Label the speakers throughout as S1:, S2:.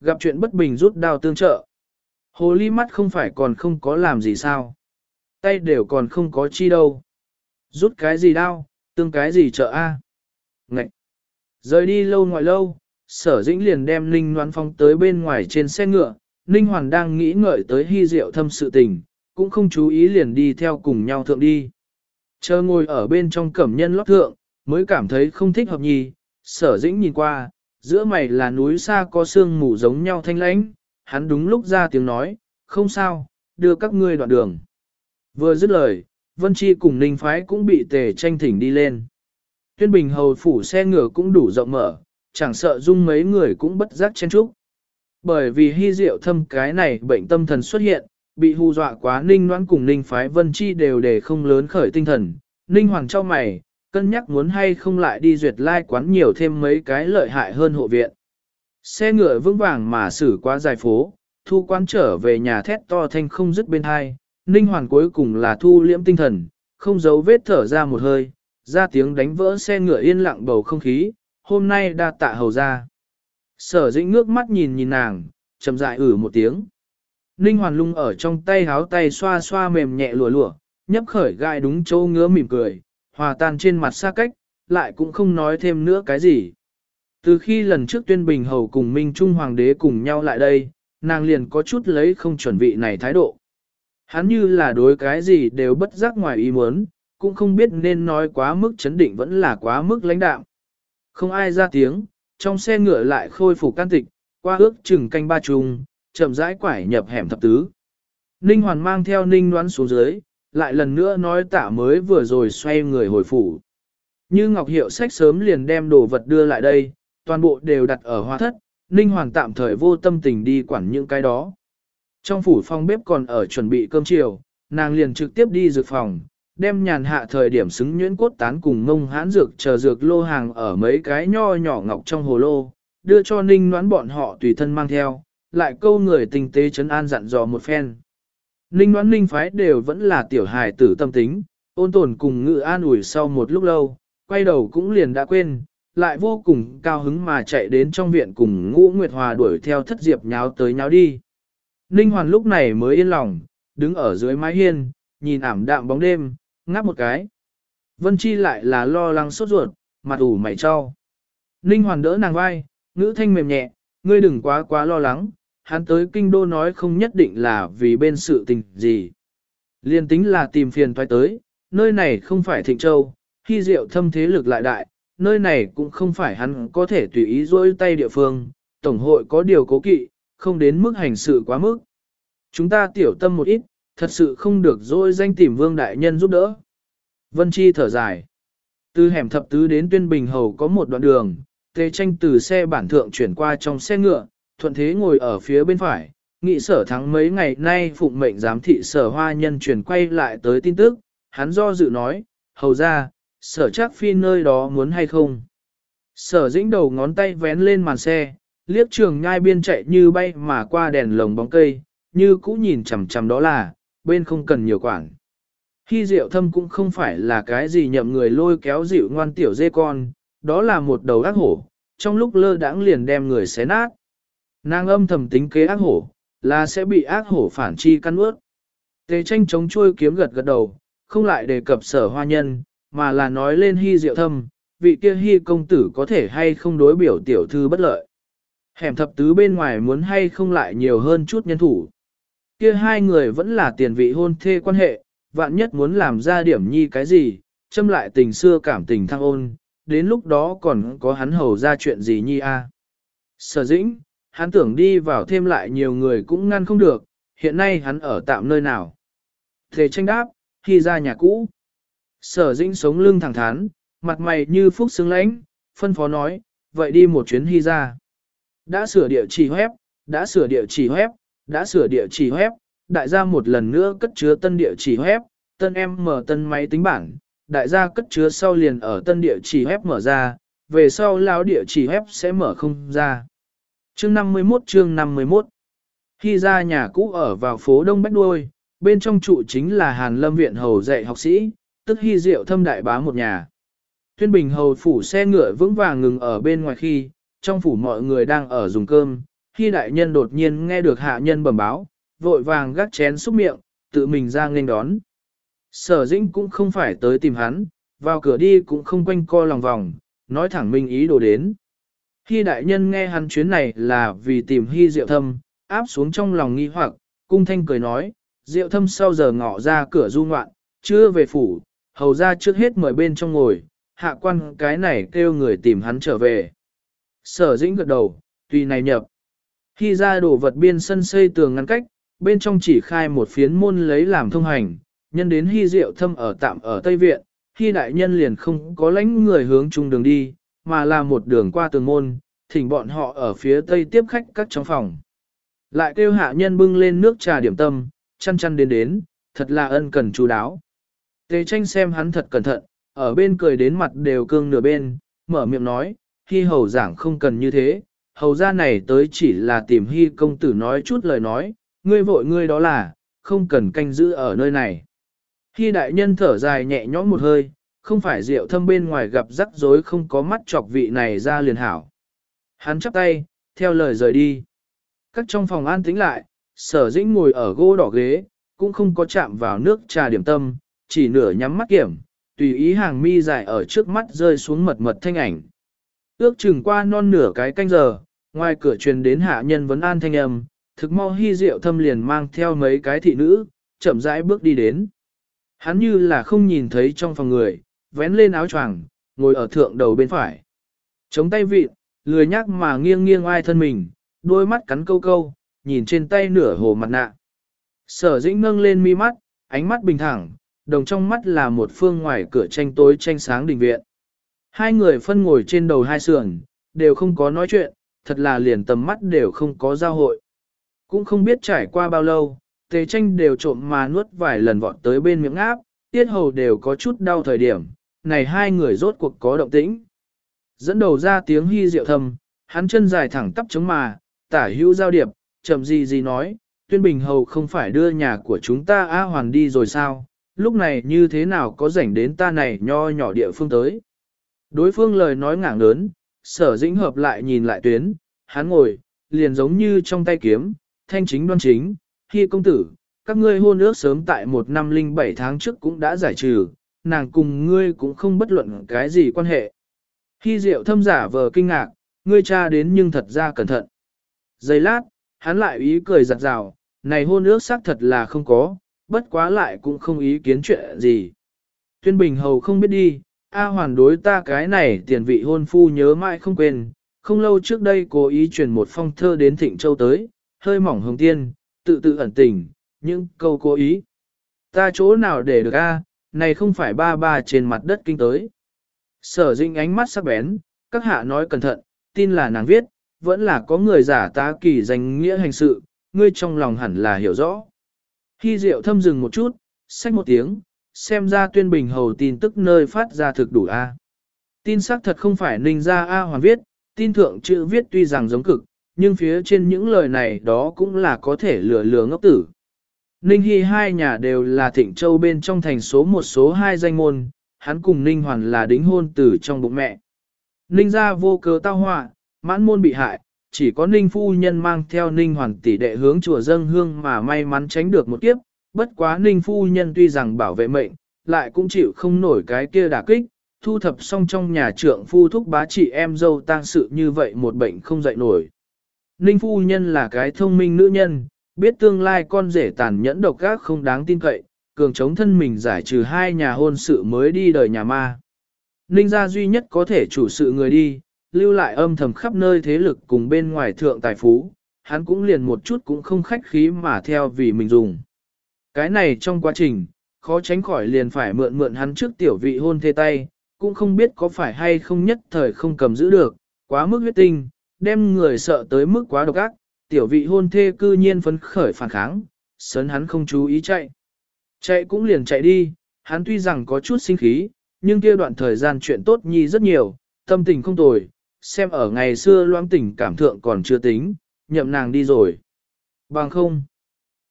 S1: Gặp chuyện bất bình rút đao tương trợ. Hồ ly mắt không phải còn không có làm gì sao. Tay đều còn không có chi đâu. Rút cái gì đao, tương cái gì trợ a? À? Ngậy! Rời đi lâu ngoại lâu, sở dĩnh liền đem Ninh Loan Phong tới bên ngoài trên xe ngựa. Ninh Hoàn đang nghĩ ngợi tới hy diệu thâm sự tình, cũng không chú ý liền đi theo cùng nhau thượng đi. Chờ ngồi ở bên trong cẩm nhân lót thượng, mới cảm thấy không thích hợp nhì, sở dĩnh nhìn qua, giữa mày là núi xa có sương mù giống nhau thanh lãnh, hắn đúng lúc ra tiếng nói, không sao, đưa các ngươi đoạn đường. Vừa dứt lời, Vân Chi cùng Ninh Phái cũng bị tề tranh thỉnh đi lên. Tuyên Bình hầu phủ xe ngựa cũng đủ rộng mở, chẳng sợ dung mấy người cũng bất giác chen trúc. Bởi vì hy diệu thâm cái này bệnh tâm thần xuất hiện, bị hù dọa quá Ninh Noãn cùng Ninh Phái Vân Chi đều để không lớn khởi tinh thần. Ninh Hoàng cho mày, cân nhắc muốn hay không lại đi duyệt lai quán nhiều thêm mấy cái lợi hại hơn hộ viện. Xe ngựa vững vàng mà xử qua dài phố, thu quán trở về nhà thét to thanh không dứt bên hai, Ninh Hoàn cuối cùng là thu liễm tinh thần, không giấu vết thở ra một hơi, ra tiếng đánh vỡ xe ngựa yên lặng bầu không khí, hôm nay đa tạ hầu ra. Sở dĩnh ngước mắt nhìn nhìn nàng, chậm dại ử một tiếng. Ninh Hoàn lung ở trong tay háo tay xoa xoa mềm nhẹ lùa lùa, nhấp khởi gai đúng chỗ ngứa mỉm cười, hòa tan trên mặt xa cách, lại cũng không nói thêm nữa cái gì. Từ khi lần trước tuyên bình hầu cùng Minh Trung Hoàng đế cùng nhau lại đây, nàng liền có chút lấy không chuẩn bị này thái độ. Hắn như là đối cái gì đều bất giác ngoài ý muốn, cũng không biết nên nói quá mức chấn định vẫn là quá mức lãnh đạm. Không ai ra tiếng, trong xe ngựa lại khôi phục can tịch, qua ước chừng canh ba trùng, chậm rãi quải nhập hẻm thập tứ. Ninh Hoàn mang theo Ninh đoán xuống dưới, lại lần nữa nói tạ mới vừa rồi xoay người hồi phủ. Như Ngọc Hiệu sách sớm liền đem đồ vật đưa lại đây, toàn bộ đều đặt ở hoa thất, Ninh Hoàng tạm thời vô tâm tình đi quản những cái đó. Trong phủ phòng bếp còn ở chuẩn bị cơm chiều, nàng liền trực tiếp đi dược phòng, đem nhàn hạ thời điểm xứng nhuyễn cốt tán cùng ngông hãn dược chờ dược lô hàng ở mấy cái nho nhỏ ngọc trong hồ lô, đưa cho Ninh noán bọn họ tùy thân mang theo, lại câu người tình tế chấn an dặn dò một phen. Ninh đoán ninh phái đều vẫn là tiểu hài tử tâm tính, ôn tồn cùng ngự an ủi sau một lúc lâu, quay đầu cũng liền đã quên, lại vô cùng cao hứng mà chạy đến trong viện cùng ngũ Nguyệt Hòa đuổi theo thất diệp nháo tới nháo đi. Ninh Hoàn lúc này mới yên lòng, đứng ở dưới mái hiên, nhìn ảm đạm bóng đêm, ngáp một cái. Vân Chi lại là lo lắng sốt ruột, mặt ủ mày cho. Ninh Hoàn đỡ nàng vai, ngữ thanh mềm nhẹ, ngươi đừng quá quá lo lắng, hắn tới kinh đô nói không nhất định là vì bên sự tình gì. Liên tính là tìm phiền toái tới, nơi này không phải thịnh châu, khi diệu thâm thế lực lại đại, nơi này cũng không phải hắn có thể tùy ý dối tay địa phương, tổng hội có điều cố kỵ, không đến mức hành sự quá mức. Chúng ta tiểu tâm một ít, thật sự không được dối danh tìm vương đại nhân giúp đỡ. Vân Chi thở dài. Từ hẻm thập tứ đến tuyên bình hầu có một đoạn đường, tê tranh từ xe bản thượng chuyển qua trong xe ngựa, thuận thế ngồi ở phía bên phải, nghị sở thắng mấy ngày nay phụng mệnh giám thị sở hoa nhân chuyển quay lại tới tin tức, hắn do dự nói, hầu ra, sở chắc phi nơi đó muốn hay không. Sở dĩnh đầu ngón tay vén lên màn xe, liếc trường ngai biên chạy như bay mà qua đèn lồng bóng cây, như cũ nhìn chằm chằm đó là, bên không cần nhiều quản. Khi diệu thâm cũng không phải là cái gì nhậm người lôi kéo dịu ngoan tiểu dê con, đó là một đầu ác hổ, trong lúc lơ đãng liền đem người xé nát. Nàng âm thầm tính kế ác hổ, là sẽ bị ác hổ phản chi căn ướt. Tề tranh chống chui kiếm gật gật đầu, không lại đề cập sở hoa nhân, mà là nói lên hy diệu thâm, vị kia hy công tử có thể hay không đối biểu tiểu thư bất lợi. Hẻm thập tứ bên ngoài muốn hay không lại nhiều hơn chút nhân thủ. Kia hai người vẫn là tiền vị hôn thê quan hệ, vạn nhất muốn làm ra điểm nhi cái gì, châm lại tình xưa cảm tình thăng ôn, đến lúc đó còn có hắn hầu ra chuyện gì nhi a? Sở dĩnh, hắn tưởng đi vào thêm lại nhiều người cũng ngăn không được, hiện nay hắn ở tạm nơi nào. thế tranh đáp, khi ra nhà cũ. Sở dĩnh sống lưng thẳng thắn, mặt mày như phúc xứng lãnh, phân phó nói, vậy đi một chuyến hy ra. Đã sửa địa chỉ web, đã sửa địa chỉ web, đã sửa địa chỉ web, đại gia một lần nữa cất chứa tân địa chỉ web, tân em mở tân máy tính bảng, đại gia cất chứa sau liền ở tân địa chỉ web mở ra, về sau lão địa chỉ web sẽ mở không ra. Chương 51 chương 51 Khi ra nhà cũ ở vào phố Đông Bách Đuôi, bên trong trụ chính là Hàn Lâm Viện Hầu dạy học sĩ, tức hy diệu thâm đại bá một nhà. Thuyên Bình Hầu phủ xe ngựa vững vàng ngừng ở bên ngoài khi, trong phủ mọi người đang ở dùng cơm, khi đại nhân đột nhiên nghe được hạ nhân bẩm báo, vội vàng gắt chén xúc miệng, tự mình ra nghênh đón. Sở dĩnh cũng không phải tới tìm hắn, vào cửa đi cũng không quanh co lòng vòng, nói thẳng minh ý đồ đến. Khi đại nhân nghe hắn chuyến này là vì tìm hy diệu thâm, áp xuống trong lòng nghi hoặc, cung thanh cười nói, diệu thâm sau giờ ngọ ra cửa du ngoạn, chưa về phủ, hầu ra trước hết mời bên trong ngồi, hạ quan cái này kêu người tìm hắn trở về. Sở dĩnh gật đầu, tùy này nhập. Khi ra đổ vật biên sân xây tường ngăn cách, bên trong chỉ khai một phiến môn lấy làm thông hành, nhân đến hy diệu thâm ở tạm ở Tây Viện, khi đại nhân liền không có lãnh người hướng chung đường đi, mà là một đường qua tường môn, thỉnh bọn họ ở phía Tây tiếp khách các trong phòng. Lại kêu hạ nhân bưng lên nước trà điểm tâm, chăn chăn đến đến, thật là ân cần chú đáo. Tề tranh xem hắn thật cẩn thận, ở bên cười đến mặt đều cương nửa bên, mở miệng nói, khi hầu giảng không cần như thế, hầu ra này tới chỉ là tìm hy công tử nói chút lời nói, ngươi vội ngươi đó là, không cần canh giữ ở nơi này. Khi đại nhân thở dài nhẹ nhõm một hơi, không phải rượu thâm bên ngoài gặp rắc rối không có mắt chọc vị này ra liền hảo. Hắn chắp tay, theo lời rời đi. Các trong phòng an tĩnh lại, sở dĩnh ngồi ở gỗ đỏ ghế, cũng không có chạm vào nước trà điểm tâm, chỉ nửa nhắm mắt kiểm, tùy ý hàng mi dài ở trước mắt rơi xuống mật mật thanh ảnh. Ước chừng qua non nửa cái canh giờ, ngoài cửa truyền đến hạ nhân vấn an thanh âm, thực mau hy diệu thâm liền mang theo mấy cái thị nữ, chậm rãi bước đi đến. Hắn như là không nhìn thấy trong phòng người, vén lên áo choàng, ngồi ở thượng đầu bên phải. Chống tay vịt, lười nhắc mà nghiêng nghiêng ai thân mình, đôi mắt cắn câu câu, nhìn trên tay nửa hồ mặt nạ. Sở dĩnh nâng lên mi mắt, ánh mắt bình thẳng, đồng trong mắt là một phương ngoài cửa tranh tối tranh sáng đình viện. Hai người phân ngồi trên đầu hai sườn, đều không có nói chuyện, thật là liền tầm mắt đều không có giao hội. Cũng không biết trải qua bao lâu, tề tranh đều trộm mà nuốt vài lần vọt tới bên miệng áp, tiết hầu đều có chút đau thời điểm, này hai người rốt cuộc có động tĩnh. Dẫn đầu ra tiếng hy diệu thầm, hắn chân dài thẳng tắp chống mà, tả hữu giao điệp, chậm gì gì nói, tuyên bình hầu không phải đưa nhà của chúng ta A hoàn đi rồi sao, lúc này như thế nào có rảnh đến ta này nho nhỏ địa phương tới. Đối phương lời nói ngảng lớn, sở dĩnh hợp lại nhìn lại tuyến, hắn ngồi, liền giống như trong tay kiếm, thanh chính đoan chính, khi công tử, các ngươi hôn ước sớm tại một năm linh bảy tháng trước cũng đã giải trừ, nàng cùng ngươi cũng không bất luận cái gì quan hệ. Hy diệu thâm giả vờ kinh ngạc, ngươi cha đến nhưng thật ra cẩn thận. Giây lát, hắn lại ý cười giặt rào, này hôn ước xác thật là không có, bất quá lại cũng không ý kiến chuyện gì. Tuyên Bình Hầu không biết đi, A hoàn đối ta cái này tiền vị hôn phu nhớ mãi không quên, không lâu trước đây cố ý truyền một phong thơ đến Thịnh Châu tới, hơi mỏng hồng tiên, tự tự ẩn tình, Nhưng câu cố ý. Ta chỗ nào để được A, này không phải ba ba trên mặt đất kinh tới. Sở dinh ánh mắt sắc bén, các hạ nói cẩn thận, tin là nàng viết, vẫn là có người giả tá kỳ danh nghĩa hành sự, ngươi trong lòng hẳn là hiểu rõ. Khi Diệu thâm dừng một chút, xách một tiếng, xem ra tuyên bình hầu tin tức nơi phát ra thực đủ A. Tin xác thật không phải ninh ra A hoàn viết, tin thượng chữ viết tuy rằng giống cực, nhưng phía trên những lời này đó cũng là có thể lừa lừa ngốc tử. Ninh Hy hai nhà đều là thịnh châu bên trong thành số một số hai danh môn, hắn cùng Ninh Hoàn là đính hôn từ trong bụng mẹ. Ninh ra vô cớ tao họa, mãn môn bị hại, chỉ có Ninh phu nhân mang theo Ninh Hoàn tỷ đệ hướng chùa dâng hương mà may mắn tránh được một kiếp, bất quá Ninh phu nhân tuy rằng bảo vệ mệnh, lại cũng chịu không nổi cái kia đả kích, thu thập xong trong nhà trưởng phu thúc bá chị em dâu tang sự như vậy một bệnh không dậy nổi. Ninh phu nhân là cái thông minh nữ nhân, biết tương lai con rể tàn nhẫn độc ác không đáng tin cậy, cường chống thân mình giải trừ hai nhà hôn sự mới đi đời nhà ma. Ninh gia duy nhất có thể chủ sự người đi, lưu lại âm thầm khắp nơi thế lực cùng bên ngoài thượng tài phú, hắn cũng liền một chút cũng không khách khí mà theo vì mình dùng. Cái này trong quá trình, khó tránh khỏi liền phải mượn mượn hắn trước tiểu vị hôn thê tay, cũng không biết có phải hay không nhất thời không cầm giữ được, quá mức huyết tinh, đem người sợ tới mức quá độc ác, tiểu vị hôn thê cư nhiên phấn khởi phản kháng, sớn hắn không chú ý chạy. Chạy cũng liền chạy đi, hắn tuy rằng có chút sinh khí, nhưng kia đoạn thời gian chuyện tốt nhi rất nhiều, tâm tình không tồi, xem ở ngày xưa loãng tình cảm thượng còn chưa tính, nhậm nàng đi rồi. Bằng không,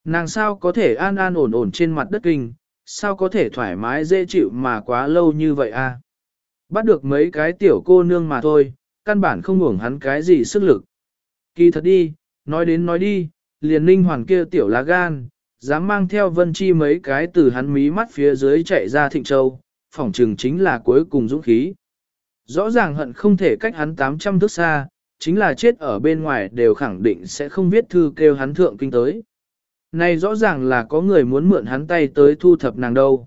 S1: nàng sao có thể an an ổn ổn trên mặt đất kinh, sao có thể thoải mái dễ chịu mà quá lâu như vậy a? Bắt được mấy cái tiểu cô nương mà thôi, căn bản không hưởng hắn cái gì sức lực. Kỳ thật đi, Nói đến nói đi, liền ninh hoàn kia tiểu lá gan, dám mang theo vân chi mấy cái từ hắn mí mắt phía dưới chạy ra thịnh châu, phỏng trừng chính là cuối cùng dũng khí. Rõ ràng hận không thể cách hắn 800 thước xa, chính là chết ở bên ngoài đều khẳng định sẽ không viết thư kêu hắn thượng kinh tới. Này rõ ràng là có người muốn mượn hắn tay tới thu thập nàng đâu.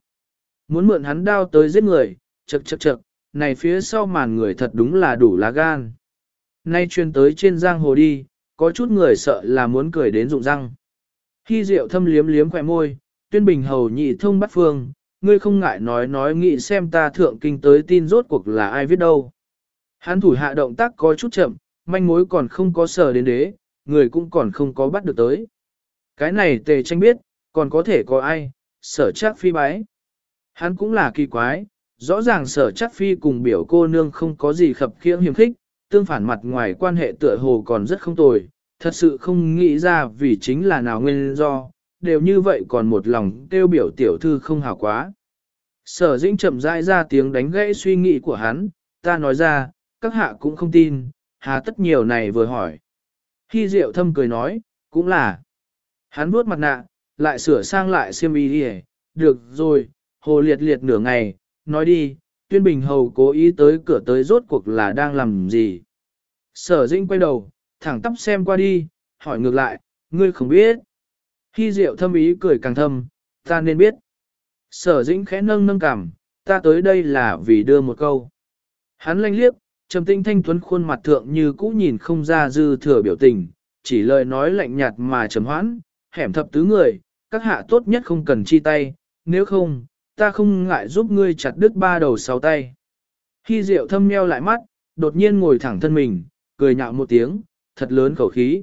S1: Muốn mượn hắn đao tới giết người, chật chật chật, này phía sau màn người thật đúng là đủ lá gan. Nay truyền tới trên giang hồ đi, có chút người sợ là muốn cười đến rụng răng. Khi rượu thâm liếm liếm khỏe môi, tuyên bình hầu nhị thông bắt phương, ngươi không ngại nói nói nghĩ xem ta thượng kinh tới tin rốt cuộc là ai viết đâu. Hắn thủ hạ động tác có chút chậm, manh mối còn không có sở đến đế, người cũng còn không có bắt được tới. Cái này tề tranh biết, còn có thể có ai, sở chắc phi bái. Hắn cũng là kỳ quái, rõ ràng sở chắc phi cùng biểu cô nương không có gì khập khiễng hiểm khích, tương phản mặt ngoài quan hệ tựa hồ còn rất không tồi, thật sự không nghĩ ra vì chính là nào nguyên do, đều như vậy còn một lòng tiêu biểu tiểu thư không hảo quá. Sở dĩnh chậm rãi ra tiếng đánh gãy suy nghĩ của hắn, ta nói ra, các hạ cũng không tin, hà tất nhiều này vừa hỏi. Khi diệu thâm cười nói, cũng là. Hắn vuốt mặt nạ, lại sửa sang lại xiêm y đi được rồi, hồ liệt liệt nửa ngày, nói đi, tuyên bình hầu cố ý tới cửa tới rốt cuộc là đang làm gì. Sở dĩnh quay đầu, thẳng tắp xem qua đi, hỏi ngược lại, ngươi không biết. Khi diệu thâm ý cười càng thâm, ta nên biết. Sở dĩnh khẽ nâng nâng cảm, ta tới đây là vì đưa một câu. Hắn lanh liếc, trầm tinh thanh tuấn khuôn mặt thượng như cũ nhìn không ra dư thừa biểu tình, chỉ lời nói lạnh nhạt mà trầm hoãn, hẻm thập tứ người, các hạ tốt nhất không cần chi tay, nếu không, ta không ngại giúp ngươi chặt đứt ba đầu sáu tay. Khi Diệu thâm meo lại mắt, đột nhiên ngồi thẳng thân mình, cười nhạo một tiếng, thật lớn khẩu khí.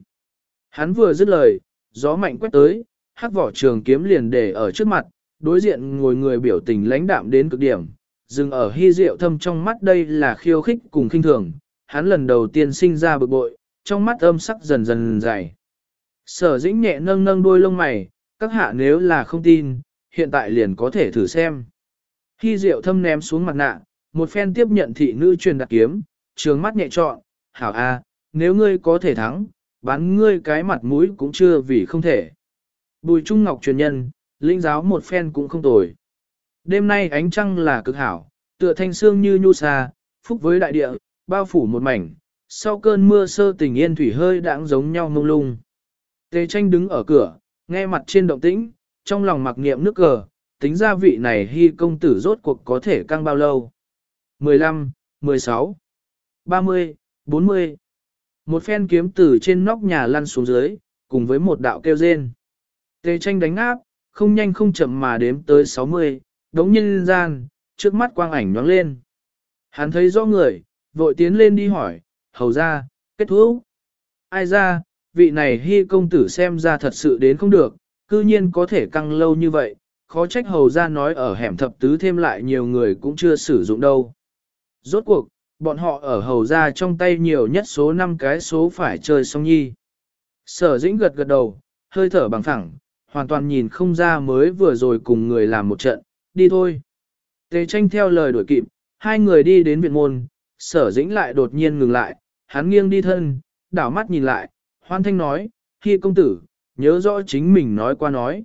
S1: Hắn vừa dứt lời, gió mạnh quét tới, hắc vỏ trường kiếm liền để ở trước mặt, đối diện ngồi người biểu tình lãnh đạm đến cực điểm, dừng ở hy diệu thâm trong mắt đây là khiêu khích cùng khinh thường, hắn lần đầu tiên sinh ra bực bội, trong mắt âm sắc dần dần dày. Sở dĩnh nhẹ nâng nâng đuôi lông mày, các hạ nếu là không tin, hiện tại liền có thể thử xem. khi rượu thâm ném xuống mặt nạ, một phen tiếp nhận thị nữ truyền đặt kiếm, trường mắt nhẹ trọn, hảo a, nếu ngươi có thể thắng, bán ngươi cái mặt mũi cũng chưa vì không thể. Bùi Trung Ngọc truyền nhân, linh giáo một phen cũng không tồi. Đêm nay ánh trăng là cực hảo, tựa thanh xương như nhu xa, phúc với đại địa, bao phủ một mảnh, sau cơn mưa sơ tình yên thủy hơi đãng giống nhau mông lung. Tề tranh đứng ở cửa, nghe mặt trên động tĩnh, trong lòng mặc niệm nước cờ, tính ra vị này hy công tử rốt cuộc có thể căng bao lâu. 15, 16, 30, 40. Một phen kiếm tử trên nóc nhà lăn xuống dưới, cùng với một đạo kêu rên. Tề tranh đánh áp, không nhanh không chậm mà đếm tới 60, đống nhân gian, trước mắt quang ảnh nhoáng lên. Hắn thấy rõ người, vội tiến lên đi hỏi, hầu ra, kết thúc. Ai ra, vị này hy công tử xem ra thật sự đến không được, cư nhiên có thể căng lâu như vậy, khó trách hầu ra nói ở hẻm thập tứ thêm lại nhiều người cũng chưa sử dụng đâu. Rốt cuộc, bọn họ ở hầu ra trong tay nhiều nhất số 5 cái số phải chơi song nhi. Sở dĩnh gật gật đầu, hơi thở bằng thẳng, hoàn toàn nhìn không ra mới vừa rồi cùng người làm một trận, đi thôi. Tề tranh theo lời đuổi kịp, hai người đi đến viện môn, sở dĩnh lại đột nhiên ngừng lại, hắn nghiêng đi thân, đảo mắt nhìn lại, hoan thanh nói, khi công tử, nhớ rõ chính mình nói qua nói.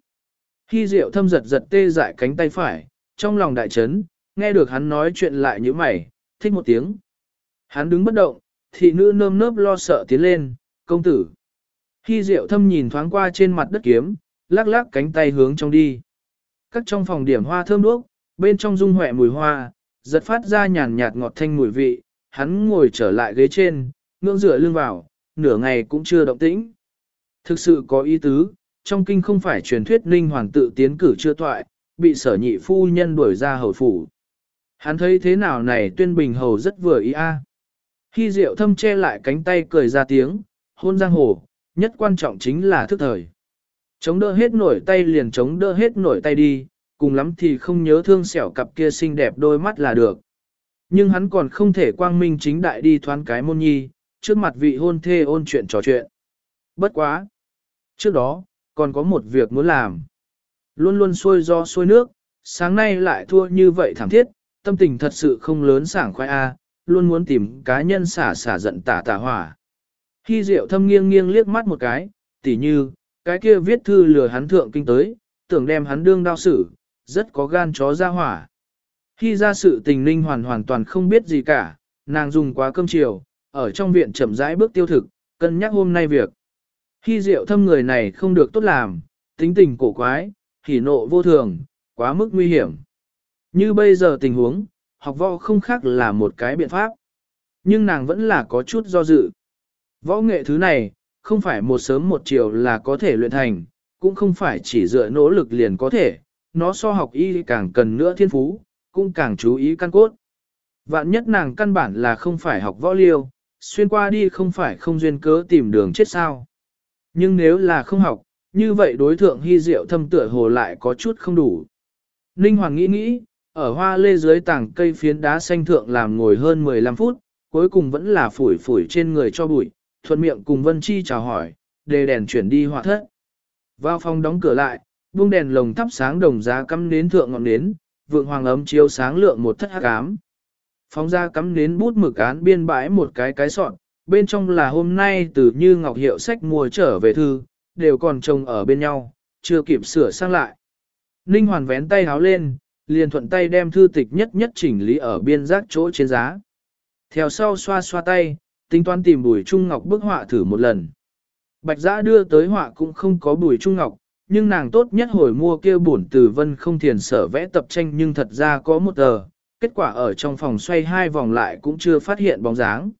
S1: Khi rượu thâm giật giật tê dại cánh tay phải, trong lòng đại chấn, nghe được hắn nói chuyện lại như mày, thích một tiếng. Hắn đứng bất động, thị nữ nơm nớp lo sợ tiến lên, công tử. Khi rượu thâm nhìn thoáng qua trên mặt đất kiếm, lắc lắc cánh tay hướng trong đi. Các trong phòng điểm hoa thơm đuốc, bên trong dung huệ mùi hoa, giật phát ra nhàn nhạt ngọt thanh mùi vị, hắn ngồi trở lại ghế trên, ngưỡng rửa lưng vào, nửa ngày cũng chưa động tĩnh. Thực sự có ý tứ, trong kinh không phải truyền thuyết ninh hoàng tự tiến cử chưa toại, bị sở nhị phu nhân đuổi ra hầu phủ. Hắn thấy thế nào này tuyên bình hầu rất vừa ý a. Khi diệu thâm che lại cánh tay cười ra tiếng, hôn giang hồ, nhất quan trọng chính là thức thời. Chống đỡ hết nổi tay liền chống đỡ hết nổi tay đi, cùng lắm thì không nhớ thương xẻo cặp kia xinh đẹp đôi mắt là được. Nhưng hắn còn không thể quang minh chính đại đi thoán cái môn nhi, trước mặt vị hôn thê ôn chuyện trò chuyện. Bất quá. Trước đó, còn có một việc muốn làm. Luôn luôn xuôi do xuôi nước, sáng nay lại thua như vậy thảm thiết, tâm tình thật sự không lớn sảng khoai a, luôn muốn tìm cá nhân xả xả giận tả tả hỏa. Khi Diệu thâm nghiêng nghiêng liếc mắt một cái, tỉ như, cái kia viết thư lừa hắn thượng kinh tới, tưởng đem hắn đương đao xử, rất có gan chó ra hỏa. Khi ra sự tình ninh hoàn hoàn toàn không biết gì cả, nàng dùng quá cơm chiều, ở trong viện chậm rãi bước tiêu thực, cân nhắc hôm nay việc. Khi Diệu thâm người này không được tốt làm, tính tình cổ quái, hỉ nộ vô thường, quá mức nguy hiểm. Như bây giờ tình huống, học võ không khác là một cái biện pháp. Nhưng nàng vẫn là có chút do dự. Võ nghệ thứ này, không phải một sớm một chiều là có thể luyện thành, cũng không phải chỉ dựa nỗ lực liền có thể, nó so học y càng cần nữa thiên phú, cũng càng chú ý căn cốt. Vạn nhất nàng căn bản là không phải học võ liêu, xuyên qua đi không phải không duyên cớ tìm đường chết sao. Nhưng nếu là không học, như vậy đối thượng hy diệu thâm tựa hồ lại có chút không đủ. Ninh Hoàng nghĩ nghĩ, ở hoa lê dưới tảng cây phiến đá xanh thượng làm ngồi hơn 15 phút, cuối cùng vẫn là phủi phủi trên người cho bụi, thuận miệng cùng Vân Chi chào hỏi, đề đèn chuyển đi hỏa thất. Vào phòng đóng cửa lại, buông đèn lồng thắp sáng đồng giá cắm nến thượng ngọn nến, vượng hoàng ấm chiếu sáng lượng một thất hắc ám. Phóng ra cắm nến bút mực án biên bãi một cái cái sọn, bên trong là hôm nay từ như ngọc hiệu sách mua trở về thư, đều còn trông ở bên nhau, chưa kịp sửa sang lại. Ninh hoàn vén tay háo lên, liền thuận tay đem thư tịch nhất nhất chỉnh lý ở biên giác chỗ trên giá. Theo sau xoa xoa tay, tính toán tìm bùi trung ngọc bức họa thử một lần. Bạch giã đưa tới họa cũng không có bùi trung ngọc, nhưng nàng tốt nhất hồi mua kia bổn từ vân không thiền sở vẽ tập tranh nhưng thật ra có một tờ, kết quả ở trong phòng xoay hai vòng lại cũng chưa phát hiện bóng dáng.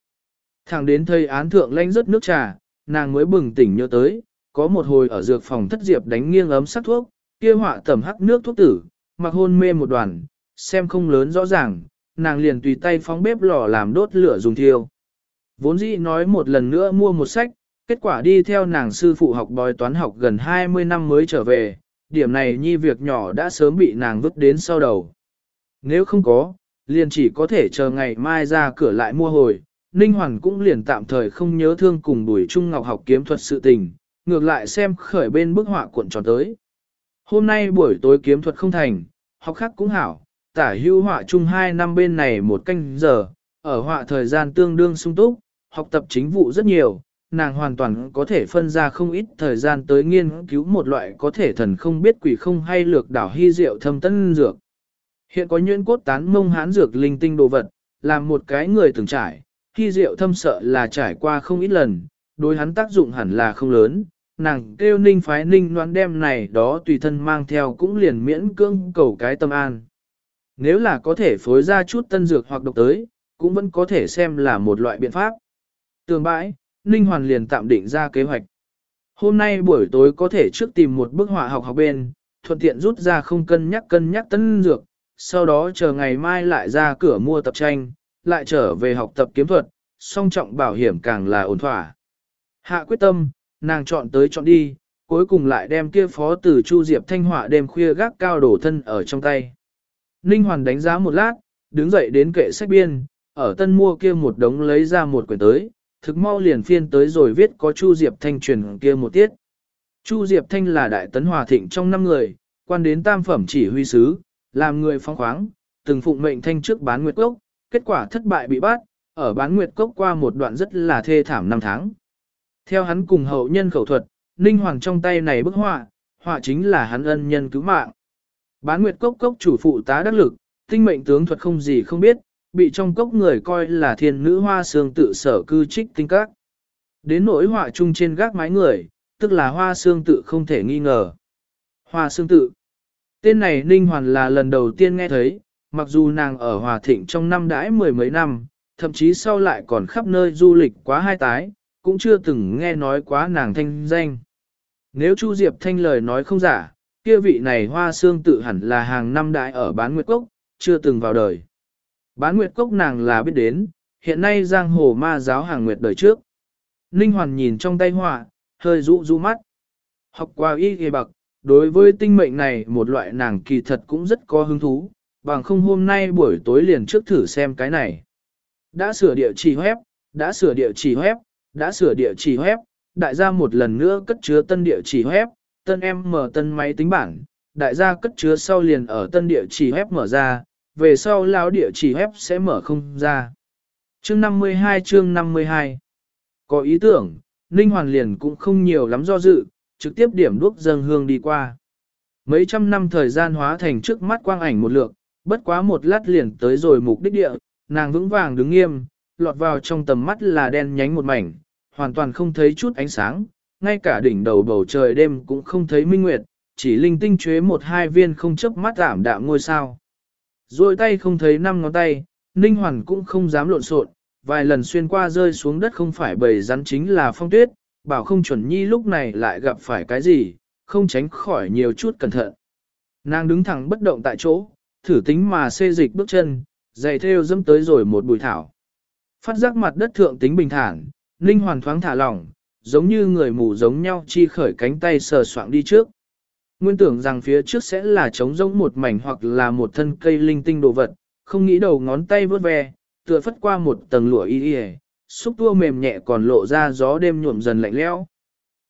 S1: Thẳng đến thầy án thượng lanh rất nước trà, nàng mới bừng tỉnh nhớ tới, có một hồi ở dược phòng thất diệp đánh nghiêng ấm sắc thuốc, kia họa tẩm hắc nước thuốc tử, mặc hôn mê một đoàn, xem không lớn rõ ràng, nàng liền tùy tay phóng bếp lò làm đốt lửa dùng thiêu. Vốn dĩ nói một lần nữa mua một sách, kết quả đi theo nàng sư phụ học bói toán học gần 20 năm mới trở về, điểm này nhi việc nhỏ đã sớm bị nàng vứt đến sau đầu. Nếu không có, liền chỉ có thể chờ ngày mai ra cửa lại mua hồi, Ninh Hoàn cũng liền tạm thời không nhớ thương cùng đuổi Trung Ngọc học kiếm thuật sự tình, ngược lại xem khởi bên bức họa cuộn tròn tới. Hôm nay buổi tối kiếm thuật không thành, học khác cũng hảo, tả hưu họa chung hai năm bên này một canh giờ, ở họa thời gian tương đương sung túc, học tập chính vụ rất nhiều, nàng hoàn toàn có thể phân ra không ít thời gian tới nghiên cứu một loại có thể thần không biết quỷ không hay lược đảo hy diệu thâm tân dược. Hiện có nhuyễn cốt tán mông hán dược linh tinh đồ vật, làm một cái người từng trải, hy diệu thâm sợ là trải qua không ít lần, đối hắn tác dụng hẳn là không lớn, nàng kêu ninh phái ninh noan đem này đó tùy thân mang theo cũng liền miễn cưỡng cầu cái tâm an. Nếu là có thể phối ra chút tân dược hoặc độc tới, cũng vẫn có thể xem là một loại biện pháp. Tường bãi, Ninh Hoàn liền tạm định ra kế hoạch. Hôm nay buổi tối có thể trước tìm một bức họa học học bên, thuận tiện rút ra không cân nhắc cân nhắc tân dược, sau đó chờ ngày mai lại ra cửa mua tập tranh, lại trở về học tập kiếm thuật, song trọng bảo hiểm càng là ổn thỏa. Hạ quyết tâm, nàng chọn tới chọn đi, cuối cùng lại đem kia phó từ Chu Diệp thanh họa đêm khuya gác cao đổ thân ở trong tay. Ninh Hoàn đánh giá một lát, đứng dậy đến kệ sách biên, ở tân mua kia một đống lấy ra một quyển tới, thực mau liền phiên tới rồi viết có Chu Diệp Thanh truyền kia một tiết. Chu Diệp Thanh là đại tấn hòa thịnh trong năm người, quan đến tam phẩm chỉ huy sứ, làm người phong khoáng, từng phụng mệnh thanh trước bán nguyệt Quốc kết quả thất bại bị bắt, ở bán nguyệt cốc qua một đoạn rất là thê thảm năm tháng. Theo hắn cùng hậu nhân khẩu thuật, Ninh Hoàng trong tay này bức họa, họa chính là hắn ân nhân cứu mạng. Bán nguyệt cốc cốc chủ phụ tá đắc lực, tinh mệnh tướng thuật không gì không biết, bị trong cốc người coi là thiên nữ hoa xương tự sở cư trích tinh các. Đến nỗi họa chung trên gác mái người, tức là hoa xương tự không thể nghi ngờ. Hoa xương tự. Tên này Ninh Hoàn là lần đầu tiên nghe thấy, mặc dù nàng ở Hòa Thịnh trong năm đãi mười mấy năm, thậm chí sau lại còn khắp nơi du lịch quá hai tái, cũng chưa từng nghe nói quá nàng thanh danh. Nếu Chu Diệp Thanh lời nói không giả, kia vị này hoa xương tự hẳn là hàng năm đại ở bán nguyệt cốc, chưa từng vào đời. Bán nguyệt cốc nàng là biết đến, hiện nay giang hồ ma giáo hàng nguyệt đời trước. Ninh Hoàn nhìn trong tay họa, hơi rũ rũ mắt. Học qua y ghề bậc đối với tinh mệnh này một loại nàng kỳ thật cũng rất có hứng thú, bằng không hôm nay buổi tối liền trước thử xem cái này. Đã sửa địa chỉ web, đã sửa địa chỉ web, đã sửa địa chỉ web, đại gia một lần nữa cất chứa tân địa chỉ web, tân em mở tân máy tính bảng, đại gia cất chứa sau liền ở tân địa chỉ web mở ra, về sau lão địa chỉ web sẽ mở không ra. Chương 52 chương 52 Có ý tưởng, Ninh Hoàn liền cũng không nhiều lắm do dự, trực tiếp điểm đuốc dâng hương đi qua. Mấy trăm năm thời gian hóa thành trước mắt quang ảnh một lượng, bất quá một lát liền tới rồi mục đích địa, nàng vững vàng đứng nghiêm, lọt vào trong tầm mắt là đen nhánh một mảnh, hoàn toàn không thấy chút ánh sáng, ngay cả đỉnh đầu bầu trời đêm cũng không thấy minh nguyệt, chỉ linh tinh chế một hai viên không chấp mắt ảm đạm ngôi sao. Rồi tay không thấy năm ngón tay, Ninh Hoàn cũng không dám lộn xộn, vài lần xuyên qua rơi xuống đất không phải bầy rắn chính là phong tuyết, bảo không chuẩn nhi lúc này lại gặp phải cái gì, không tránh khỏi nhiều chút cẩn thận. Nàng đứng thẳng bất động tại chỗ, thử tính mà xê dịch bước chân, giày theo dẫm tới rồi một bụi thảo. Phát giác mặt đất thượng tính bình thản, Ninh Hoàn thoáng thả lỏng, giống như người mù giống nhau chi khởi cánh tay sờ soạng đi trước. Nguyên tưởng rằng phía trước sẽ là trống rỗng một mảnh hoặc là một thân cây linh tinh đồ vật, không nghĩ đầu ngón tay vớt ve, tựa phất qua một tầng lụa y y, xúc tua mềm nhẹ còn lộ ra gió đêm nhuộm dần lạnh lẽo.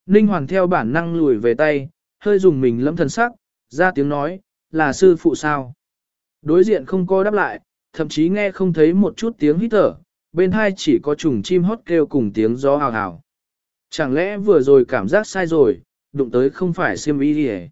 S1: Ninh Hoàn theo bản năng lùi về tay, hơi dùng mình lâm thần sắc, ra tiếng nói, là sư phụ sao. Đối diện không có đáp lại, thậm chí nghe không thấy một chút tiếng hít thở, bên hai chỉ có trùng chim hót kêu cùng tiếng gió hào hào. Chẳng lẽ vừa rồi cảm giác sai rồi, đụng tới không phải siêm y đi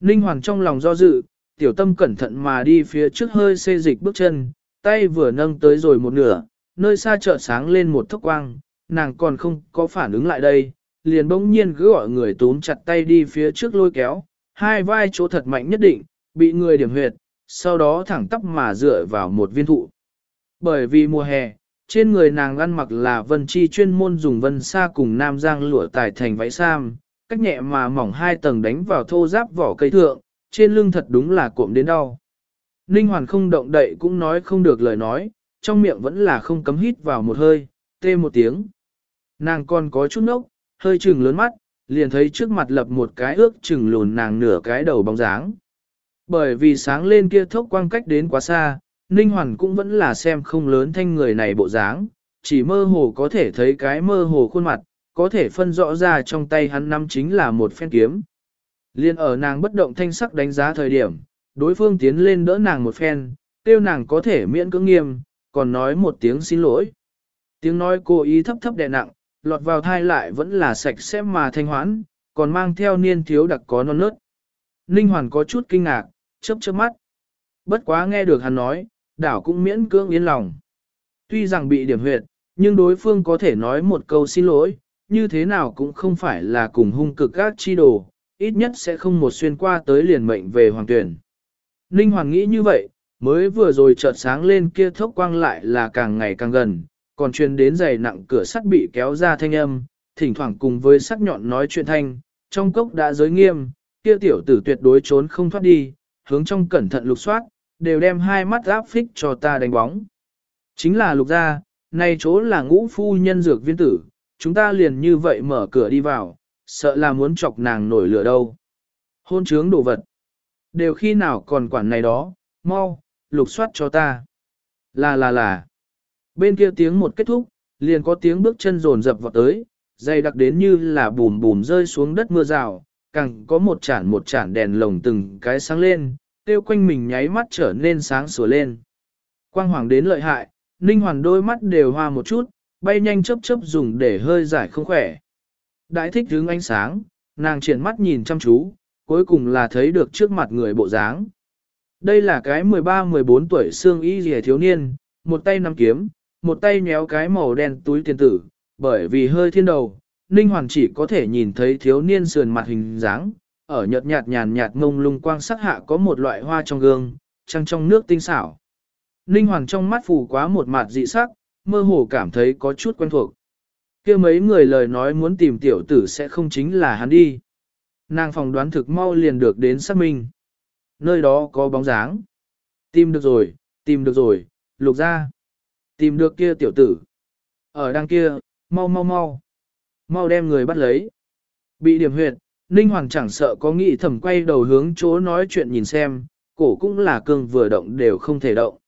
S1: Ninh Hoàng trong lòng do dự, tiểu tâm cẩn thận mà đi phía trước hơi xê dịch bước chân, tay vừa nâng tới rồi một nửa, nơi xa chợt sáng lên một thốc quang, nàng còn không có phản ứng lại đây, liền bỗng nhiên cứ gọi người túm chặt tay đi phía trước lôi kéo, hai vai chỗ thật mạnh nhất định, bị người điểm huyệt, sau đó thẳng tắp mà dựa vào một viên thụ. Bởi vì mùa hè, trên người nàng ăn mặc là vân chi chuyên môn dùng vân sa cùng nam giang lụa tài thành váy sam, cách nhẹ mà mỏng hai tầng đánh vào thô giáp vỏ cây thượng, trên lưng thật đúng là cuộm đến đau. Ninh Hoàn không động đậy cũng nói không được lời nói, trong miệng vẫn là không cấm hít vào một hơi, tê một tiếng. Nàng còn có chút nốc, hơi chừng lớn mắt, liền thấy trước mặt lập một cái ước chừng lùn nàng nửa cái đầu bóng dáng. Bởi vì sáng lên kia thốc quang cách đến quá xa, Ninh Hoàn cũng vẫn là xem không lớn thanh người này bộ dáng, chỉ mơ hồ có thể thấy cái mơ hồ khuôn mặt, có thể phân rõ ra trong tay hắn nắm chính là một phen kiếm. Liên ở nàng bất động thanh sắc đánh giá thời điểm, đối phương tiến lên đỡ nàng một phen, tiêu nàng có thể miễn cưỡng nghiêm, còn nói một tiếng xin lỗi. Tiếng nói cố ý thấp thấp đè nặng, lọt vào thai lại vẫn là sạch sẽ mà thanh hoãn, còn mang theo niên thiếu đặc có non nớt. Ninh Hoàn có chút kinh ngạc, chớp chớp mắt. Bất quá nghe được hắn nói, đảo cũng miễn cưỡng yên lòng. Tuy rằng bị điểm huyệt, nhưng đối phương có thể nói một câu xin lỗi, như thế nào cũng không phải là cùng hung cực các chi đồ, ít nhất sẽ không một xuyên qua tới liền mệnh về hoàng tuyển. Ninh Hoàng nghĩ như vậy, mới vừa rồi chợt sáng lên kia thốc quang lại là càng ngày càng gần, còn truyền đến giày nặng cửa sắt bị kéo ra thanh âm, thỉnh thoảng cùng với sắc nhọn nói chuyện thanh, trong cốc đã giới nghiêm, kia tiểu tử tuyệt đối trốn không thoát đi, hướng trong cẩn thận lục soát, đều đem hai mắt áp phích cho ta đánh bóng. Chính là lục gia, nay chỗ là ngũ phu nhân dược viên tử, chúng ta liền như vậy mở cửa đi vào, sợ là muốn chọc nàng nổi lửa đâu. Hôn trướng đồ vật. Đều khi nào còn quản này đó, mau, lục soát cho ta. Là là là. Bên kia tiếng một kết thúc, liền có tiếng bước chân rồn rập vào tới, dày đặc đến như là bùm bùm rơi xuống đất mưa rào, càng có một chản một chản đèn lồng từng cái sáng lên, tiêu quanh mình nháy mắt trở nên sáng sủa lên. Quang hoàng đến lợi hại, Ninh Hoàn đôi mắt đều hoa một chút, bay nhanh chớp chớp dùng để hơi giải không khỏe. Đại thích hướng ánh sáng, nàng triển mắt nhìn chăm chú, cuối cùng là thấy được trước mặt người bộ dáng. Đây là cái 13-14 tuổi xương y rìa thiếu niên, một tay nắm kiếm, một tay nhéo cái màu đen túi tiền tử, bởi vì hơi thiên đầu, Ninh Hoàng chỉ có thể nhìn thấy thiếu niên sườn mặt hình dáng, ở nhợt nhạt nhàn nhạt ngông lung quang sắc hạ có một loại hoa trong gương, trăng trong nước tinh xảo. Ninh Hoàng trong mắt phủ quá một mặt dị sắc, mơ hồ cảm thấy có chút quen thuộc. kia mấy người lời nói muốn tìm tiểu tử sẽ không chính là hắn đi. Nàng phòng đoán thực mau liền được đến xác minh. Nơi đó có bóng dáng. Tìm được rồi, tìm được rồi, lục ra. Tìm được kia tiểu tử. Ở đằng kia, mau mau mau. Mau đem người bắt lấy. Bị điểm huyệt, Ninh Hoàng chẳng sợ có nghĩ thầm quay đầu hướng chỗ nói chuyện nhìn xem, cổ cũng là cương vừa động đều không thể động.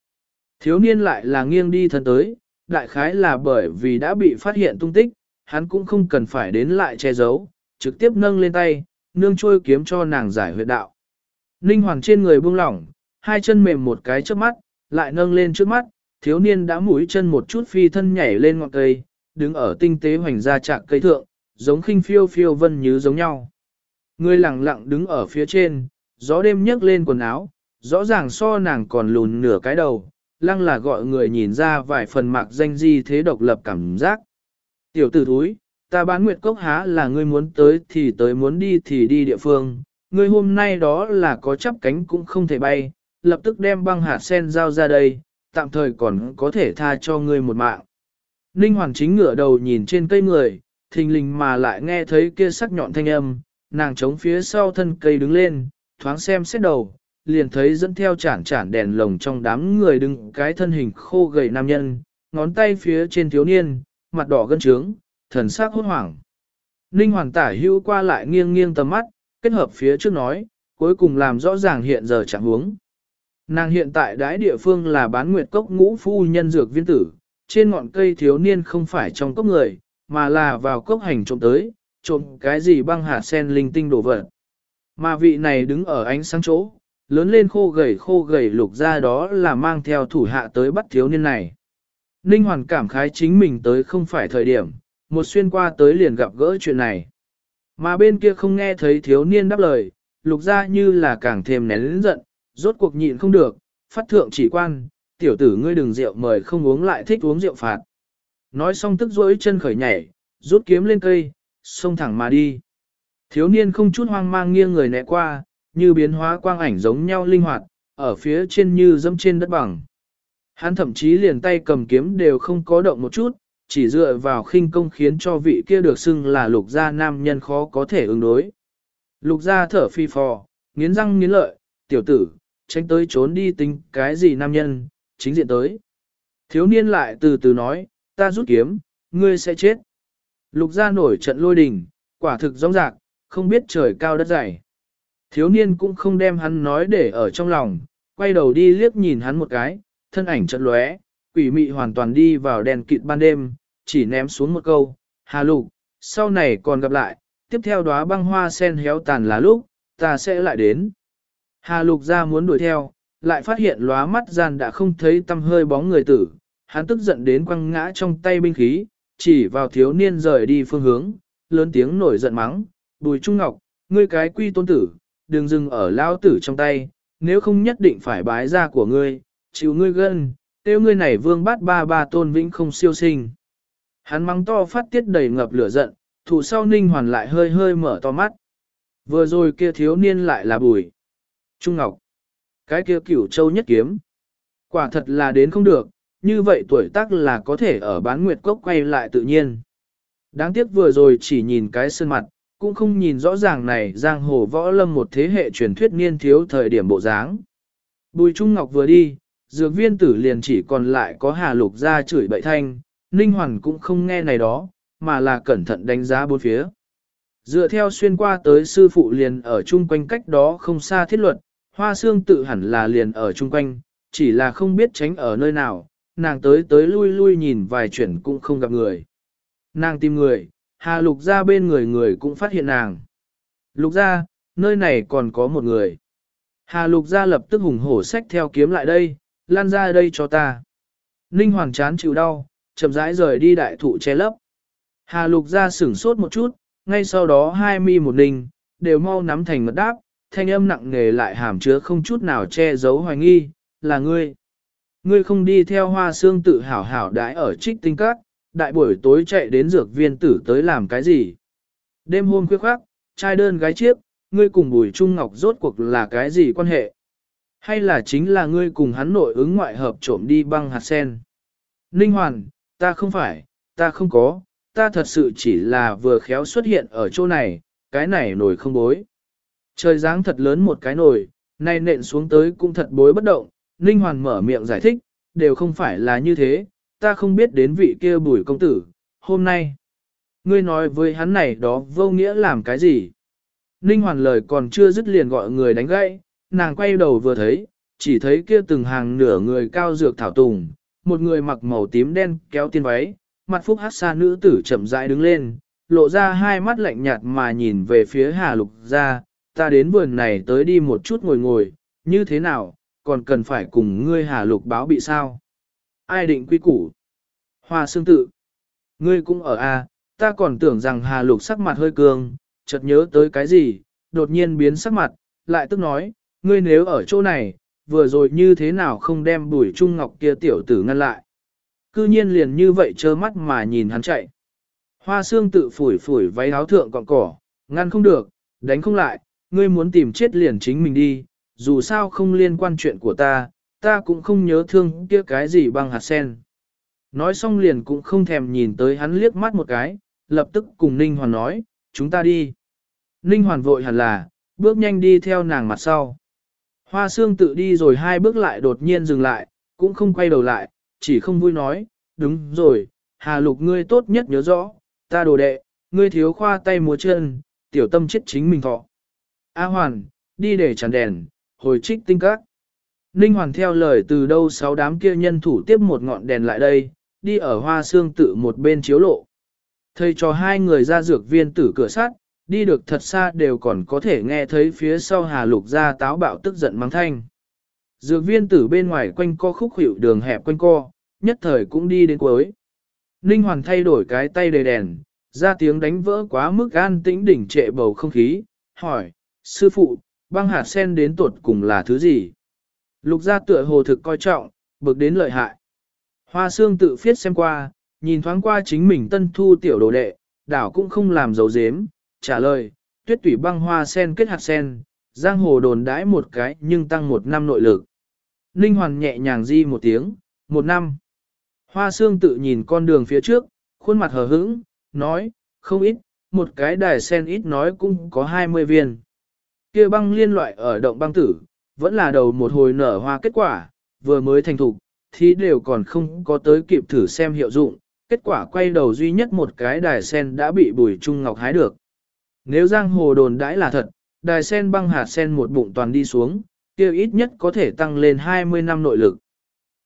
S1: Thiếu niên lại là nghiêng đi thân tới, đại khái là bởi vì đã bị phát hiện tung tích, hắn cũng không cần phải đến lại che giấu, trực tiếp nâng lên tay, nương trôi kiếm cho nàng giải huyệt đạo. Ninh Hoàng trên người buông lỏng, hai chân mềm một cái trước mắt, lại nâng lên trước mắt, thiếu niên đã mũi chân một chút phi thân nhảy lên ngọn cây, đứng ở tinh tế hoành gia trạng cây thượng, giống khinh phiêu phiêu vân như giống nhau. Người lặng lặng đứng ở phía trên, gió đêm nhấc lên quần áo, rõ ràng so nàng còn lùn nửa cái đầu, lăng là gọi người nhìn ra vài phần mạc danh di thế độc lập cảm giác. Tiểu tử thúi, ta bán nguyệt cốc há là ngươi muốn tới thì tới muốn đi thì đi địa phương, ngươi hôm nay đó là có chắp cánh cũng không thể bay, lập tức đem băng hạt sen giao ra đây, tạm thời còn có thể tha cho ngươi một mạng. Ninh Hoàng chính ngửa đầu nhìn trên cây người, thình lình mà lại nghe thấy kia sắc nhọn thanh âm, nàng chống phía sau thân cây đứng lên, thoáng xem xét đầu, liền thấy dẫn theo chản chản đèn lồng trong đám người đứng cái thân hình khô gầy nam nhân, ngón tay phía trên thiếu niên, mặt đỏ gân trướng, thần sắc hốt hoảng. Ninh Hoàng tả hưu qua lại nghiêng nghiêng tầm mắt, kết hợp phía trước nói, cuối cùng làm rõ ràng hiện giờ trạng huống. Nàng hiện tại đái địa phương là bán nguyệt cốc ngũ phu nhân dược viên tử, trên ngọn cây thiếu niên không phải trong cốc người, mà là vào cốc hành trộm tới, trộm cái gì băng hạt sen linh tinh đổ vật. Mà vị này đứng ở ánh sáng chỗ, lớn lên khô gầy khô gầy lục ra đó là mang theo thủ hạ tới bắt thiếu niên này. Ninh Hoàn cảm khái chính mình tới không phải thời điểm, một xuyên qua tới liền gặp gỡ chuyện này. Mà bên kia không nghe thấy thiếu niên đáp lời, lục ra như là càng thêm nén lĩnh giận, rốt cuộc nhịn không được, phát thượng chỉ quan, tiểu tử ngươi đừng rượu mời không uống lại thích uống rượu phạt. Nói xong tức rỗi chân khởi nhảy, rút kiếm lên cây, xông thẳng mà đi. Thiếu niên không chút hoang mang nghiêng người né qua, như biến hóa quang ảnh giống nhau linh hoạt, ở phía trên như dẫm trên đất bằng. Hắn thậm chí liền tay cầm kiếm đều không có động một chút, chỉ dựa vào khinh công khiến cho vị kia được xưng là lục gia nam nhân khó có thể ứng đối. Lục gia thở phi phò, nghiến răng nghiến lợi, tiểu tử, tránh tới trốn đi tính cái gì nam nhân, chính diện tới. Thiếu niên lại từ từ nói, ta rút kiếm, ngươi sẽ chết. Lục gia nổi trận lôi đình, quả thực rõ rạc, không biết trời cao đất dày. Thiếu niên cũng không đem hắn nói để ở trong lòng, quay đầu đi liếc nhìn hắn một cái, thân ảnh trận lóe, quỷ mị hoàn toàn đi vào đèn kịt ban đêm, chỉ ném xuống một câu, hà lục, sau này còn gặp lại, tiếp theo đóa băng hoa sen héo tàn là lúc, ta sẽ lại đến. Hà lục ra muốn đuổi theo, lại phát hiện lóa mắt gian đã không thấy tâm hơi bóng người tử, hắn tức giận đến quăng ngã trong tay binh khí, chỉ vào thiếu niên rời đi phương hướng, lớn tiếng nổi giận mắng, bùi trung ngọc, ngươi cái quy tôn tử, đừng dừng ở lao tử trong tay, nếu không nhất định phải bái ra của ngươi, chịu ngươi gân, tiêu ngươi này vương bát ba ba tôn vĩnh không siêu sinh. Hắn mắng to phát tiết đầy ngập lửa giận, thủ sau ninh hoàn lại hơi hơi mở to mắt. Vừa rồi kia thiếu niên lại là bùi. Trung Ngọc. Cái kia cửu châu nhất kiếm. Quả thật là đến không được, như vậy tuổi tác là có thể ở bán nguyệt cốc quay lại tự nhiên. Đáng tiếc vừa rồi chỉ nhìn cái sơn mặt, cũng không nhìn rõ ràng này giang hồ võ lâm một thế hệ truyền thuyết niên thiếu thời điểm bộ dáng. Bùi Trung Ngọc vừa đi, dược viên tử liền chỉ còn lại có hà lục ra chửi bậy thanh, Ninh Hoàn cũng không nghe này đó, mà là cẩn thận đánh giá bốn phía. Dựa theo xuyên qua tới sư phụ liền ở chung quanh cách đó không xa thiết luật, hoa xương tự hẳn là liền ở chung quanh, chỉ là không biết tránh ở nơi nào, nàng tới tới lui lui nhìn vài chuyển cũng không gặp người. Nàng tìm người, hà lục ra bên người người cũng phát hiện nàng. Lục ra, nơi này còn có một người. Hà lục ra lập tức hùng hổ sách theo kiếm lại đây, lan ra đây cho ta. Ninh hoàng chán chịu đau, chậm rãi rời đi đại thụ che lấp. Hà lục ra sửng sốt một chút, ngay sau đó hai mi một ninh, đều mau nắm thành mật đáp, thanh âm nặng nề lại hàm chứa không chút nào che giấu hoài nghi, là ngươi. Ngươi không đi theo hoa xương tự hảo hảo đãi ở trích tinh các, đại buổi tối chạy đến dược viên tử tới làm cái gì. Đêm hôm khuya khoác, trai đơn gái chiếc, ngươi cùng bùi trung ngọc rốt cuộc là cái gì quan hệ? Hay là chính là ngươi cùng hắn nội ứng ngoại hợp trộm đi băng hạt sen? Ninh Hoàn, ta không phải, ta không có, ta thật sự chỉ là vừa khéo xuất hiện ở chỗ này, cái này nổi không bối. Trời dáng thật lớn một cái nồi, nay nện xuống tới cũng thật bối bất động, Ninh Hoàn mở miệng giải thích, đều không phải là như thế, ta không biết đến vị kia bùi công tử, hôm nay. Ngươi nói với hắn này đó vô nghĩa làm cái gì? Ninh Hoàn lời còn chưa dứt liền gọi người đánh gãy, nàng quay đầu vừa thấy, chỉ thấy kia từng hàng nửa người cao dược thảo tùng, một người mặc màu tím đen kéo tiên váy, mặt phúc hát xa nữ tử chậm rãi đứng lên, lộ ra hai mắt lạnh nhạt mà nhìn về phía Hà Lục ra, ta đến vườn này tới đi một chút ngồi ngồi, như thế nào, còn cần phải cùng ngươi Hà Lục báo bị sao? Ai định quy củ? Hoa xương tự. Ngươi cũng ở a, à, ta còn tưởng rằng Hà Lục sắc mặt hơi cường, chợt nhớ tới cái gì, đột nhiên biến sắc mặt, lại tức nói, ngươi nếu ở chỗ này, vừa rồi như thế nào không đem bùi trung ngọc kia tiểu tử ngăn lại. Cư nhiên liền như vậy trơ mắt mà nhìn hắn chạy. Hoa xương tự phủi phủi váy áo thượng cọng cỏ, ngăn không được, đánh không lại, ngươi muốn tìm chết liền chính mình đi, dù sao không liên quan chuyện của ta, ta cũng không nhớ thương kia cái gì băng hạt sen. Nói xong liền cũng không thèm nhìn tới hắn liếc mắt một cái, lập tức cùng Ninh Hoàn nói, chúng ta đi. Ninh Hoàn vội hẳn là, bước nhanh đi theo nàng mặt sau. Hoa xương tự đi rồi hai bước lại đột nhiên dừng lại, cũng không quay đầu lại, chỉ không vui nói, đúng rồi, Hà Lục ngươi tốt nhất nhớ rõ, ta đồ đệ, ngươi thiếu khoa tay múa chân, tiểu tâm chết chính mình thọ. A Hoàn, đi để tràn đèn, hồi trích tinh các. Ninh Hoàn theo lời từ đâu sáu đám kia nhân thủ tiếp một ngọn đèn lại đây, đi ở hoa xương tự một bên chiếu lộ. Thầy cho hai người ra dược viên tử cửa sắt, đi được thật xa đều còn có thể nghe thấy phía sau Hà Lục ra táo bạo tức giận mắng thanh. Dược viên tử bên ngoài quanh co khúc hiệu đường hẹp quanh co, nhất thời cũng đi đến cuối. Ninh Hoàn thay đổi cái tay đầy đèn, ra tiếng đánh vỡ quá mức an tĩnh đỉnh trệ bầu không khí, hỏi, sư phụ, băng hạt sen đến tuột cùng là thứ gì? Lục gia tựa hồ thực coi trọng, bực đến lợi hại. Hoa xương tự phiết xem qua, nhìn thoáng qua chính mình tân thu tiểu đồ đệ, đảo cũng không làm dấu dếm, trả lời, tuyết tủy băng hoa sen kết hạt sen, giang hồ đồn đãi một cái nhưng tăng một năm nội lực. Ninh Hoàn nhẹ nhàng di một tiếng, một năm. Hoa xương tự nhìn con đường phía trước, khuôn mặt hờ hững, nói, không ít, một cái đài sen ít nói cũng có 20 viên kia băng liên loại ở động băng tử, vẫn là đầu một hồi nở hoa kết quả, vừa mới thành thục, thì đều còn không có tới kịp thử xem hiệu dụng, kết quả quay đầu duy nhất một cái đài sen đã bị bùi trung ngọc hái được. Nếu giang hồ đồn đãi là thật, đài sen băng hạt sen một bụng toàn đi xuống, kia ít nhất có thể tăng lên 20 năm nội lực.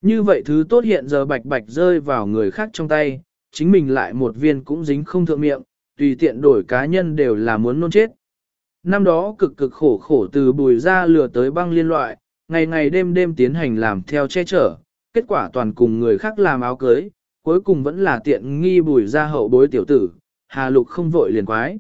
S1: Như vậy thứ tốt hiện giờ bạch bạch rơi vào người khác trong tay, chính mình lại một viên cũng dính không thượng miệng, tùy tiện đổi cá nhân đều là muốn nôn chết. Năm đó cực cực khổ khổ từ bùi ra lừa tới băng liên loại, ngày ngày đêm đêm tiến hành làm theo che chở, kết quả toàn cùng người khác làm áo cưới, cuối cùng vẫn là tiện nghi bùi ra hậu bối tiểu tử, hà lục không vội liền quái.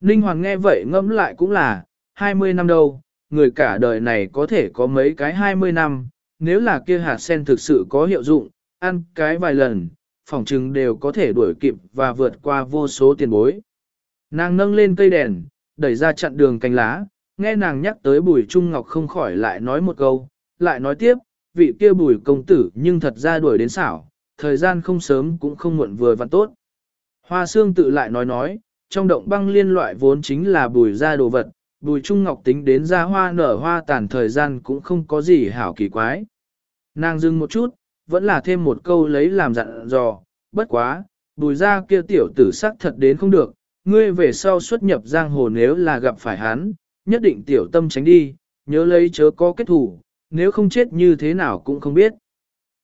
S1: Ninh Hoàng nghe vậy ngẫm lại cũng là, 20 năm đâu, người cả đời này có thể có mấy cái 20 năm, nếu là kia hạt sen thực sự có hiệu dụng, ăn cái vài lần, phòng chứng đều có thể đuổi kịp và vượt qua vô số tiền bối. Nàng nâng lên cây đèn, đẩy ra chặn đường cánh lá, nghe nàng nhắc tới bùi trung ngọc không khỏi lại nói một câu, lại nói tiếp, vị kia bùi công tử nhưng thật ra đuổi đến xảo, thời gian không sớm cũng không muộn vừa vặn tốt. Hoa xương tự lại nói nói, trong động băng liên loại vốn chính là bùi ra đồ vật, bùi trung ngọc tính đến ra hoa nở hoa tàn thời gian cũng không có gì hảo kỳ quái. Nàng dừng một chút, vẫn là thêm một câu lấy làm dặn dò, bất quá, bùi ra kia tiểu tử sắc thật đến không được, ngươi về sau xuất nhập giang hồ nếu là gặp phải hắn, nhất định tiểu tâm tránh đi, nhớ lấy chớ có kết thủ, nếu không chết như thế nào cũng không biết.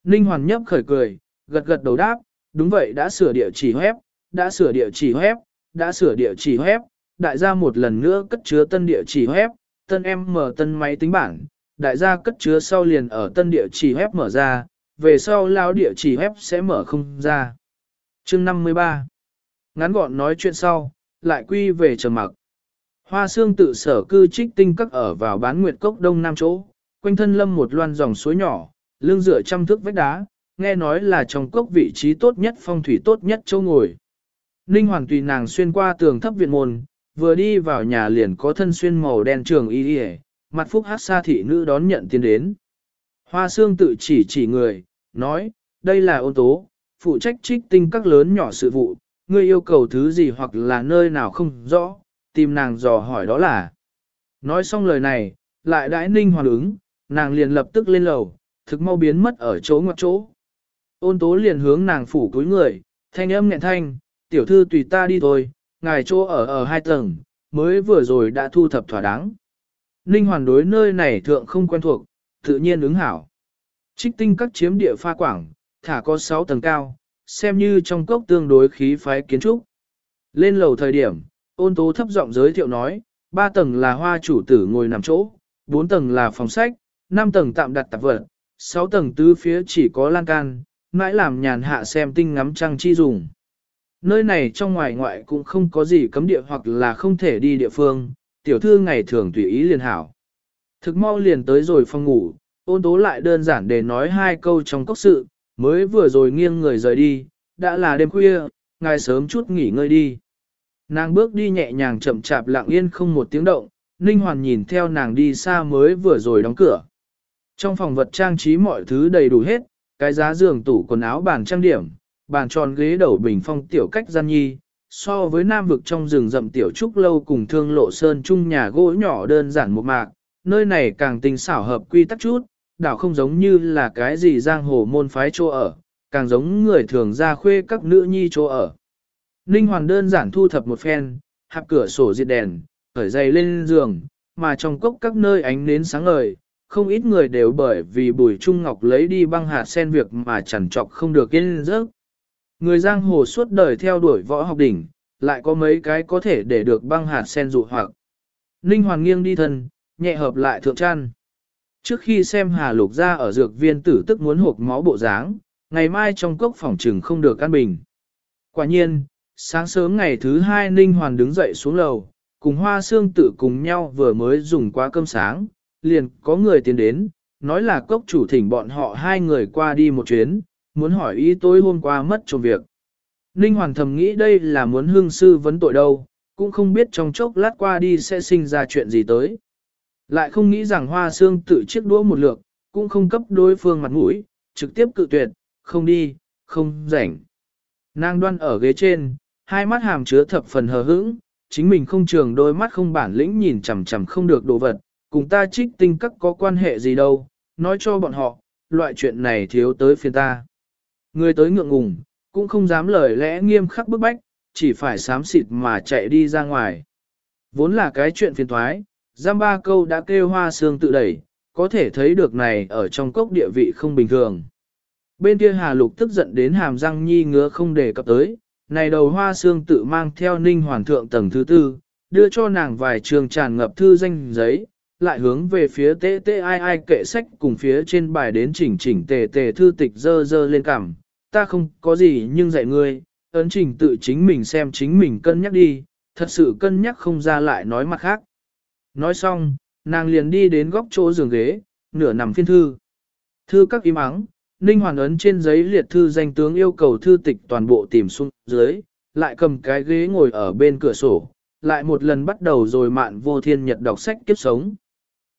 S1: Ninh Hoàn nhấp khởi cười, gật gật đầu đáp, đúng vậy đã sửa địa chỉ web, đã sửa địa chỉ web, đã sửa địa chỉ web, đại gia một lần nữa cất chứa tân địa chỉ web, tân em mở tân máy tính bảng, đại gia cất chứa sau liền ở tân địa chỉ web mở ra, về sau lao địa chỉ web sẽ mở không ra. Chương 53 Ngắn gọn nói chuyện sau, lại quy về trầm mặc. Hoa xương tự sở cư trích tinh các ở vào bán nguyệt cốc đông nam chỗ, quanh thân lâm một loan dòng suối nhỏ, lưng dựa trăm thước vách đá, nghe nói là trong cốc vị trí tốt nhất phong thủy tốt nhất châu ngồi. Ninh Hoàng tùy nàng xuyên qua tường thấp viện môn, vừa đi vào nhà liền có thân xuyên màu đen trường y y, mặt phúc hát xa thị nữ đón nhận tiến đến. Hoa xương tự chỉ chỉ người, nói, đây là ôn tố, phụ trách trích tinh các lớn nhỏ sự vụ, ngươi yêu cầu thứ gì hoặc là nơi nào không rõ, tìm nàng dò hỏi đó là. Nói xong lời này, lại đãi ninh hoàn ứng, nàng liền lập tức lên lầu, thực mau biến mất ở chỗ ngoặt chỗ. Ôn tố liền hướng nàng phủ túi người, thanh âm nghẹn thanh, tiểu thư tùy ta đi thôi, ngài chỗ ở ở hai tầng, mới vừa rồi đã thu thập thỏa đáng. Ninh hoàn đối nơi này thượng không quen thuộc, tự nhiên ứng hảo. Trích tinh các chiếm địa pha quảng, thả có 6 tầng cao, xem như trong cốc tương đối khí phái kiến trúc. Lên lầu thời điểm, ôn tố thấp giọng giới thiệu nói, ba tầng là hoa chủ tử ngồi nằm chỗ, bốn tầng là phòng sách, năm tầng tạm đặt tạp vật, sáu tầng tứ phía chỉ có lan can, mãi làm nhàn hạ xem tinh ngắm trăng chi dùng. Nơi này trong ngoài ngoại cũng không có gì cấm địa hoặc là không thể đi địa phương, tiểu thư ngày thường tùy ý liền hảo. Thực mau liền tới rồi phòng ngủ, ôn tố lại đơn giản để nói hai câu trong cốc sự, mới vừa rồi nghiêng người rời đi, đã là đêm khuya, ngài sớm chút nghỉ ngơi đi. Nàng bước đi nhẹ nhàng chậm chạp lặng yên không một tiếng động, Ninh Hoàn nhìn theo nàng đi xa mới vừa rồi đóng cửa. Trong phòng vật trang trí mọi thứ đầy đủ hết, cái giá giường tủ quần áo bàn trang điểm, bàn tròn ghế đầu bình phong tiểu cách gian nhi, so với nam vực trong rừng rậm tiểu trúc lâu cùng thương lộ sơn chung nhà gỗ nhỏ đơn giản một mạc, nơi này càng tình xảo hợp quy tắc chút, đảo không giống như là cái gì giang hồ môn phái chỗ ở, càng giống người thường ra khuê các nữ nhi chỗ ở. Ninh Hoàn đơn giản thu thập một phen, hạp cửa sổ diệt đèn, khởi dày lên giường, mà trong cốc các nơi ánh nến sáng ngời, không ít người đều bởi vì bùi trung ngọc lấy đi băng hạt sen việc mà chẳng trọc không được yên giấc. Người giang hồ suốt đời theo đuổi võ học đỉnh, lại có mấy cái có thể để được băng hạt sen dụ hoặc. Ninh Hoàn nghiêng đi thân, nhẹ hợp lại thượng trăn. Trước khi xem Hà Lục ra ở dược viên tử tức muốn hộp máu bộ dáng, ngày mai trong cốc phòng trừng không được an bình. Quả nhiên, sáng sớm ngày thứ hai Ninh Hoàn đứng dậy xuống lầu, cùng hoa xương tử cùng nhau vừa mới dùng qua cơm sáng, liền có người tiến đến, nói là cốc chủ thỉnh bọn họ hai người qua đi một chuyến, muốn hỏi ý tối hôm qua mất trong việc. Ninh Hoàn thầm nghĩ đây là muốn hương sư vấn tội đâu, cũng không biết trong chốc lát qua đi sẽ sinh ra chuyện gì tới. Lại không nghĩ rằng hoa xương tự chiếc đũa một lượt, cũng không cấp đối phương mặt mũi, trực tiếp cự tuyệt, không đi, không rảnh. Nàng đoan ở ghế trên, hai mắt hàm chứa thập phần hờ hững, chính mình không trường đôi mắt không bản lĩnh nhìn chằm chằm không được đồ vật, cùng ta trích tinh các có quan hệ gì đâu, nói cho bọn họ, loại chuyện này thiếu tới phiên ta. Người tới ngượng ngùng, cũng không dám lời lẽ nghiêm khắc bức bách, chỉ phải sám xịt mà chạy đi ra ngoài. Vốn là cái chuyện phiền thoái, giam ba câu đã kêu hoa xương tự đẩy, có thể thấy được này ở trong cốc địa vị không bình thường. Bên kia Hà Lục tức giận đến hàm răng nhi ngứa không để cập tới, này đầu hoa xương tự mang theo ninh hoàn thượng tầng thứ tư, đưa cho nàng vài trường tràn ngập thư danh giấy, lại hướng về phía tế tế ai ai kệ sách cùng phía trên bài đến chỉnh chỉnh tề tề thư tịch dơ dơ lên cằm, ta không có gì nhưng dạy ngươi, ấn trình tự chính mình xem chính mình cân nhắc đi, thật sự cân nhắc không ra lại nói mặt khác. Nói xong, nàng liền đi đến góc chỗ giường ghế, nửa nằm phiên thư. Thư các im ắng, Ninh Hoàn ấn trên giấy liệt thư danh tướng yêu cầu thư tịch toàn bộ tìm xuống dưới, lại cầm cái ghế ngồi ở bên cửa sổ, lại một lần bắt đầu rồi mạn vô thiên nhật đọc sách kiếp sống.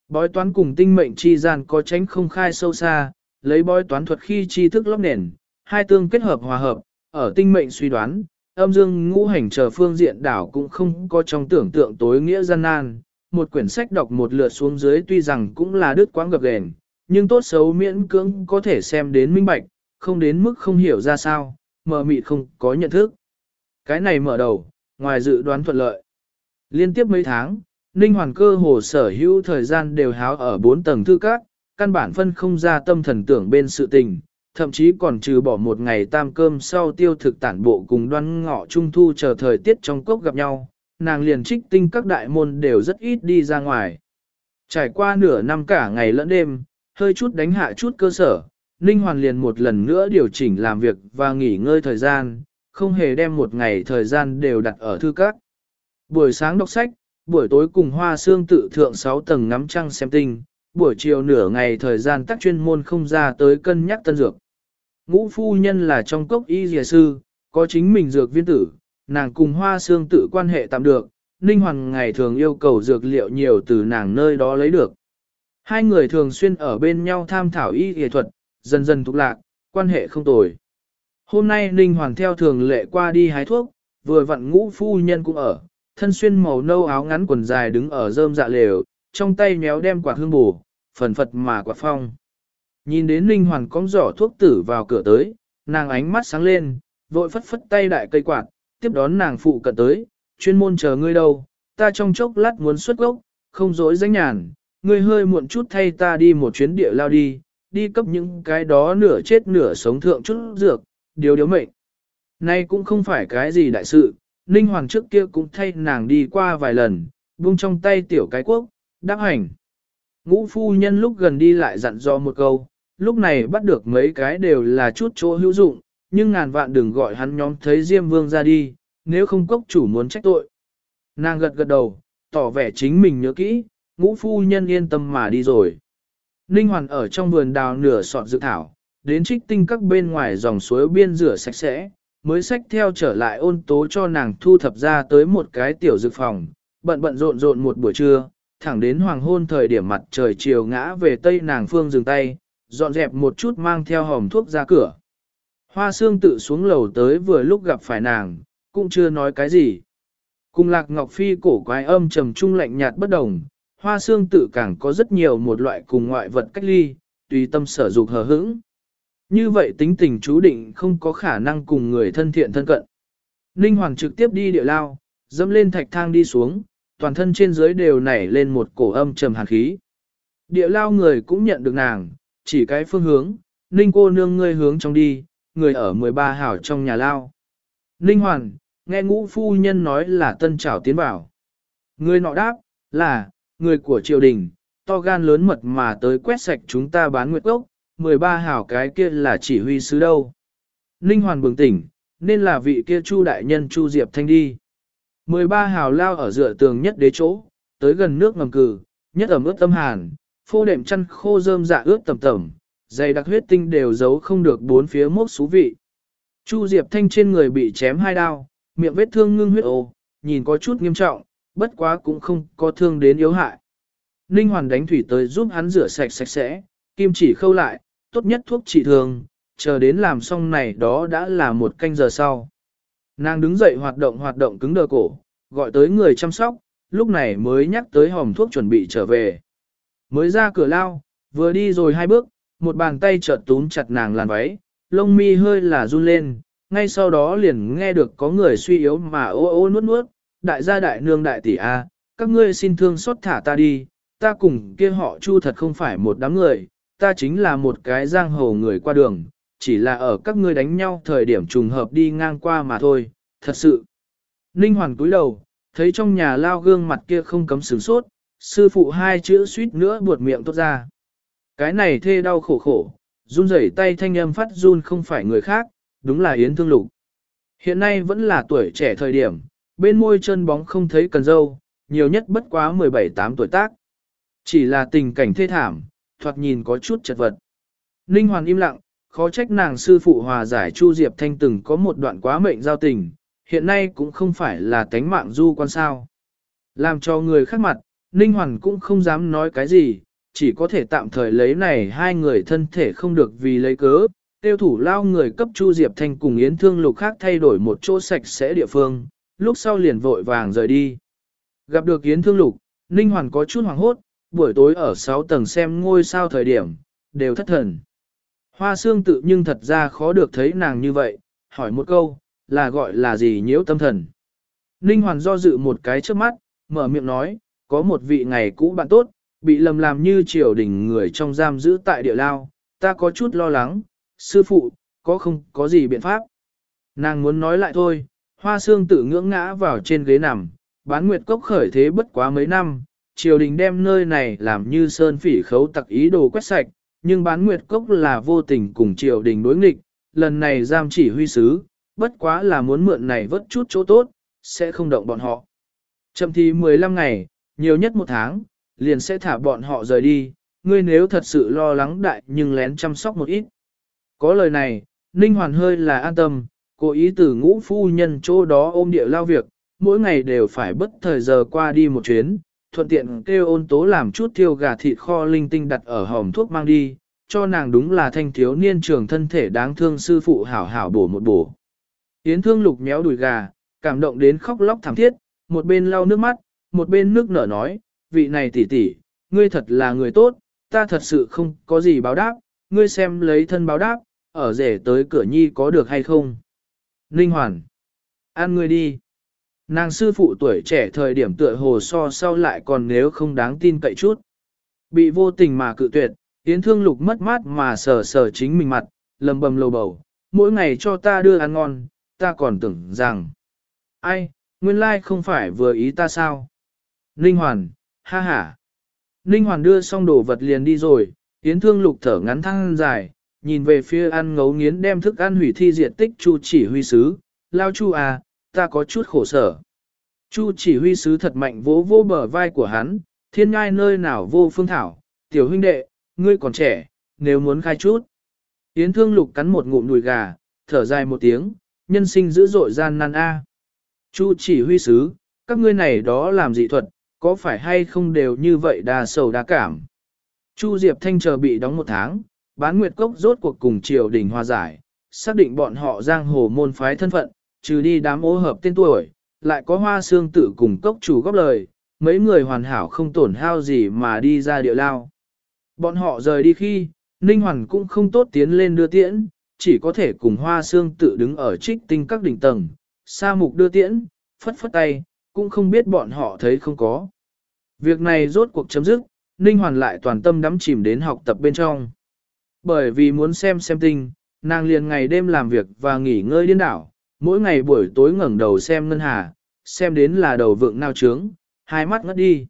S1: Bói toán cùng tinh mệnh chi gian có tránh không khai sâu xa, lấy bói toán thuật khi tri thức lóc nền, hai tương kết hợp hòa hợp, ở tinh mệnh suy đoán, âm dương ngũ hành chờ phương diện đảo cũng không có trong tưởng tượng tối nghĩa gian nan. Một quyển sách đọc một lượt xuống dưới tuy rằng cũng là đứt quãng gập ghềnh, nhưng tốt xấu miễn cưỡng có thể xem đến minh bạch, không đến mức không hiểu ra sao, mờ mịt không có nhận thức. Cái này mở đầu, ngoài dự đoán thuận lợi. Liên tiếp mấy tháng, Ninh Hoàn cơ hồ sở hữu thời gian đều háo ở bốn tầng thư các, căn bản phân không ra tâm thần tưởng bên sự tình, thậm chí còn trừ bỏ một ngày tam cơm sau tiêu thực tản bộ cùng đoan ngọ trung thu chờ thời tiết trong cốc gặp nhau, nàng liền trích tinh các đại môn đều rất ít đi ra ngoài. Trải qua nửa năm cả ngày lẫn đêm, hơi chút đánh hạ chút cơ sở, Ninh Hoàn liền một lần nữa điều chỉnh làm việc và nghỉ ngơi thời gian, không hề đem một ngày thời gian đều đặt ở thư các. Buổi sáng đọc sách, buổi tối cùng hoa xương tự thượng 6 tầng ngắm trăng xem tinh, buổi chiều nửa ngày thời gian tác chuyên môn không ra tới cân nhắc tân dược. Ngũ phu nhân là trong cốc y dìa sư, có chính mình dược viên tử, nàng cùng hoa xương tự quan hệ tạm được, Ninh Hoàng ngày thường yêu cầu dược liệu nhiều từ nàng nơi đó lấy được. Hai người thường xuyên ở bên nhau tham thảo y y thuật, dần dần thục lạc, quan hệ không tồi. Hôm nay Ninh Hoàng theo thường lệ qua đi hái thuốc, vừa vặn ngũ phu nhân cũng ở, thân xuyên màu nâu áo ngắn quần dài đứng ở rơm dạ lều, trong tay méo đem quạt hương bù, phần phật mà quạt phong. Nhìn đến Ninh hoàng cong giỏ thuốc tử vào cửa tới, nàng ánh mắt sáng lên, vội phất phất tay đại cây quạt, tiếp đón nàng phụ cận tới, chuyên môn chờ ngươi đâu, ta trong chốc lát muốn xuất gốc, không dối danh nhàn, ngươi hơi muộn chút thay ta đi một chuyến địa lao đi, đi cấp những cái đó nửa chết nửa sống thượng chút dược, điều điều mệnh. Nay cũng không phải cái gì đại sự, Ninh Hoàng trước kia cũng thay nàng đi qua vài lần, buông trong tay tiểu cái quốc, đáp hành. Ngũ phu nhân lúc gần đi lại dặn dò một câu, lúc này bắt được mấy cái đều là chút chỗ hữu dụng, nhưng ngàn vạn đừng gọi hắn nhóm thấy Diêm Vương ra đi, nếu không cốc chủ muốn trách tội. Nàng gật gật đầu, tỏ vẻ chính mình nhớ kỹ, ngũ phu nhân yên tâm mà đi rồi. Ninh Hoàn ở trong vườn đào nửa sọt dự thảo, đến trích tinh các bên ngoài dòng suối biên rửa sạch sẽ, mới sách theo trở lại ôn tố cho nàng thu thập ra tới một cái tiểu dược phòng, bận bận rộn rộn một buổi trưa, thẳng đến hoàng hôn thời điểm mặt trời chiều ngã về tây nàng phương dừng tay, dọn dẹp một chút mang theo hòm thuốc ra cửa. Hoa Sương tự xuống lầu tới vừa lúc gặp phải nàng, cũng chưa nói cái gì. Cùng lạc ngọc phi cổ quái âm trầm trung lạnh nhạt bất đồng, hoa Sương tự càng có rất nhiều một loại cùng ngoại vật cách ly, tùy tâm sở dục hờ hững. Như vậy tính tình chú định không có khả năng cùng người thân thiện thân cận. Ninh Hoàng trực tiếp đi địa lao, dẫm lên thạch thang đi xuống, toàn thân trên dưới đều nảy lên một cổ âm trầm hàn khí. Địa lao người cũng nhận được nàng, chỉ cái phương hướng, Ninh cô nương ngươi hướng trong đi, người ở 13 hảo trong nhà lao. Ninh Hoàn, nghe ngũ phu nhân nói là tân trảo tiến bảo. Người nọ đáp, là, người của triều đình, to gan lớn mật mà tới quét sạch chúng ta bán nguyệt gốc, 13 hảo cái kia là chỉ huy sứ đâu. Ninh Hoàn bừng tỉnh, nên là vị kia Chu đại nhân Chu Diệp Thanh đi. 13 hào lao ở dựa tường nhất đế chỗ, tới gần nước ngầm cử, nhất ẩm ướt tâm hàn, phô đệm chăn khô rơm dạ ướt tầm tầm, dày đặc huyết tinh đều giấu không được bốn phía mốc xú vị. Chu Diệp Thanh trên người bị chém hai đao, miệng vết thương ngưng huyết ồ, nhìn có chút nghiêm trọng, bất quá cũng không có thương đến yếu hại. Ninh Hoàn đánh thủy tới giúp hắn rửa sạch sạch sẽ, kim chỉ khâu lại, tốt nhất thuốc trị thương, chờ đến làm xong này đó đã là một canh giờ sau. Nàng đứng dậy hoạt động hoạt động cứng đờ cổ, gọi tới người chăm sóc, lúc này mới nhắc tới hòm thuốc chuẩn bị trở về. Mới ra cửa lao, vừa đi rồi hai bước, một bàn tay chợt túm chặt nàng làn váy, lông mi hơi là run lên, ngay sau đó liền nghe được có người suy yếu mà ô ô nuốt nuốt, đại gia đại nương đại tỷ A, các ngươi xin thương xót thả ta đi, ta cùng kia họ chu thật không phải một đám người, ta chính là một cái giang hồ người qua đường, chỉ là ở các ngươi đánh nhau thời điểm trùng hợp đi ngang qua mà thôi, thật sự. Ninh hoàng cúi đầu, thấy trong nhà lao gương mặt kia không cấm sửng sốt, sư phụ hai chữ suýt nữa buột miệng tốt ra. Cái này thê đau khổ khổ, run rẩy tay thanh âm phát run không phải người khác, đúng là Yến Thương Lục. Hiện nay vẫn là tuổi trẻ thời điểm, bên môi chân bóng không thấy cần dâu, nhiều nhất bất quá 17-8 tuổi tác. Chỉ là tình cảnh thê thảm, thoạt nhìn có chút chật vật. Ninh Hoàn im lặng, khó trách nàng sư phụ hòa giải Chu Diệp Thanh từng có một đoạn quá mệnh giao tình, hiện nay cũng không phải là tánh mạng du quan sao. Làm cho người khác mặt, Ninh Hoàn cũng không dám nói cái gì, chỉ có thể tạm thời lấy này hai người thân thể không được vì lấy cớ, tiêu thủ lao người cấp Chu Diệp Thanh cùng Yến Thương Lục khác thay đổi một chỗ sạch sẽ địa phương, lúc sau liền vội vàng rời đi. Gặp được Yến Thương Lục, Ninh Hoàn có chút hoảng hốt, buổi tối ở 6 tầng xem ngôi sao thời điểm, đều thất thần. Hoa xương tự nhưng thật ra khó được thấy nàng như vậy, hỏi một câu, là gọi là gì nhiễu tâm thần. Ninh Hoàn do dự một cái trước mắt, mở miệng nói, có một vị ngày cũ bạn tốt, bị lầm làm như triều đình người trong giam giữ tại địa lao, ta có chút lo lắng, sư phụ, có không có gì biện pháp. Nàng muốn nói lại thôi, hoa xương tự ngưỡng ngã vào trên ghế nằm, bán nguyệt cốc khởi thế bất quá mấy năm, triều đình đem nơi này làm như sơn phỉ khấu tặc ý đồ quét sạch, nhưng bán nguyệt cốc là vô tình cùng triều đình đối nghịch, lần này giam chỉ huy sứ, bất quá là muốn mượn này vớt chút chỗ tốt, sẽ không động bọn họ. Chậm thì 15 ngày, nhiều nhất một tháng, liền sẽ thả bọn họ rời đi, ngươi nếu thật sự lo lắng đại nhưng lén chăm sóc một ít. Có lời này, Ninh Hoàn hơi là an tâm, cố ý từ ngũ phu nhân chỗ đó ôm địa lao việc, mỗi ngày đều phải bất thời giờ qua đi một chuyến, thuận tiện kêu ôn tố làm chút thiêu gà thịt kho linh tinh đặt ở hòm thuốc mang đi, cho nàng đúng là thanh thiếu niên trưởng thân thể đáng thương sư phụ hảo hảo bổ một bổ. Yến thương lục méo đùi gà, cảm động đến khóc lóc thảm thiết, một bên lau nước mắt, một bên nước nở nói, vị này tỷ tỷ, ngươi thật là người tốt, ta thật sự không có gì báo đáp, ngươi xem lấy thân báo đáp, ở rể tới cửa nhi có được hay không. Ninh Hoàn, ăn ngươi đi. Nàng sư phụ tuổi trẻ thời điểm tựa hồ so sau lại còn nếu không đáng tin cậy chút. Bị vô tình mà cự tuyệt, Yến Thương Lục mất mát mà sờ sờ chính mình mặt, lầm bầm lầu bầu, mỗi ngày cho ta đưa ăn ngon, ta còn tưởng rằng, ai, nguyên lai không phải vừa ý ta sao? Ninh Hoàn, ha ha. Ninh Hoàn đưa xong đồ vật liền đi rồi, Yến Thương Lục thở ngắn thăng dài, nhìn về phía ăn ngấu nghiến đem thức ăn hủy thi diệt tích Chu chỉ huy sứ, lao Chu à, ta có chút khổ sở. Chu chỉ huy sứ thật mạnh vỗ vỗ bờ vai của hắn, thiên ngai nơi nào vô phương thảo, tiểu huynh đệ, ngươi còn trẻ, nếu muốn khai chút. Yến thương lục cắn một ngụm đùi gà, thở dài một tiếng, nhân sinh dữ dội gian nan a. Chu chỉ huy sứ, các ngươi này đó làm dị thuật, có phải hay không đều như vậy đa sầu đa cảm. Chu Diệp Thanh chờ bị đóng một tháng, bán nguyệt cốc rốt cuộc cùng triều đình hòa giải, xác định bọn họ giang hồ môn phái thân phận, trừ đi đám ô hợp tên tuổi, lại có hoa xương Tử cùng cốc chủ góp lời, mấy người hoàn hảo không tổn hao gì mà đi ra địa lao. Bọn họ rời đi khi, Ninh Hoàn cũng không tốt tiến lên đưa tiễn, chỉ có thể cùng hoa xương tự đứng ở trích tinh các đỉnh tầng, sa mục đưa tiễn, phất phất tay, cũng không biết bọn họ thấy không có. Việc này rốt cuộc chấm dứt, Ninh Hoàn lại toàn tâm đắm chìm đến học tập bên trong. Bởi vì muốn xem xem tinh, nàng liền ngày đêm làm việc và nghỉ ngơi điên đảo, mỗi ngày buổi tối ngẩng đầu xem ngân hà, xem đến là đầu vượng nao trướng, hai mắt ngất đi.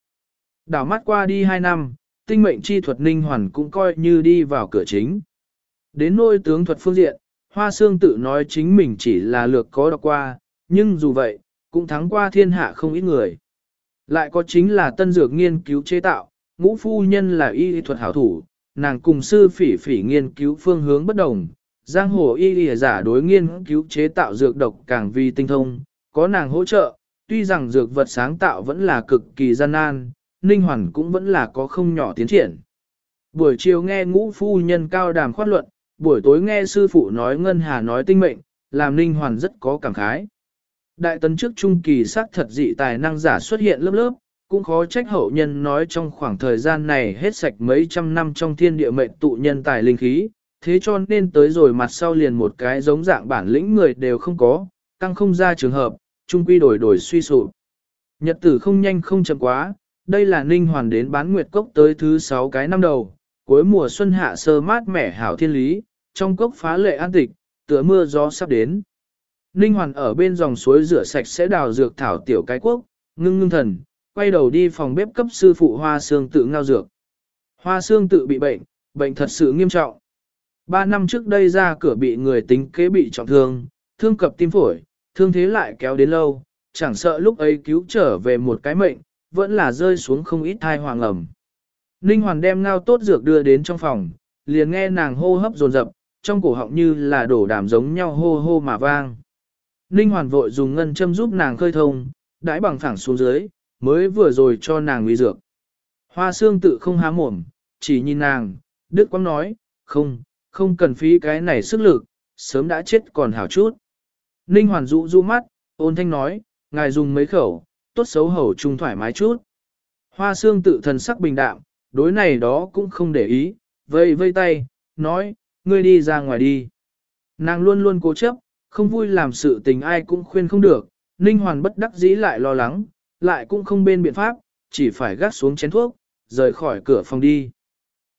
S1: Đảo mắt qua đi hai năm, tinh mệnh chi thuật Ninh Hoàn cũng coi như đi vào cửa chính. Đến nôi tướng thuật phương diện, Hoa Sương tự nói chính mình chỉ là lược có đọc qua, nhưng dù vậy, cũng thắng qua thiên hạ không ít người. Lại có chính là tân dược nghiên cứu chế tạo, ngũ phu nhân là y thuật hảo thủ, nàng cùng sư phỉ phỉ nghiên cứu phương hướng bất đồng. Giang hồ y lìa giả đối nghiên cứu chế tạo dược độc càng vì tinh thông, có nàng hỗ trợ, tuy rằng dược vật sáng tạo vẫn là cực kỳ gian nan, Ninh Hoàn cũng vẫn là có không nhỏ tiến triển. Buổi chiều nghe ngũ phu nhân cao đàm khoát luận, buổi tối nghe sư phụ nói ngân hà nói tinh mệnh, làm Ninh Hoàn rất có cảm khái. Đại tấn trước trung kỳ sắc thật dị tài năng giả xuất hiện lớp lớp, cũng khó trách hậu nhân nói trong khoảng thời gian này hết sạch mấy trăm năm trong thiên địa mệnh tụ nhân tài linh khí, thế cho nên tới rồi mặt sau liền một cái giống dạng bản lĩnh người đều không có, tăng không ra trường hợp, trung quy đổi đổi suy sụp. Nhật tử không nhanh không chậm quá, đây là ninh hoàn đến bán nguyệt cốc tới thứ sáu cái năm đầu, cuối mùa xuân hạ sơ mát mẻ hảo thiên lý, trong cốc phá lệ an tịch, tựa mưa gió sắp đến. Ninh hoàn ở bên dòng suối rửa sạch sẽ đào dược thảo tiểu cái quốc, ngưng ngưng thần, quay đầu đi phòng bếp cấp sư phụ hoa xương tự ngao dược. Hoa xương tự bị bệnh, bệnh thật sự nghiêm trọng. Ba năm trước đây ra cửa bị người tính kế bị trọng thương, thương cập tim phổi, thương thế lại kéo đến lâu, chẳng sợ lúc ấy cứu trở về một cái mệnh, vẫn là rơi xuống không ít thai hoàng ẩm. Ninh Hoàn đem ngao tốt dược đưa đến trong phòng, liền nghe nàng hô hấp dồn dập, trong cổ họng như là đổ đàm giống nhau hô hô mà vang. Ninh Hoàn vội dùng ngân châm giúp nàng khơi thông, đãi bằng thẳng xuống dưới, mới vừa rồi cho nàng nguy dược. Hoa xương tự không há mồm, chỉ nhìn nàng, Đức Quang nói, không, không cần phí cái này sức lực, sớm đã chết còn hảo chút. Ninh Hoàn dụ du mắt, ôn thanh nói, ngài dùng mấy khẩu, tốt xấu hầu chung thoải mái chút. Hoa xương tự thần sắc bình đạm, đối này đó cũng không để ý, vây vây tay, nói, ngươi đi ra ngoài đi. Nàng luôn luôn cố chấp, không vui làm sự tình ai cũng khuyên không được, Ninh Hoàn bất đắc dĩ lại lo lắng, lại cũng không bên biện pháp, chỉ phải gác xuống chén thuốc, rời khỏi cửa phòng đi.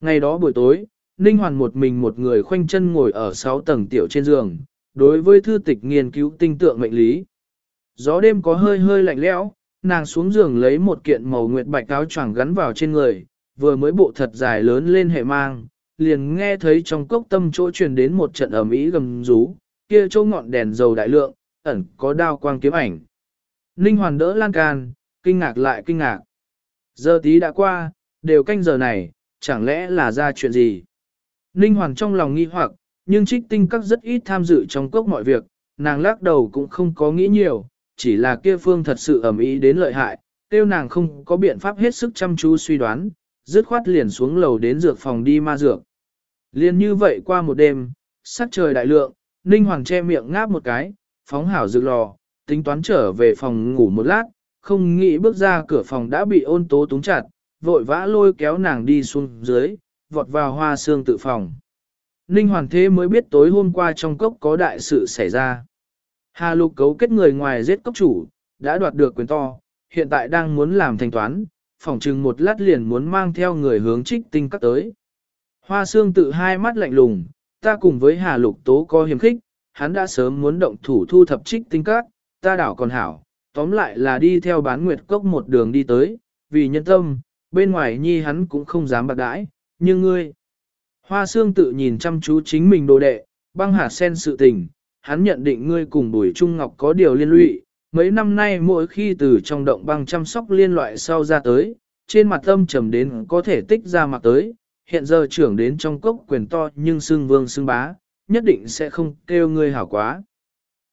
S1: Ngày đó buổi tối, Ninh Hoàn một mình một người khoanh chân ngồi ở 6 tầng tiểu trên giường, đối với thư tịch nghiên cứu tinh tượng mệnh lý. Gió đêm có hơi hơi lạnh lẽo, nàng xuống giường lấy một kiện màu nguyệt bạch áo choàng gắn vào trên người, vừa mới bộ thật dài lớn lên hệ mang, liền nghe thấy trong cốc tâm chỗ truyền đến một trận ẩm ý gầm rú, kia chỗ ngọn đèn dầu đại lượng, ẩn có đao quang kiếm ảnh. Ninh hoàn đỡ lan can, kinh ngạc lại kinh ngạc. Giờ tí đã qua, đều canh giờ này, chẳng lẽ là ra chuyện gì? Ninh hoàn trong lòng nghi hoặc, nhưng trích tinh các rất ít tham dự trong cốc mọi việc, nàng lắc đầu cũng không có nghĩ nhiều, chỉ là kia phương thật sự ẩm ý đến lợi hại, tiêu nàng không có biện pháp hết sức chăm chú suy đoán, dứt khoát liền xuống lầu đến dược phòng đi ma dược. Liên như vậy qua một đêm, sắc trời đại lượng, Ninh Hoàng che miệng ngáp một cái, phóng hảo dự lò, tính toán trở về phòng ngủ một lát, không nghĩ bước ra cửa phòng đã bị ôn tố túng chặt, vội vã lôi kéo nàng đi xuống dưới, vọt vào hoa xương tự phòng. Ninh Hoàng thế mới biết tối hôm qua trong cốc có đại sự xảy ra. Hà lục cấu kết người ngoài giết cốc chủ, đã đoạt được quyền to, hiện tại đang muốn làm thanh toán, phỏng chừng một lát liền muốn mang theo người hướng trích tinh các tới. Hoa xương tự hai mắt lạnh lùng, ta cùng với Hà lục tố có hiểm khích, hắn đã sớm muốn động thủ thu thập trích tinh các, ta đảo còn hảo, tóm lại là đi theo bán nguyệt cốc một đường đi tới, vì nhân tâm, bên ngoài nhi hắn cũng không dám bạc đãi, nhưng ngươi, Hoa xương tự nhìn chăm chú chính mình đồ đệ, băng hạt sen sự tình, hắn nhận định ngươi cùng bùi trung ngọc có điều liên lụy, mấy năm nay mỗi khi từ trong động băng chăm sóc liên loại sau ra tới, trên mặt âm trầm đến có thể tích ra mặt tới, hiện giờ trưởng đến trong cốc quyền to nhưng xưng vương xưng bá, nhất định sẽ không kêu ngươi hảo quá.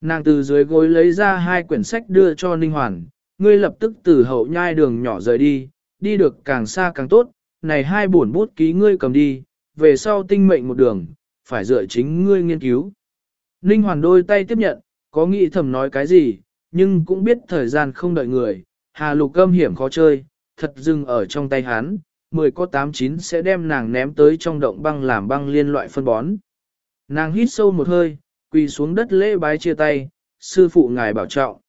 S1: Nàng từ dưới gối lấy ra hai quyển sách đưa cho Ninh Hoàn, ngươi lập tức từ hậu nhai đường nhỏ rời đi, đi được càng xa càng tốt, này hai buồn bút ký ngươi cầm đi, về sau tinh mệnh một đường, phải dựa chính ngươi nghiên cứu. Ninh Hoàn đôi tay tiếp nhận, có nghĩ thầm nói cái gì, nhưng cũng biết thời gian không đợi người, hà lục âm hiểm khó chơi, thật dừng ở trong tay hắn, mười có tám chín sẽ đem nàng ném tới trong động băng làm băng liên loại phân bón. Nàng hít sâu một hơi, quỳ xuống đất lễ bái chia tay, sư phụ ngài bảo trọng.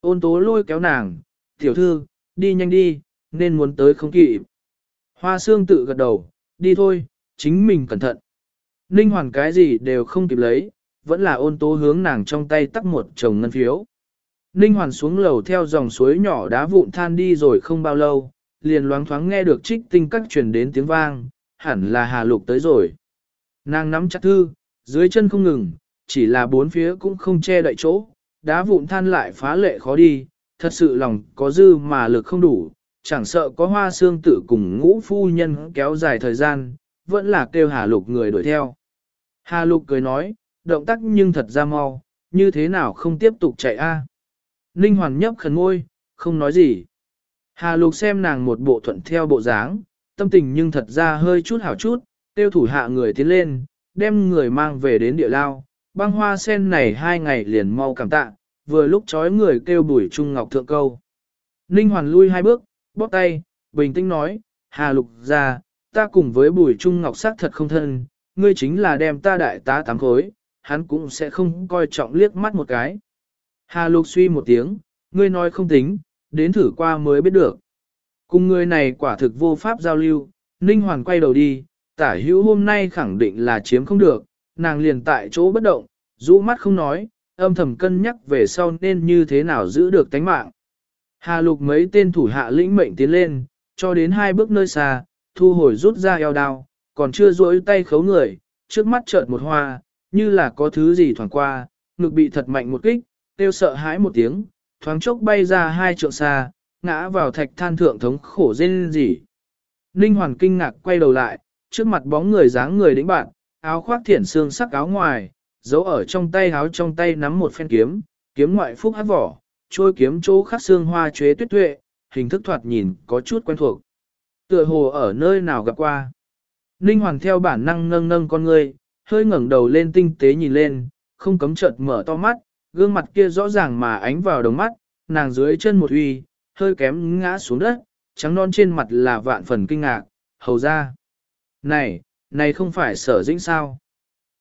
S1: Ôn tố lôi kéo nàng, tiểu thư, đi nhanh đi, nên muốn tới không kịp. Hoa xương tự gật đầu, đi thôi, chính mình cẩn thận. Ninh hoàn cái gì đều không kịp lấy, vẫn là ôn tố hướng nàng trong tay tắt một chồng ngân phiếu. Ninh hoàn xuống lầu theo dòng suối nhỏ đá vụn than đi rồi không bao lâu, liền loáng thoáng nghe được trích tinh các truyền đến tiếng vang, hẳn là Hà Lục tới rồi. Nàng nắm chặt thư, dưới chân không ngừng, chỉ là bốn phía cũng không che đậy chỗ, đá vụn than lại phá lệ khó đi, thật sự lòng có dư mà lực không đủ, chẳng sợ có hoa xương tử cùng ngũ phu nhân kéo dài thời gian, vẫn là kêu Hà Lục người đuổi theo. Hà Lục cười nói, động tác nhưng thật ra mau, như thế nào không tiếp tục chạy a? Ninh Hoàn nhấp khẩn ngôi, không nói gì. Hà Lục xem nàng một bộ thuận theo bộ dáng, tâm tình nhưng thật ra hơi chút hảo chút, tiêu thủ hạ người tiến lên, đem người mang về đến địa lao. Băng hoa sen này hai ngày liền mau cảm tạ, vừa lúc chói người kêu bùi trung ngọc thượng câu. Ninh Hoàn lui hai bước, bóp tay, bình tĩnh nói, Hà Lục ra, ta cùng với bùi trung ngọc sắc thật không thân, ngươi chính là đem ta đại tá tám khối, hắn cũng sẽ không coi trọng liếc mắt một cái. Hà Lục suy một tiếng, ngươi nói không tính, đến thử qua mới biết được. Cùng người này quả thực vô pháp giao lưu, Ninh Hoàn quay đầu đi, tả hữu hôm nay khẳng định là chiếm không được, nàng liền tại chỗ bất động, rũ mắt không nói, âm thầm cân nhắc về sau nên như thế nào giữ được tánh mạng. Hà lục mấy tên thủ hạ lĩnh mệnh tiến lên, cho đến hai bước nơi xa, thu hồi rút ra eo đao, còn chưa rỗi tay khấu người, trước mắt chợt một hoa, như là có thứ gì thoảng qua, ngực bị thật mạnh một kích, tiêu sợ hãi một tiếng, thoáng chốc bay ra hai trượng xa, ngã vào thạch than thượng thống khổ rên rỉ. Ninh Hoàn kinh ngạc quay đầu lại, trước mặt bóng người dáng người đĩnh bạn, áo khoác thiển xương sắc áo ngoài, giấu ở trong tay áo trong tay nắm một phen kiếm, kiếm ngoại phúc hát vỏ, trôi kiếm chỗ khắc xương hoa chế tuyết tuệ, hình thức thoạt nhìn có chút quen thuộc. Tựa hồ ở nơi nào gặp qua. Ninh Hoàn theo bản năng nâng nâng con người, hơi ngẩng đầu lên tinh tế nhìn lên, không cấm chợt mở to mắt, gương mặt kia rõ ràng mà ánh vào đồng mắt, nàng dưới chân một uy, hơi kém ngã xuống đất, trắng non trên mặt là vạn phần kinh ngạc, hầu ra. Này, này không phải sở dĩnh sao?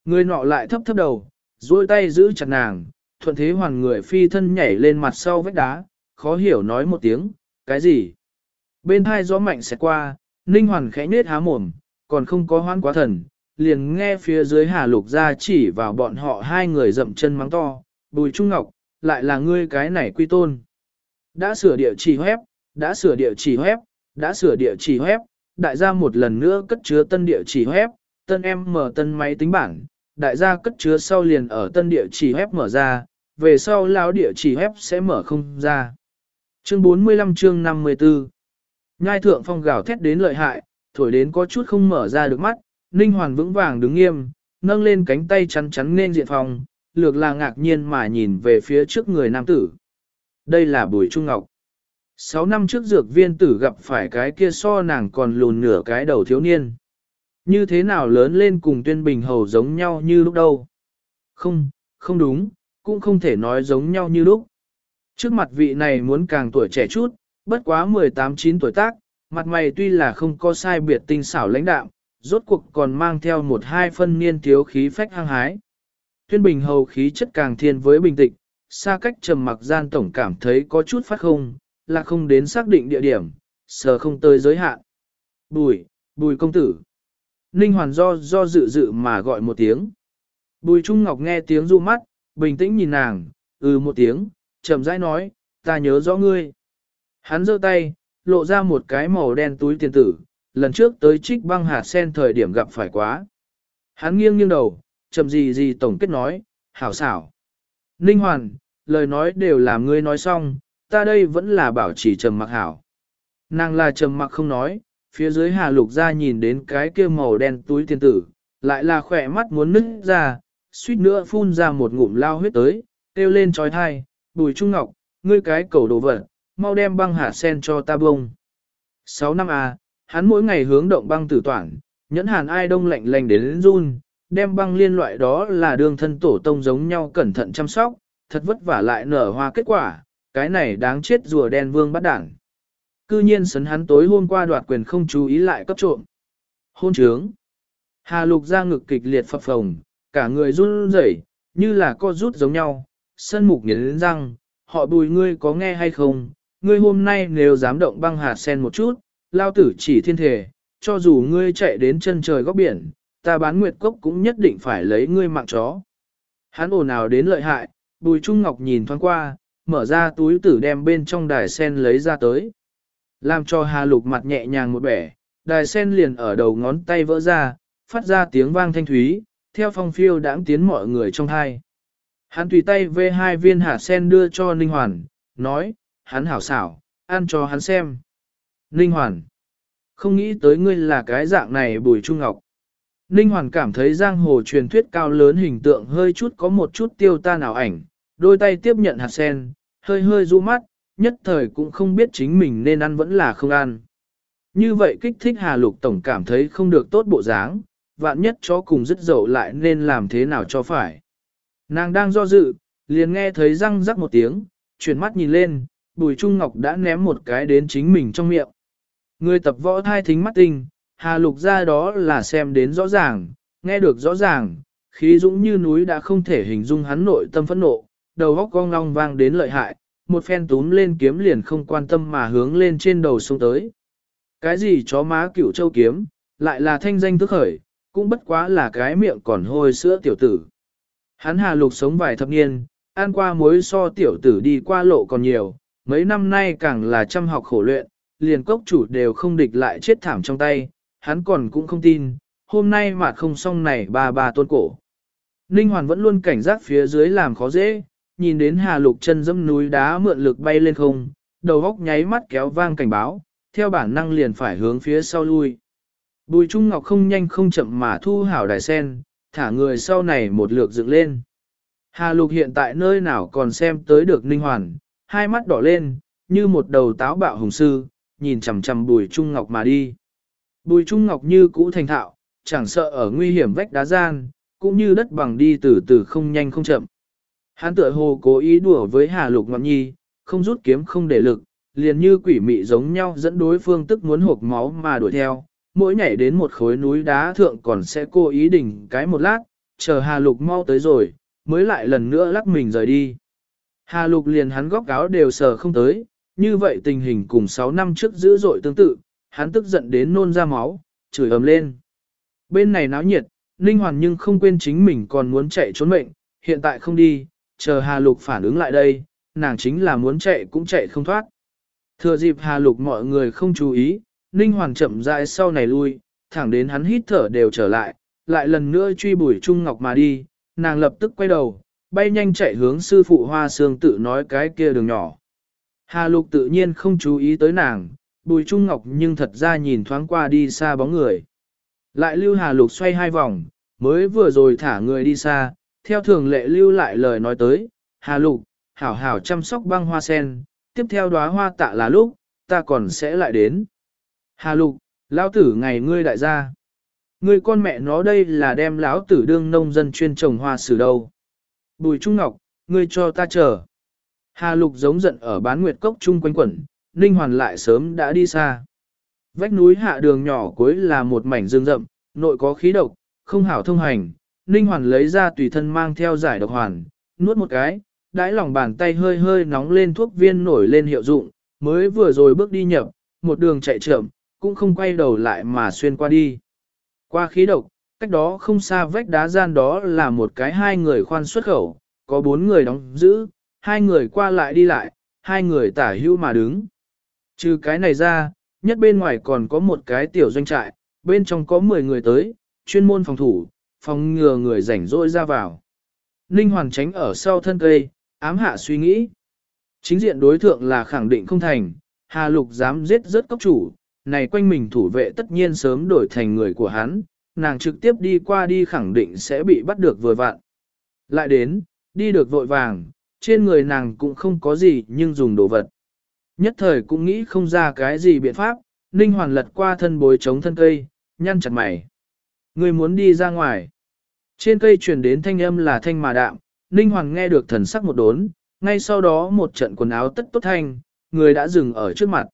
S1: Người nọ lại thấp thấp đầu, duỗi tay giữ chặt nàng, thuận thế hoàn người phi thân nhảy lên mặt sau vách đá, khó hiểu nói một tiếng, cái gì? Bên hai gió mạnh sẽ qua, ninh hoàn khẽ nết há mồm, còn không có hoan quá thần, liền nghe phía dưới hà lục ra chỉ vào bọn họ hai người dậm chân mắng to, bùi trung ngọc, lại là ngươi cái này quy tôn. Đã sửa địa chỉ web, đã sửa địa chỉ web, đã sửa địa chỉ web, đại gia một lần nữa cất chứa tân địa chỉ web, tân em mở tân máy tính bảng, đại gia cất chứa sau liền ở tân địa chỉ web mở ra, về sau lão địa chỉ web sẽ mở không ra. Chương 45 chương 54 Nhai thượng phong gào thét đến lợi hại, thổi đến có chút không mở ra được mắt, Ninh Hoàn vững vàng đứng nghiêm, nâng lên cánh tay chắn chắn nên diện phòng, lược là ngạc nhiên mà nhìn về phía trước người nam tử. Đây là Bùi Trung Ngọc. Sáu năm trước dược viên tử gặp phải cái kia so nàng còn lùn nửa cái đầu thiếu niên. Như thế nào lớn lên cùng tuyên bình hầu giống nhau như lúc đâu? Không, không đúng, cũng không thể nói giống nhau như lúc. Trước mặt vị này muốn càng tuổi trẻ chút, bất quá 18-9 tuổi tác, mặt mày tuy là không có sai biệt tinh xảo lãnh đạm, rốt cuộc còn mang theo một hai phân niên thiếu khí phách hăng hái. Tuyên bình hầu khí chất càng thiên với bình tịch, xa cách trầm mặc gian tổng cảm thấy có chút phát không, là không đến xác định địa điểm, sờ không tới giới hạn. Bùi, bùi công tử. Ninh hoàn do do dự dự mà gọi một tiếng. Bùi Trung Ngọc nghe tiếng du mắt, bình tĩnh nhìn nàng, ừ một tiếng, chậm rãi nói, ta nhớ rõ ngươi. Hắn giơ tay, lộ ra một cái màu đen túi tiền tử, lần trước tới trích băng hạt sen thời điểm gặp phải quá. Hắn nghiêng nghiêng đầu, chậm gì gì tổng kết nói, hảo xảo. Ninh Hoàn, lời nói đều là ngươi nói xong, ta đây vẫn là bảo chỉ trầm mặc hảo. Nàng là trầm mặc không nói, phía dưới hà lục ra nhìn đến cái kia màu đen túi tiền tử, lại là khỏe mắt muốn nứt ra, suýt nữa phun ra một ngụm lao huyết tới, kêu lên trói thai, bùi trung ngọc, ngươi cái cầu đồ vật, mau đem băng hạt sen cho ta bông. 6 năm à, hắn mỗi ngày hướng động băng tử toản, nhẫn hàn ai đông lạnh lành đến run, đem băng liên loại đó là đường thân tổ tông giống nhau cẩn thận chăm sóc, thật vất vả lại nở hoa kết quả, cái này đáng chết rùa đen vương bắt đảng. Cư nhiên sấn hắn tối hôm qua đoạt quyền không chú ý lại cấp trộm. Hôn trướng. Hà lục ra ngực kịch liệt phập phồng, cả người run rẩy, như là co rút giống nhau, sân mục nhấn răng, họ bùi ngươi có nghe hay không, ngươi hôm nay nếu dám động băng hạt sen một chút, lao tử chỉ thiên thể, cho dù ngươi chạy đến chân trời góc biển, ta bán nguyệt cốc cũng nhất định phải lấy ngươi mạng chó. Hắn ồn ào đến lợi hại, bùi trung ngọc nhìn thoáng qua, mở ra túi tử đem bên trong đài sen lấy ra tới. Làm cho hà lục mặt nhẹ nhàng một bẻ, đài sen liền ở đầu ngón tay vỡ ra, phát ra tiếng vang thanh thúy, theo phong phiêu đãng tiến mọi người trong hai. Hắn tùy tay vê hai viên hạt sen đưa cho Ninh Hoàn, nói, hắn hảo xảo, ăn cho hắn xem. Ninh Hoàn, không nghĩ tới ngươi là cái dạng này bùi trung ngọc. Ninh Hoàn cảm thấy giang hồ truyền thuyết cao lớn hình tượng hơi chút có một chút tiêu tan ảo ảnh, đôi tay tiếp nhận hạt sen, hơi hơi du mắt, nhất thời cũng không biết chính mình nên ăn vẫn là không ăn. Như vậy kích thích Hà Lục Tổng cảm thấy không được tốt bộ dáng, vạn nhất chó cùng dứt dậu lại nên làm thế nào cho phải. Nàng đang do dự, liền nghe thấy răng rắc một tiếng, chuyển mắt nhìn lên, Bùi Trung Ngọc đã ném một cái đến chính mình trong miệng. Người tập võ thai thính mắt tinh, Hà Lục ra đó là xem đến rõ ràng, nghe được rõ ràng, khí dũng như núi đã không thể hình dung hắn nội tâm phẫn nộ, đầu góc cong long vang đến lợi hại, một phen túm lên kiếm liền không quan tâm mà hướng lên trên đầu xuống tới. Cái gì chó má cựu châu kiếm, lại là thanh danh thức khởi, cũng bất quá là cái miệng còn hôi sữa tiểu tử. Hắn hà lục sống vài thập niên, ăn qua mối so tiểu tử đi qua lộ còn nhiều, mấy năm nay càng là chăm học khổ luyện, liền cốc chủ đều không địch lại chết thảm trong tay, hắn còn cũng không tin, hôm nay mà không xong này ba ba tôn cổ. Ninh Hoàn vẫn luôn cảnh giác phía dưới làm khó dễ, nhìn đến Hà Lục chân dẫm núi đá mượn lực bay lên không, đầu góc nháy mắt kéo vang cảnh báo, theo bản năng liền phải hướng phía sau lui. Bùi Trung Ngọc không nhanh không chậm mà thu hảo đài sen, thả người sau này một lượt dựng lên. Hà Lục hiện tại nơi nào còn xem tới được Ninh Hoàn, hai mắt đỏ lên, như một đầu táo bạo hùng sư, nhìn chằm chằm Bùi Trung Ngọc mà đi. Bùi Trung Ngọc như cũ thành thạo, chẳng sợ ở nguy hiểm vách đá gian, cũng như đất bằng đi từ từ không nhanh không chậm. Hán tựa hồ cố ý đùa với Hà Lục Ngọc Nhi, không rút kiếm không để lực, liền như quỷ mị giống nhau dẫn đối phương tức muốn hộp máu mà đuổi theo, mỗi nhảy đến một khối núi đá thượng còn sẽ cố ý đỉnh cái một lát, chờ Hà Lục mau tới rồi, mới lại lần nữa lắc mình rời đi. Hà Lục liền hắn góc áo đều sờ không tới, như vậy tình hình cùng 6 năm trước dữ dội tương tự, hắn tức giận đến nôn ra máu, chửi ầm lên. Bên này náo nhiệt, Ninh Hoàn nhưng không quên chính mình còn muốn chạy trốn mệnh, hiện tại không đi, chờ Hà Lục phản ứng lại đây, nàng chính là muốn chạy cũng chạy không thoát. Thừa dịp Hà Lục mọi người không chú ý, Ninh hoàn chậm rãi sau này lui, thẳng đến hắn hít thở đều trở lại, lại lần nữa truy bùi Trung Ngọc mà đi, nàng lập tức quay đầu, bay nhanh chạy hướng sư phụ Hoa Sương tự nói cái kia đường nhỏ. Hà Lục tự nhiên không chú ý tới nàng, bùi Trung Ngọc nhưng thật ra nhìn thoáng qua đi xa bóng người. Lại lưu Hà Lục xoay hai vòng, mới vừa rồi thả người đi xa, theo thường lệ lưu lại lời nói tới, Hà Lục, hảo hảo chăm sóc băng hoa sen, tiếp theo đóa hoa tạ là lúc, ta còn sẽ lại đến. Hà Lục, lão tử ngày ngươi đại gia. Ngươi con mẹ nó đây là đem lão tử đương nông dân chuyên trồng hoa xử đâu. Bùi Trung Ngọc, ngươi cho ta chờ. Hà Lục giống giận ở bán nguyệt cốc chung quanh quẩn, Ninh Hoàn lại sớm đã đi xa. Vách núi hạ đường nhỏ cuối là một mảnh rừng rậm, nội có khí độc, không hảo thông hành. Ninh Hoàn lấy ra tùy thân mang theo giải độc hoàn, nuốt một cái, đãi lòng bàn tay hơi hơi nóng lên thuốc viên nổi lên hiệu dụng, mới vừa rồi bước đi nhập, một đường chạy chậm, cũng không quay đầu lại mà xuyên qua đi. Qua khí độc, cách đó không xa vách đá gian đó là một cái hai người khoan xuất khẩu, có bốn người đóng giữ, hai người qua lại đi lại, hai người tả hữu mà đứng. Trừ cái này ra, nhất bên ngoài còn có một cái tiểu doanh trại, bên trong có 10 người tới, chuyên môn phòng thủ, phòng ngừa người rảnh rỗi ra vào. Ninh Hoàn tránh ở sau thân cây, ám hạ suy nghĩ. Chính diện đối thượng là khẳng định không thành, Hà Lục dám giết rớt cốc chủ, này quanh mình thủ vệ tất nhiên sớm đổi thành người của hắn, nàng trực tiếp đi qua đi khẳng định sẽ bị bắt được vừa vặn. Lại đến, đi được vội vàng, trên người nàng cũng không có gì nhưng dùng đồ vật. Nhất thời cũng nghĩ không ra cái gì biện pháp, Ninh Hoàn lật qua thân bối chống thân cây, nhăn chặt mày. Người muốn đi ra ngoài. Trên cây truyền đến thanh âm là thanh mà đạm, Ninh Hoàn nghe được thần sắc một đốn, ngay sau đó một trận quần áo tất tốt thanh, người đã dừng ở trước mặt.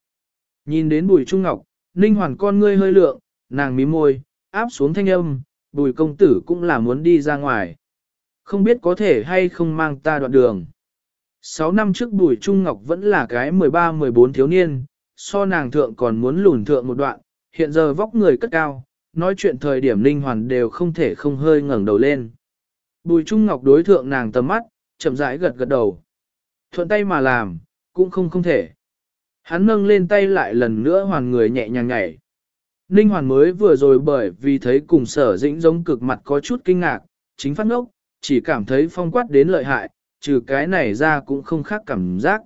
S1: Nhìn đến bùi trung ngọc, Ninh Hoàn con ngươi hơi lượng, nàng mím môi, áp xuống thanh âm, bùi công tử cũng là muốn đi ra ngoài. Không biết có thể hay không mang ta đoạn đường. Sáu năm trước bùi trung ngọc vẫn là cái 13-14 thiếu niên, so nàng thượng còn muốn lùn thượng một đoạn, hiện giờ vóc người cất cao, nói chuyện thời điểm Ninh Hoàn đều không thể không hơi ngẩng đầu lên. Bùi Trung Ngọc đối thượng nàng tầm mắt, chậm rãi gật gật đầu. Thuận tay mà làm, cũng không không thể. Hắn nâng lên tay lại lần nữa hoàn người nhẹ nhàng nhảy. Ninh Hoàn mới vừa rồi bởi vì thấy cùng sở dĩnh giống cực mặt có chút kinh ngạc, chính phát ngốc, chỉ cảm thấy phong quát đến lợi hại, trừ cái này ra cũng không khác cảm giác.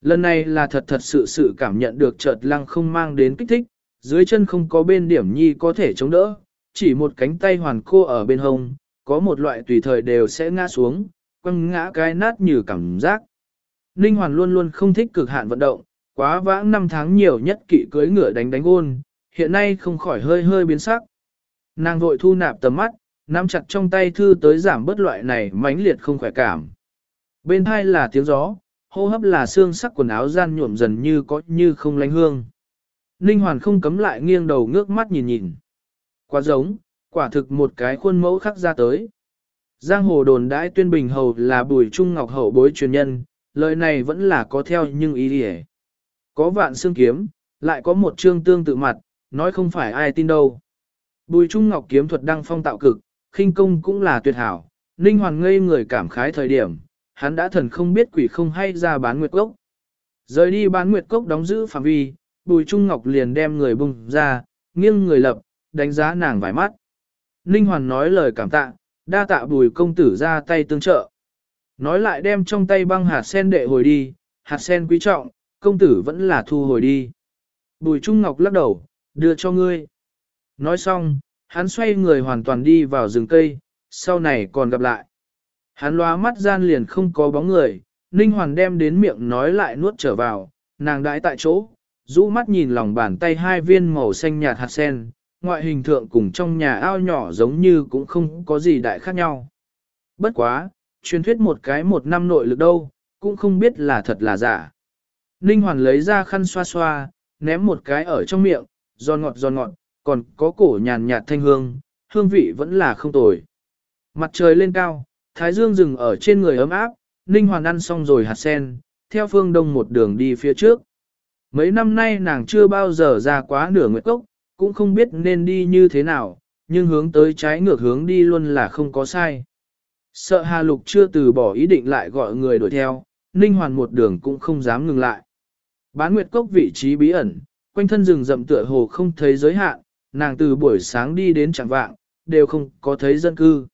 S1: Lần này là thật thật sự sự cảm nhận được chợt lăng không mang đến kích thích, dưới chân không có bên điểm nhi có thể chống đỡ, chỉ một cánh tay hoàn cô ở bên hông, có một loại tùy thời đều sẽ ngã xuống, quăng ngã cái nát như cảm giác. Ninh Hoàn luôn luôn không thích cực hạn vận động, quá vãng năm tháng nhiều nhất kỵ cưới ngựa đánh đánh ôn, hiện nay không khỏi hơi hơi biến sắc. Nàng vội thu nạp tầm mắt, nắm chặt trong tay thư tới giảm bớt loại này mãnh liệt không khỏe cảm. Bên hai là tiếng gió, hô hấp là xương sắc quần áo gian nhuộm dần như có như không lánh hương. Ninh Hoàn không cấm lại nghiêng đầu ngước mắt nhìn nhìn. Quá giống, quả thực một cái khuôn mẫu khắc ra tới. Giang hồ đồn đãi tuyên bình hầu là bùi trung ngọc hậu bối truyền nhân, lời này vẫn là có theo nhưng ý đi Có vạn xương kiếm, lại có một chương tương tự mặt, nói không phải ai tin đâu. Bùi trung ngọc kiếm thuật đăng phong tạo cực, khinh công cũng là tuyệt hảo, Ninh Hoàn ngây người cảm khái thời điểm, hắn đã thần không biết quỷ không hay ra bán nguyệt cốc. Rời đi bán nguyệt cốc đóng giữ phạm vi, bùi trung ngọc liền đem người bùng ra, nghiêng người lập, đánh giá nàng vài mắt. Ninh Hoàn nói lời cảm tạ, đa tạ bùi công tử ra tay tương trợ. Nói lại đem trong tay băng hạt sen đệ hồi đi, hạt sen quý trọng, công tử vẫn là thu hồi đi. Bùi Trung Ngọc lắc đầu, đưa cho ngươi. Nói xong, hắn xoay người hoàn toàn đi vào rừng cây, sau này còn gặp lại. Hắn loa mắt gian liền không có bóng người, Ninh Hoàn đem đến miệng nói lại nuốt trở vào, nàng đãi tại chỗ, rũ mắt nhìn lòng bàn tay hai viên màu xanh nhạt hạt sen, ngoại hình thượng cùng trong nhà ao nhỏ giống như cũng không có gì đại khác nhau. Bất quá, truyền thuyết một cái một năm nội lực đâu, cũng không biết là thật là giả. Ninh Hoàn lấy ra khăn xoa xoa, ném một cái ở trong miệng, giòn ngọt giòn ngọt, còn có cổ nhàn nhạt thanh hương, hương vị vẫn là không tồi. Mặt trời lên cao, thái dương dừng ở trên người ấm áp, Ninh Hoàn ăn xong rồi hạt sen, theo phương đông một đường đi phía trước. Mấy năm nay nàng chưa bao giờ ra quá nửa nguyệt cốc, cũng không biết nên đi như thế nào, nhưng hướng tới trái ngược hướng đi luôn là không có sai. Sợ Hà Lục chưa từ bỏ ý định lại gọi người đuổi theo, Ninh Hoàn một đường cũng không dám ngừng lại. Bán Nguyệt Cốc vị trí bí ẩn, quanh thân rừng rậm tựa hồ không thấy giới hạn, nàng từ buổi sáng đi đến chẳng vạng, đều không có thấy dân cư.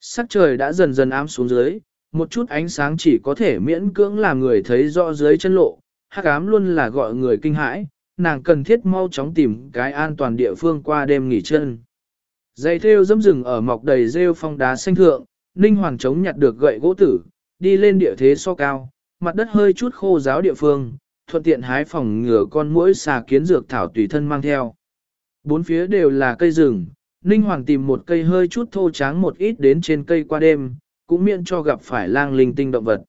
S1: Sắc trời đã dần dần ám xuống dưới, một chút ánh sáng chỉ có thể miễn cưỡng làm người thấy rõ dưới chân lộ, hắc ám luôn là gọi người kinh hãi, nàng cần thiết mau chóng tìm cái an toàn địa phương qua đêm nghỉ chân. Dây theo dâm rừng ở mọc đầy rêu phong đá xanh thượng, Ninh Hoàng chống nhặt được gậy gỗ tử, đi lên địa thế so cao, mặt đất hơi chút khô giáo địa phương, thuận tiện hái phòng ngừa con muỗi xà kiến dược thảo tùy thân mang theo. Bốn phía đều là cây rừng, Ninh Hoàng tìm một cây hơi chút thô tráng một ít đến trên cây qua đêm, cũng miễn cho gặp phải lang linh tinh động vật.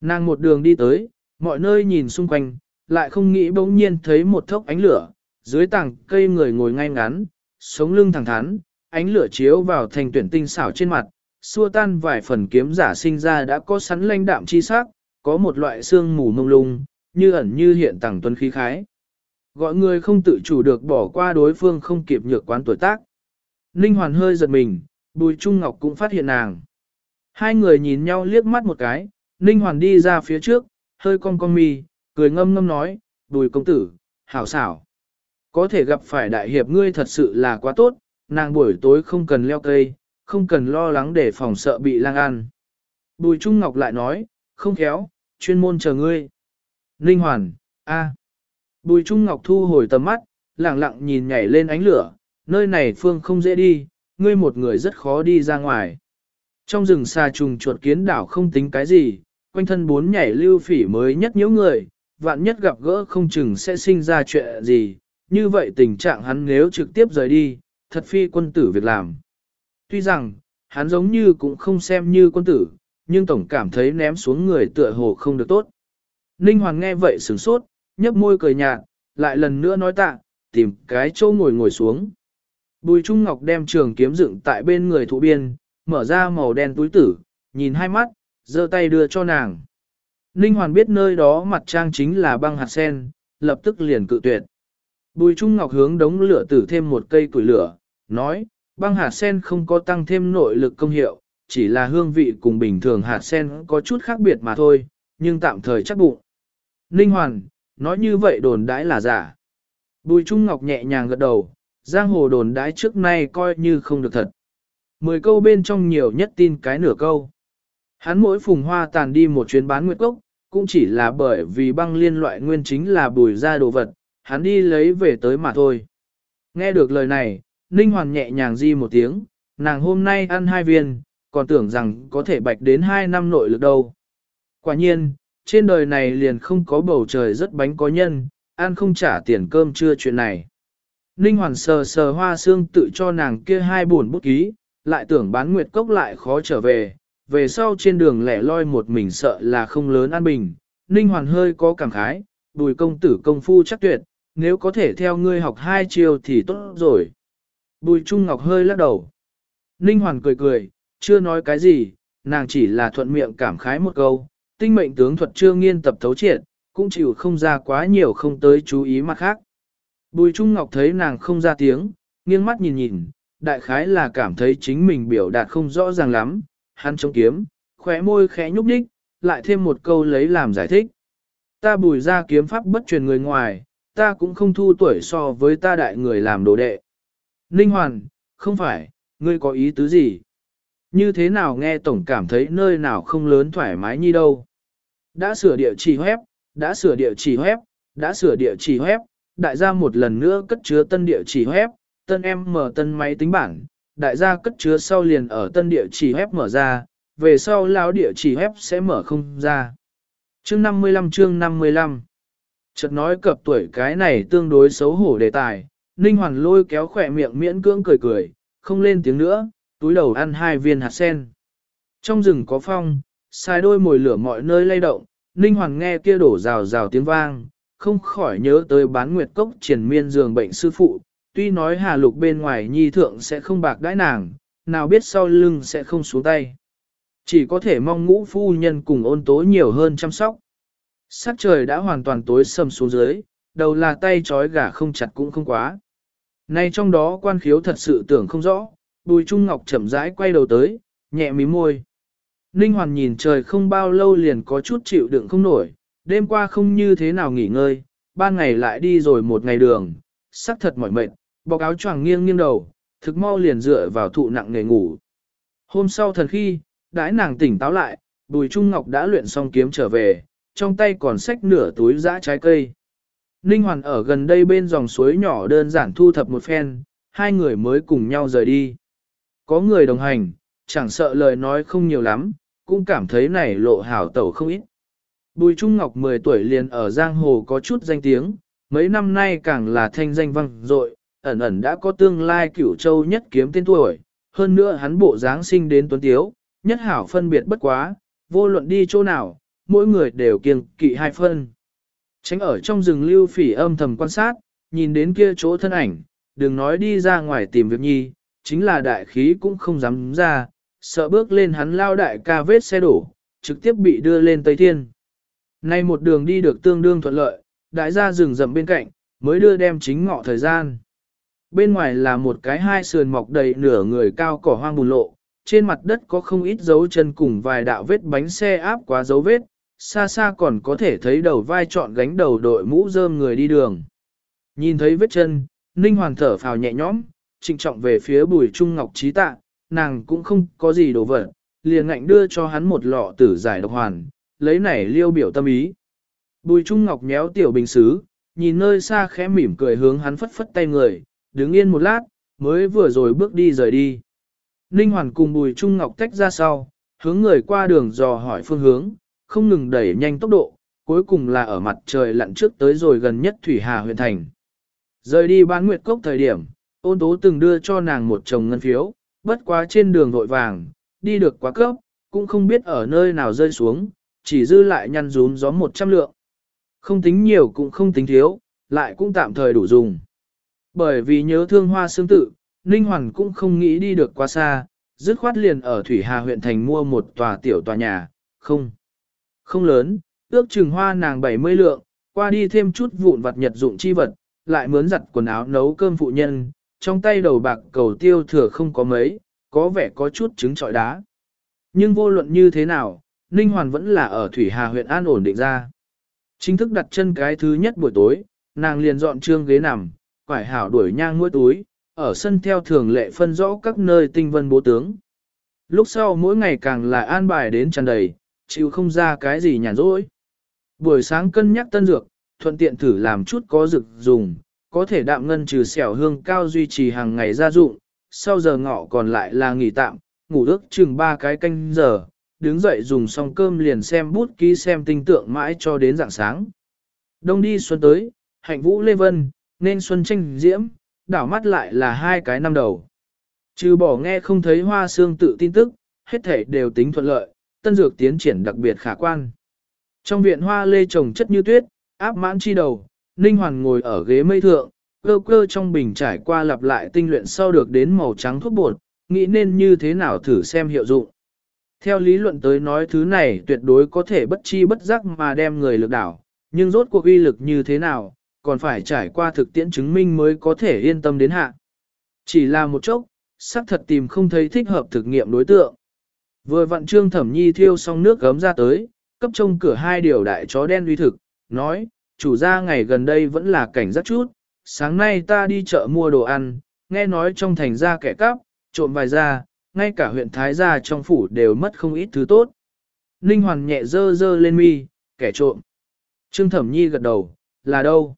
S1: Nàng một đường đi tới, mọi nơi nhìn xung quanh, lại không nghĩ bỗng nhiên thấy một thốc ánh lửa, dưới tảng cây người ngồi ngay ngắn, sống lưng thẳng thắn, ánh lửa chiếu vào thành tuyển tinh xảo trên mặt, xua tan vài phần kiếm giả sinh ra đã có sắn lanh đạm chi sắc, có một loại xương mù mông lung, như ẩn như hiện tàng tuấn khí khái. Gọi người không tự chủ được bỏ qua đối phương không kịp nhược quán tuổi tác. Ninh Hoàn hơi giật mình, Bùi Trung Ngọc cũng phát hiện nàng. Hai người nhìn nhau liếc mắt một cái, Ninh Hoàn đi ra phía trước, hơi cong cong mi, cười ngâm ngâm nói, Bùi công tử, hảo xảo. Có thể gặp phải đại hiệp ngươi thật sự là quá tốt, nàng buổi tối không cần leo cây, không cần lo lắng để phòng sợ bị lang ăn. Bùi Trung Ngọc lại nói, không khéo, chuyên môn chờ ngươi. Ninh Hoàn, a. Bùi Trung Ngọc thu hồi tầm mắt, lặng lặng nhìn nhảy lên ánh lửa, nơi này phương không dễ đi, ngươi một người rất khó đi ra ngoài. Trong rừng xa trùng chuột kiến đảo không tính cái gì, quanh thân bốn nhảy lưu phỉ mới nhất nhiễu người, vạn nhất gặp gỡ không chừng sẽ sinh ra chuyện gì, như vậy tình trạng hắn nếu trực tiếp rời đi, thật phi quân tử việc làm. Tuy rằng, hắn giống như cũng không xem như quân tử, nhưng tổng cảm thấy ném xuống người tựa hồ không được tốt. Ninh Hoàng nghe vậy sửng sốt, nhấp môi cười nhạt, lại lần nữa nói tạ, tìm cái chỗ ngồi ngồi xuống. Bùi Trung Ngọc đem trường kiếm dựng tại bên người thụ biên, mở ra màu đen túi tử, nhìn hai mắt, giơ tay đưa cho nàng. Ninh Hoàn biết nơi đó mặt trang chính là băng hạt sen, lập tức liền cự tuyệt. Bùi Trung Ngọc hướng đống lửa tử thêm một cây củi lửa, nói, băng hạt sen không có tăng thêm nội lực công hiệu, chỉ là hương vị cùng bình thường hạt sen có chút khác biệt mà thôi, nhưng tạm thời chắc bụng. Ninh Hoàn, nói như vậy đồn đãi là giả. Bùi Trung Ngọc nhẹ nhàng gật đầu, giang hồ đồn đãi trước nay coi như không được thật. Mười câu bên trong nhiều nhất tin cái nửa câu. Hắn mỗi phùng hoa tàn đi một chuyến bán nguyệt cốc, cũng chỉ là bởi vì băng liên loại nguyên chính là bùi ra đồ vật, hắn đi lấy về tới mà thôi. Nghe được lời này, Ninh Hoàn nhẹ nhàng di một tiếng, nàng hôm nay ăn hai viên, còn tưởng rằng có thể bạch đến hai năm nội lực đâu. Quả nhiên, trên đời này liền không có bầu trời rất bánh có nhân, ăn không trả tiền cơm chưa chuyện này. Ninh Hoàn sờ sờ hoa xương tự cho nàng kia hai buồn bút ký, lại tưởng bán nguyệt cốc lại khó trở về, về sau trên đường lẻ loi một mình sợ là không lớn an bình. Ninh Hoàn hơi có cảm khái, bùi công tử công phu chắc tuyệt, nếu có thể theo ngươi học hai chiều thì tốt rồi. Bùi Trung Ngọc hơi lắc đầu. Ninh Hoàn cười cười, chưa nói cái gì, nàng chỉ là thuận miệng cảm khái một câu, tinh mệnh tướng thuật chưa nghiên tập thấu triệt, cũng chịu không ra quá nhiều không tới chú ý mặt khác. Bùi Trung Ngọc thấy nàng không ra tiếng, nghiêng mắt nhìn nhìn, đại khái là cảm thấy chính mình biểu đạt không rõ ràng lắm, hắn chống kiếm, khóe môi khẽ nhúc nhích, lại thêm một câu lấy làm giải thích. Ta bùi ra kiếm pháp bất truyền người ngoài, ta cũng không thu tuổi so với ta đại người làm đồ đệ. Ninh Hoàn, không phải, ngươi có ý tứ gì? Như thế nào nghe tổng cảm thấy nơi nào không lớn thoải mái như đâu? Đã sửa địa chỉ web, đã sửa địa chỉ web, đã sửa địa chỉ web, đại gia một lần nữa cất chứa tân địa chỉ web, tân em mở tân máy tính bảng, đại gia cất chứa sau liền ở tân địa chỉ web mở ra, về sau lão địa chỉ web sẽ mở không ra. Chương 55 chương 55 Chợt nói cập tuổi cái này tương đối xấu hổ đề tài, Ninh Hoàn lôi kéo khỏe miệng miễn cưỡng cười cười, không lên tiếng nữa, túi đầu ăn hai viên hạt sen. Trong rừng có phong, xài đôi mồi lửa mọi nơi lay động, Ninh Hoàn nghe kia đổ rào rào tiếng vang, không khỏi nhớ tới bán nguyệt cốc triển miên giường bệnh sư phụ, tuy nói hà lục bên ngoài nhi thượng sẽ không bạc đãi nàng, nào biết sau lưng sẽ không xuống tay. Chỉ có thể mong ngũ phu nhân cùng ôn tố nhiều hơn chăm sóc. Sắc trời đã hoàn toàn tối sầm xuống dưới, đầu là tay trói gà không chặt cũng không quá. Nay trong đó quan khiếu thật sự tưởng không rõ, bùi trung ngọc chậm rãi quay đầu tới, nhẹ mí môi. Ninh Hoàn nhìn trời không bao lâu liền có chút chịu đựng không nổi, đêm qua không như thế nào nghỉ ngơi, ban ngày lại đi rồi một ngày đường, sắc thật mỏi mệt, bọc áo choàng nghiêng nghiêng đầu, thực mau liền dựa vào thụ nặng nghề ngủ. Hôm sau thần khi, đãi nàng tỉnh táo lại, Bùi Trung Ngọc đã luyện xong kiếm trở về, trong tay còn xách nửa túi dã trái cây. Ninh Hoàn ở gần đây bên dòng suối nhỏ đơn giản thu thập một phen, hai người mới cùng nhau rời đi. Có người đồng hành, chẳng sợ lời nói không nhiều lắm, cũng cảm thấy này lộ hảo tẩu không ít. Bùi Trung Ngọc 10 tuổi liền ở Giang Hồ có chút danh tiếng, mấy năm nay càng là thanh danh vang dội, ẩn ẩn đã có tương lai cửu châu nhất kiếm tên tuổi, hơn nữa hắn bộ dáng sinh đến tuấn tiếu, nhất hảo phân biệt bất quá, vô luận đi chỗ nào, mỗi người đều kiêng kỵ hai phân. Tránh ở trong rừng lưu phỉ âm thầm quan sát, nhìn đến kia chỗ thân ảnh, đừng nói đi ra ngoài tìm việc nhi, chính là đại khí cũng không dám ra, sợ bước lên hắn lao đại ca vết xe đổ, trực tiếp bị đưa lên Tây Thiên. Nay một đường đi được tương đương thuận lợi, đại gia rừng rậm bên cạnh, mới đưa đem chính ngọ thời gian. Bên ngoài là một cái hai sườn mọc đầy nửa người cao cỏ hoang bùn lộ, trên mặt đất có không ít dấu chân cùng vài đạo vết bánh xe áp quá dấu vết, xa xa còn có thể thấy đầu vai trọn gánh đầu đội mũ rơm người đi đường. Nhìn thấy vết chân, Ninh Hoàng thở phào nhẹ nhõm, trịnh trọng về phía bùi trung ngọc trí tạ, nàng cũng không có gì đồ vật, liền ngạnh đưa cho hắn một lọ tử giải độc hoàn, lấy này liêu biểu tâm ý. Bùi Trung Ngọc méo tiểu bình xứ, nhìn nơi xa khẽ mỉm cười hướng hắn phất phất tay người, đứng yên một lát, mới vừa rồi bước đi rời đi. Ninh Hoàn cùng Bùi Trung Ngọc tách ra sau, hướng người qua đường dò hỏi phương hướng, không ngừng đẩy nhanh tốc độ, cuối cùng là ở mặt trời lặn trước tới rồi gần nhất Thủy Hà huyện thành. Rời đi bán nguyệt cốc thời điểm, ôn tố từng đưa cho nàng một chồng ngân phiếu, bất quá trên đường vội vàng, đi được quá cấp, cũng không biết ở nơi nào rơi xuống, chỉ dư lại nhăn rún gió 100 lượng. Không tính nhiều cũng không tính thiếu, lại cũng tạm thời đủ dùng. Bởi vì nhớ thương hoa xương tự, Ninh Hoàn cũng không nghĩ đi được quá xa, dứt khoát liền ở Thủy Hà huyện thành mua một tòa tiểu tòa nhà, không. Không lớn, ước chừng hoa nàng 70 lượng, qua đi thêm chút vụn vặt nhật dụng chi vật, lại mướn giặt quần áo nấu cơm phụ nhân, trong tay đầu bạc cầu tiêu thừa không có mấy, có vẻ có chút trứng trọi đá. Nhưng vô luận như thế nào, Ninh Hoàn vẫn là ở Thủy Hà huyện an ổn định ra. Chính thức đặt chân cái thứ nhất buổi tối, nàng liền dọn trương ghế nằm, quải hảo đuổi nhang mỗi túi, ở sân theo thường lệ phân rõ các nơi tinh vân bố tướng. Lúc sau mỗi ngày càng là an bài đến tràn đầy, chịu không ra cái gì nhàn rỗi. Buổi sáng cân nhắc tân dược, thuận tiện thử làm chút có dược dùng, có thể đạm ngân trừ xẻo hương cao duy trì hàng ngày gia dụng, sau giờ ngọ còn lại là nghỉ tạm, ngủ ước chừng ba cái canh giờ, đứng dậy dùng xong cơm liền xem bút ký xem tinh tượng mãi cho đến rạng sáng. Đông đi xuân tới, hạnh vũ lê vân, nên xuân tranh diễm, đảo mắt lại là hai cái năm đầu. Trừ bỏ nghe không thấy hoa xương tự tin tức, hết thể đều tính thuận lợi, tân dược tiến triển đặc biệt khả quan. Trong viện hoa lê trồng chất như tuyết, áp mãn chi đầu, Ninh Hoàn ngồi ở ghế mây thượng, cơ cơ trong bình trải qua lặp lại tinh luyện sau được đến màu trắng thuốc bột, nghĩ nên như thế nào thử xem hiệu dụng. Theo lý luận tới nói thứ này tuyệt đối có thể bất chi bất giác mà đem người lực đảo, nhưng rốt cuộc uy lực như thế nào, còn phải trải qua thực tiễn chứng minh mới có thể yên tâm đến hạ. Chỉ là một chốc, xác thật tìm không thấy thích hợp thực nghiệm đối tượng. Vừa vặn trương thẩm nhi thiêu xong nước gấm ra tới, cấp trông cửa hai điều đại chó đen uy thực, nói, chủ gia ngày gần đây vẫn là cảnh giác chút, sáng nay ta đi chợ mua đồ ăn, nghe nói trong thành ra kẻ cắp, trộm vài ra, ngay cả huyện Thái gia trong phủ đều mất không ít thứ tốt. Ninh Hoàn nhẹ dơ dơ lên mi, kẻ trộm. Trương Thẩm Nhi gật đầu, là đâu?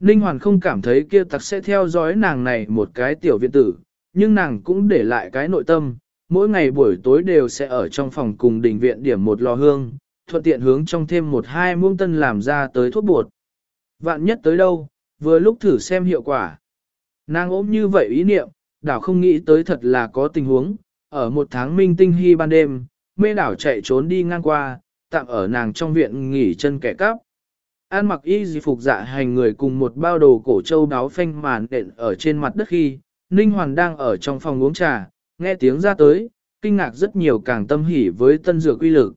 S1: Ninh Hoàn không cảm thấy kia tặc sẽ theo dõi nàng này một cái tiểu viện tử, nhưng nàng cũng để lại cái nội tâm, mỗi ngày buổi tối đều sẽ ở trong phòng cùng đình viện điểm một lò hương, thuận tiện hướng trong thêm một hai muông tân làm ra tới thuốc bột. Vạn nhất tới đâu, vừa lúc thử xem hiệu quả. Nàng ốm như vậy ý niệm, đảo không nghĩ tới thật là có tình huống, ở một tháng minh tinh hy ban đêm, mê đảo chạy trốn đi ngang qua, tạm ở nàng trong viện nghỉ chân kẻ cắp. An mặc y di phục dạ hành người cùng một bao đồ cổ châu đáo phanh màn đện ở trên mặt đất khi, Ninh Hoàn đang ở trong phòng uống trà, nghe tiếng ra tới, kinh ngạc rất nhiều càng tâm hỉ với tân dược quy lực.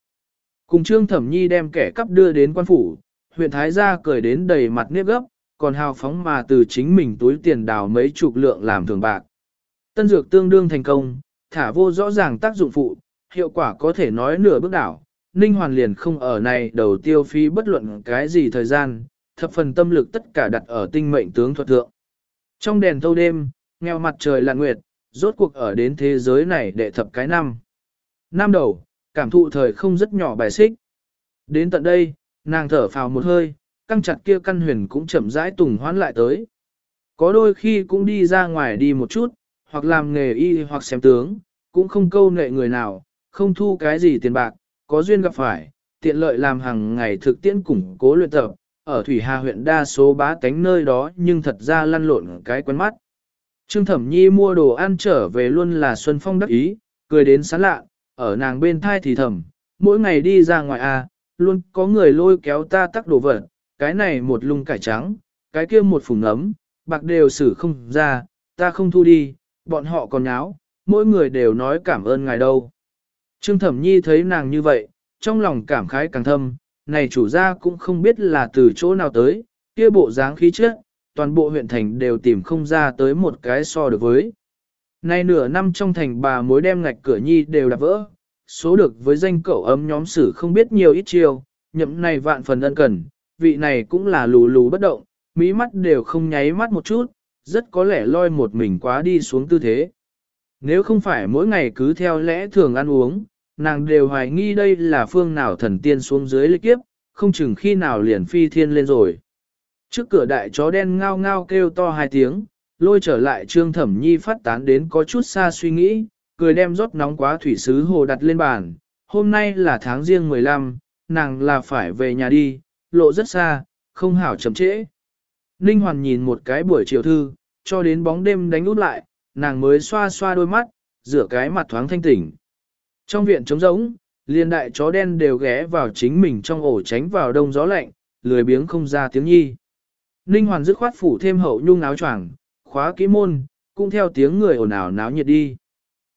S1: Cùng Trương Thẩm Nhi đem kẻ cắp đưa đến quan phủ, huyện Thái gia cười đến đầy mặt nếp gấp, còn hào phóng mà từ chính mình túi tiền đào mấy chục lượng làm thường bạc. Tân dược tương đương thành công, thả vô rõ ràng tác dụng phụ, hiệu quả có thể nói nửa bước đảo. Ninh Hoàn liền không ở này đầu tiêu phí bất luận cái gì thời gian, thập phần tâm lực tất cả đặt ở tinh mệnh tướng thuật thượng. Trong đèn thâu đêm, nghèo mặt trời lặn nguyệt, rốt cuộc ở đến thế giới này để thập cái năm. Năm đầu, cảm thụ thời không rất nhỏ bài xích. Đến tận đây, nàng thở phào một hơi, căng chặt kia căn huyền cũng chậm rãi tùng hoán lại tới. Có đôi khi cũng đi ra ngoài đi một chút, hoặc làm nghề y hoặc xem tướng, cũng không câu nệ người nào, không thu cái gì tiền bạc, có duyên gặp phải, tiện lợi làm hàng ngày thực tiễn củng cố luyện tập, ở Thủy Hà huyện đa số bá tánh nơi đó nhưng thật ra lăn lộn cái quen mắt. Trương Thẩm Nhi mua đồ ăn trở về luôn là Xuân Phong đắc ý, cười đến sán lạ, ở nàng bên thai thì thầm, mỗi ngày đi ra ngoài à, luôn có người lôi kéo ta tắc đồ vật, cái này một lung cải trắng, cái kia một phùng ấm, bạc đều xử không ra, ta không thu đi, bọn họ còn nháo, mỗi người đều nói cảm ơn ngài đâu. Trương Thẩm Nhi thấy nàng như vậy, trong lòng cảm khái càng thâm, này chủ gia cũng không biết là từ chỗ nào tới, kia bộ dáng khí chất, toàn bộ huyện thành đều tìm không ra tới một cái so được với. Nay nửa năm trong thành bà mối đem ngạch cửa nhi đều đạp vỡ, số được với danh cậu ấm nhóm sử không biết nhiều ít chiêu, nhậm này vạn phần ân cần, vị này cũng là lù lù bất động, mỹ mắt đều không nháy mắt một chút, rất có lẽ loi một mình quá đi xuống tư thế. Nếu không phải mỗi ngày cứ theo lẽ thường ăn uống, nàng đều hoài nghi đây là phương nào thần tiên xuống dưới lịch kiếp, không chừng khi nào liền phi thiên lên rồi. Trước cửa đại chó đen ngao ngao kêu to hai tiếng, lôi trở lại trương thẩm nhi phát tán đến có chút xa suy nghĩ, cười đem rót nóng quá thủy sứ hồ đặt lên bàn. Hôm nay là tháng riêng 15, nàng là phải về nhà đi, lộ rất xa, không hảo chậm trễ. Ninh Hoàn nhìn một cái buổi chiều thư, cho đến bóng đêm đánh út lại, nàng mới xoa xoa đôi mắt, rửa cái mặt thoáng thanh tỉnh. Trong viện trống rỗng, liên đại chó đen đều ghé vào chính mình trong ổ tránh vào đông gió lạnh, lười biếng không ra tiếng nhi. Ninh Hoàn dứt khoát phủ thêm hậu nhung áo choàng, khóa kỹ môn, cũng theo tiếng người ồn ào náo nhiệt đi.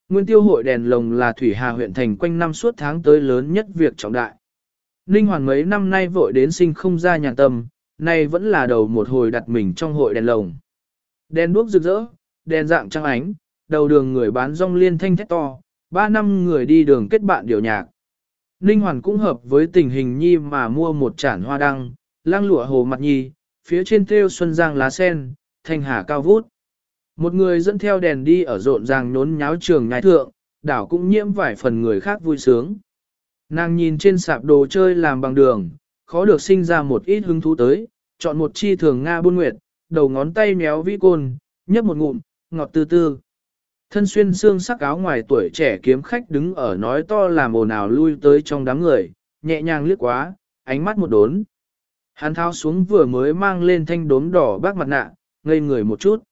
S1: Nguyên tiêu hội đèn lồng là Thủy Hà huyện thành quanh năm suốt tháng tới lớn nhất việc trọng đại. Ninh Hoàn mấy năm nay vội đến sinh không ra nhà tâm, nay vẫn là đầu một hồi đặt mình trong hội đèn lồng. Đèn đuốc rực rỡ, đèn dạng trăng ánh, đầu đường người bán rong liên thanh thét to, ba năm người đi đường kết bạn điều nhạc. Ninh Hoàn cũng hợp với tình hình nhi mà mua một chản hoa đăng, lang lụa hồ mặt nhi, phía trên thêu xuân giang lá sen, thanh hà cao vút. Một người dẫn theo đèn đi ở rộn ràng nhốn nháo trường nhai thượng, đảo cũng nhiễm vài phần người khác vui sướng. Nàng nhìn trên sạp đồ chơi làm bằng đường, khó được sinh ra một ít hứng thú tới, chọn một chi thường Nga buôn nguyệt, đầu ngón tay méo vĩ côn, nhấp một ngụm, ngọt tư tư. Thân xuyên xương sắc áo ngoài tuổi trẻ kiếm khách đứng ở nói to làm ồn ào lui tới trong đám người, nhẹ nhàng liếc quá, ánh mắt một đốn. Hắn tháo xuống vừa mới mang lên thanh đốm đỏ bác mặt nạ, ngây người một chút.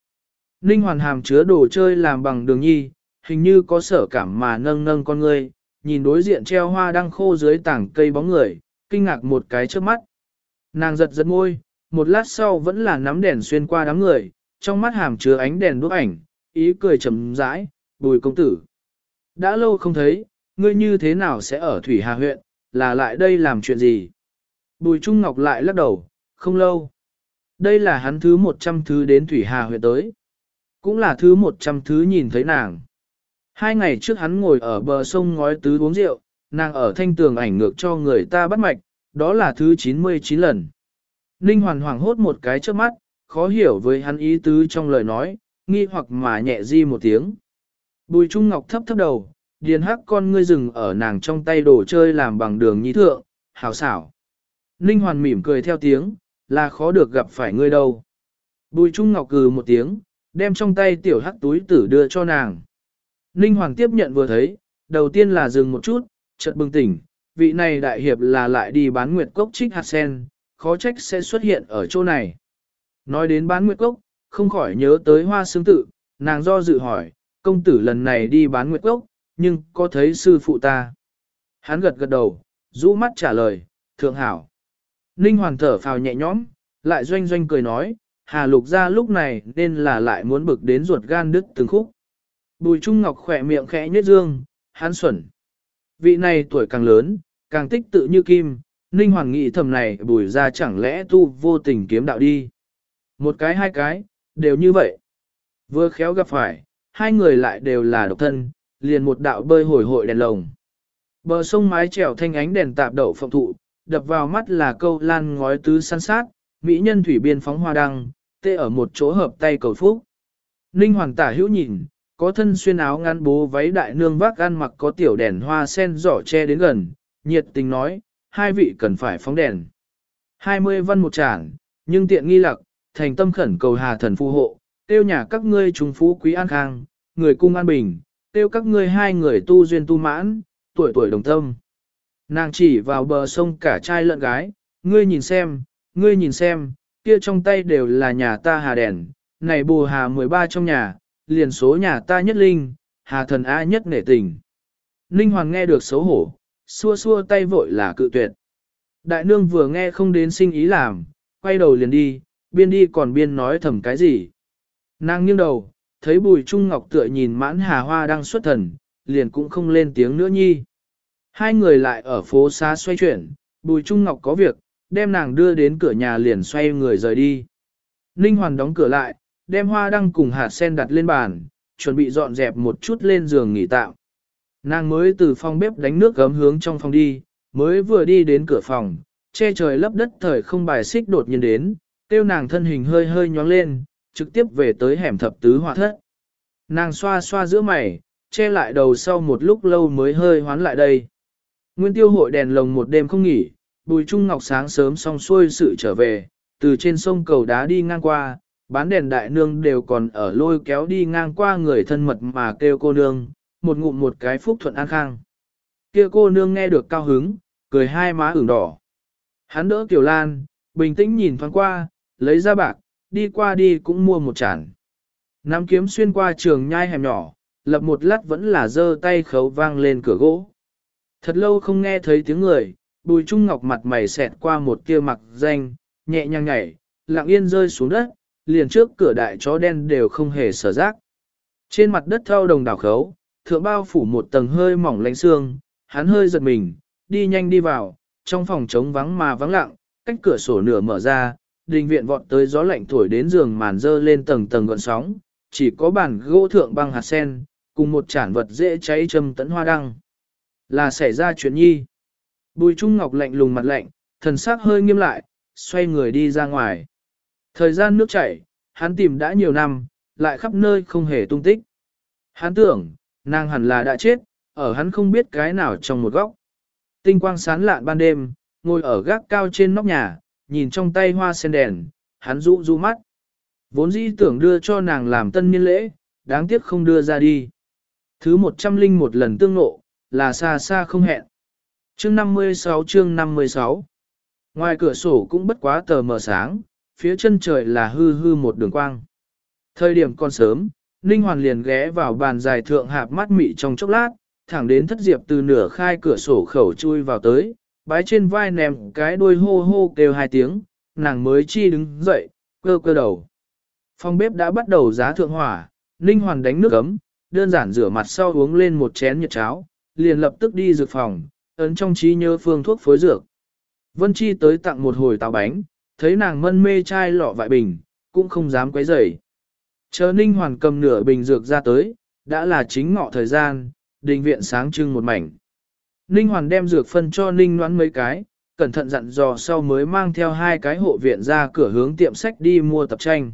S1: Ninh hoàn hàm chứa đồ chơi làm bằng đường nhi, hình như có sở cảm mà nâng nâng con người nhìn đối diện treo hoa đang khô dưới tảng cây bóng người, kinh ngạc một cái trước mắt. Nàng giật giật môi, một lát sau vẫn là nắm đèn xuyên qua đám người, trong mắt hàm chứa ánh đèn đuốc ảnh, ý cười trầm rãi, bùi công tử. Đã lâu không thấy, ngươi như thế nào sẽ ở Thủy Hà huyện, là lại đây làm chuyện gì? Bùi Trung Ngọc lại lắc đầu, không lâu. Đây là hắn thứ 100 thứ đến Thủy Hà huyện tới. Cũng là thứ 100 thứ nhìn thấy nàng. Hai ngày trước hắn ngồi ở bờ sông ngói tứ uống rượu, nàng ở thanh tường ảnh ngược cho người ta bắt mạch, đó là thứ 99 lần. Ninh hoàn hoàng hốt một cái trước mắt, khó hiểu với hắn ý tứ trong lời nói, nghi hoặc mà nhẹ di một tiếng. Bùi Trung Ngọc thấp thấp đầu, điền hắc con ngươi rừng ở nàng trong tay đồ chơi làm bằng đường nhi thượng, hào xảo. Ninh hoàn mỉm cười theo tiếng, là khó được gặp phải ngươi đâu. Bùi Trung Ngọc cừ một tiếng, đem trong tay tiểu hắc túi tử đưa cho nàng. Ninh hoàn tiếp nhận vừa thấy, đầu tiên là dừng một chút, chợt bừng tỉnh, vị này đại hiệp là lại đi bán nguyệt cốc trích hạt sen, khó trách sẽ xuất hiện ở chỗ này. Nói đến bán nguyệt cốc, không khỏi nhớ tới hoa xương tự, nàng do dự hỏi, công tử lần này đi bán nguyệt cốc, nhưng có thấy sư phụ ta? Hắn gật gật đầu, rũ mắt trả lời, thượng hảo. Ninh Hoàng thở phào nhẹ nhõm, lại doanh doanh cười nói, Hà Lục ra lúc này nên là lại muốn bực đến ruột gan đứt từng khúc. Bùi Trung Ngọc khỏe miệng khẽ nhếch dương, hắn xuẩn. Vị này tuổi càng lớn, càng tích tự như kim, Ninh Hoàng nghĩ thầm này bùi ra chẳng lẽ tu vô tình kiếm đạo đi. Một cái hai cái, đều như vậy. Vừa khéo gặp phải, hai người lại đều là độc thân, liền một đạo bơi hồi hội đèn lồng. Bờ sông mái trèo thanh ánh đèn tạp đậu phộng thụ, đập vào mắt là câu lan ngói tứ săn sát, mỹ nhân thủy biên phóng hoa đăng, tê ở một chỗ hợp tay cầu phúc. Ninh Hoàng tả hữu nhìn, có thân xuyên áo ngắn bố váy đại nương vác ăn mặc có tiểu đèn hoa sen giỏ che đến gần, nhiệt tình nói, hai vị cần phải phóng đèn. Hai mươi văn một tràng nhưng tiện nghi lặc, thành tâm khẩn cầu hà thần phù hộ, tiêu nhà các ngươi trùng phú quý an khang, người cung an bình, tiêu các ngươi hai người tu duyên tu mãn, tuổi tuổi đồng tâm. Nàng chỉ vào bờ sông cả trai lợn gái, ngươi nhìn xem, ngươi nhìn xem, kia trong tay đều là nhà ta hà đèn, này bù hà 13 trong nhà, liền số nhà ta nhất linh, hà thần A nhất nể tình. Ninh Hoàng nghe được xấu hổ, xua xua tay vội là cự tuyệt. Đại nương vừa nghe không đến sinh ý làm, quay đầu liền đi, biên đi còn biên nói thầm cái gì. Nàng nghiêng đầu, thấy bùi trung ngọc tựa nhìn mãn hà hoa đang xuất thần, liền cũng không lên tiếng nữa nhi. Hai người lại ở phố xa xoay chuyển, bùi trung ngọc có việc, đem nàng đưa đến cửa nhà liền xoay người rời đi. Ninh Hoàn đóng cửa lại, đem hoa đăng cùng hạt sen đặt lên bàn, chuẩn bị dọn dẹp một chút lên giường nghỉ tạm. Nàng mới từ phòng bếp đánh nước gấm hướng trong phòng đi, mới vừa đi đến cửa phòng, che trời lấp đất thời không bài xích đột nhiên đến, tiêu nàng thân hình hơi hơi nhoáng lên, trực tiếp về tới hẻm thập tứ hỏa thất. Nàng xoa xoa giữa mày, che lại đầu sau một lúc lâu mới hơi hoán lại đây. Nguyên tiêu hội đèn lồng một đêm không nghỉ, bùi trung ngọc sáng sớm xong xuôi sự trở về, từ trên sông cầu đá đi ngang qua, bán đèn đại nương đều còn ở lôi kéo đi ngang qua người thân mật mà kêu cô nương, một ngụm một cái phúc thuận an khang. Kia cô nương nghe được cao hứng, cười hai má ửng đỏ. Hắn đỡ Tiểu Lan, bình tĩnh nhìn thoáng qua, lấy ra bạc, đi qua đi cũng mua một chản. Nắm kiếm xuyên qua trường nhai hẻm nhỏ, lập một lát vẫn là giơ tay khấu vang lên cửa gỗ. Thật lâu không nghe thấy tiếng người, bùi trung ngọc mặt mày xẹt qua một kia mặc danh, nhẹ nhàng nhảy, lặng yên rơi xuống đất, liền trước cửa đại chó đen đều không hề sở rác. Trên mặt đất thau đồng đảo khấu, thượng bao phủ một tầng hơi mỏng lánh xương, hắn hơi giật mình, đi nhanh đi vào, trong phòng trống vắng mà vắng lặng, cách cửa sổ nửa mở ra, đình viện vọt tới gió lạnh thổi đến giường màn dơ lên tầng tầng gọn sóng, chỉ có bàn gỗ thượng băng hạt sen, cùng một chản vật dễ cháy châm tấn hoa đăng. Là xảy ra chuyện nhi. Bùi Trung Ngọc lạnh lùng mặt lạnh, thần sắc hơi nghiêm lại, xoay người đi ra ngoài. Thời gian nước chảy, hắn tìm đã nhiều năm, lại khắp nơi không hề tung tích. Hắn tưởng, nàng hẳn là đã chết, ở hắn không biết cái nào trong một góc. Tinh quang sáng lạn ban đêm, ngồi ở gác cao trên nóc nhà, nhìn trong tay hoa sen đèn, hắn rũ rũ mắt. Vốn dĩ tưởng đưa cho nàng làm tân niên lễ, đáng tiếc không đưa ra đi. Thứ một trăm linh một lần tương nộ, là xa xa không hẹn. Chương 56 chương 56 Ngoài cửa sổ cũng bất quá tờ mờ sáng, phía chân trời là hư hư một đường quang. Thời điểm còn sớm, Ninh Hoàn liền ghé vào bàn dài thượng hạp mắt mị trong chốc lát, thẳng đến thất diệp từ nửa khai cửa sổ khẩu chui vào tới, bái trên vai nèm cái đuôi hô hô kêu hai tiếng, nàng mới chi đứng dậy, cơ cơ đầu. Phòng bếp đã bắt đầu giá thượng hỏa, Ninh Hoàn đánh nước ấm, đơn giản rửa mặt sau uống lên một chén nhiệt cháo, liền lập tức đi dược phòng, ấn trong trí nhớ phương thuốc phối dược. Vân Chi tới tặng một hồi táo bánh, thấy nàng mân mê chai lọ vại bình, cũng không dám quấy rầy. Chờ Ninh Hoàn cầm nửa bình dược ra tới, đã là chính ngọ thời gian, đình viện sáng trưng một mảnh. Ninh Hoàn đem dược phân cho Ninh Noãn mấy cái, cẩn thận dặn dò sau mới mang theo hai cái hộ viện ra cửa hướng tiệm sách đi mua tập tranh.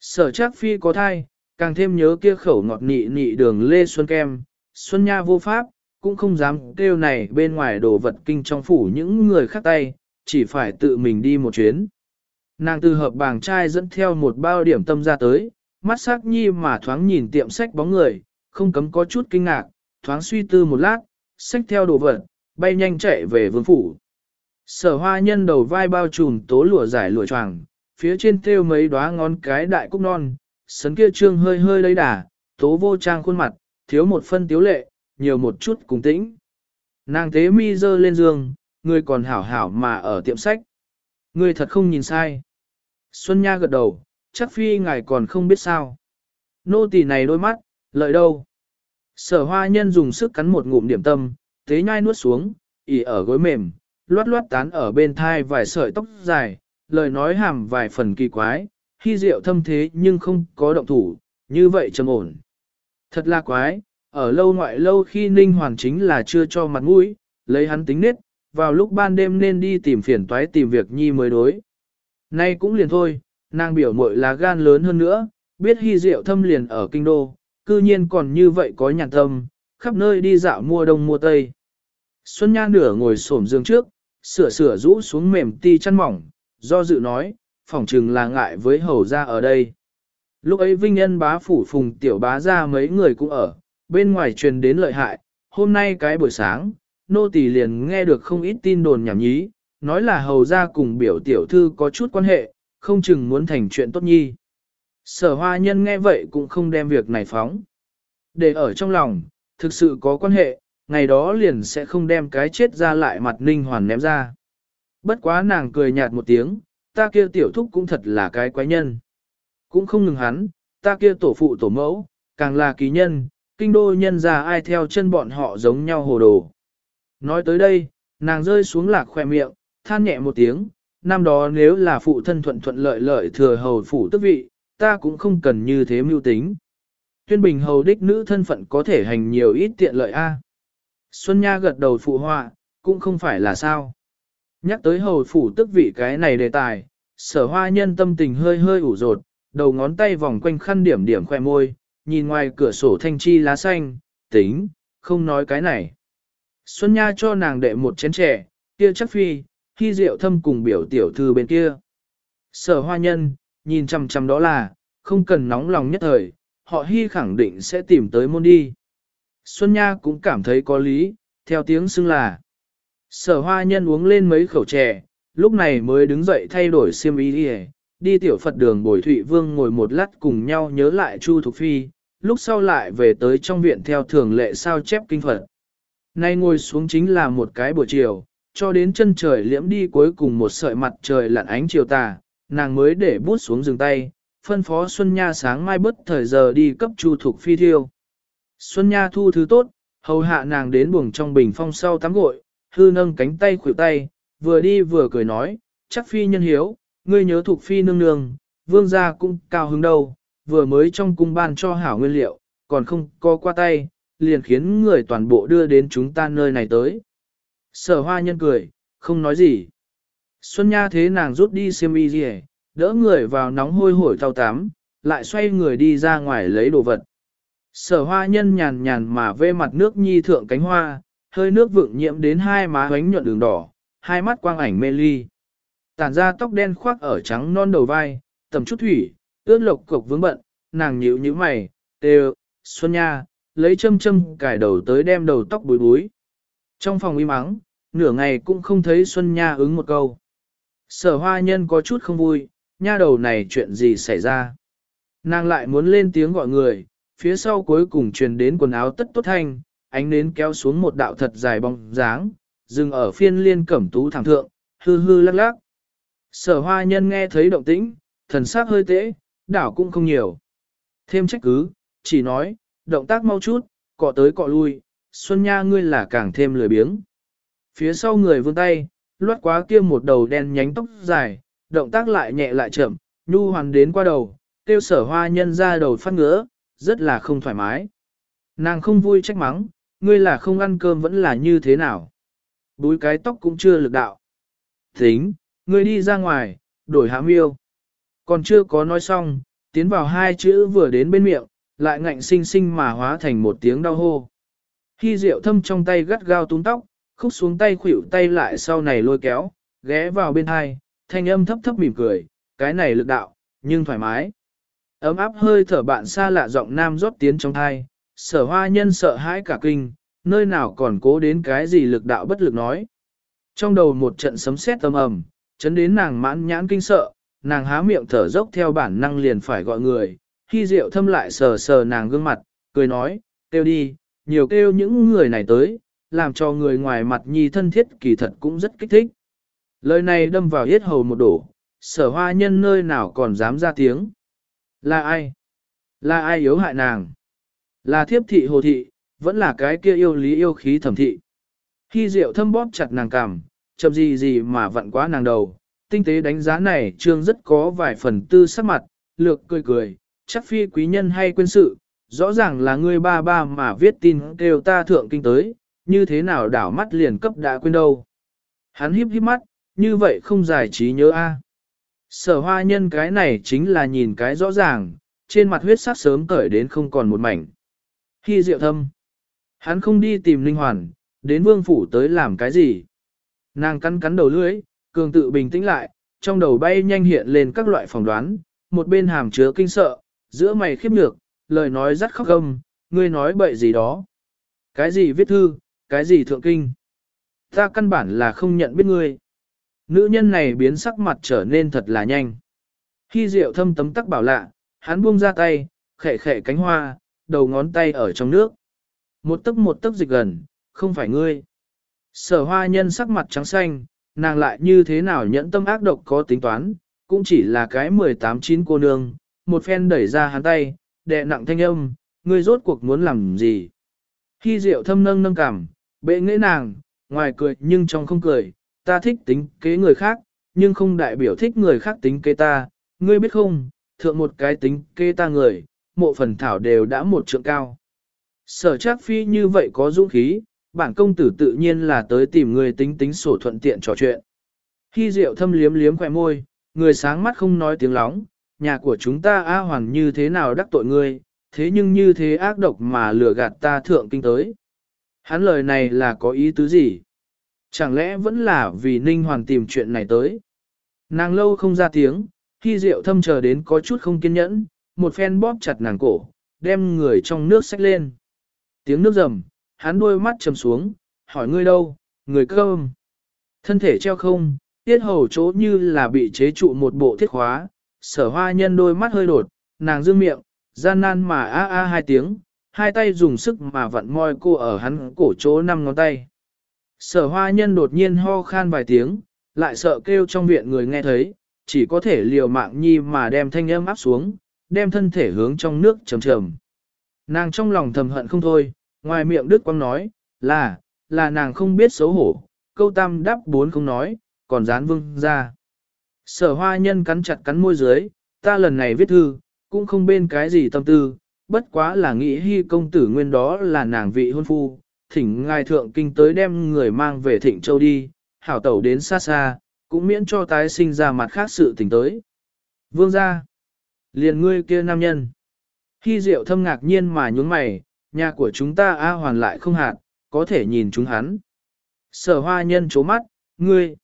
S1: Sở Trác phi có thai, càng thêm nhớ kia khẩu ngọt nị nị đường Lê Xuân Kem, Xuân Nha vô pháp, cũng không dám kêu này bên ngoài đồ vật kinh trong phủ những người khác tay, chỉ phải tự mình đi một chuyến. Nàng từ hợp bàng trai dẫn theo một bao điểm tâm ra tới, mắt sắc nhi mà thoáng nhìn tiệm sách bóng người, không cấm có chút kinh ngạc, thoáng suy tư một lát, sách theo đồ vật, bay nhanh chạy về vương phủ. Sở hoa nhân đầu vai bao trùm tố lụa giải lụa choàng, phía trên thêu mấy đóa ngón cái đại cúc non, sấn kia trương hơi hơi lấy đà, tố vô trang khuôn mặt, thiếu một phân tiếu lệ, nhiều một chút cùng tĩnh. Nàng tế mi dơ lên giường, Ngươi còn hảo hảo mà ở tiệm sách. ngươi thật không nhìn sai. Xuân Nha gật đầu, chắc phi ngài còn không biết sao. Nô tỳ này đôi mắt, lợi đâu. Sở hoa nhân dùng sức cắn một ngụm điểm tâm, tế nhai nuốt xuống, ỉ ở gối mềm, loát loát tán ở bên thai vài sợi tóc dài, lời nói hàm vài phần kỳ quái, hy diệu thâm thế nhưng không có động thủ, như vậy trầm ổn. Thật là quái, ở lâu ngoại lâu khi Ninh Hoàn chính là chưa cho mặt mũi, lấy hắn tính nết, vào lúc ban đêm nên đi tìm phiền toái tìm việc nhi mới đối. Nay cũng liền thôi, nàng biểu muội là gan lớn hơn nữa, biết hy diệu thâm liền ở kinh đô, cư nhiên còn như vậy có nhàn tâm, khắp nơi đi dạo mua đông mua tây. Xuân Nha nửa ngồi xổm giường trước, sửa sửa rũ xuống mềm ti chăn mỏng, do dự nói, phỏng chừng là ngại với hầu ra ở đây. Lúc ấy Vinh Nhân bá phủ phùng tiểu bá ra mấy người cũng ở, bên ngoài truyền đến lợi hại, hôm nay cái buổi sáng, nô tỳ liền nghe được không ít tin đồn nhảm nhí, nói là hầu ra cùng biểu tiểu thư có chút quan hệ, không chừng muốn thành chuyện tốt nhi. Sở hoa nhân nghe vậy cũng không đem việc này phóng. Để ở trong lòng, thực sự có quan hệ, ngày đó liền sẽ không đem cái chết ra lại mặt ninh hoàn ném ra. Bất quá nàng cười nhạt một tiếng, ta kia tiểu thúc cũng thật là cái quái nhân. Cũng không ngừng hắn, ta kia tổ phụ tổ mẫu, càng là kỳ nhân, kinh đô nhân ra ai theo chân bọn họ giống nhau hồ đồ. Nói tới đây, nàng rơi xuống lạc khoe miệng, than nhẹ một tiếng, năm đó nếu là phụ thân thuận thuận lợi lợi thừa hầu phủ tức vị, ta cũng không cần như thế mưu tính. Tuyên bình hầu đích nữ thân phận có thể hành nhiều ít tiện lợi a. Xuân Nha gật đầu phụ họa, cũng không phải là sao. Nhắc tới hầu phủ tức vị cái này đề tài, sở hoa nhân tâm tình hơi hơi ủ rột, đầu ngón tay vòng quanh khăn điểm điểm khoe môi, nhìn ngoài cửa sổ thanh chi lá xanh, tính, không nói cái này. Xuân Nha cho nàng đệ một chén trẻ, kia chắc phi, khi rượu thâm cùng biểu tiểu thư bên kia. Sở hoa nhân, nhìn chăm chăm đó là, không cần nóng lòng nhất thời, họ hy khẳng định sẽ tìm tới môn đi. Xuân Nha cũng cảm thấy có lý, theo tiếng xưng là. Sở hoa nhân uống lên mấy khẩu chè, lúc này mới đứng dậy thay đổi xiêm y đi đi tiểu Phật đường bồi Thụy Vương ngồi một lát cùng nhau nhớ lại Chu Thục Phi, lúc sau lại về tới trong viện theo thường lệ sao chép kinh Phật. Nay ngồi xuống chính là một cái buổi chiều, cho đến chân trời liễm đi cuối cùng một sợi mặt trời lặn ánh chiều tà, nàng mới để bút xuống dừng tay, phân phó Xuân Nha sáng mai bất thời giờ đi cấp Chu thuộc Phi thiêu. Xuân Nha thu thứ tốt, hầu hạ nàng đến buồng trong bình phong sau tắm gội, hư nâng cánh tay khuỷu tay, vừa đi vừa cười nói, chắc Phi nhân hiếu, ngươi nhớ thuộc Phi nương nương, vương gia cũng cao hứng đâu, vừa mới trong cung ban cho hảo nguyên liệu, còn không co qua tay, liền khiến người toàn bộ đưa đến chúng ta nơi này tới. Sở hoa nhân cười, không nói gì. Xuân Nha thế nàng rút đi xiêm y gì đỡ người vào nóng hôi hổi thao tắm, lại xoay người đi ra ngoài lấy đồ vật. Sở hoa nhân nhàn nhàn mà vê mặt nước nhi thượng cánh hoa, hơi nước vượng nhiễm đến hai má ánh nhuận đường đỏ, hai mắt quang ảnh mê ly. Tản ra tóc đen khoác ở trắng non đầu vai, tầm chút thủy, ướt lộc cục vướng bận, nàng nhíu như mày, đều, Xuân Nha, lấy châm châm cài đầu tới đem đầu tóc búi búi. Trong phòng im mắng, nửa ngày cũng không thấy Xuân Nha ứng một câu. Sở hoa nhân có chút không vui, nha đầu này chuyện gì xảy ra. Nàng lại muốn lên tiếng gọi người, phía sau cuối cùng truyền đến quần áo tất tốt thanh, ánh nến kéo xuống một đạo thật dài bóng dáng, dừng ở phiên liên cẩm tú thẳng thượng, hư hư lắc lắc. Sở hoa nhân nghe thấy động tĩnh, thần sắc hơi tễ, đảo cũng không nhiều. Thêm trách cứ, chỉ nói, động tác mau chút, cọ tới cọ lui, Xuân Nha ngươi là càng thêm lười biếng. Phía sau người vươn tay, loát quá kia một đầu đen nhánh tóc dài, động tác lại nhẹ lại chậm, nhu hoàn đến qua đầu, tiêu sở hoa nhân ra đầu phát ngứa, rất là không thoải mái. Nàng không vui trách mắng, ngươi là không ăn cơm vẫn là như thế nào. Búi cái tóc cũng chưa lực đạo. Tính, ngươi đi ra ngoài, đổi hãm yêu. Còn chưa có nói xong, tiến vào hai chữ vừa đến bên miệng, lại ngạnh sinh sinh mà hóa thành một tiếng đau hô. Khi rượu thâm trong tay gắt gao túm tóc, khúc xuống tay khuỷu tay lại sau này lôi kéo, ghé vào bên hai, thanh âm thấp thấp mỉm cười, cái này lực đạo, nhưng thoải mái. Ấm áp hơi thở bạn xa lạ giọng nam rót tiến trong thai, sở hoa nhân sợ hãi cả kinh, nơi nào còn cố đến cái gì lực đạo bất lực nói. Trong đầu một trận sấm sét âm ầm, chấn đến nàng mãn nhãn kinh sợ, nàng há miệng thở dốc theo bản năng liền phải gọi người, khi Diệu thâm lại sờ sờ nàng gương mặt, cười nói, kêu đi, nhiều kêu những người này tới, làm cho người ngoài mặt nhi thân thiết kỳ thật cũng rất kích thích. Lời này đâm vào hết hầu một đổ, sở hoa nhân nơi nào còn dám ra tiếng. Là ai? Là ai yếu hại nàng? Là thiếp thị hồ thị, vẫn là cái kia yêu lý yêu khí thẩm thị. Khi rượu thâm bóp chặt nàng cằm, chậm gì gì mà vặn quá nàng đầu, tinh tế đánh giá này trương rất có vài phần tư sắc mặt, lược cười cười, chắc phi quý nhân hay quên sự, rõ ràng là ngươi ba ba mà viết tin kêu ta thượng kinh tới, như thế nào đảo mắt liền cấp đã quên đâu. Hắn híp híp mắt, như vậy không giải trí nhớ a. Sở hoa nhân cái này chính là nhìn cái rõ ràng, trên mặt huyết sắc sớm cởi đến không còn một mảnh. Khi diệu thâm, hắn không đi tìm linh hoàn, đến vương phủ tới làm cái gì. Nàng cắn cắn đầu lưỡi, cường tự bình tĩnh lại, trong đầu bay nhanh hiện lên các loại phỏng đoán, một bên hàm chứa kinh sợ, giữa mày khiếp nhược, lời nói rất khóc gâm, ngươi nói bậy gì đó. Cái gì viết thư, cái gì thượng kinh. Ta căn bản là không nhận biết ngươi. Nữ nhân này biến sắc mặt trở nên thật là nhanh. Khi rượu thâm tấm tắc bảo lạ, hắn buông ra tay, khẽ khẽ cánh hoa, đầu ngón tay ở trong nước. Một tấc một tấc dịch gần, không phải ngươi. Sở hoa nhân sắc mặt trắng xanh, nàng lại như thế nào nhẫn tâm ác độc có tính toán, cũng chỉ là cái 18-9 cô nương, một phen đẩy ra hắn tay, đè nặng thanh âm, ngươi rốt cuộc muốn làm gì. Khi rượu thâm nâng nâng cảm, bệ nghệ nàng, ngoài cười nhưng trong không cười, ta thích tính kế người khác, nhưng không đại biểu thích người khác tính kế ta, ngươi biết không, thượng một cái tính kế ta người, mộ phần thảo đều đã một trượng cao. Sở trác phi như vậy có dũng khí, bản công tử tự nhiên là tới tìm người tính tính sổ thuận tiện trò chuyện. Khi rượu thâm liếm liếm khỏe môi, người sáng mắt không nói tiếng lóng, nhà của chúng ta A Hoàn như thế nào đắc tội ngươi, thế nhưng như thế ác độc mà lừa gạt ta thượng kinh tới. Hắn lời này là có ý tứ gì? Chẳng lẽ vẫn là vì Ninh Hoàn tìm chuyện này tới? Nàng lâu không ra tiếng, khi rượu thâm chờ đến có chút không kiên nhẫn, một phen bóp chặt nàng cổ, đem người trong nước xách lên. Tiếng nước rầm, hắn đôi mắt trầm xuống, hỏi ngươi đâu, người cơm. Thân thể treo không, tiết hầu chỗ như là bị chế trụ một bộ thiết khóa, sở hoa nhân đôi mắt hơi đột, nàng dương miệng, gian nan mà a a hai tiếng, hai tay dùng sức mà vặn môi cô ở hắn cổ chỗ năm ngón tay. Sở hoa nhân đột nhiên ho khan vài tiếng, lại sợ kêu trong viện người nghe thấy, chỉ có thể liều mạng nhi mà đem thanh âm áp xuống, đem thân thể hướng trong nước trầm trầm. Nàng trong lòng thầm hận không thôi, ngoài miệng Đức Quang nói, là, là nàng không biết xấu hổ, câu tam đáp bốn không nói, còn dán vương ra. Sở hoa nhân cắn chặt cắn môi dưới, ta lần này viết thư, cũng không bên cái gì tâm tư, bất quá là nghĩ hy công tử nguyên đó là nàng vị hôn phu, thỉnh ngài thượng kinh tới đem người mang về thịnh châu đi, hảo tẩu đến xa xa, cũng miễn cho tái sinh ra mặt khác sự tình tới. Vương ra, liền ngươi kia nam nhân. Hy diệu thâm ngạc nhiên mà nhún mày, nhà của chúng ta A hoàn lại không hạt, có thể nhìn chúng hắn. Sở hoa nhân chố mắt, ngươi.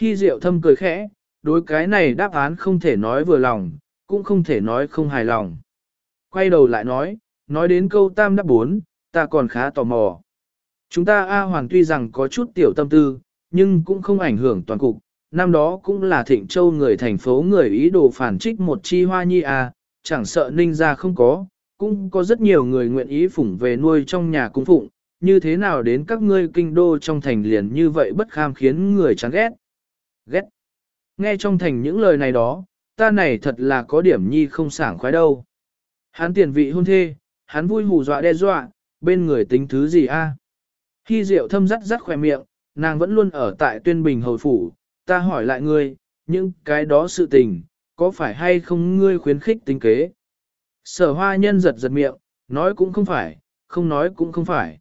S1: Hy diệu thâm cười khẽ, đối cái này đáp án không thể nói vừa lòng, cũng không thể nói không hài lòng. Quay đầu lại nói, nói đến câu tam đáp bốn, ta còn khá tò mò. Chúng ta A Hoàng tuy rằng có chút tiểu tâm tư, nhưng cũng không ảnh hưởng toàn cục. Năm đó cũng là thịnh châu người thành phố người ý đồ phản trích một chi hoa nhi A, chẳng sợ ninh ra không có, cũng có rất nhiều người nguyện ý phủng về nuôi trong nhà cung phụng, như thế nào đến các ngươi kinh đô trong thành liền như vậy bất kham khiến người chán ghét. Ghét. Nghe trong thành những lời này đó, ta này thật là có điểm nhi không sảng khoái đâu. Hắn tiền vị hôn thê, hắn vui hù dọa đe dọa, bên người tính thứ gì a? Khi rượu thâm rắt rắt khỏe miệng, nàng vẫn luôn ở tại tuyên bình hồi phủ, ta hỏi lại ngươi, những cái đó sự tình, có phải hay không ngươi khuyến khích tính kế? Sở hoa nhân giật giật miệng, nói cũng không phải, không nói cũng không phải.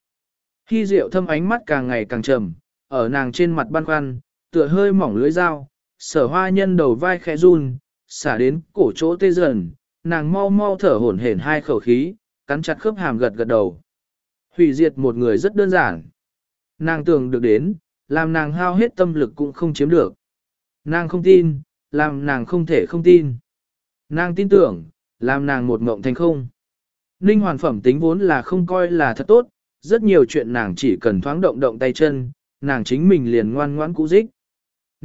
S1: Khi rượu thâm ánh mắt càng ngày càng trầm, ở nàng trên mặt băn khoăn, tựa hơi mỏng lưỡi dao, sở hoa nhân đầu vai khẽ run, xả đến cổ chỗ tê dần, nàng mau mau thở hổn hển hai khẩu khí, cắn chặt khớp hàm gật gật đầu. Hủy diệt một người rất đơn giản. Nàng tưởng được đến, làm nàng hao hết tâm lực cũng không chiếm được. Nàng không tin, làm nàng không thể không tin. Nàng tin tưởng, làm nàng một mộng thành không. Ninh hoàn phẩm tính vốn là không coi là thật tốt, rất nhiều chuyện nàng chỉ cần thoáng động động tay chân, nàng chính mình liền ngoan ngoãn cũ dích.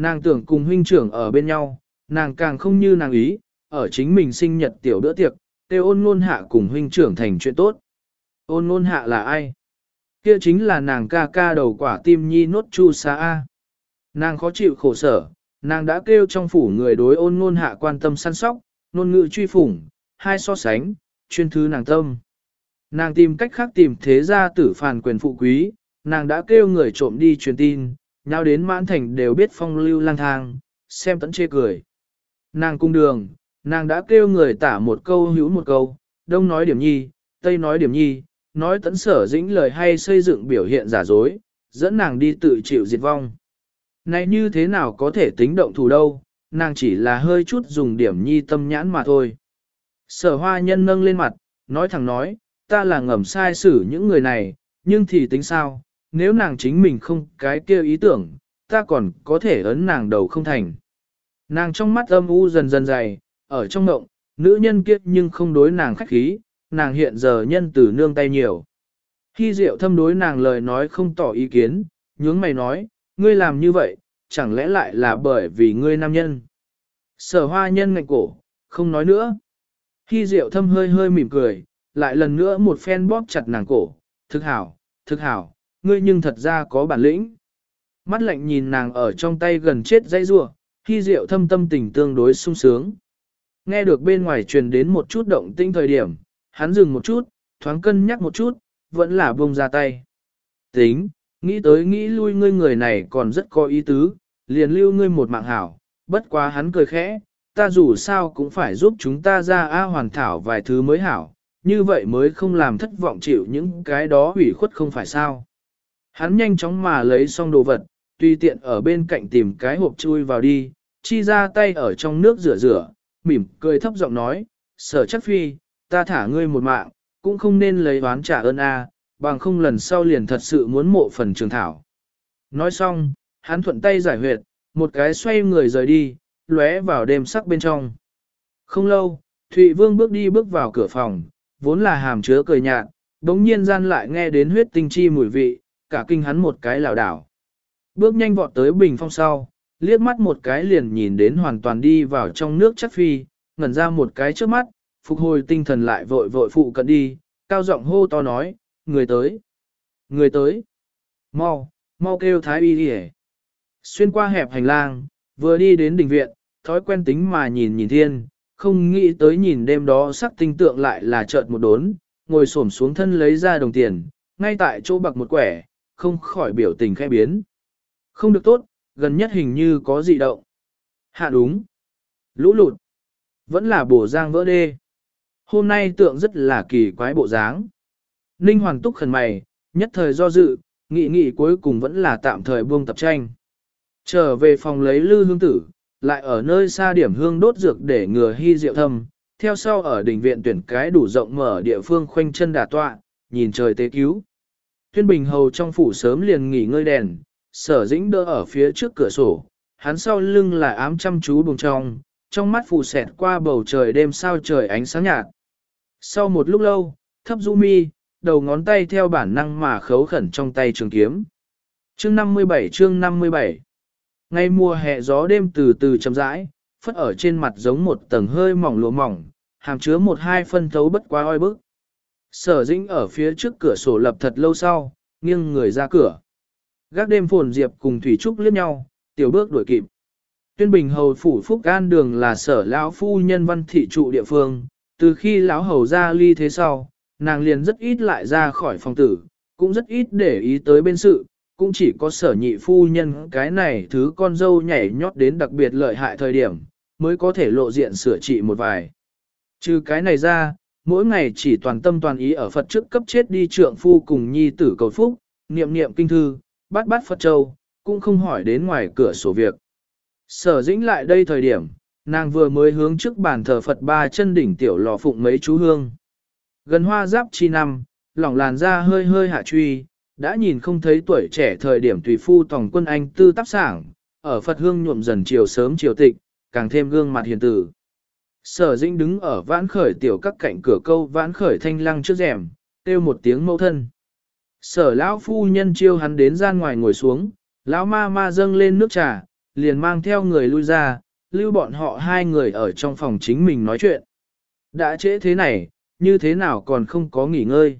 S1: Nàng tưởng cùng huynh trưởng ở bên nhau, nàng càng không như nàng ý, ở chính mình sinh nhật tiểu bữa tiệc, tiêu ôn ngôn hạ cùng huynh trưởng thành chuyện tốt. Ôn ngôn hạ là ai? Kia chính là nàng ca ca đầu quả tim nhi nốt chu sa A. Nàng khó chịu khổ sở, nàng đã kêu trong phủ người đối ôn ngôn hạ quan tâm săn sóc, ngôn ngữ truy phủng, hai so sánh, chuyên thứ nàng tâm. Nàng tìm cách khác tìm thế gia tử phản quyền phụ quý, nàng đã kêu người trộm đi truyền tin, nhau đến mãn thành đều biết phong lưu lang thang, xem tẫn chê cười. Nàng cung đường, nàng đã kêu người tả một câu hữu một câu, đông nói điểm nhi, tây nói điểm nhi, nói tẫn sở dĩnh lời hay xây dựng biểu hiện giả dối, dẫn nàng đi tự chịu diệt vong. Này như thế nào có thể tính động thủ đâu, nàng chỉ là hơi chút dùng điểm nhi tâm nhãn mà thôi. Sở hoa nhân nâng lên mặt, nói thẳng nói, ta là ngầm sai xử những người này, nhưng thì tính sao, nếu nàng chính mình không cái kia ý tưởng, ta còn có thể ấn nàng đầu không thành. Nàng trong mắt âm u dần dần dày, ở trong ngộng, nữ nhân kiếp nhưng không đối nàng khách khí, nàng hiện giờ nhân từ nương tay nhiều. Khi diệu thâm đối nàng lời nói không tỏ ý kiến, nhướng mày nói, ngươi làm như vậy, chẳng lẽ lại là bởi vì ngươi nam nhân. Sở hoa nhân ngạnh cổ, không nói nữa. Khi diệu thâm hơi hơi mỉm cười, lại lần nữa một phen bóp chặt nàng cổ, thực hảo, thực hảo, ngươi nhưng thật ra có bản lĩnh. Mắt lạnh nhìn nàng ở trong tay gần chết dây rua, khi rượu thâm tâm tình tương đối sung sướng. Nghe được bên ngoài truyền đến một chút động tinh thời điểm, hắn dừng một chút, thoáng cân nhắc một chút, vẫn là buông ra tay. Tính, nghĩ tới nghĩ lui ngươi người này còn rất có ý tứ, liền lưu ngươi một mạng hảo, bất quá hắn cười khẽ, ta dù sao cũng phải giúp chúng ta ra A hoàn thảo vài thứ mới hảo, như vậy mới không làm thất vọng chịu những cái đó hủy khuất không phải sao. Hắn nhanh chóng mà lấy xong đồ vật, tùy tiện ở bên cạnh tìm cái hộp chui vào đi, chi ra tay ở trong nước rửa rửa, mỉm cười thấp giọng nói, sở chắc phi, ta thả ngươi một mạng, cũng không nên lấy oán trả ơn a, bằng không lần sau liền thật sự muốn mộ phần trường thảo. Nói xong, hắn thuận tay giải huyệt, một cái xoay người rời đi, lóe vào đêm sắc bên trong. Không lâu, Thụy Vương bước đi bước vào cửa phòng, vốn là hàm chứa cười nhạt, đống nhiên gian lại nghe đến huyết tinh chi mùi vị, cả kinh hắn một cái lảo đảo. Bước nhanh vọt tới bình phong sau, liếc mắt một cái liền nhìn đến hoàn toàn đi vào trong nước chắc phi, ngẩn ra một cái trước mắt, phục hồi tinh thần lại vội vội phụ cận đi, cao giọng hô to nói, người tới, người tới, mau, mau kêu thái y đi Xuyên qua hẹp hành lang, vừa đi đến đình viện, thói quen tính mà nhìn nhìn thiên, không nghĩ tới nhìn đêm đó sắc tinh tượng lại là chợt một đốn, ngồi xổm xuống thân lấy ra đồng tiền, ngay tại chỗ bạc một quẻ, không khỏi biểu tình khẽ biến. Không được tốt, gần nhất hình như có dị động. Hạ đúng. Lũ lụt. Vẫn là bổ giang vỡ đê. Hôm nay tượng rất là kỳ quái bộ dáng. Ninh hoàn Túc khẩn mày, nhất thời do dự, nghị nghị cuối cùng vẫn là tạm thời buông tập tranh. Trở về phòng lấy lư hương tử, lại ở nơi xa điểm hương đốt dược để ngừa hy diệu thâm, theo sau ở đỉnh viện tuyển cái đủ rộng mở địa phương khoanh chân đà tọa, nhìn trời tế cứu. Thuyên Bình Hầu trong phủ sớm liền nghỉ ngơi đèn, sở dĩnh đỡ ở phía trước cửa sổ, hắn sau lưng là ám chăm chú bùng trong, trong mắt phù xẹt qua bầu trời đêm sao trời ánh sáng nhạt. Sau một lúc lâu, thấp du mi, đầu ngón tay theo bản năng mà khấu khẩn trong tay trường kiếm. Chương 57 chương 57 Ngay mùa hè gió đêm từ từ chậm rãi, phất ở trên mặt giống một tầng hơi mỏng lụa mỏng, hàm chứa một hai phân thấu bất quá oi bức. Sở dĩnh ở phía trước cửa sổ lập thật lâu sau, nghiêng người ra cửa. Gác đêm phồn diệp cùng Thủy Trúc liếc nhau, tiểu bước đuổi kịp. Tuyên Bình Hầu Phủ Phúc An Đường là sở lão phu nhân văn thị trụ địa phương, từ khi lão hầu ra ly thế sau, nàng liền rất ít lại ra khỏi phòng tử, cũng rất ít để ý tới bên sự, cũng chỉ có sở nhị phu nhân cái này thứ con dâu nhảy nhót đến đặc biệt lợi hại thời điểm, mới có thể lộ diện sửa trị một vài. Trừ cái này ra, mỗi ngày chỉ toàn tâm toàn ý ở Phật trước cấp chết đi trượng phu cùng nhi tử cầu phúc, niệm niệm kinh thư, bát bát Phật châu, cũng không hỏi đến ngoài cửa sổ việc. Sở dĩnh lại đây thời điểm, nàng vừa mới hướng trước bàn thờ Phật ba chân đỉnh tiểu lò phụng mấy chú hương. Gần hoa giáp chi năm, lỏng làn da hơi hơi hạ truy, đã nhìn không thấy tuổi trẻ thời điểm tùy phu tổng quân anh tư tác sảng, ở Phật hương nhuộm dần chiều sớm chiều tịch, càng thêm gương mặt hiền tử. Sở dĩnh đứng ở vãn khởi tiểu các cạnh cửa câu vãn khởi thanh lăng trước rèm, kêu một tiếng mẫu thân. Sở lão phu nhân chiêu hắn đến gian ngoài ngồi xuống, lão ma ma dâng lên nước trà, liền mang theo người lui ra, lưu bọn họ hai người ở trong phòng chính mình nói chuyện. Đã trễ thế này, như thế nào còn không có nghỉ ngơi.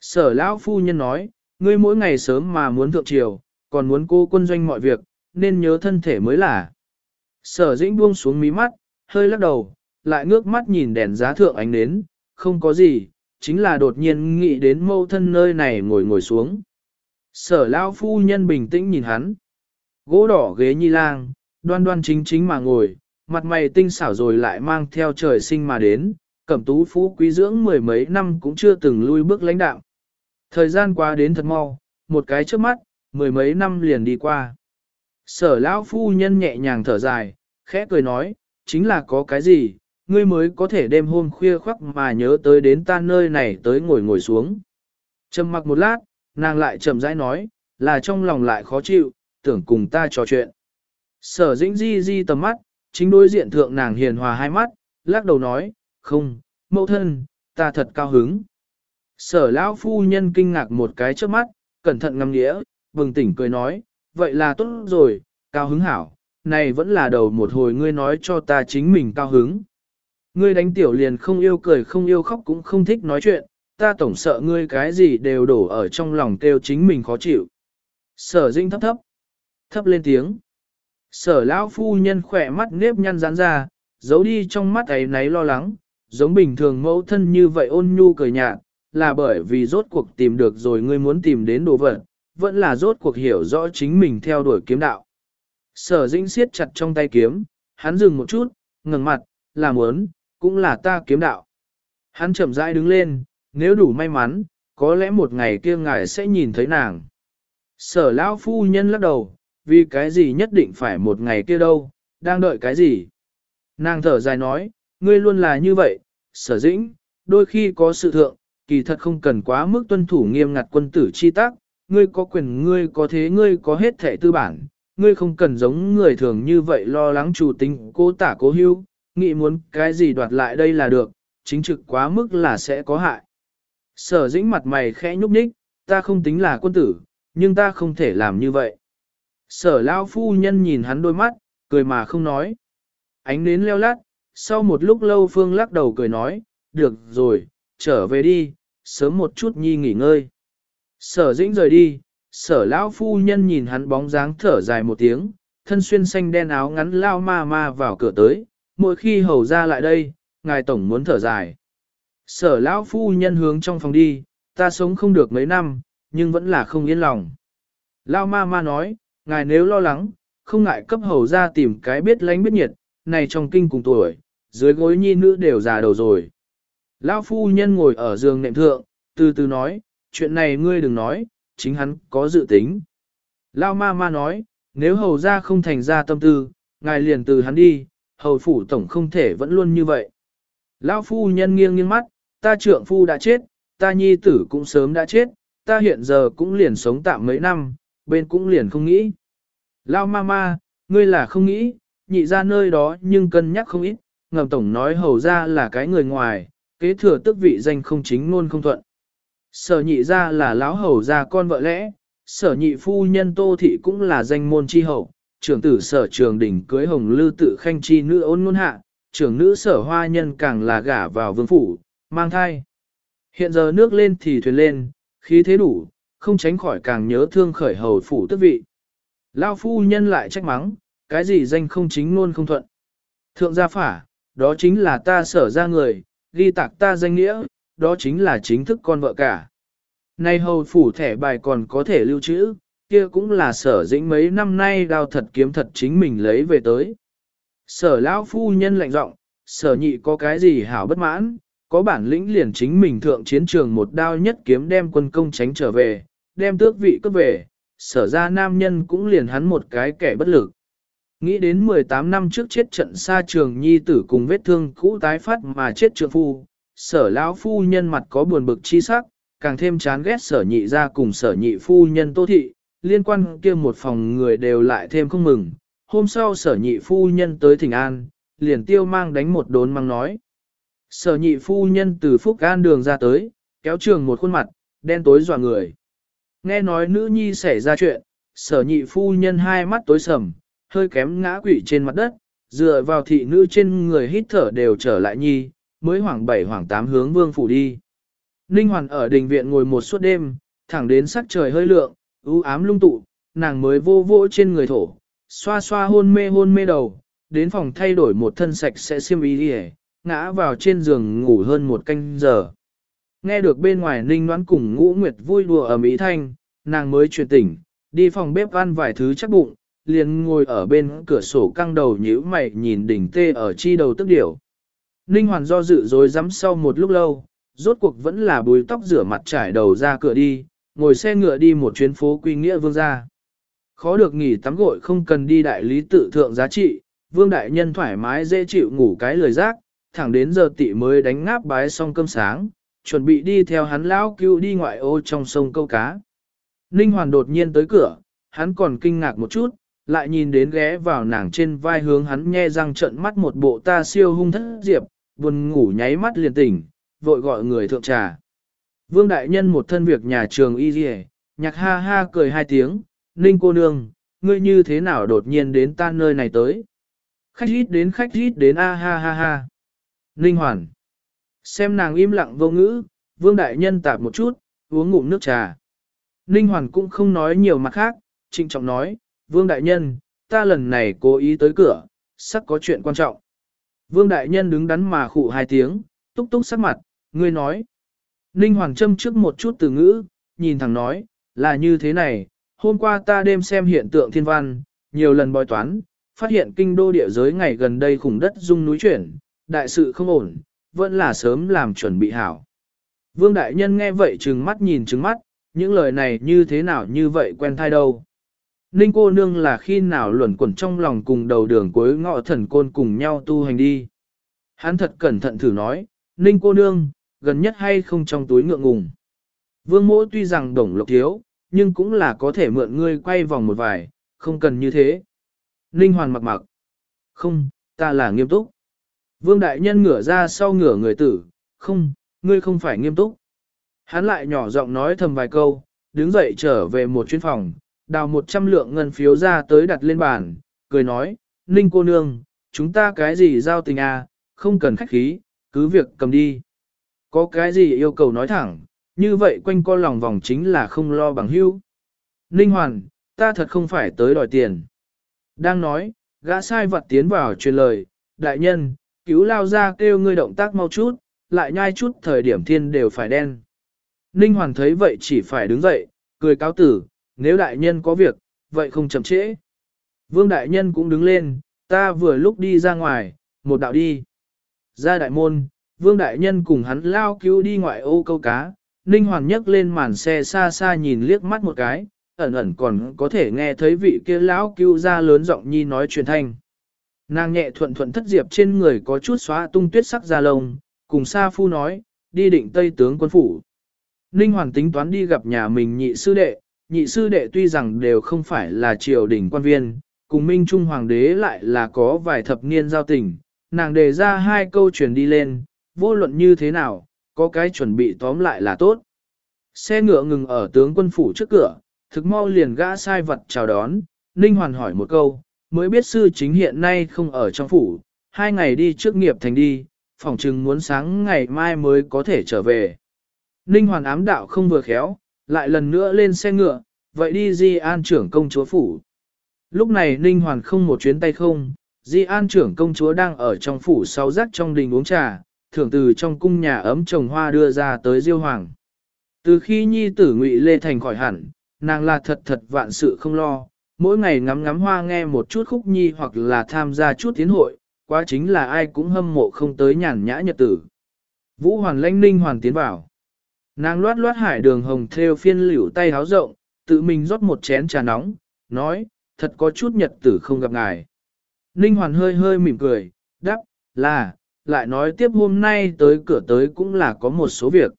S1: Sở lão phu nhân nói, ngươi mỗi ngày sớm mà muốn thượng triều, còn muốn cô quân doanh mọi việc, nên nhớ thân thể mới là. Sở dĩnh buông xuống mí mắt, hơi lắc đầu, lại ngước mắt nhìn đèn giá thượng ánh nến, không có gì, chính là đột nhiên nghĩ đến mâu thân nơi này ngồi ngồi xuống. Sở lao phu nhân bình tĩnh nhìn hắn. Gỗ đỏ ghế nhi lang, đoan đoan chính chính mà ngồi, mặt mày tinh xảo rồi lại mang theo trời sinh mà đến, cẩm tú phú quý dưỡng mười mấy năm cũng chưa từng lui bước lãnh đạo. Thời gian qua đến thật mau, một cái trước mắt, mười mấy năm liền đi qua. Sở lão phu nhân nhẹ nhàng thở dài, khẽ cười nói, chính là có cái gì, ngươi mới có thể đêm hôm khuya khoắc mà nhớ tới đến ta nơi này tới ngồi ngồi xuống. Trầm mặc một lát, nàng lại chậm rãi nói, là trong lòng lại khó chịu, tưởng cùng ta trò chuyện. Sở dĩnh di di tầm mắt, chính đối diện thượng nàng hiền hòa hai mắt, lắc đầu nói, không, mẫu thân, ta thật cao hứng. Sở lão phu nhân kinh ngạc một cái trước mắt, cẩn thận ngắm nghĩa, bừng tỉnh cười nói, vậy là tốt rồi, cao hứng hảo, này vẫn là đầu một hồi ngươi nói cho ta chính mình cao hứng. Ngươi đánh tiểu liền không yêu cười không yêu khóc cũng không thích nói chuyện, ta tổng sợ ngươi cái gì đều đổ ở trong lòng kêu chính mình khó chịu. Sở dinh thấp thấp, thấp lên tiếng. Sở lão phu nhân khỏe mắt nếp nhăn rán ra, giấu đi trong mắt ấy náy lo lắng, giống bình thường mẫu thân như vậy ôn nhu cười nhạt, là bởi vì rốt cuộc tìm được rồi ngươi muốn tìm đến đồ vật, vẫn là rốt cuộc hiểu rõ chính mình theo đuổi kiếm đạo. Sở dĩnh siết chặt trong tay kiếm, hắn dừng một chút, ngừng mặt, là muốn, cũng là ta kiếm đạo. Hắn chậm rãi đứng lên, nếu đủ may mắn, có lẽ một ngày kia ngài sẽ nhìn thấy nàng. Sở lão phu nhân lắc đầu, vì cái gì nhất định phải một ngày kia đâu, đang đợi cái gì. Nàng thở dài nói, ngươi luôn là như vậy, sở dĩnh, đôi khi có sự thượng, kỳ thật không cần quá mức tuân thủ nghiêm ngặt quân tử chi tác, ngươi có quyền ngươi có thế ngươi có hết thể tư bản, ngươi không cần giống người thường như vậy lo lắng chủ tính cố tả cố hưu, nghĩ muốn cái gì đoạt lại đây là được, chính trực quá mức là sẽ có hại. Sở dĩnh mặt mày khẽ nhúc nhích, ta không tính là quân tử, nhưng ta không thể làm như vậy. Sở lao phu nhân nhìn hắn đôi mắt, cười mà không nói. Ánh nến leo lát, sau một lúc lâu Phương lắc đầu cười nói, được rồi, trở về đi, sớm một chút nhi nghỉ ngơi. Sở dĩnh rời đi, sở lão phu nhân nhìn hắn bóng dáng thở dài một tiếng, thân xuyên xanh đen áo ngắn lao ma ma vào cửa tới, mỗi khi hầu ra lại đây, ngài tổng muốn thở dài. Sở lão phu nhân hướng trong phòng đi, ta sống không được mấy năm, nhưng vẫn là không yên lòng. Lao ma ma nói, ngài nếu lo lắng, không ngại cấp hầu ra tìm cái biết lánh biết nhiệt, này trong kinh cùng tuổi, dưới gối nhi nữ đều già đầu rồi. Lão phu nhân ngồi ở giường nệm thượng, từ từ nói, chuyện này ngươi đừng nói, chính hắn có dự tính. Lao ma ma nói, nếu hầu ra không thành ra tâm tư, ngài liền từ hắn đi, hầu phủ tổng không thể vẫn luôn như vậy. Lão phu nhân nghiêng nghiêng mắt, ta trượng phu đã chết, ta nhi tử cũng sớm đã chết, ta hiện giờ cũng liền sống tạm mấy năm, bên cũng liền không nghĩ. Lao ma ma, ngươi là không nghĩ, nhị ra nơi đó nhưng cân nhắc không ít, ngầm tổng nói hầu ra là cái người ngoài, kế thừa tức vị danh không chính luôn không thuận. Sở nhị ra là lão hầu ra con vợ lẽ, sở nhị phu nhân tô thị cũng là danh môn chi hậu, trưởng tử sở trường đỉnh cưới hồng lư tự khanh chi nữ ôn ngôn hạ, trưởng nữ sở hoa nhân càng là gả vào vương phủ, mang thai. Hiện giờ nước lên thì thuyền lên, khí thế đủ, không tránh khỏi càng nhớ thương khởi hầu phủ tức vị. Lao phu nhân lại trách mắng, cái gì danh không chính luôn không thuận. Thượng gia phả, đó chính là ta sở ra người, ghi tạc ta danh nghĩa, đó chính là chính thức con vợ cả. Nay hầu phủ thẻ bài còn có thể lưu trữ, kia cũng là sở dĩnh mấy năm nay đao thật kiếm thật chính mình lấy về tới. Sở lão phu nhân lạnh giọng, sở nhị có cái gì hảo bất mãn, có bản lĩnh liền chính mình thượng chiến trường một đao nhất kiếm đem quân công tránh trở về, đem tước vị cấp về, sở ra nam nhân cũng liền hắn một cái kẻ bất lực. Nghĩ đến 18 năm trước chết trận xa trường nhi tử cùng vết thương cũ tái phát mà chết trượng phu, sở lão phu nhân mặt có buồn bực chi sắc, càng thêm chán ghét sở nhị ra cùng sở nhị phu nhân tô thị, liên quan kia một phòng người đều lại thêm không mừng. Hôm sau sở nhị phu nhân tới thỉnh an, liền tiêu mang đánh một đốn mang nói. Sở nhị phu nhân từ phúc an đường ra tới, kéo trường một khuôn mặt, đen tối dọa người. Nghe nói nữ nhi xảy ra chuyện, sở nhị phu nhân hai mắt tối sầm, hơi kém ngã quỵ trên mặt đất, dựa vào thị nữ trên người hít thở đều trở lại nhi, mới hoảng bảy hoảng tám hướng vương phủ đi. Ninh Hoàn ở đình viện ngồi một suốt đêm, thẳng đến sắc trời hơi lượng, u ám lung tụ, nàng mới vô vô trên người thổ, xoa xoa hôn mê hôn mê đầu, đến phòng thay đổi một thân sạch sẽ xiêm y đi ngã vào trên giường ngủ hơn một canh giờ. Nghe được bên ngoài Ninh Đoán cùng ngũ nguyệt vui đùa ở Mỹ Thanh, nàng mới chuyển tỉnh, đi phòng bếp ăn vài thứ chắc bụng, liền ngồi ở bên cửa sổ căng đầu nhíu mày nhìn đỉnh tê ở chi đầu tức điểu. Ninh Hoàn do dự rồi dám sau một lúc lâu, rốt cuộc vẫn là bùi tóc rửa mặt trải đầu ra cửa đi, ngồi xe ngựa đi một chuyến phố quy nghĩa vương gia. Khó được nghỉ tắm gội không cần đi đại lý tự thượng giá trị, vương đại nhân thoải mái dễ chịu ngủ cái lời giác, thẳng đến giờ tị mới đánh ngáp bái xong cơm sáng, chuẩn bị đi theo hắn lão cứu đi ngoại ô trong sông câu cá. Ninh Hoàn đột nhiên tới cửa, hắn còn kinh ngạc một chút, lại nhìn đến ghé vào nàng trên vai hướng hắn nhe răng trận mắt một bộ ta siêu hung thất diệp, buồn ngủ nháy mắt liền tỉnh, vội gọi người thượng trà. Vương Đại Nhân một thân việc nhà trường y dì nhạc ha ha cười hai tiếng, Ninh cô nương, ngươi như thế nào đột nhiên đến ta nơi này tới. Khách hít đến khách hít đến a ha ha ha. Ninh Hoàn. Xem nàng im lặng vô ngữ, Vương Đại Nhân tạp một chút, uống ngụm nước trà. Ninh Hoàn cũng không nói nhiều mặt khác, trịnh trọng nói, Vương Đại Nhân, ta lần này cố ý tới cửa, sắc có chuyện quan trọng. Vương Đại Nhân đứng đắn mà khụ hai tiếng, túc túc sắc mặt, ngươi nói. Ninh Hoàng châm trước một chút từ ngữ, nhìn thẳng nói, là như thế này, hôm qua ta đêm xem hiện tượng thiên văn, nhiều lần bói toán, phát hiện kinh đô địa giới ngày gần đây khủng đất rung núi chuyển, đại sự không ổn, vẫn là sớm làm chuẩn bị hảo. Vương Đại Nhân nghe vậy trừng mắt nhìn trừng mắt, những lời này như thế nào như vậy quen thai đâu. Ninh cô nương là khi nào luẩn quẩn trong lòng cùng đầu đường cuối ngọ thần côn cùng nhau tu hành đi. Hắn thật cẩn thận thử nói, Ninh cô nương, gần nhất hay không trong túi ngượng ngùng. Vương mỗ tuy rằng đồng lộc thiếu, nhưng cũng là có thể mượn ngươi quay vòng một vài, không cần như thế. Ninh Hoàn mặc mặc. Không, ta là nghiêm túc. Vương Đại Nhân ngửa ra sau ngửa người tử, không, ngươi không phải nghiêm túc. Hắn lại nhỏ giọng nói thầm vài câu, đứng dậy trở về một chuyến phòng, đào một trăm lượng ngân phiếu ra tới đặt lên bàn, cười nói, Ninh cô nương, chúng ta cái gì giao tình à, không cần khách khí, cứ việc cầm đi. Có cái gì yêu cầu nói thẳng, như vậy quanh co lòng vòng chính là không lo bằng hưu. Ninh Hoàn, ta thật không phải tới đòi tiền. Đang nói, gã sai vật tiến vào truyền lời, đại nhân, cứu lao ra kêu ngươi động tác mau chút, lại nhai chút thời điểm thiên đều phải đen. Ninh Hoàn thấy vậy chỉ phải đứng dậy, cười cáo tử, nếu đại nhân có việc, vậy không chậm trễ. Vương đại nhân cũng đứng lên, ta vừa lúc đi ra ngoài, một đạo đi. Ra đại môn, vương đại nhân cùng hắn lao cứu đi ngoại ô câu cá, Ninh Hoàn nhấc lên màn xe xa xa nhìn liếc mắt một cái, ẩn ẩn còn có thể nghe thấy vị kia lão cứu ra lớn giọng nhi nói truyền thanh. Nàng nhẹ thuận thuận thất diệp trên người có chút xóa tung tuyết sắc da lông, cùng Sa Phu nói, đi định Tây tướng quân phủ. Ninh Hoàn tính toán đi gặp nhà mình nhị sư đệ, nhị sư đệ tuy rằng đều không phải là triều đình quan viên, cùng Minh Trung Hoàng đế lại là có vài thập niên giao tình, nàng đề ra hai câu truyền đi lên, vô luận như thế nào, có cái chuẩn bị tóm lại là tốt. Xe ngựa ngừng ở tướng quân phủ trước cửa, thực mau liền gã sai vật chào đón, Ninh Hoàn hỏi một câu, mới biết sư chính hiện nay không ở trong phủ, hai ngày đi trước nghiệp thành đi, phỏng chừng muốn sáng ngày mai mới có thể trở về. Ninh Hoàn ám đạo không vừa khéo, lại lần nữa lên xe ngựa, vậy đi Di An trưởng công chúa phủ. Lúc này Ninh Hoàn không một chuyến tay không, Di An trưởng công chúa đang ở trong phủ sau rắc trong đình uống trà, thưởng từ trong cung nhà ấm trồng hoa đưa ra tới Diêu Hoàng. Từ khi nhi tử ngụy Lê Thành khỏi hẳn, nàng là thật thật vạn sự không lo, mỗi ngày ngắm ngắm hoa nghe một chút khúc nhi hoặc là tham gia chút tiến hội, quá chính là ai cũng hâm mộ không tới nhàn nhã nhật tử. Vũ Hoàn lãnh ninh hoàn tiến vào. Nàng loát loát hải đường hồng theo phiên liễu tay háo rộng, tự mình rót một chén trà nóng, nói, thật có chút nhật tử không gặp ngài. Ninh hoàn hơi hơi mỉm cười, đáp, là, lại nói tiếp hôm nay tới cửa tới cũng là có một số việc.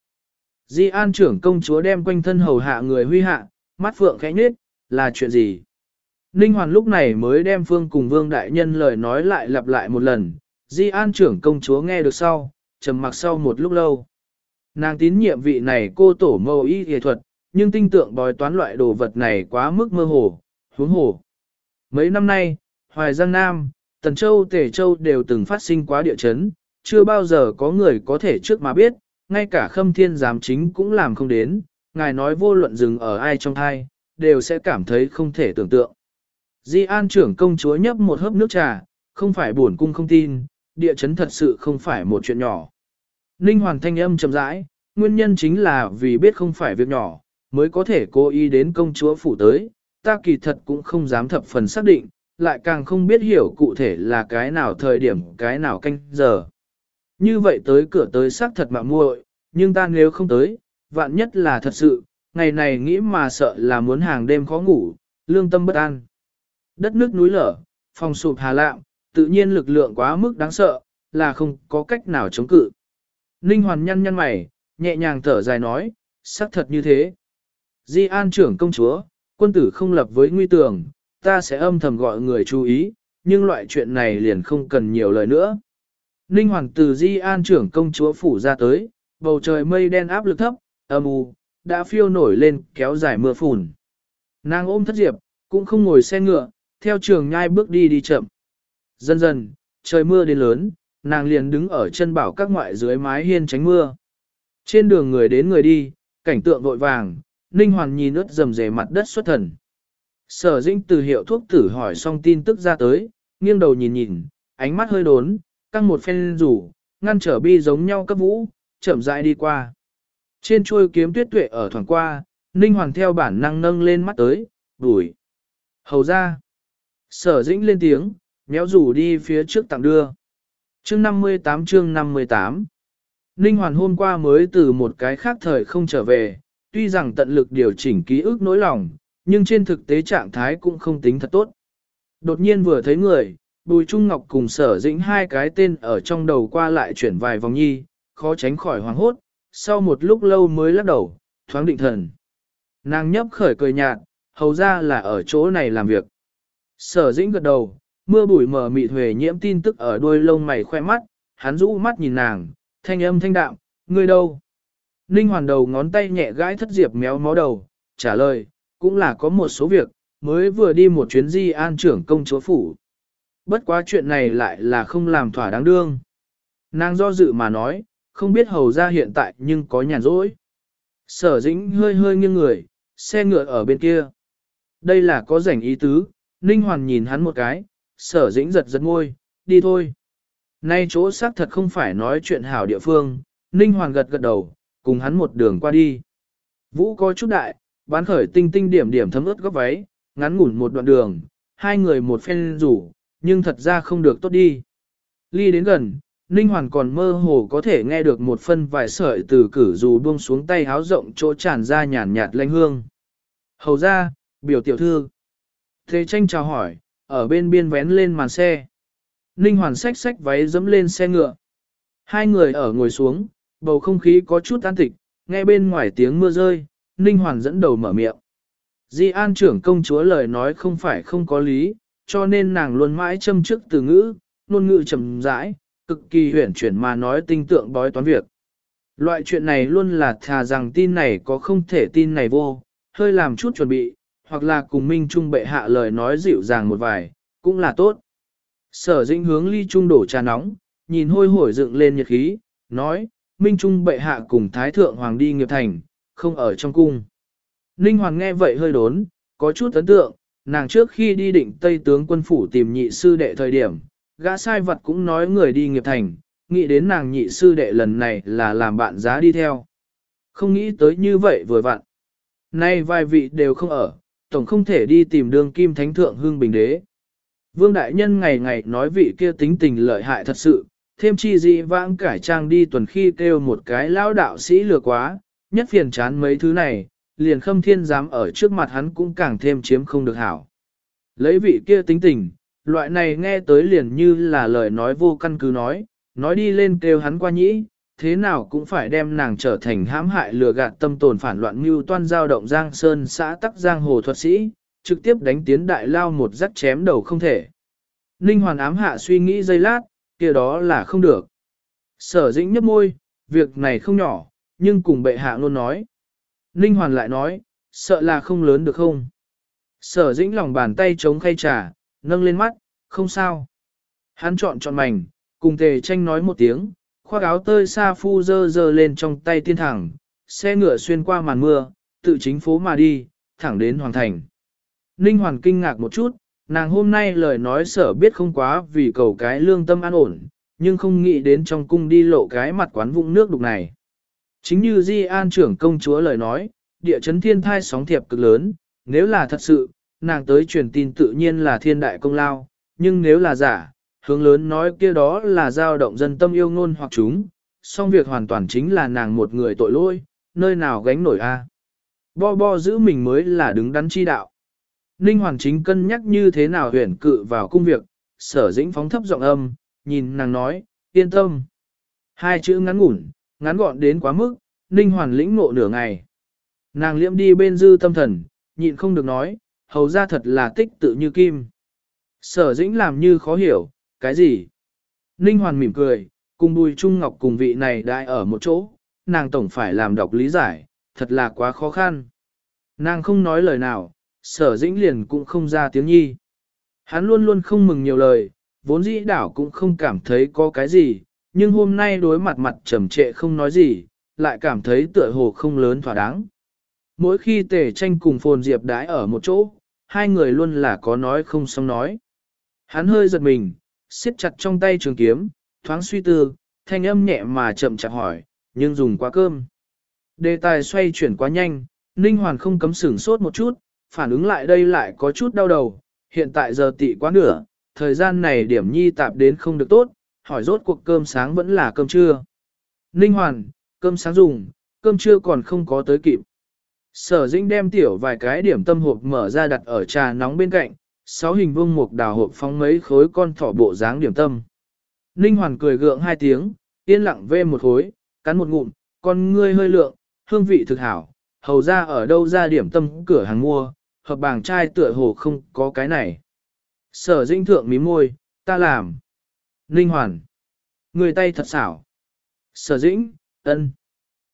S1: Di an trưởng công chúa đem quanh thân hầu hạ người huy hạ, mắt phượng khẽ nhếch, là chuyện gì? Ninh Hoàn lúc này mới đem Phương cùng Vương Đại Nhân lời nói lại lặp lại một lần, Di An trưởng công chúa nghe được sau, trầm mặc sau một lúc lâu. Nàng tín nhiệm vị này cô tổ mâu y nghệ thuật, nhưng tinh tượng bói toán loại đồ vật này quá mức mơ hồ, huống hồ. Mấy năm nay, Hoài Giang Nam, Tần Châu, Tề Châu đều từng phát sinh quá địa chấn, chưa bao giờ có người có thể trước mà biết, ngay cả khâm thiên giám chính cũng làm không đến, ngài nói vô luận dừng ở ai trong thai, đều sẽ cảm thấy không thể tưởng tượng. Di An trưởng công chúa nhấp một hớp nước trà, không phải buồn cung không tin, địa chấn thật sự không phải một chuyện nhỏ. Ninh Hoàn thanh âm chậm rãi, nguyên nhân chính là vì biết không phải việc nhỏ, mới có thể cố ý đến công chúa phủ tới, ta kỳ thật cũng không dám thập phần xác định, lại càng không biết hiểu cụ thể là cái nào thời điểm, cái nào canh giờ. Như vậy tới cửa tới xác thật mà muội, nhưng ta nếu không tới, vạn nhất là thật sự, ngày này nghĩ mà sợ là muốn hàng đêm khó ngủ, lương tâm bất an. Đất nước núi lở, phòng sụp hà lạm, tự nhiên lực lượng quá mức đáng sợ, là không có cách nào chống cự. Ninh Hoàn nhăn nhăn mày, nhẹ nhàng thở dài nói, xác thật như thế. Di an trưởng công chúa, quân tử không lập với nguy tường, ta sẽ âm thầm gọi người chú ý, nhưng loại chuyện này liền không cần nhiều lời nữa. Ninh Hoàng từ Di An trưởng công chúa phủ ra tới, bầu trời mây đen áp lực thấp, âm u, đã phiêu nổi lên kéo dài mưa phùn. Nàng ôm thất diệp, cũng không ngồi xe ngựa, theo trường nhai bước đi đi chậm. Dần dần, trời mưa đến lớn, nàng liền đứng ở chân bảo các ngoại dưới mái hiên tránh mưa. Trên đường người đến người đi, cảnh tượng vội vàng, Ninh Hoàn nhìn ướt dầm dề mặt đất xuất thần. Sở Dĩnh từ hiệu thuốc tử hỏi xong tin tức ra tới, nghiêng đầu nhìn nhìn, ánh mắt hơi đốn, căng một phen rủ, ngăn trở bi giống nhau cấp vũ, chậm rãi đi qua. Trên chuôi kiếm tuyết tuệ ở thoảng qua, Ninh Hoàng theo bản năng nâng lên mắt tới, đuổi. Hầu ra. Sở dĩnh lên tiếng, méo rủ đi phía trước tặng đưa. Chương 58 chương 58 Ninh Hoàn hôm qua mới từ một cái khác thời không trở về, tuy rằng tận lực điều chỉnh ký ức nỗi lòng, nhưng trên thực tế trạng thái cũng không tính thật tốt. Đột nhiên vừa thấy người, Bùi Trung Ngọc cùng sở dĩnh hai cái tên ở trong đầu qua lại chuyển vài vòng nhi, khó tránh khỏi hoàng hốt, sau một lúc lâu mới lắc đầu, thoáng định thần. Nàng nhấp khởi cười nhạt, hầu ra là ở chỗ này làm việc. Sở dĩnh gật đầu, mưa bụi mờ mịt huề nhiễm tin tức ở đuôi lông mày khoe mắt, hắn rũ mắt nhìn nàng, thanh âm thanh đạm, ngươi đâu? Ninh hoàn đầu ngón tay nhẹ gãi thất diệp méo mó đầu, trả lời, cũng là có một số việc, mới vừa đi một chuyến di an trưởng công chúa phủ. Bất quá chuyện này lại là không làm thỏa đáng đương. Nàng do dự mà nói, không biết hầu ra hiện tại nhưng có nhàn rỗi. Sở dĩnh hơi hơi nghiêng người, xe ngựa ở bên kia. Đây là có rảnh ý tứ, Ninh Hoàn nhìn hắn một cái, sở dĩnh giật giật ngôi, đi thôi. Nay chỗ xác thật không phải nói chuyện hảo địa phương, Ninh Hoàn gật gật đầu, cùng hắn một đường qua đi. Vũ có chút đại, bán khởi tinh tinh điểm điểm thấm ướt góc váy, ngắn ngủn một đoạn đường, hai người một phen rủ, nhưng thật ra không được tốt đi. Ly đến gần, Ninh Hoàn còn mơ hồ có thể nghe được một phân vài sợi từ cử dù buông xuống tay háo rộng chỗ tràn ra nhàn nhạt lanh hương. Hầu ra, biểu tiểu thư. Thế tranh chào hỏi, ở bên biên vén lên màn xe. Ninh Hoàn xách xách váy dẫm lên xe ngựa. Hai người ở ngồi xuống, bầu không khí có chút an tịch, nghe bên ngoài tiếng mưa rơi, Ninh Hoàn dẫn đầu mở miệng. Di An trưởng công chúa lời nói không phải không có lý, cho nên nàng luôn mãi châm chức từ ngữ, luôn ngữ trầm rãi, cực kỳ huyển chuyển mà nói tinh tượng bói toán việc. Loại chuyện này luôn là thà rằng tin này có không thể tin này vô, hơi làm chút chuẩn bị, hoặc là cùng Minh Trung bệ hạ lời nói dịu dàng một vài, cũng là tốt. Sở dĩnh hướng ly trung đổ trà nóng, nhìn hôi hổi dựng lên nhiệt khí, nói, Minh Trung bệ hạ cùng Thái Thượng Hoàng đi nghiệp thành, không ở trong cung. Ninh Hoàng nghe vậy hơi đốn, có chút ấn tượng, nàng trước khi đi định Tây tướng quân phủ tìm nhị sư đệ thời điểm, gã sai vật cũng nói người đi nghiệp thành, nghĩ đến nàng nhị sư đệ lần này là làm bạn giá đi theo. Không nghĩ tới như vậy vừa vặn. Nay vài vị đều không ở, tổng không thể đi tìm đường kim thánh thượng hương bình đế. Vương Đại Nhân ngày ngày nói vị kia tính tình lợi hại thật sự, thêm chi dị vãng cải trang đi tuần khi kêu một cái lão đạo sĩ lừa quá, nhất phiền chán mấy thứ này, liền khâm thiên dám ở trước mặt hắn cũng càng thêm chiếm không được hảo. Lấy vị kia tính tình, loại này nghe tới liền như là lời nói vô căn cứ nói, nói đi lên kêu hắn qua nhĩ, thế nào cũng phải đem nàng trở thành hãm hại lừa gạt tâm tồn phản loạn mưu toan giao động giang sơn xã tắc giang hồ thuật sĩ, trực tiếp đánh tiến đại lao một rắc chém đầu không thể. Ninh hoàn ám hạ suy nghĩ giây lát, kia đó là không được. Sở dĩnh nhấp môi, việc này không nhỏ, nhưng cùng bệ hạ luôn nói. Ninh hoàn lại nói, sợ là không lớn được không? Sở dĩnh lòng bàn tay chống khay trà, nâng lên mắt, không sao. Hắn chọn chọn mảnh, cùng tề tranh nói một tiếng, khoác áo tơi xa phu dơ dơ lên trong tay tiên thẳng, xe ngựa xuyên qua màn mưa, tự chính phố mà đi, thẳng đến hoàng thành. Ninh Hoàn kinh ngạc một chút, nàng hôm nay lời nói sở biết không quá vì cầu cái lương tâm an ổn, nhưng không nghĩ đến trong cung đi lộ cái mặt quán vụng nước đục này. Chính như Di An trưởng công chúa lời nói, địa chấn thiên thai sóng thiệp cực lớn, nếu là thật sự, nàng tới truyền tin tự nhiên là thiên đại công lao, nhưng nếu là giả, hướng lớn nói kia đó là giao động dân tâm yêu ngôn hoặc chúng, song việc hoàn toàn chính là nàng một người tội lỗi, nơi nào gánh nổi a? Bo bo giữ mình mới là đứng đắn chi đạo. Ninh Hoàng chính cân nhắc như thế nào huyền cự vào công việc, sở dĩnh phóng thấp giọng âm, nhìn nàng nói, yên tâm. Hai chữ ngắn ngủn, ngắn gọn đến quá mức, Ninh Hoàn lĩnh ngộ nửa ngày. Nàng liễm đi bên dư tâm thần, nhịn không được nói, hầu ra thật là tích tự như kim. Sở dĩnh làm như khó hiểu, cái gì? Ninh Hoàn mỉm cười, cùng bùi trung ngọc cùng vị này đại ở một chỗ, nàng tổng phải làm đọc lý giải, thật là quá khó khăn. Nàng không nói lời nào, sở dĩnh liền cũng không ra tiếng nhi. Hắn luôn luôn không mừng nhiều lời, vốn dĩ đảo cũng không cảm thấy có cái gì, nhưng hôm nay đối mặt mặt trầm trệ không nói gì, lại cảm thấy tựa hồ không lớn thỏa đáng. Mỗi khi tề tranh cùng phồn diệp đái ở một chỗ, hai người luôn là có nói không xong nói. Hắn hơi giật mình, siết chặt trong tay trường kiếm, thoáng suy tư, thanh âm nhẹ mà chậm chạp hỏi, nhưng dùng quá cơm. Đề tài xoay chuyển quá nhanh, Ninh Hoàn không cấm sửng sốt một chút, phản ứng lại đây lại có chút đau đầu, hiện tại giờ tị quá nửa, thời gian này điểm nhi tạp đến không được tốt, hỏi rốt cuộc cơm sáng vẫn là cơm trưa. Ninh Hoàn, cơm sáng dùng, cơm trưa còn không có tới kịp. Sở Dĩnh đem tiểu vài cái điểm tâm hộp mở ra đặt ở trà nóng bên cạnh, sáu hình vuông mục đào hộp phóng mấy khối con thỏ bộ dáng điểm tâm. Ninh Hoàn cười gượng hai tiếng, yên lặng vê một khối, cắn một ngụm, con ngươi hơi lượng, hương vị thực hảo, hầu ra ở đâu ra điểm tâm cửa hàng mua, hợp bảng trai tựa hồ không có cái này. Sở dinh thượng mí môi, ta làm. Ninh Hoàn. Người tay thật xảo. Sở dĩnh, ân.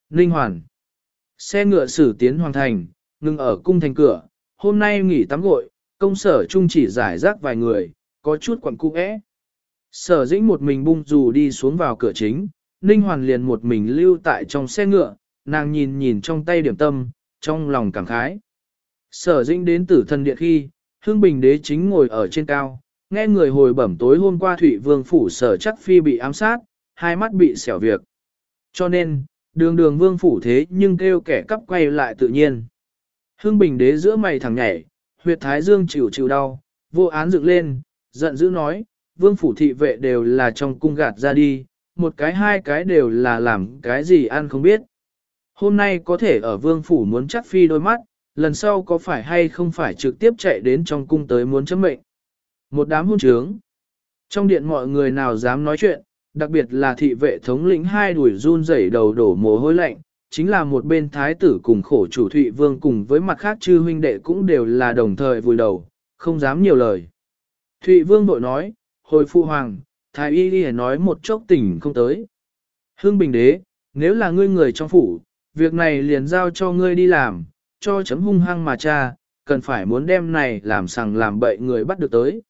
S1: Ninh Hoàn. Xe ngựa xử tiến hoàng thành, ngừng ở cung thành cửa, hôm nay nghỉ tắm gội, công sở chung chỉ giải rác vài người, có chút quặng cung ẽ. Sở dĩnh một mình bung dù đi xuống vào cửa chính, Ninh Hoàn liền một mình lưu tại trong xe ngựa, nàng nhìn nhìn trong tay điểm tâm, trong lòng cảm khái. Sở dĩnh đến tử thần điện khi, Hương Bình đế chính ngồi ở trên cao, nghe người hồi bẩm tối hôm qua Thụy Vương Phủ sở chắc phi bị ám sát, hai mắt bị xẻo việc. Cho nên, đường đường Vương Phủ thế nhưng kêu kẻ cắp quay lại tự nhiên. Hương Bình đế giữa mày thẳng nhảy, huyệt thái dương chịu chịu đau, vô án dựng lên, giận dữ nói, Vương Phủ thị vệ đều là trong cung gạt ra đi, một cái hai cái đều là làm cái gì ăn không biết. Hôm nay có thể ở Vương Phủ muốn chắc phi đôi mắt, lần sau có phải hay không phải trực tiếp chạy đến trong cung tới muốn chấm mệnh. Một đám hôn trướng. Trong điện mọi người nào dám nói chuyện, đặc biệt là thị vệ thống lĩnh hai đuổi run rẩy đầu đổ mồ hôi lạnh, chính là một bên thái tử cùng khổ chủ Thụy Vương cùng với mặt khác chư huynh đệ cũng đều là đồng thời vùi đầu, không dám nhiều lời. Thụy Vương bội nói, hồi phụ hoàng, thái y đi nói một chốc tỉnh không tới. Hương Bình Đế, nếu là ngươi người trong phủ, việc này liền giao cho ngươi đi làm, cho chấm hung hăng mà cha, cần phải muốn đem này làm sằng làm bậy người bắt được tới.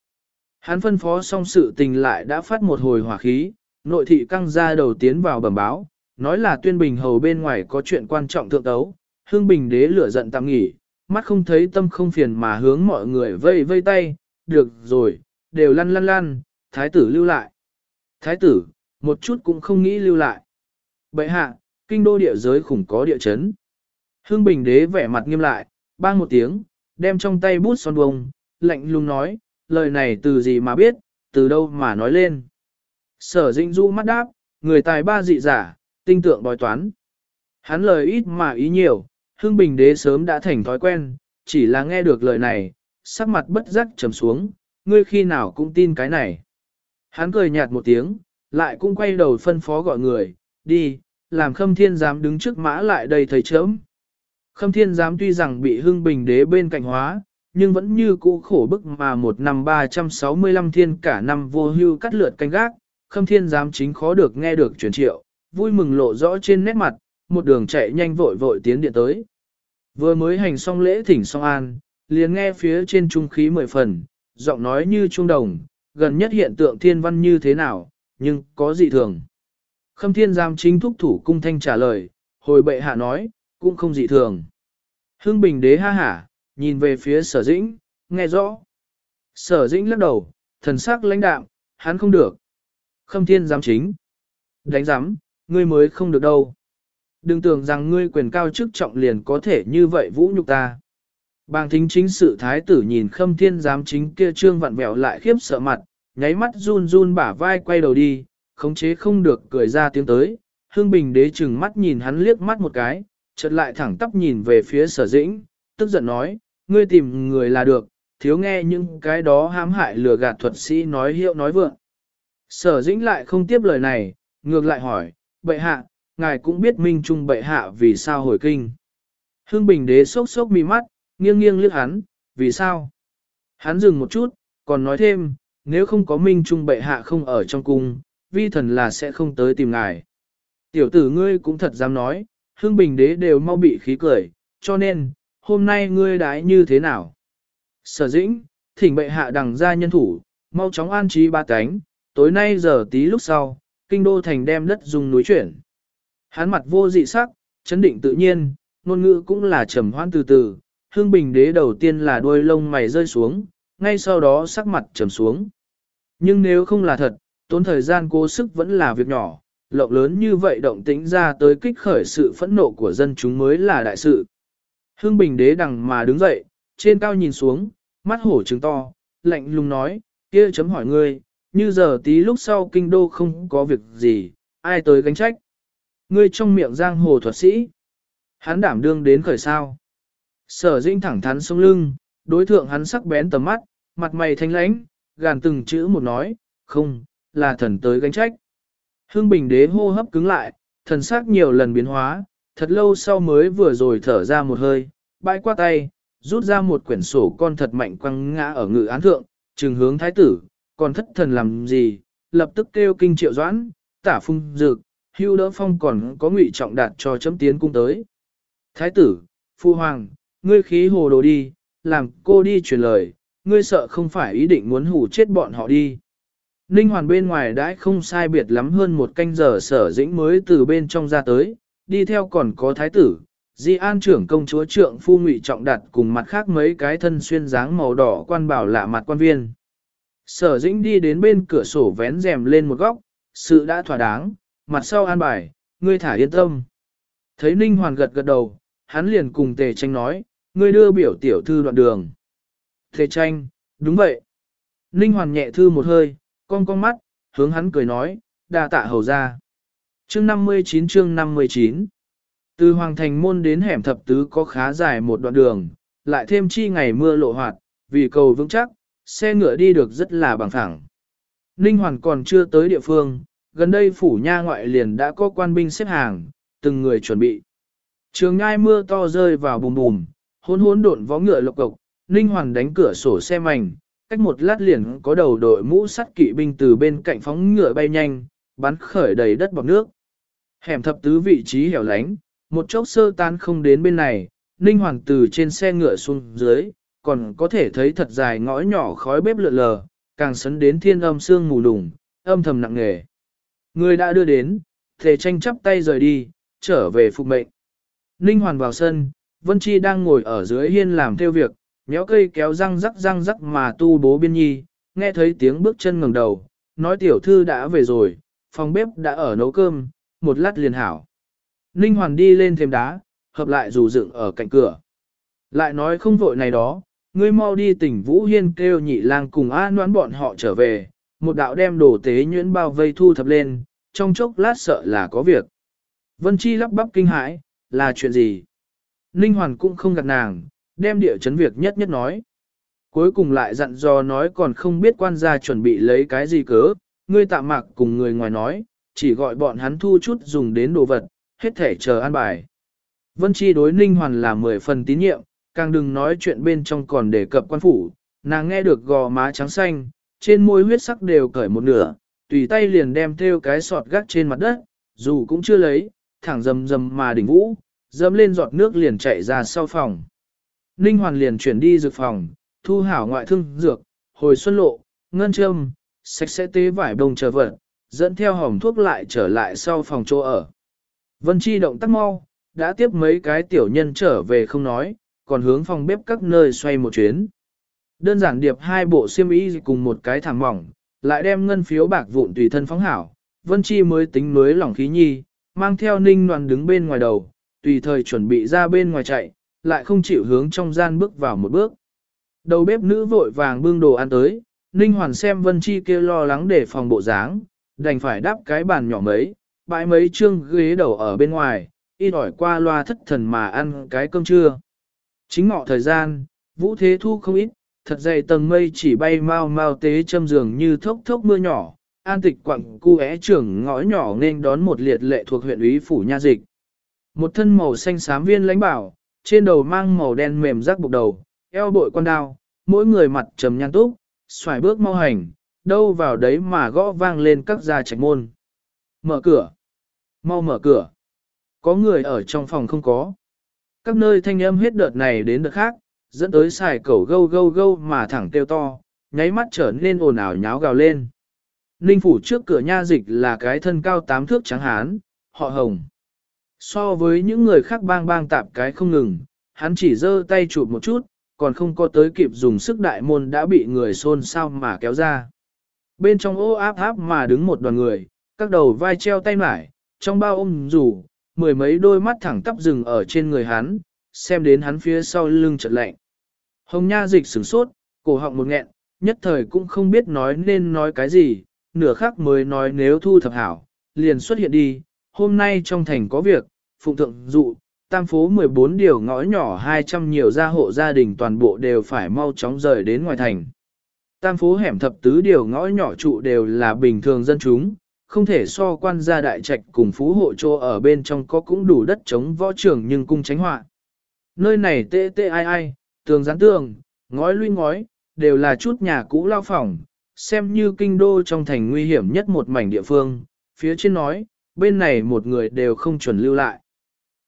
S1: Hắn phân phó xong sự tình lại đã phát một hồi hỏa khí, nội thị căng ra đầu tiến vào bẩm báo, nói là tuyên bình hầu bên ngoài có chuyện quan trọng thượng tấu, hương bình đế lửa giận tạm nghỉ, mắt không thấy tâm không phiền mà hướng mọi người vây vây tay, được rồi, đều lăn lăn lăn, thái tử lưu lại. Thái tử, một chút cũng không nghĩ lưu lại. Bệ hạ, kinh đô địa giới khủng có địa chấn. Hương bình đế vẻ mặt nghiêm lại, bang một tiếng, đem trong tay bút son bông, lạnh lùng nói, lời này từ gì mà biết, từ đâu mà nói lên. Sở dĩnh du mắt đáp, người tài ba dị giả, tinh tượng bói toán. Hắn lời ít mà ý nhiều, hương bình đế sớm đã thành thói quen, chỉ là nghe được lời này, sắc mặt bất giác trầm xuống, ngươi khi nào cũng tin cái này. Hắn cười nhạt một tiếng, lại cũng quay đầu phân phó gọi người, đi, làm khâm thiên dám đứng trước mã lại đây thấy chớm. Khâm thiên giám tuy rằng bị hưng bình đế bên cạnh hóa, nhưng vẫn như cũ khổ bức mà một năm 365 thiên cả năm vô hưu cắt lượt canh gác, khâm thiên giám chính khó được nghe được truyền triệu, vui mừng lộ rõ trên nét mặt, một đường chạy nhanh vội vội tiến điện tới. Vừa mới hành xong lễ thỉnh song an, liền nghe phía trên trung khí mười phần, giọng nói như trung đồng, gần nhất hiện tượng thiên văn như thế nào, nhưng có gì thường. Khâm thiên giám chính thúc thủ cung thanh trả lời, hồi bệ hạ nói, cũng không dị thường. Hưng bình đế ha hả, nhìn về phía sở dĩnh, nghe rõ. Sở dĩnh lắc đầu, thần sắc lãnh đạm, hắn không được. Khâm thiên giám chính. Đánh giám, ngươi mới không được đâu. Đừng tưởng rằng ngươi quyền cao chức trọng liền có thể như vậy vũ nhục ta. Bàng thính chính sự thái tử nhìn khâm thiên giám chính kia trương vặn vẹo lại khiếp sợ mặt, nháy mắt run run bả vai quay đầu đi, khống chế không được cười ra tiếng tới. Hương bình đế chừng mắt nhìn hắn liếc mắt một cái, chợt lại thẳng tắp nhìn về phía sở dĩnh, tức giận nói, ngươi tìm người là được, thiếu nghe những cái đó hãm hại lừa gạt thuật sĩ nói hiệu nói vượng. Sở dĩnh lại không tiếp lời này, ngược lại hỏi, bệ hạ, ngài cũng biết minh trung bệ hạ vì sao hồi kinh. Hương Bình đế sốc sốc mi mắt, nghiêng nghiêng liếc hắn, vì sao? Hắn dừng một chút, còn nói thêm, nếu không có minh trung bệ hạ không ở trong cung, vi thần là sẽ không tới tìm ngài. Tiểu tử ngươi cũng thật dám nói, hương bình đế đều mau bị khí cười, cho nên, hôm nay ngươi đãi như thế nào? Sở dĩnh, thỉnh bệ hạ đằng ra nhân thủ, mau chóng an trí ba cánh, tối nay giờ tí lúc sau, kinh đô thành đem đất dùng núi chuyển. Hán mặt vô dị sắc, chấn định tự nhiên, ngôn ngữ cũng là trầm hoan từ từ, hương bình đế đầu tiên là đuôi lông mày rơi xuống, ngay sau đó sắc mặt trầm xuống. Nhưng nếu không là thật, tốn thời gian cố sức vẫn là việc nhỏ, lộng lớn như vậy động tĩnh ra tới kích khởi sự phẫn nộ của dân chúng mới là đại sự. Hương Bình đế đằng mà đứng dậy, trên cao nhìn xuống, mắt hổ trứng to, lạnh lùng nói, kia chấm hỏi ngươi, như giờ tí lúc sau kinh đô không có việc gì, ai tới gánh trách. Ngươi trong miệng giang hồ thuật sĩ, hắn đảm đương đến khởi sao. Sở Dĩnh thẳng thắn sông lưng, đối thượng hắn sắc bén tầm mắt, mặt mày thanh lãnh, gàn từng chữ một nói, không, là thần tới gánh trách. Hương Bình đế hô hấp cứng lại, thần sắc nhiều lần biến hóa, thật lâu sau mới vừa rồi thở ra một hơi, bãi qua tay, rút ra một quyển sổ con thật mạnh quăng ngã ở ngự án thượng, trừng hướng thái tử, còn thất thần làm gì, lập tức kêu kinh triệu doãn, tả phung dược, hưu đỡ phong còn có ngụy trọng đạt cho chấm tiến cung tới. Thái tử, phu hoàng, ngươi khí hồ đồ đi, làm cô đi truyền lời, ngươi sợ không phải ý định muốn hủ chết bọn họ đi. Ninh hoàn bên ngoài đãi không sai biệt lắm hơn một canh giờ sở dĩnh mới từ bên trong ra tới, đi theo còn có thái tử, di an trưởng công chúa trượng phu ngụy trọng đặt cùng mặt khác mấy cái thân xuyên dáng màu đỏ quan bảo lạ mặt quan viên. Sở dĩnh đi đến bên cửa sổ vén rèm lên một góc, sự đã thỏa đáng, mặt sau an bài, ngươi thả yên tâm. Thấy Ninh Hoàn gật gật đầu, hắn liền cùng Tề Tranh nói, ngươi đưa biểu tiểu thư đoạn đường. Tề Tranh, đúng vậy. Ninh Hoàn nhẹ thư một hơi, cong cong mắt, hướng hắn cười nói, đa tạ hầu ra. Chương 59 chương 59 Từ Hoàng Thành Môn đến hẻm thập tứ có khá dài một đoạn đường, lại thêm chi ngày mưa lộ hoạt, vì cầu vững chắc, xe ngựa đi được rất là bằng phẳng. Ninh Hoàn còn chưa tới địa phương, gần đây phủ nha ngoại liền đã có quan binh xếp hàng, từng người chuẩn bị. Trường ngai mưa to rơi vào bùm bùm, hỗn hỗn độn vó ngựa lộc cộc, Ninh Hoàn đánh cửa sổ xe mảnh, cách một lát liền có đầu đội mũ sắt kỵ binh từ bên cạnh phóng ngựa bay nhanh, bắn khởi đầy đất bọt nước. Hẻm thập tứ vị trí hẻo lánh, một chốc sơ tan không đến bên này, Ninh Hoàng từ trên xe ngựa xuống dưới, còn có thể thấy thật dài ngõ nhỏ khói bếp lượn lờ, càng sấn đến thiên âm sương mù đùng, âm thầm nặng nề. Người đã đưa đến, thể tranh chắp tay rời đi, trở về phục mệnh. Ninh Hoàn vào sân, Vân Chi đang ngồi ở dưới hiên làm theo việc, méo cây kéo răng rắc răng rắc mà tu bố biên nhi, nghe thấy tiếng bước chân ngẩng đầu, nói tiểu thư đã về rồi, phòng bếp đã ở nấu cơm, một lát liền hảo. Ninh Hoàn đi lên thêm đá, hợp lại dù dựng ở cạnh cửa. Lại nói không vội này đó, ngươi mau đi tỉnh Vũ Hiên kêu nhị lang cùng A noán bọn họ trở về, một đạo đem đồ tế nhuyễn bao vây thu thập lên, trong chốc lát sợ là có việc. Vân Chi lắp bắp kinh hãi, là chuyện gì? Ninh Hoàn cũng không gạt nàng, đem địa chấn việc nhất nhất nói. Cuối cùng lại dặn dò nói còn không biết quan gia chuẩn bị lấy cái gì cớ, ngươi tạm mạc cùng người ngoài nói, chỉ gọi bọn hắn thu chút dùng đến đồ vật, hết thể chờ an bài. Vân Chi đối Ninh Hoàn là mười phần tín nhiệm, càng đừng nói chuyện bên trong còn đề cập quan phủ, nàng nghe được gò má trắng xanh, trên môi huyết sắc đều cởi một nửa, tùy tay liền đem theo cái sọt gác trên mặt đất, dù cũng chưa lấy, thẳng dầm dầm mà đỉnh vũ, dầm lên giọt nước liền chạy ra sau phòng. Ninh Hoàn liền chuyển đi dược phòng, thu hảo ngoại thương dược, hồi xuân lộ, ngân châm, sạch sẽ tế vải bông chờ vật, dẫn theo hòm thuốc lại trở lại sau phòng chỗ ở. Vân Chi động tác mau, đã tiếp mấy cái tiểu nhân trở về không nói, còn hướng phòng bếp các nơi xoay một chuyến. Đơn giản điệp hai bộ xiêm y cùng một cái thảm mỏng, lại đem ngân phiếu bạc vụn tùy thân phóng hảo, Vân Chi mới tính nối lỏng khí nhi, mang theo ninh đoàn đứng bên ngoài đầu, tùy thời chuẩn bị ra bên ngoài chạy, lại không chịu hướng trong gian bước vào một bước. Đầu bếp nữ vội vàng bưng đồ ăn tới, Ninh Hoàn xem Vân Chi kia lo lắng để phòng bộ dáng, đành phải đáp cái bàn nhỏ mấy, bãi mấy chương ghế đầu ở bên ngoài, y đòi qua loa thất thần mà ăn cái cơm trưa. Chính ngọ thời gian, vũ thế thu không ít, thật dày tầng mây chỉ bay mau mau tế châm giường như thốc thốc mưa nhỏ, an tịch quặng cu é trưởng ngõ nhỏ nên đón một liệt lệ thuộc huyện úy phủ nha dịch. Một thân màu xanh xám viên lãnh bảo, trên đầu mang màu đen mềm rắc buộc đầu, eo bội con đao, mỗi người mặt trầm nhăn túc, xoài bước mau hành, đâu vào đấy mà gõ vang lên các gia trạch môn. Mở cửa! Mau mở cửa! Có người ở trong phòng không có. Các nơi thanh âm hết đợt này đến đợt khác, dẫn tới xài cẩu gâu gâu gâu mà thẳng kêu to, nháy mắt trở nên ồn ào nháo gào lên. Ninh phủ trước cửa nha dịch là cái thân cao tám thước trắng hán, họ hồng. So với những người khác bang bang tạp cái không ngừng, hắn chỉ giơ tay chụp một chút, còn không có tới kịp dùng sức đại môn đã bị người xôn xao mà kéo ra. Bên trong ô áp áp mà đứng một đoàn người, các đầu vai treo tay mải, trong bao ôm rủ, mười mấy đôi mắt thẳng tắp rừng ở trên người hắn, xem đến hắn phía sau lưng chợt lạnh. Hồng Nha dịch sửng sốt, cổ họng một nghẹn, nhất thời cũng không biết nói nên nói cái gì, nửa khắc mới nói nếu thu thập hảo, liền xuất hiện đi, hôm nay trong thành có việc, phụng thượng dụ, tam phố 14 điều ngõ nhỏ 200 nhiều gia hộ gia đình toàn bộ đều phải mau chóng rời đến ngoài thành. Tam phố hẻm thập tứ điều ngõ nhỏ trụ đều là bình thường dân chúng, không thể so quan gia đại trạch cùng phú hộ chỗ ở bên trong có cũng đủ đất chống võ trường nhưng cung tránh họa. Nơi này tê tê ai ai, tường gián tường, ngói lui ngói, đều là chút nhà cũ lao phòng, xem như kinh đô trong thành nguy hiểm nhất một mảnh địa phương, phía trên nói, bên này một người đều không chuẩn lưu lại.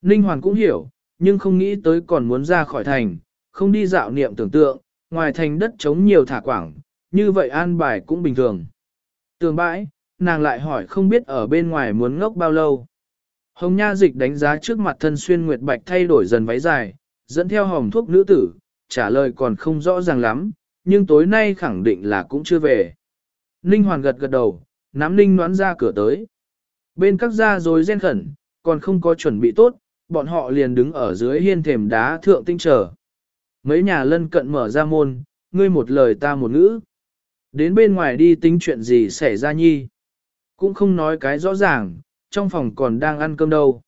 S1: Ninh Hoàn cũng hiểu, nhưng không nghĩ tới còn muốn ra khỏi thành, không đi dạo niệm tưởng tượng, ngoài thành đất trống nhiều thả quảng, như vậy an bài cũng bình thường. Tường bãi, nàng lại hỏi không biết ở bên ngoài muốn ngốc bao lâu. Hồng Nha Dịch đánh giá trước mặt thân xuyên nguyệt bạch thay đổi dần váy dài, dẫn theo hồng thuốc nữ tử, trả lời còn không rõ ràng lắm, nhưng tối nay khẳng định là cũng chưa về. Ninh Hoàn gật gật đầu, nắm Ninh noán ra cửa tới. Bên các gia rồi gen khẩn, còn không có chuẩn bị tốt, bọn họ liền đứng ở dưới hiên thềm đá thượng tinh trở. Mấy nhà lân cận mở ra môn, ngươi một lời ta một ngữ. Đến bên ngoài đi tính chuyện gì xảy ra nhi. Cũng không nói cái rõ ràng, trong phòng còn đang ăn cơm đâu.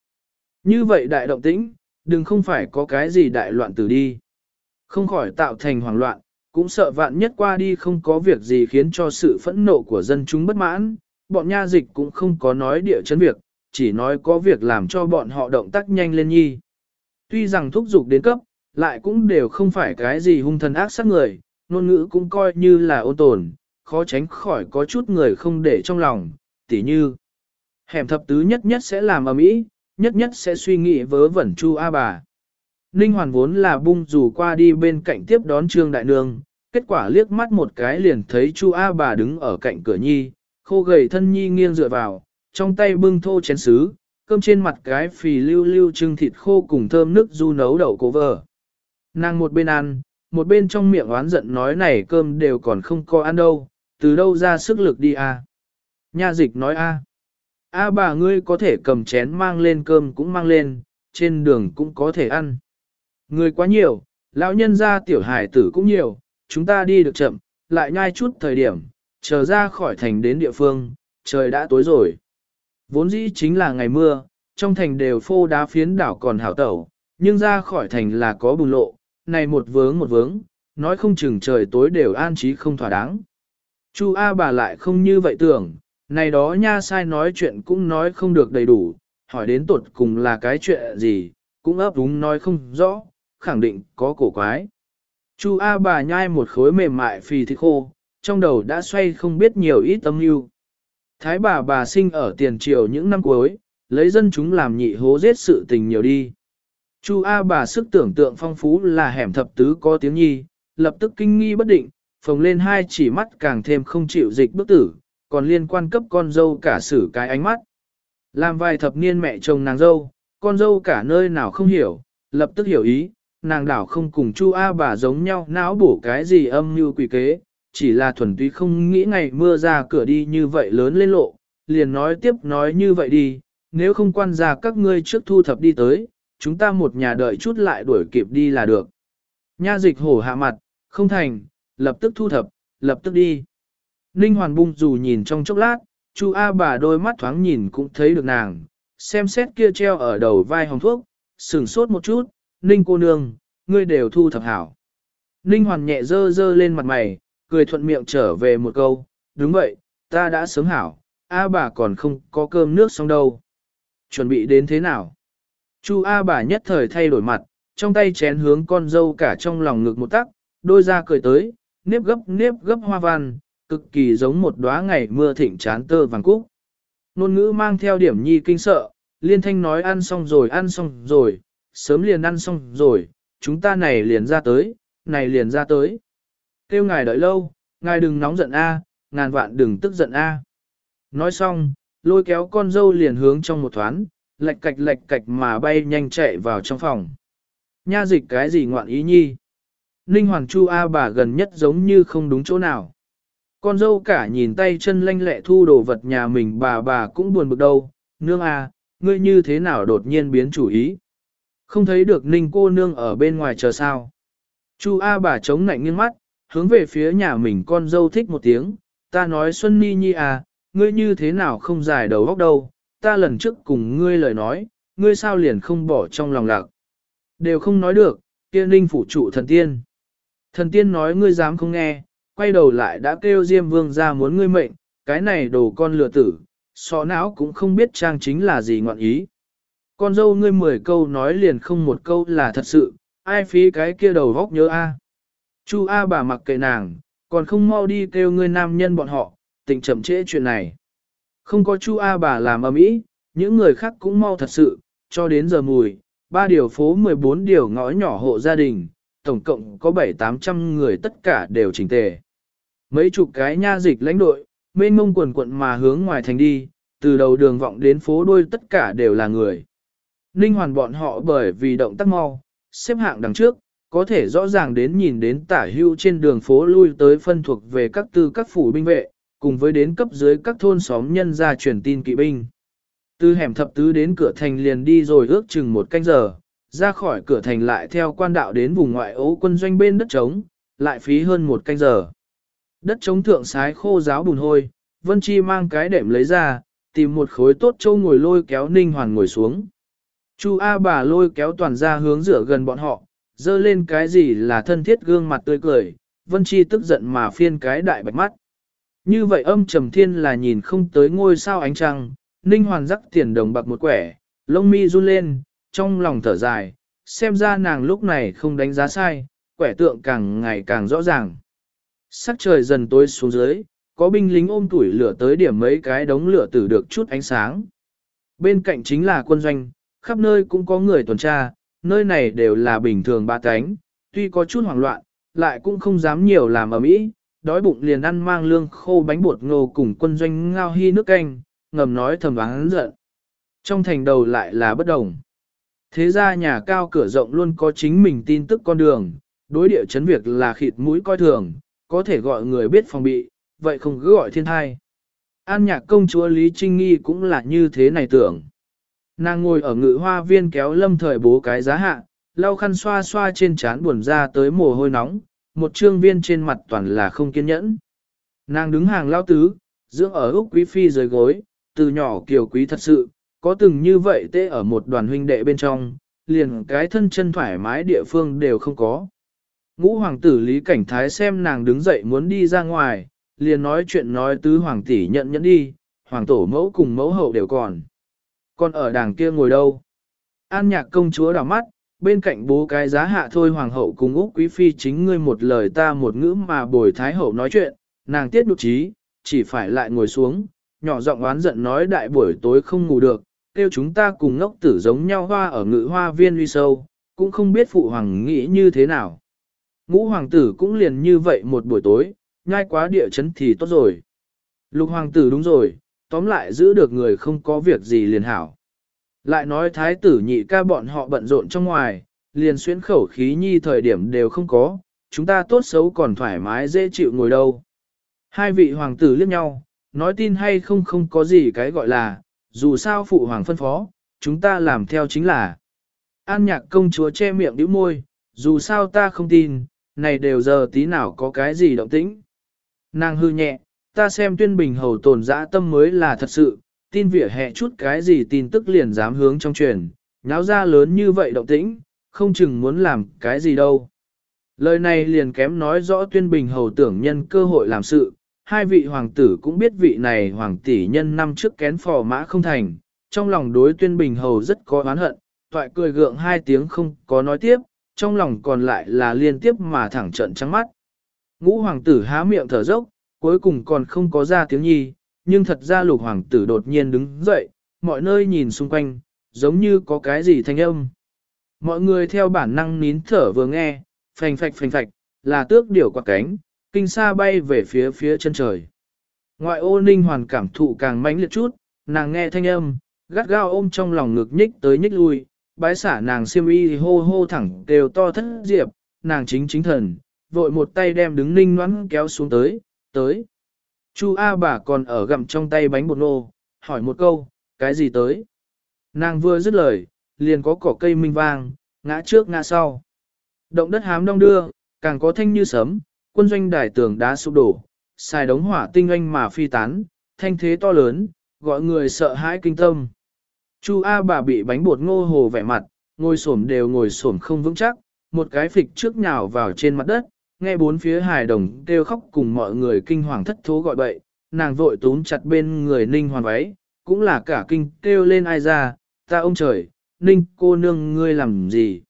S1: Như vậy đại động tĩnh, đừng không phải có cái gì đại loạn từ đi. Không khỏi tạo thành hoảng loạn, cũng sợ vạn nhất qua đi không có việc gì khiến cho sự phẫn nộ của dân chúng bất mãn, bọn nha dịch cũng không có nói địa chấn việc, chỉ nói có việc làm cho bọn họ động tác nhanh lên nhi. Tuy rằng thúc giục đến cấp, lại cũng đều không phải cái gì hung thần ác sát người, ngôn ngữ cũng coi như là ôn tồn, khó tránh khỏi có chút người không để trong lòng, tỉ như hẻm thập tứ nhất nhất sẽ làm ở mỹ, nhất nhất sẽ suy nghĩ vớ vẩn chu A bà. Ninh Hoàn vốn là bung dù qua đi bên cạnh tiếp đón Trương Đại Nương, kết quả liếc mắt một cái liền thấy Chu A bà đứng ở cạnh cửa nhi, khô gầy thân nhi nghiêng dựa vào, trong tay bưng thô chén sứ, cơm trên mặt cái phì lưu lưu trưng thịt khô cùng thơm nước du nấu đậu cố vờ. Nàng một bên ăn, một bên trong miệng oán giận nói này cơm đều còn không có ăn đâu, từ đâu ra sức lực đi à. Nha dịch nói a a bà ngươi có thể cầm chén mang lên cơm cũng mang lên, trên đường cũng có thể ăn. Người quá nhiều, lão nhân ra tiểu hải tử cũng nhiều, chúng ta đi được chậm, lại nhai chút thời điểm, chờ ra khỏi thành đến địa phương, trời đã tối rồi. Vốn dĩ chính là ngày mưa, trong thành đều phô đá phiến đảo còn hảo tẩu, nhưng ra khỏi thành là có bùng lộ, này một vướng một vướng, nói không chừng trời tối đều an trí không thỏa đáng. Chu A bà lại không như vậy tưởng, này đó nha sai nói chuyện cũng nói không được đầy đủ, hỏi đến tột cùng là cái chuyện gì, cũng ấp đúng nói không rõ, khẳng định có cổ quái. Chu A bà nhai một khối mềm mại phì thịt khô, trong đầu đã xoay không biết nhiều ít tâm lưu. Thái bà bà sinh ở tiền triều những năm cuối, lấy dân chúng làm nhị hố giết sự tình nhiều đi. Chu A bà sức tưởng tượng phong phú là hẻm thập tứ có tiếng nhi, lập tức kinh nghi bất định, phồng lên hai chỉ mắt càng thêm không chịu dịch bức tử, còn liên quan cấp con dâu cả xử cái ánh mắt. Làm vài thập niên mẹ chồng nàng dâu, con dâu cả nơi nào không hiểu, lập tức hiểu ý, nàng đảo không cùng Chu A bà giống nhau não bổ cái gì âm như quỷ kế, chỉ là thuần túy không nghĩ ngày mưa ra cửa đi như vậy lớn lên lộ, liền nói tiếp nói như vậy đi, nếu không quan ra các ngươi trước thu thập đi tới, chúng ta một nhà đợi chút lại đuổi kịp đi là được. Nha dịch hổ hạ mặt, không thành, lập tức thu thập, lập tức đi. Ninh Hoàn bung dù nhìn trong chốc lát, Chu A bà đôi mắt thoáng nhìn cũng thấy được nàng, xem xét kia treo ở đầu vai hồng thuốc, sửng sốt một chút, Ninh cô nương, ngươi đều thu thập hảo. Ninh Hoàn nhẹ dơ dơ lên mặt mày, cười thuận miệng trở về một câu, đúng vậy, ta đã sớm hảo, A bà còn không có cơm nước xong đâu. Chuẩn bị đến thế nào? Chu A bà nhất thời thay đổi mặt, trong tay chén hướng con dâu cả trong lòng ngực một tắc, đôi ra cười tới, nếp gấp nếp gấp hoa văn, cực kỳ giống một đóa ngày mưa thịnh chán tơ vàng cúc. Nôn ngữ mang theo điểm nhi kinh sợ, liên thanh nói ăn xong rồi ăn xong rồi, sớm liền ăn xong rồi, chúng ta này liền ra tới, này liền ra tới. Kêu ngài đợi lâu, ngài đừng nóng giận a, ngàn vạn đừng tức giận a. Nói xong, lôi kéo con dâu liền hướng trong một thoáng, lệch cạch lệch cạch mà bay nhanh chạy vào trong phòng. Nha dịch cái gì ngoạn ý nhi? Ninh Hoàng Chu A bà gần nhất giống như không đúng chỗ nào. Con dâu cả nhìn tay chân lanh lẹ thu đồ vật nhà mình bà bà cũng buồn bực đâu. Nương A, ngươi như thế nào đột nhiên biến chủ ý? Không thấy được Ninh cô nương ở bên ngoài chờ sao? Chu A bà chống nạnh nghiêng mắt, hướng về phía nhà mình con dâu thích một tiếng. Ta nói Xuân Ni Nhi à, ngươi như thế nào không giải đầu góc đâu? Ta lần trước cùng ngươi lời nói, ngươi sao liền không bỏ trong lòng lạc? Đều không nói được, kia Ninh phủ trụ thần tiên. Thần tiên nói ngươi dám không nghe, quay đầu lại đã kêu Diêm Vương ra muốn ngươi mệnh, cái này đồ con lừa tử, sọ não cũng không biết trang chính là gì ngọn ý. Con dâu ngươi mười câu nói liền không một câu là thật sự, ai phí cái kia đầu vóc nhớ a. Chu A bà mặc kệ nàng, còn không mau đi kêu ngươi nam nhân bọn họ, tình chậm trễ chuyện này. Không có Chu A bà làm ầm ĩ, những người khác cũng mau thật sự, cho đến giờ mùi, ba điều phố 14 điều ngõ nhỏ hộ gia đình, tổng cộng có 7-800 người tất cả đều chỉnh tề. Mấy chục cái nha dịch lãnh đội, mênh mông quần quận mà hướng ngoài thành đi, từ đầu đường vọng đến phố đuôi tất cả đều là người. Ninh hoàn bọn họ bởi vì động tác mau, xếp hạng đằng trước, có thể rõ ràng đến nhìn đến tả hưu trên đường phố lui tới phân thuộc về các tư các phủ binh vệ, cùng với đến cấp dưới các thôn xóm nhân ra truyền tin kỵ binh. Từ hẻm thập tứ đến cửa thành liền đi rồi ước chừng một canh giờ, ra khỏi cửa thành lại theo quan đạo đến vùng ngoại ố quân doanh bên đất trống, lại phí hơn một canh giờ. Đất trống thượng sái khô giáo bùn hôi, Vân Chi mang cái đệm lấy ra, tìm một khối tốt châu ngồi lôi kéo Ninh Hoàn ngồi xuống. Chu A bà lôi kéo toàn ra hướng rửa gần bọn họ, dơ lên cái gì là thân thiết gương mặt tươi cười, Vân Chi tức giận mà phiên cái đại bạch mắt. Như vậy âm trầm thiên là nhìn không tới ngôi sao ánh trăng, Ninh Hoàn rắc tiền đồng bạc một quẻ, lông mi run lên, trong lòng thở dài, xem ra nàng lúc này không đánh giá sai, quẻ tượng càng ngày càng rõ ràng. Sắc trời dần tối xuống dưới, có binh lính ôm tuổi lửa tới điểm mấy cái đống lửa tử được chút ánh sáng. Bên cạnh chính là quân doanh, khắp nơi cũng có người tuần tra, nơi này đều là bình thường ba cánh, tuy có chút hoảng loạn, lại cũng không dám nhiều làm ở mỹ, đói bụng liền ăn mang lương khô bánh bột ngô cùng quân doanh ngao hy nước canh, ngầm nói thầm vắng giận. Trong thành đầu lại là bất đồng. Thế ra nhà cao cửa rộng luôn có chính mình tin tức con đường, đối địa chấn việc là khịt mũi coi thường, có thể gọi người biết phòng bị, vậy không cứ gọi thiên thai. An nhạc công chúa Lý Trinh Nghi cũng là như thế này tưởng. Nàng ngồi ở ngự hoa viên kéo lâm thời bố cái giá hạ, lau khăn xoa xoa trên trán buồn ra tới mồ hôi nóng, một trương viên trên mặt toàn là không kiên nhẫn. Nàng đứng hàng lao tứ, dưỡng ở Úc Quý Phi dưới gối, từ nhỏ kiều quý thật sự, có từng như vậy tê ở một đoàn huynh đệ bên trong, liền cái thân chân thoải mái địa phương đều không có. Ngũ hoàng tử Lý Cảnh Thái xem nàng đứng dậy muốn đi ra ngoài, liền nói chuyện nói tứ hoàng tỷ nhận nhẫn đi, hoàng tổ mẫu cùng mẫu hậu đều còn. Còn ở đàng kia ngồi đâu? An nhạc công chúa đảo mắt, bên cạnh bố cái giá hạ thôi hoàng hậu cùng Úc Quý Phi chính ngươi một lời ta một ngữ mà bồi thái hậu nói chuyện, nàng tiết nhục trí, chỉ phải lại ngồi xuống, nhỏ giọng oán giận nói đại buổi tối không ngủ được, kêu chúng ta cùng ngốc tử giống nhau hoa ở ngự hoa viên uy sâu, cũng không biết phụ hoàng nghĩ như thế nào. Ngũ hoàng tử cũng liền như vậy một buổi tối, nhai quá địa chấn thì tốt rồi. Lục hoàng tử đúng rồi, tóm lại giữ được người không có việc gì liền hảo. Lại nói thái tử nhị ca bọn họ bận rộn trong ngoài, liền xuyên khẩu khí nhi thời điểm đều không có, chúng ta tốt xấu còn thoải mái dễ chịu ngồi đâu. Hai vị hoàng tử liếc nhau, nói tin hay không không có gì cái gọi là, dù sao phụ hoàng phân phó, chúng ta làm theo chính là. An nhạc công chúa che miệng đĩu môi, dù sao ta không tin, này đều giờ tí nào có cái gì động tĩnh. Nàng hư nhẹ, ta xem tuyên bình hầu tồn dã tâm mới là thật sự, tin vỉa hè chút cái gì tin tức liền dám hướng trong truyền, nháo ra lớn như vậy động tĩnh, không chừng muốn làm cái gì đâu. Lời này liền kém nói rõ tuyên bình hầu tưởng nhân cơ hội làm sự, hai vị hoàng tử cũng biết vị này hoàng tỷ nhân năm trước kén phò mã không thành, trong lòng đối tuyên bình hầu rất có oán hận, toại cười gượng hai tiếng không có nói tiếp, trong lòng còn lại là liên tiếp mà thẳng trận trắng mắt. Ngũ hoàng tử há miệng thở dốc, cuối cùng còn không có ra tiếng nhi, nhưng thật ra lục hoàng tử đột nhiên đứng dậy, mọi nơi nhìn xung quanh, giống như có cái gì thanh âm. Mọi người theo bản năng nín thở vừa nghe, phành phạch phành phạch, là tước điểu quạt cánh, kinh xa bay về phía phía chân trời. Ngoại ô ninh hoàn cảm thụ càng mãnh liệt chút, nàng nghe thanh âm, gắt gao ôm trong lòng ngực nhích tới nhích lui, bái xả nàng siêm y hô hô thẳng đều to thất diệp, nàng chính chính thần, vội một tay đem đứng ninh noãn kéo xuống tới, tới. Chu A bà còn ở gặm trong tay bánh bột nô, hỏi một câu, cái gì tới? Nàng vừa dứt lời, liền có cỏ cây minh vang, ngã trước ngã sau. Động đất hám đông đưa, càng có thanh như sấm, quân doanh đài tường đá sụp đổ, xài đống hỏa tinh anh mà phi tán, thanh thế to lớn, gọi người sợ hãi kinh tâm. Chu A bà bị bánh bột ngô hồ vẻ mặt, ngồi xổm đều ngồi xổm không vững chắc, một cái phịch trước nhào vào trên mặt đất, nghe bốn phía hài đồng kêu khóc cùng mọi người kinh hoàng thất thố gọi bậy, nàng vội túm chặt bên người ninh hoàn váy, cũng là cả kinh kêu lên ai ra, ta ông trời, ninh cô nương ngươi làm gì?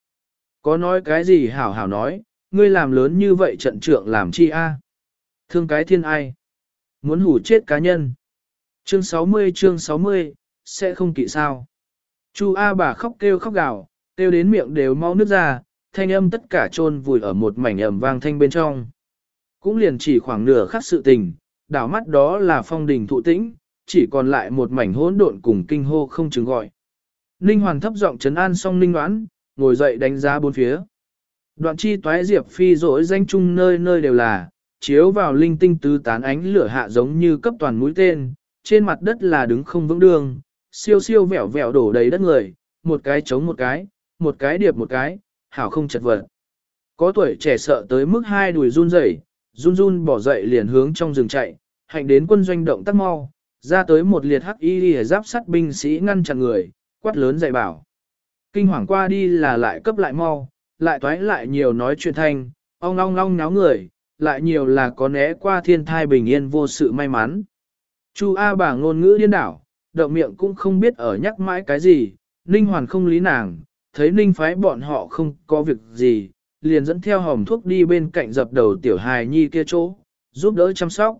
S1: Có nói cái gì hảo hảo nói, ngươi làm lớn như vậy trận trượng làm chi a? Thương cái thiên ai? Muốn hủ chết cá nhân. Chương 60 chương 60, sẽ không kỵ sao. Chu A bà khóc kêu khóc gào, kêu đến miệng đều mau nước ra, thanh âm tất cả chôn vùi ở một mảnh ẩm vang thanh bên trong. Cũng liền chỉ khoảng nửa khắc sự tình, đảo mắt đó là phong đình thụ tĩnh, chỉ còn lại một mảnh hỗn độn cùng kinh hô không chứng gọi. Ninh Hoàn thấp giọng trấn an xong Ninh Đoán, ngồi dậy đánh giá bốn phía. Đoạn chi toái diệp phi rỗi danh chung nơi nơi đều là, chiếu vào linh tinh tứ tán ánh lửa hạ giống như cấp toàn mũi tên, trên mặt đất là đứng không vững đường, siêu siêu vẹo vẹo đổ đầy đất người, một cái chống một cái, một cái điệp một cái, hảo không chật vật. Có tuổi trẻ sợ tới mức hai đùi run rẩy, run run bỏ dậy liền hướng trong rừng chạy, hành đến quân doanh động tác mau, ra tới một liệt hắc y giáp sắt binh sĩ ngăn chặn người, quát lớn dạy bảo. Kinh hoàng qua đi là lại cấp lại mau, lại toái lại nhiều nói chuyện thanh, ong ong ong náo người, lại nhiều là có né qua thiên thai bình yên vô sự may mắn. Chu A bà ngôn ngữ điên đảo, động miệng cũng không biết ở nhắc mãi cái gì, Ninh Hoàn không lý nàng, thấy Ninh phái bọn họ không có việc gì, liền dẫn theo hòm thuốc đi bên cạnh dập đầu tiểu hài nhi kia chỗ, giúp đỡ chăm sóc.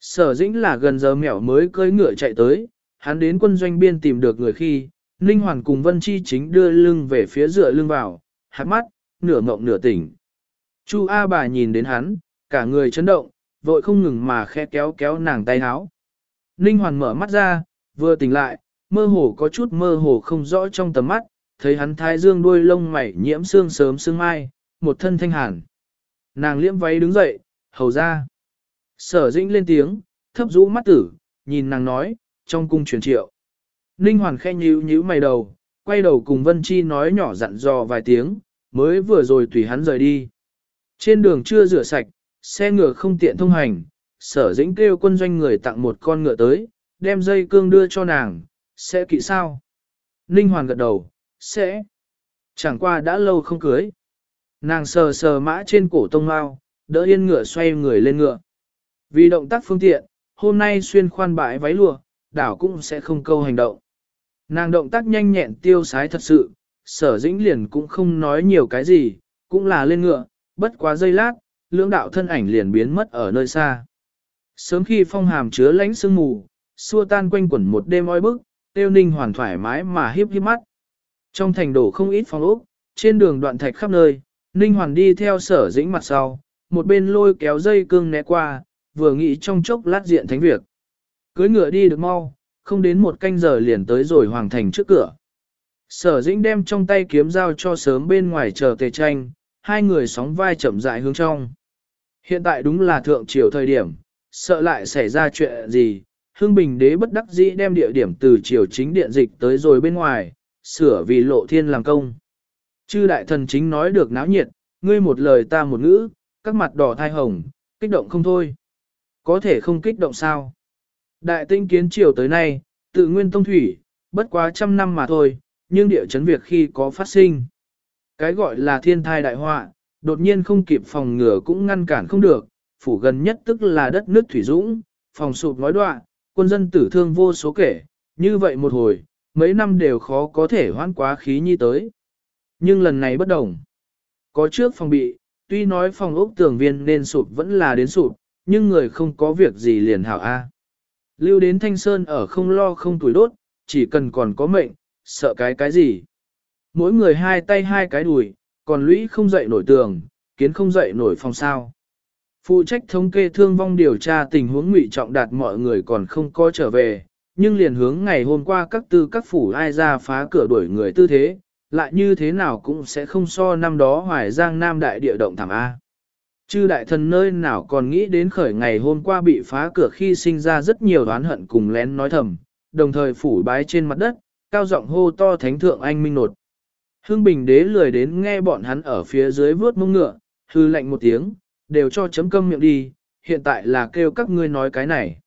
S1: Sở dĩnh là gần giờ mẹo mới cưỡi ngựa chạy tới, hắn đến quân doanh biên tìm được người khi, Ninh Hoàn cùng Vân Chi chính đưa lưng về phía dựa lưng vào, hạt mắt, nửa mộng nửa tỉnh. Chu A bà nhìn đến hắn, cả người chấn động, vội không ngừng mà khe kéo kéo nàng tay háo. Ninh Hoàn mở mắt ra, vừa tỉnh lại, mơ hồ có chút mơ hồ không rõ trong tầm mắt, thấy hắn thái dương đuôi lông mày nhiễm xương sớm sương mai, một thân thanh hàn. Nàng liễm váy đứng dậy, hầu ra. Sở dĩnh lên tiếng, thấp rũ mắt tử, nhìn nàng nói, trong cung truyền triệu. Ninh Hoàn khe nhíu nhíu mày đầu, quay đầu cùng Vân Chi nói nhỏ dặn dò vài tiếng, mới vừa rồi tùy hắn rời đi. Trên đường chưa rửa sạch, xe ngựa không tiện thông hành, sở dĩnh kêu quân doanh người tặng một con ngựa tới, đem dây cương đưa cho nàng, sẽ kỵ sao? Ninh Hoàn gật đầu, sẽ. Chẳng qua đã lâu không cưới. Nàng sờ sờ mã trên cổ tông mao, đỡ yên ngựa xoay người lên ngựa. Vì động tác phương tiện, hôm nay xuyên khoan bãi váy lụa, đảo cũng sẽ không câu hành động. Nàng động tác nhanh nhẹn tiêu sái thật sự, sở dĩnh liền cũng không nói nhiều cái gì, cũng là lên ngựa, bất quá giây lát, lưỡng đạo thân ảnh liền biến mất ở nơi xa. Sớm khi phong hàm chứa lánh sương mù, xua tan quanh quẩn một đêm oi bức, tiêu ninh hoàn thoải mái mà hiếp hiếp mắt. Trong thành đổ không ít phong ốc, trên đường đoạn thạch khắp nơi, ninh hoàn đi theo sở dĩnh mặt sau, một bên lôi kéo dây cương né qua, vừa nghĩ trong chốc lát diện thánh việc. Cưới ngựa đi được mau, không đến một canh giờ liền tới rồi hoàng thành trước cửa. Sở dĩnh đem trong tay kiếm dao cho sớm bên ngoài chờ tề tranh, hai người sóng vai chậm rãi hướng trong. Hiện tại đúng là thượng triều thời điểm, sợ lại xảy ra chuyện gì, Hương Bình đế bất đắc dĩ đem địa điểm từ triều chính điện dịch tới rồi bên ngoài, sửa vì lộ thiên làm công. Chư đại thần chính nói được náo nhiệt, ngươi một lời ta một ngữ, các mặt đỏ thai hồng, kích động không thôi. Có thể không kích động sao? Đại tinh kiến triều tới nay, tự nguyên tông thủy, bất quá trăm năm mà thôi, nhưng địa chấn việc khi có phát sinh. Cái gọi là thiên thai đại họa, đột nhiên không kịp phòng ngừa cũng ngăn cản không được, phủ gần nhất tức là đất nước thủy dũng, phòng sụp ngói đoạn, quân dân tử thương vô số kể, như vậy một hồi, mấy năm đều khó có thể hoãn quá khí nhi tới. Nhưng lần này bất đồng. Có trước phòng bị, tuy nói phòng ốc tường viên nên sụp vẫn là đến sụp, nhưng người không có việc gì liền hảo A. Lưu đến Thanh Sơn ở không lo không tuổi đốt, chỉ cần còn có mệnh, sợ cái cái gì. Mỗi người hai tay hai cái đùi, còn lũy không dậy nổi tường, kiến không dậy nổi phòng sao. Phụ trách thống kê thương vong điều tra tình huống ngụy trọng đạt mọi người còn không có trở về, nhưng liền hướng ngày hôm qua các tư các phủ ai ra phá cửa đuổi người tư thế, lại như thế nào cũng sẽ không so năm đó hoài giang nam đại địa động thảm A. Chư đại thần nơi nào còn nghĩ đến khởi ngày hôm qua bị phá cửa khi sinh ra rất nhiều đoán hận cùng lén nói thầm, đồng thời phủ bái trên mặt đất, cao giọng hô to thánh thượng anh minh nột. hương bình đế lười đến nghe bọn hắn ở phía dưới vướt mông ngựa, hư lạnh một tiếng, đều cho chấm câm miệng đi, hiện tại là kêu các ngươi nói cái này.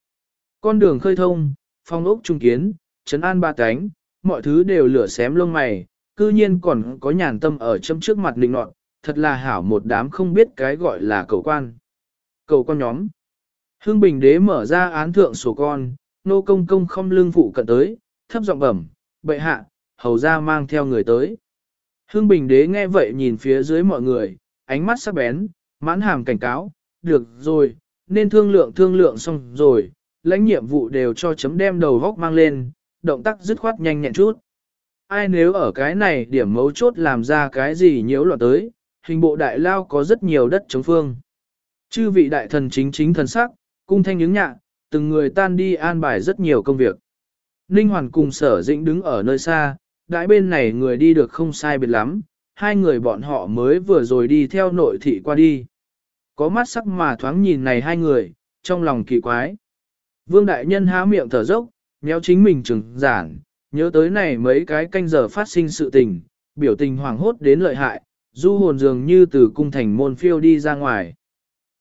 S1: Con đường khơi thông, phong ốc trung kiến, trấn an ba cánh, mọi thứ đều lửa xém lông mày, cư nhiên còn có nhàn tâm ở chấm trước mặt định nọt, thật là hảo một đám không biết cái gọi là cầu quan. Cầu con nhóm. Hương Bình Đế mở ra án thượng sổ con, nô công công không lương phụ cận tới, thấp giọng bẩm, bệ hạ, hầu ra mang theo người tới. Hương Bình Đế nghe vậy nhìn phía dưới mọi người, ánh mắt sắc bén, mãn hàm cảnh cáo, được rồi, nên thương lượng thương lượng xong rồi, lãnh nhiệm vụ đều cho chấm đem đầu góc mang lên, động tác dứt khoát nhanh nhẹn chút. Ai nếu ở cái này điểm mấu chốt làm ra cái gì nhiễu loạn tới, hình bộ đại lao có rất nhiều đất chống phương. Chư vị đại thần chính chính thần sắc, cung thanh những nhạ, từng người tan đi an bài rất nhiều công việc. Ninh Hoàn cùng sở dĩnh đứng ở nơi xa, đại bên này người đi được không sai biệt lắm, hai người bọn họ mới vừa rồi đi theo nội thị qua đi. Có mắt sắc mà thoáng nhìn này hai người, trong lòng kỳ quái. Vương Đại Nhân há miệng thở dốc, méo chính mình trừng giản, nhớ tới này mấy cái canh giờ phát sinh sự tình, biểu tình hoàng hốt đến lợi hại, du hồn dường như từ cung thành môn phiêu đi ra ngoài.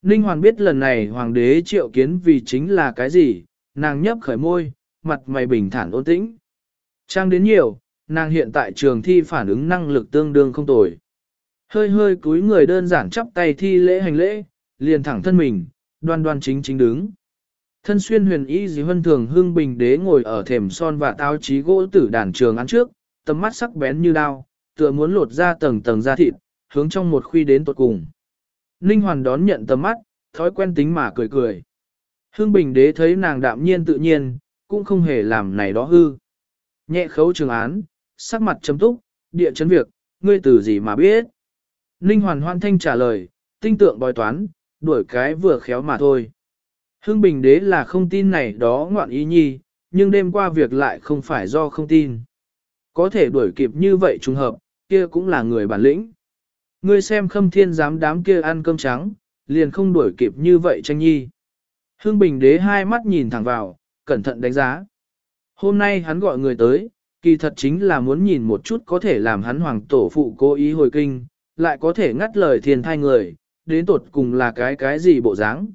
S1: Ninh Hoàn biết lần này hoàng đế triệu kiến vì chính là cái gì, nàng nhấp khởi môi, mặt mày bình thản ôn tĩnh. Trang đến nhiều, nàng hiện tại trường thi phản ứng năng lực tương đương không tồi. Hơi hơi cúi người đơn giản chắp tay thi lễ hành lễ, liền thẳng thân mình, đoan đoan chính chính đứng. Thân xuyên huyền y dì hân thường hương bình đế ngồi ở thềm son và tao trí gỗ tử đàn trường ăn trước, tầm mắt sắc bén như đao, tựa muốn lột ra tầng tầng da thịt, hướng trong một khuy đến tột cùng. Ninh hoàn đón nhận tầm mắt, thói quen tính mà cười cười. Hương bình đế thấy nàng đạm nhiên tự nhiên, cũng không hề làm này đó hư. Nhẹ khấu trường án, sắc mặt chấm túc, địa chấn việc, ngươi từ gì mà biết. Ninh hoàn hoan thanh trả lời, tinh tượng bói toán, đuổi cái vừa khéo mà thôi. Hưng Bình Đế là không tin này đó ngoạn ý nhi, nhưng đêm qua việc lại không phải do không tin. Có thể đuổi kịp như vậy trùng hợp, kia cũng là người bản lĩnh. Ngươi xem khâm thiên dám đám kia ăn cơm trắng, liền không đuổi kịp như vậy tranh nhi. Hưng Bình Đế hai mắt nhìn thẳng vào, cẩn thận đánh giá. Hôm nay hắn gọi người tới, kỳ thật chính là muốn nhìn một chút có thể làm hắn hoàng tổ phụ cố ý hồi kinh, lại có thể ngắt lời thiên thai người, đến tột cùng là cái cái gì bộ dáng.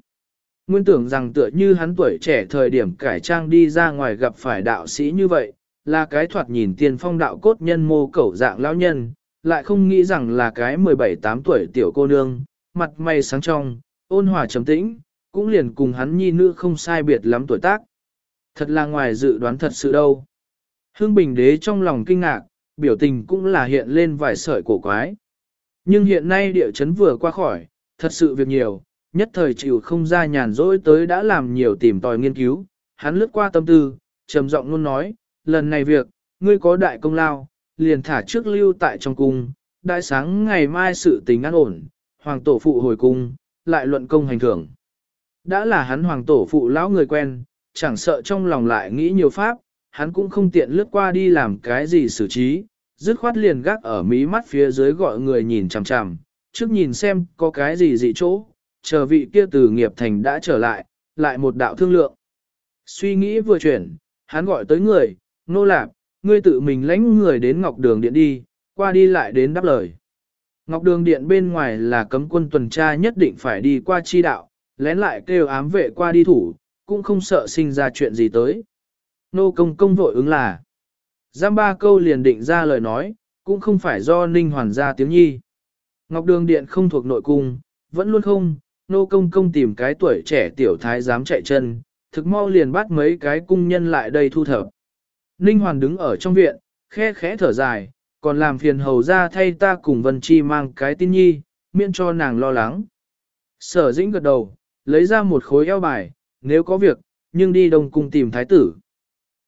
S1: Nguyên tưởng rằng tựa như hắn tuổi trẻ thời điểm cải trang đi ra ngoài gặp phải đạo sĩ như vậy, là cái thoạt nhìn tiền phong đạo cốt nhân mô cẩu dạng lão nhân, lại không nghĩ rằng là cái 17-8 tuổi tiểu cô nương, mặt mày sáng trong, ôn hòa trầm tĩnh, cũng liền cùng hắn nhi nữ không sai biệt lắm tuổi tác. Thật là ngoài dự đoán thật sự đâu. Hương Bình Đế trong lòng kinh ngạc, biểu tình cũng là hiện lên vài sợi cổ quái. Nhưng hiện nay địa chấn vừa qua khỏi, thật sự việc nhiều, nhất thời chịu không ra nhàn rỗi tới đã làm nhiều tìm tòi nghiên cứu, hắn lướt qua tâm tư, trầm giọng luôn nói, lần này việc, ngươi có đại công lao, liền thả trước lưu tại trong cung, đại sáng ngày mai sự tình an ổn, hoàng tổ phụ hồi cung, lại luận công hành thưởng. Đã là hắn hoàng tổ phụ lão người quen, chẳng sợ trong lòng lại nghĩ nhiều pháp, hắn cũng không tiện lướt qua đi làm cái gì xử trí, dứt khoát liền gác ở mí mắt phía dưới gọi người nhìn chằm chằm, trước nhìn xem có cái gì dị chỗ, chờ vị kia từ nghiệp thành đã trở lại, lại một đạo thương lượng. Suy nghĩ vừa chuyển, hắn gọi tới người, nô lạp, ngươi tự mình lãnh người đến Ngọc Đường Điện đi, qua đi lại đến đáp lời. Ngọc Đường Điện bên ngoài là cấm quân tuần tra nhất định phải đi qua chi đạo, lén lại kêu ám vệ qua đi thủ, cũng không sợ sinh ra chuyện gì tới. Nô công công vội ứng là. Giam ba câu liền định ra lời nói, cũng không phải do Ninh Hoàn ra tiếng nhi. Ngọc Đường Điện không thuộc nội cung, vẫn luôn không, nô công công tìm cái tuổi trẻ tiểu thái dám chạy chân, thực mau liền bắt mấy cái cung nhân lại đây thu thập. Ninh Hoàn đứng ở trong viện, khẽ khẽ thở dài, còn làm phiền hầu ra thay ta cùng Vân Chi mang cái tin nhi, miễn cho nàng lo lắng. Sở dĩnh gật đầu, lấy ra một khối eo bài, nếu có việc, nhưng đi đông cung tìm thái tử.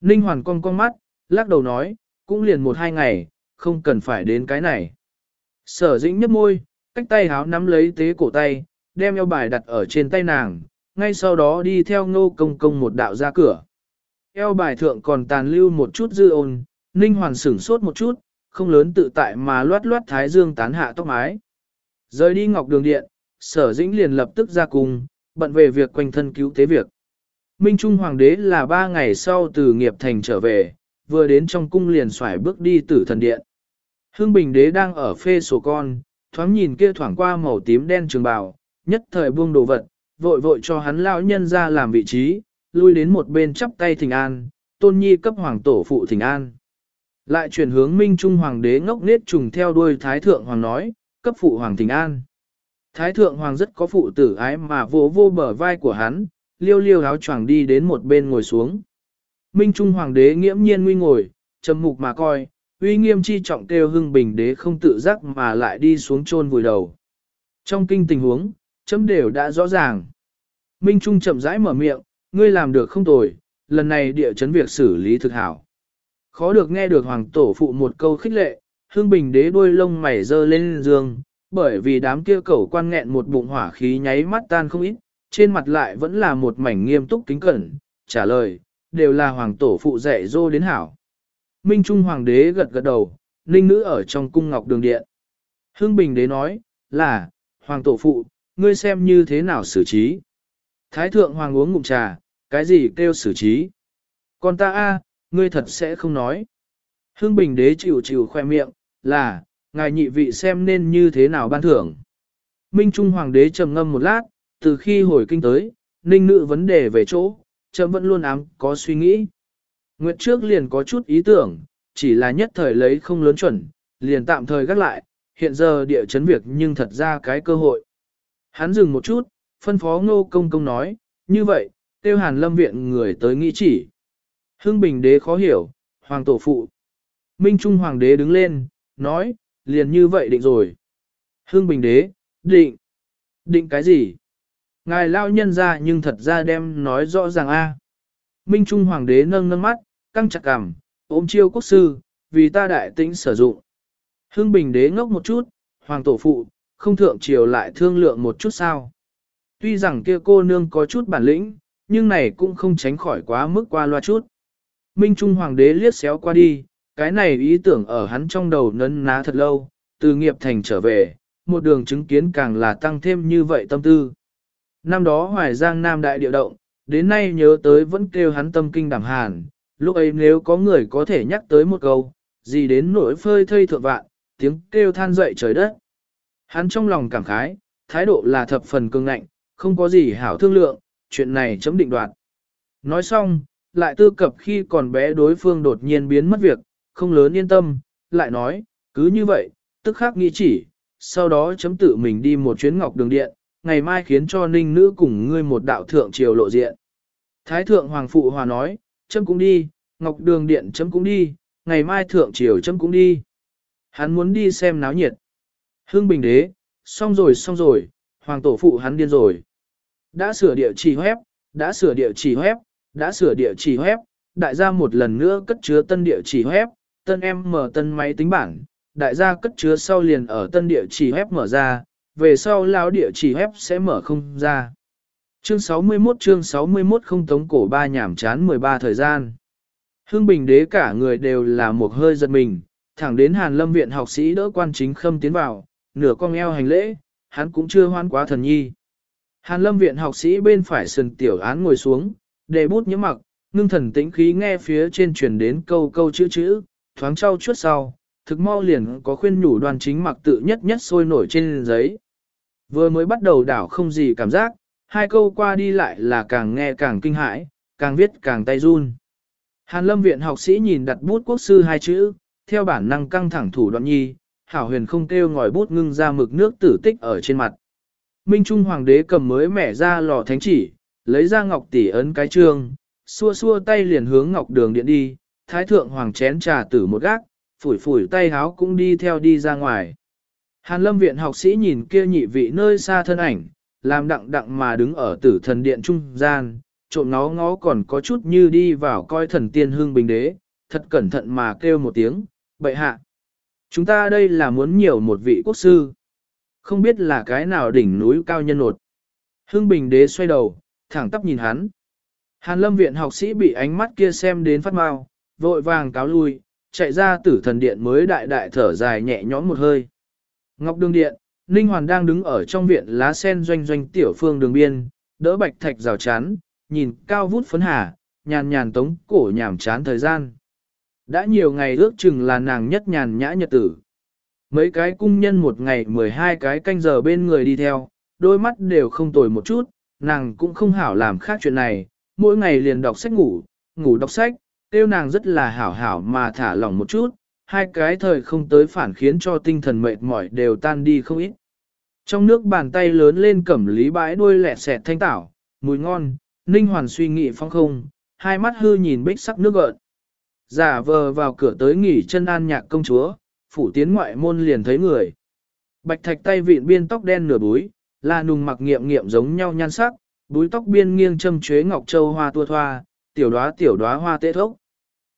S1: Ninh Hoàn cong cong mắt, lắc đầu nói, cũng liền một hai ngày, không cần phải đến cái này. Sở dĩnh nhấp môi, cách tay háo nắm lấy tế cổ tay, đem eo bài đặt ở trên tay nàng, ngay sau đó đi theo ngô công công một đạo ra cửa. Eo bài thượng còn tàn lưu một chút dư ôn, ninh hoàn sửng sốt một chút, không lớn tự tại mà loát loát thái dương tán hạ tóc mái. Rời đi ngọc đường điện, sở dĩnh liền lập tức ra cùng, bận về việc quanh thân cứu tế việc. Minh Trung Hoàng đế là ba ngày sau từ nghiệp thành trở về, vừa đến trong cung liền xoải bước đi tử thần điện. Hương Bình đế đang ở phê sổ con, thoáng nhìn kia thoảng qua màu tím đen trường bào, nhất thời buông đồ vật, vội vội cho hắn lão nhân ra làm vị trí, lui đến một bên chắp tay thỉnh an, tôn nhi cấp hoàng tổ phụ thỉnh an. Lại chuyển hướng minh trung hoàng đế ngốc nết trùng theo đuôi thái thượng hoàng nói, cấp phụ hoàng thỉnh an. Thái thượng hoàng rất có phụ tử ái mà vô vô bờ vai của hắn, liêu liêu áo choàng đi đến một bên ngồi xuống. Minh Trung Hoàng đế nghiễm nhiên nguy ngồi, trầm mục mà coi, uy nghiêm chi trọng kêu hưng bình đế không tự giác mà lại đi xuống chôn vùi đầu. Trong kinh tình huống, chấm đều đã rõ ràng. Minh Trung chậm rãi mở miệng, ngươi làm được không tồi, lần này địa chấn việc xử lý thực hảo. Khó được nghe được hoàng tổ phụ một câu khích lệ, hương bình đế đuôi lông mày dơ lên giường, bởi vì đám kia cẩu quan nghẹn một bụng hỏa khí nháy mắt tan không ít, trên mặt lại vẫn là một mảnh nghiêm túc kính cẩn, trả lời, đều là hoàng tổ phụ dạy dô đến hảo. Minh Trung hoàng đế gật gật đầu, ninh nữ ở trong cung ngọc đường điện. Hương bình đế nói, là, hoàng tổ phụ, ngươi xem như thế nào xử trí. Thái thượng hoàng uống ngụm trà, cái gì kêu xử trí. Còn ta a, ngươi thật sẽ không nói. Hương bình đế chịu chịu khoe miệng, là, ngài nhị vị xem nên như thế nào ban thưởng. Minh Trung Hoàng đế trầm ngâm một lát, từ khi hồi kinh tới, ninh nữ vấn đề về chỗ, chấm vẫn luôn ám có suy nghĩ. Nguyệt trước liền có chút ý tưởng, chỉ là nhất thời lấy không lớn chuẩn, liền tạm thời gác lại, hiện giờ địa chấn việc nhưng thật ra cái cơ hội. Hắn dừng một chút, phân phó ngô công công nói, như vậy, tiêu hàn lâm viện người tới nghĩ chỉ. Hưng bình đế khó hiểu, hoàng tổ phụ. Minh Trung hoàng đế đứng lên, nói, liền như vậy định rồi. Hưng bình đế, định. Định cái gì? Ngài lao nhân ra nhưng thật ra đem nói rõ ràng a. Minh Trung hoàng đế nâng nâng mắt, căng chặt cằm, ôm chiêu quốc sư, vì ta đại tĩnh sử dụng. Hưng bình đế ngốc một chút, hoàng tổ phụ, không thượng triều lại thương lượng một chút sao. Tuy rằng kia cô nương có chút bản lĩnh, nhưng này cũng không tránh khỏi quá mức qua loa chút. Minh Trung Hoàng đế liếc xéo qua đi, cái này ý tưởng ở hắn trong đầu nấn ná thật lâu, từ nghiệp thành trở về, một đường chứng kiến càng là tăng thêm như vậy tâm tư. Năm đó Hoài Giang Nam đại điệu động, đến nay nhớ tới vẫn kêu hắn tâm kinh đảm hàn, lúc ấy nếu có người có thể nhắc tới một câu, gì đến nỗi phơi thây thượng vạn, tiếng kêu than dậy trời đất. Hắn trong lòng cảm khái, thái độ là thập phần cương ngạnh, không có gì hảo thương lượng, chuyện này chấm định đoạt. Nói xong, lại tư cập khi còn bé đối phương đột nhiên biến mất việc, không lớn yên tâm, lại nói, cứ như vậy, tức khắc nghĩ chỉ, sau đó chấm tự mình đi một chuyến ngọc đường điện, ngày mai khiến cho ninh nữ cùng ngươi một đạo thượng triều lộ diện. Thái thượng hoàng phụ hòa nói, chấm cũng đi, ngọc đường điện chấm cũng đi, ngày mai thượng triều chấm cũng đi. Hắn muốn đi xem náo nhiệt. Hương bình đế, xong rồi xong rồi, hoàng tổ phụ hắn điên rồi. Đã sửa địa chỉ web, đã sửa địa chỉ web, đã sửa địa chỉ web, đại gia một lần nữa cất chứa tân địa chỉ web, tân em mở tân máy tính bảng, đại gia cất chứa sau liền ở tân địa chỉ web mở ra, về sau lão địa chỉ web sẽ mở không ra. Chương 61 chương 61 không tống cổ ba nhảm chán 13 thời gian. Hương Bình đế cả người đều là một hơi giật mình, thẳng đến Hàn Lâm viện học sĩ đỡ quan chính khâm tiến vào, nửa con eo hành lễ, hắn cũng chưa hoan quá thần nhi. Hàn lâm viện học sĩ bên phải sườn tiểu án ngồi xuống, để bút nhớ mặc, ngưng thần tĩnh khí nghe phía trên truyền đến câu câu chữ chữ, thoáng trao chuốt sau, thực mau liền có khuyên nhủ đoàn chính mặc tự nhất nhất sôi nổi trên giấy. Vừa mới bắt đầu đảo không gì cảm giác, hai câu qua đi lại là càng nghe càng kinh hãi, càng viết càng tay run. Hàn lâm viện học sĩ nhìn đặt bút quốc sư hai chữ, theo bản năng căng thẳng thủ đoạn nhi, hảo huyền không kêu ngòi bút ngưng ra mực nước tử tích ở trên mặt. Minh Trung Hoàng đế cầm mới mẻ ra lò thánh chỉ, lấy ra ngọc tỷ ấn cái trương, xua xua tay liền hướng ngọc đường điện đi, thái thượng hoàng chén trà tử một gác, phủi phủi tay háo cũng đi theo đi ra ngoài. Hàn lâm viện học sĩ nhìn kia nhị vị nơi xa thân ảnh, làm đặng đặng mà đứng ở tử thần điện trung gian, trộm nó ngó còn có chút như đi vào coi thần tiên hương bình đế, thật cẩn thận mà kêu một tiếng, bệ hạ. Chúng ta đây là muốn nhiều một vị quốc sư. Không biết là cái nào đỉnh núi cao nhân nột. Hưng Bình đế xoay đầu, thẳng tắp nhìn hắn. Hàn lâm viện học sĩ bị ánh mắt kia xem đến phát mau, vội vàng cáo lui, chạy ra tử thần điện mới đại đại thở dài nhẹ nhõm một hơi. Ngọc đường điện, Ninh Hoàn đang đứng ở trong viện lá sen doanh doanh tiểu phương đường biên, đỡ bạch thạch rào chắn, nhìn cao vút phấn hà, nhàn nhàn tống cổ nhảm chán thời gian. Đã nhiều ngày ước chừng là nàng nhất nhàn nhã nhật tử. Mấy cái cung nhân một ngày 12 cái canh giờ bên người đi theo, đôi mắt đều không tồi một chút, nàng cũng không hảo làm khác chuyện này, mỗi ngày liền đọc sách ngủ, ngủ đọc sách, tiêu nàng rất là hảo hảo mà thả lỏng một chút, hai cái thời không tới phản khiến cho tinh thần mệt mỏi đều tan đi không ít. Trong nước bàn tay lớn lên cẩm lý bãi đuôi lẹt xẹt thanh tảo, mùi ngon, ninh hoàn suy nghĩ phong không, hai mắt hư nhìn bích sắc nước gợn. Giả vờ vào cửa tới nghỉ chân an nhạc công chúa, phủ tiến ngoại môn liền thấy người. Bạch thạch tay vịn biên tóc đen nửa búi, là nùng mặc nghiệm nghiệm giống nhau nhan sắc, búi tóc biên nghiêng châm chuế ngọc châu hoa tua thoa, tiểu đóa tiểu đóa hoa tê thốc.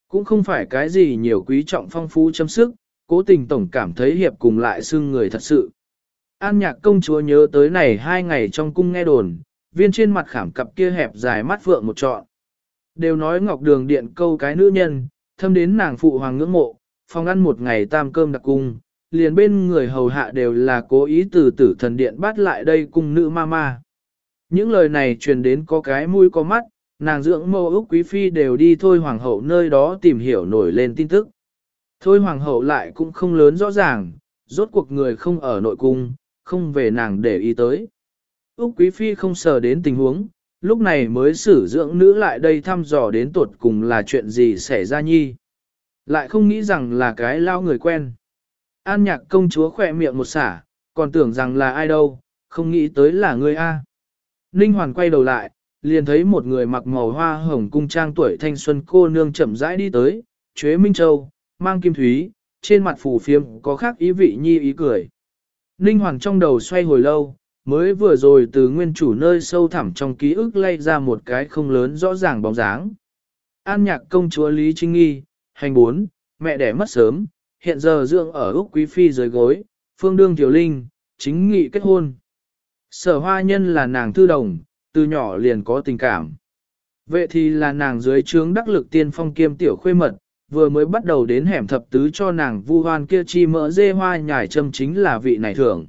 S1: Cũng không phải cái gì nhiều quý trọng phong phú châm sức, cố tình tổng cảm thấy hiệp cùng lại xưng người thật sự. An nhạc công chúa nhớ tới này hai ngày trong cung nghe đồn, viên trên mặt khảm cặp kia hẹp dài mắt vượng một trọn. Đều nói ngọc đường điện câu cái nữ nhân, thâm đến nàng phụ hoàng ngưỡng mộ, phòng ăn một ngày tam cơm đặc cung, liền bên người hầu hạ đều là cố ý từ tử thần điện bắt lại đây cung nữ ma ma. Những lời này truyền đến có cái mũi có mắt, nàng dưỡng mâu úc quý phi đều đi thôi hoàng hậu nơi đó tìm hiểu nổi lên tin tức. Thôi hoàng hậu lại cũng không lớn rõ ràng, rốt cuộc người không ở nội cung, không về nàng để ý tới. Úc quý phi không sờ đến tình huống, lúc này mới xử dưỡng nữ lại đây thăm dò đến tuột cùng là chuyện gì xảy ra nhi. Lại không nghĩ rằng là cái lao người quen. An nhạc công chúa khỏe miệng một xả, còn tưởng rằng là ai đâu, không nghĩ tới là người A. Ninh Hoàn quay đầu lại, liền thấy một người mặc màu hoa hồng cung trang tuổi thanh xuân cô nương chậm rãi đi tới, Chuế Minh Châu, mang kim thúy, trên mặt phủ phiếm có khác ý vị nhi ý cười. Ninh Hoàn trong đầu xoay hồi lâu, mới vừa rồi từ nguyên chủ nơi sâu thẳm trong ký ức lay ra một cái không lớn rõ ràng bóng dáng. An nhạc công chúa Lý Trinh Nghi, hành bốn, mẹ đẻ mất sớm, hiện giờ dưỡng ở Úc Quý Phi dưới gối, phương đương tiểu linh, chính nghị kết hôn. Sở hoa nhân là nàng thư đồng, từ nhỏ liền có tình cảm. Vậy thì là nàng dưới trướng đắc lực tiên phong kiêm tiểu khuê mật, vừa mới bắt đầu đến hẻm thập tứ cho nàng vu hoan kia chi mỡ dê hoa nhải châm chính là vị này thưởng.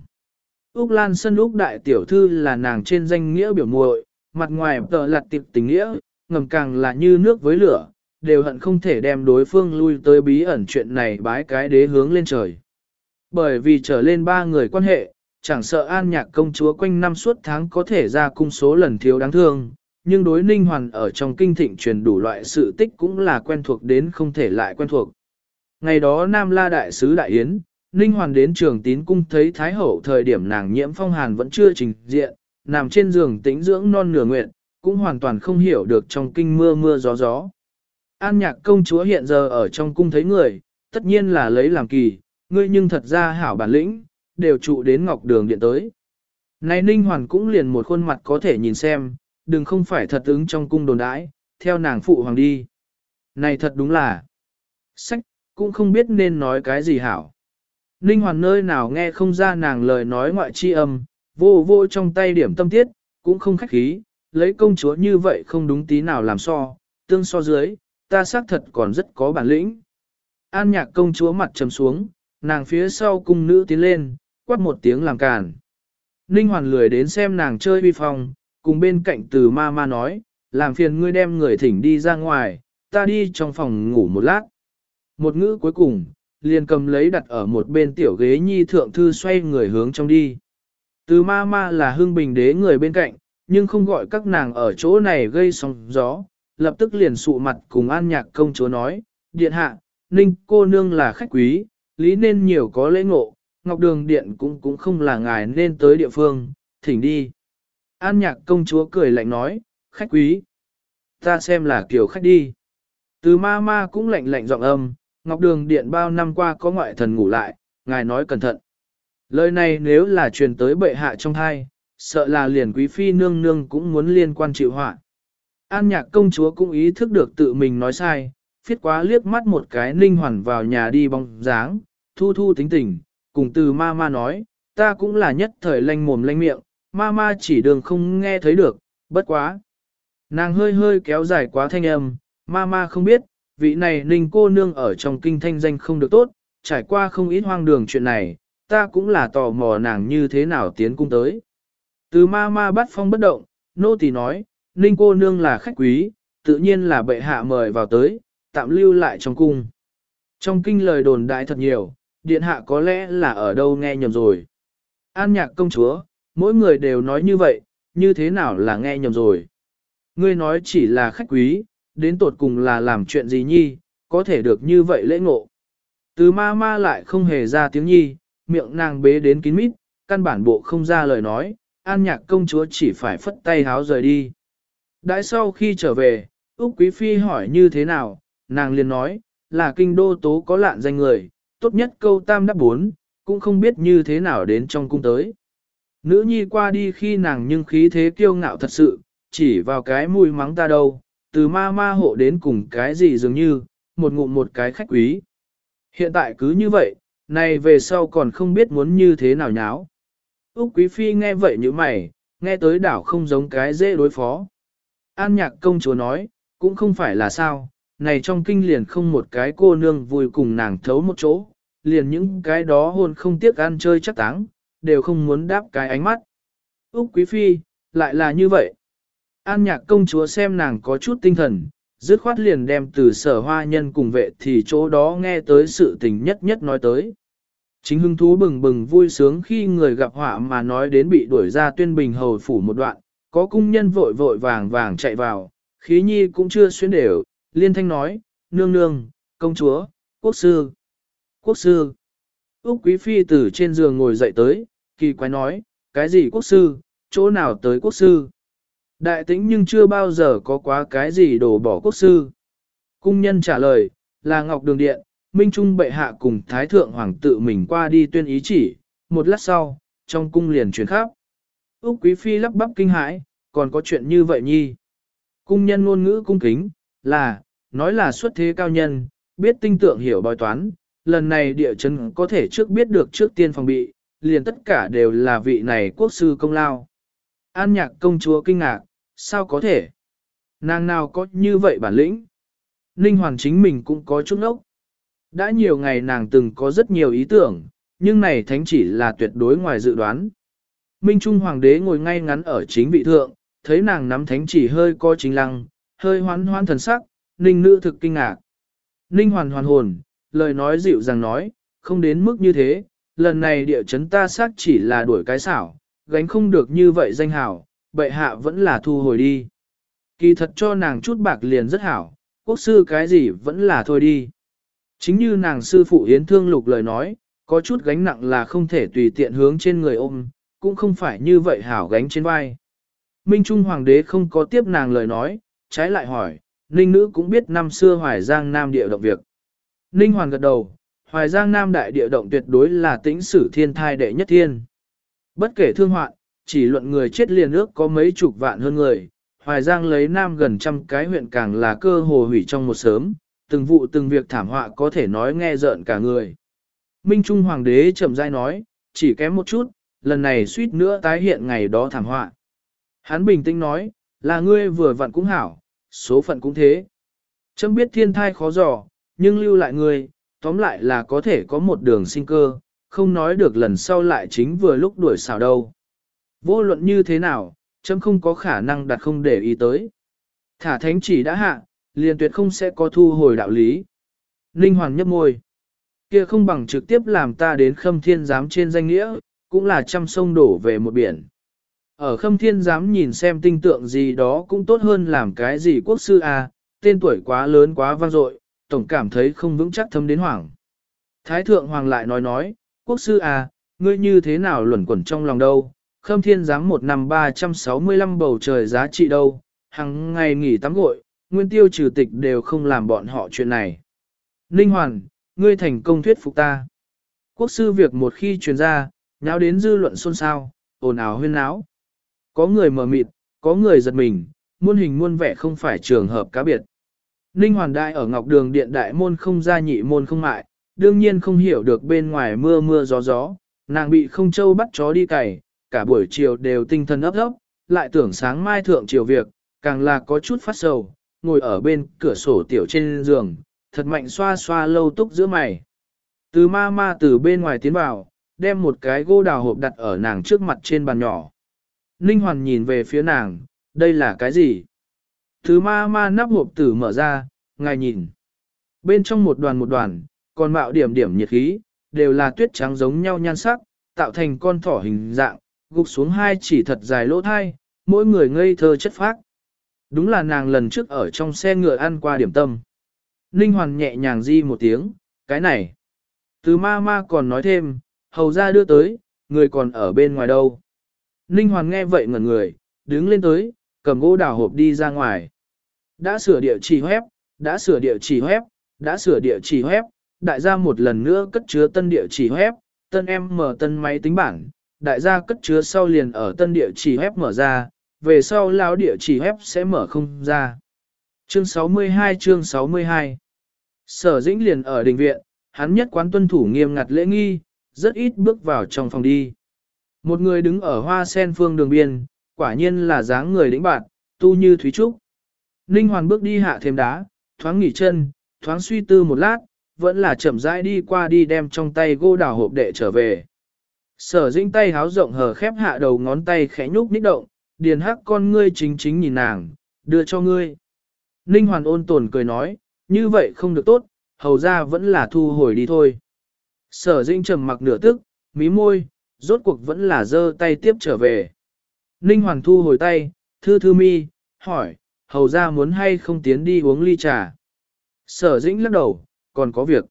S1: Úc Lan Sân Úc Đại Tiểu Thư là nàng trên danh nghĩa biểu muội, mặt ngoài tờ lặt tiệp tình nghĩa, ngầm càng là như nước với lửa, đều hận không thể đem đối phương lui tới bí ẩn chuyện này bái cái đế hướng lên trời. Bởi vì trở lên ba người quan hệ, chẳng sợ an nhạc công chúa quanh năm suốt tháng có thể ra cung số lần thiếu đáng thương, nhưng đối ninh hoàn ở trong kinh thịnh truyền đủ loại sự tích cũng là quen thuộc đến không thể lại quen thuộc. Ngày đó Nam La Đại sứ Đại Yến, Ninh Hoàn đến trường tín cung thấy Thái Hậu thời điểm nàng nhiễm phong hàn vẫn chưa trình diện, nằm trên giường tĩnh dưỡng non nửa nguyện, cũng hoàn toàn không hiểu được trong kinh mưa mưa gió gió. An nhạc công chúa hiện giờ ở trong cung thấy người, tất nhiên là lấy làm kỳ, ngươi nhưng thật ra hảo bản lĩnh, đều trụ đến ngọc đường điện tới. Này Ninh Hoàn cũng liền một khuôn mặt có thể nhìn xem, đừng không phải thật ứng trong cung đồn đãi, theo nàng phụ hoàng đi. Này thật đúng là, sách, cũng không biết nên nói cái gì hảo. Ninh Hoàn nơi nào nghe không ra nàng lời nói ngoại chi âm, vô vô trong tay điểm tâm tiết, cũng không khách khí, lấy công chúa như vậy không đúng tí nào làm so, tương so dưới, ta xác thật còn rất có bản lĩnh. An nhạc công chúa mặt trầm xuống, nàng phía sau cung nữ tiến lên, quát một tiếng làm càn. Ninh Hoàn lười đến xem nàng chơi vi phong, cùng bên cạnh từ ma ma nói, làm phiền ngươi đem người thỉnh đi ra ngoài, ta đi trong phòng ngủ một lát. Một ngữ cuối cùng, liền cầm lấy đặt ở một bên tiểu ghế nhi thượng thư xoay người hướng trong đi. Từ ma ma là hương bình đế người bên cạnh, nhưng không gọi các nàng ở chỗ này gây sóng gió, lập tức liền sụ mặt cùng an nhạc công chúa nói, điện hạ, ninh cô nương là khách quý, lý nên nhiều có lễ ngộ, ngọc đường điện cũng cũng không là ngài nên tới địa phương, thỉnh đi. An nhạc công chúa cười lạnh nói, khách quý, ta xem là kiểu khách đi. Từ ma ma cũng lạnh lạnh giọng âm, Ngọc Đường Điện bao năm qua có ngoại thần ngủ lại, ngài nói cẩn thận. Lời này nếu là truyền tới bệ hạ trong thai, sợ là liền quý phi nương nương cũng muốn liên quan chịu họa. An nhạc công chúa cũng ý thức được tự mình nói sai, phiết quá liếc mắt một cái ninh hoàn vào nhà đi bóng dáng, thu thu tính tình, cùng từ ma ma nói, ta cũng là nhất thời lanh mồm lanh miệng, ma ma chỉ đường không nghe thấy được, bất quá. Nàng hơi hơi kéo dài quá thanh âm, ma ma không biết, vị này ninh cô nương ở trong kinh thanh danh không được tốt, trải qua không ít hoang đường chuyện này, ta cũng là tò mò nàng như thế nào tiến cung tới. Từ ma ma bắt phong bất động, nô tỳ nói, ninh cô nương là khách quý, tự nhiên là bệ hạ mời vào tới, tạm lưu lại trong cung. Trong kinh lời đồn đại thật nhiều, điện hạ có lẽ là ở đâu nghe nhầm rồi. An nhạc công chúa, mỗi người đều nói như vậy, như thế nào là nghe nhầm rồi. Ngươi nói chỉ là khách quý, đến tột cùng là làm chuyện gì nhi, có thể được như vậy lễ ngộ. Từ ma ma lại không hề ra tiếng nhi, miệng nàng bế đến kín mít, căn bản bộ không ra lời nói, an nhạc công chúa chỉ phải phất tay háo rời đi. Đãi sau khi trở về, Úc Quý Phi hỏi như thế nào, nàng liền nói, là kinh đô tố có lạn danh người, tốt nhất câu tam đáp bốn, cũng không biết như thế nào đến trong cung tới. Nữ nhi qua đi khi nàng nhưng khí thế kiêu ngạo thật sự, chỉ vào cái mùi mắng ta đâu, từ ma ma hộ đến cùng cái gì dường như, một ngụm một cái khách quý. Hiện tại cứ như vậy, này về sau còn không biết muốn như thế nào nháo. Úc Quý Phi nghe vậy như mày, nghe tới đảo không giống cái dễ đối phó. An nhạc công chúa nói, cũng không phải là sao, này trong kinh liền không một cái cô nương vui cùng nàng thấu một chỗ, liền những cái đó hôn không tiếc ăn chơi chắc táng, đều không muốn đáp cái ánh mắt. Úc Quý Phi, lại là như vậy. An nhạc công chúa xem nàng có chút tinh thần, dứt khoát liền đem từ sở hoa nhân cùng vệ thì chỗ đó nghe tới sự tình nhất nhất nói tới. Chính hưng thú bừng bừng vui sướng khi người gặp họa mà nói đến bị đuổi ra tuyên bình hầu phủ một đoạn, có cung nhân vội vội vàng vàng chạy vào, khí nhi cũng chưa xuyên đều, liên thanh nói, nương nương, công chúa, quốc sư, quốc sư. Úc quý phi từ trên giường ngồi dậy tới, kỳ quái nói, cái gì quốc sư, chỗ nào tới quốc sư. Đại tĩnh nhưng chưa bao giờ có quá cái gì đổ bỏ quốc sư. Cung nhân trả lời, là Ngọc Đường Điện, Minh Trung bệ hạ cùng Thái Thượng Hoàng tự mình qua đi tuyên ý chỉ, một lát sau, trong cung liền chuyển khắp. Úc Quý Phi lắp bắp kinh hãi, còn có chuyện như vậy nhi. Cung nhân ngôn ngữ cung kính, là, nói là xuất thế cao nhân, biết tinh tượng hiểu bói toán, lần này địa chấn có thể trước biết được trước tiên phòng bị, liền tất cả đều là vị này quốc sư công lao. An nhạc công chúa kinh ngạc, sao có thể? Nàng nào có như vậy bản lĩnh? Ninh Hoàng chính mình cũng có chút ốc. Đã nhiều ngày nàng từng có rất nhiều ý tưởng, nhưng này thánh chỉ là tuyệt đối ngoài dự đoán. Minh Trung Hoàng đế ngồi ngay ngắn ở chính vị thượng, thấy nàng nắm thánh chỉ hơi co chính lăng, hơi hoan hoan thần sắc, ninh nữ thực kinh ngạc. Ninh hoàn hoàn hồn, lời nói dịu dàng nói, không đến mức như thế, lần này địa chấn ta xác chỉ là đuổi cái xảo, gánh không được như vậy danh hảo, bệ hạ vẫn là thu hồi đi. Kỳ thật cho nàng chút bạc liền rất hảo, quốc sư cái gì vẫn là thôi đi. Chính như nàng sư phụ Yến Thương Lục lời nói, có chút gánh nặng là không thể tùy tiện hướng trên người ôm, cũng không phải như vậy hảo gánh trên vai. Minh Trung Hoàng đế không có tiếp nàng lời nói, trái lại hỏi, Ninh nữ cũng biết năm xưa Hoài Giang Nam địa động việc. Ninh Hoàng gật đầu, Hoài Giang Nam đại địa động tuyệt đối là tĩnh sử thiên thai đệ nhất thiên. Bất kể thương hoạn, chỉ luận người chết liền ước có mấy chục vạn hơn người, Hoài Giang lấy Nam gần trăm cái huyện càng là cơ hồ hủy trong một sớm, từng vụ từng việc thảm họa có thể nói nghe rợn cả người. Minh Trung Hoàng đế chậm rãi nói, chỉ kém một chút, lần này suýt nữa tái hiện ngày đó thảm họa. Hắn bình tĩnh nói, là ngươi vừa vặn cũng hảo, số phận cũng thế. Chấm biết thiên thai khó dò, nhưng lưu lại ngươi, tóm lại là có thể có một đường sinh cơ, không nói được lần sau lại chính vừa lúc đuổi xào đâu. Vô luận như thế nào, chấm không có khả năng đặt không để ý tới. Thả thánh chỉ đã hạ, liền tuyệt không sẽ có thu hồi đạo lý. Ninh Hoàng nhấp môi. Kia không bằng trực tiếp làm ta đến khâm thiên giám trên danh nghĩa, cũng là trăm sông đổ về một biển. Ở khâm thiên giám nhìn xem tinh tượng gì đó cũng tốt hơn làm cái gì quốc sư à, tên tuổi quá lớn quá vang dội, tổng cảm thấy không vững chắc thâm đến hoàng. Thái thượng hoàng lại nói nói, quốc sư à, ngươi như thế nào luẩn quẩn trong lòng đâu, khâm thiên giám một năm 365 bầu trời giá trị đâu, hằng ngày nghỉ tắm gội, nguyên tiêu trừ tịch đều không làm bọn họ chuyện này. Ninh Hoàn, ngươi thành công thuyết phục ta. Quốc sư việc một khi truyền ra, nháo đến dư luận xôn xao, ồn ào huyên náo. Có người mở mịt, có người giật mình, muôn hình muôn vẻ không phải trường hợp cá biệt. Ninh Hoàn Đại ở Ngọc Đường Điện Đại môn không ra nhị môn không mại, đương nhiên không hiểu được bên ngoài mưa mưa gió gió, nàng bị không châu bắt chó đi cày, cả buổi chiều đều tinh thần ấp ấp, lại tưởng sáng mai thượng chiều việc, càng là có chút phát sầu, ngồi ở bên cửa sổ tiểu trên giường, thật mạnh xoa xoa lâu túc giữa mày. Từ ma ma từ bên ngoài tiến vào, đem một cái gô đào hộp đặt ở nàng trước mặt trên bàn nhỏ. Ninh Hoàn nhìn về phía nàng, đây là cái gì? Thứ ma ma nắp hộp tử mở ra, ngài nhìn. Bên trong một đoàn một đoàn, còn mạo điểm điểm nhiệt khí, đều là tuyết trắng giống nhau nhan sắc, tạo thành con thỏ hình dạng, gục xuống hai chỉ thật dài lỗ thai, mỗi người ngây thơ chất phác. Đúng là nàng lần trước ở trong xe ngựa ăn qua điểm tâm. Ninh Hoàn nhẹ nhàng di một tiếng, cái này. Từ ma ma còn nói thêm, hầu ra đưa tới, người còn ở bên ngoài đâu. Ninh Hoàn nghe vậy ngẩn người, đứng lên tới, cầm gỗ đào hộp đi ra ngoài. Đã sửa địa chỉ web, đã sửa địa chỉ web, đã sửa địa chỉ web, đại gia một lần nữa cất chứa tân địa chỉ web, tân em mở tân máy tính bảng, đại gia cất chứa sau liền ở tân địa chỉ web mở ra, về sau lão địa chỉ web sẽ mở không ra. Chương 62 chương 62 Sở dĩnh liền ở đình viện, hắn nhất quán tuân thủ nghiêm ngặt lễ nghi, rất ít bước vào trong phòng đi. Một người đứng ở hoa sen phương đường biên, quả nhiên là dáng người đĩnh bạn, tu như thúy trúc. Ninh Hoàn bước đi hạ thêm đá, thoáng nghỉ chân, thoáng suy tư một lát, vẫn là chậm rãi đi qua đi đem trong tay gô đào hộp đệ trở về. Sở dĩnh tay háo rộng hở khép hạ đầu ngón tay khẽ nhúc nhích động, điền hắc con ngươi chính chính nhìn nàng, đưa cho ngươi. Ninh Hoàn ôn tồn cười nói, như vậy không được tốt, hầu ra vẫn là thu hồi đi thôi. Sở dĩnh trầm mặc nửa tức, mí môi, rốt cuộc vẫn là giơ tay tiếp trở về. Ninh Hoàn thu hồi tay, thư thư mi, hỏi, hầu ra muốn hay không tiến đi uống ly trà. Sở dĩnh lắc đầu, còn có việc.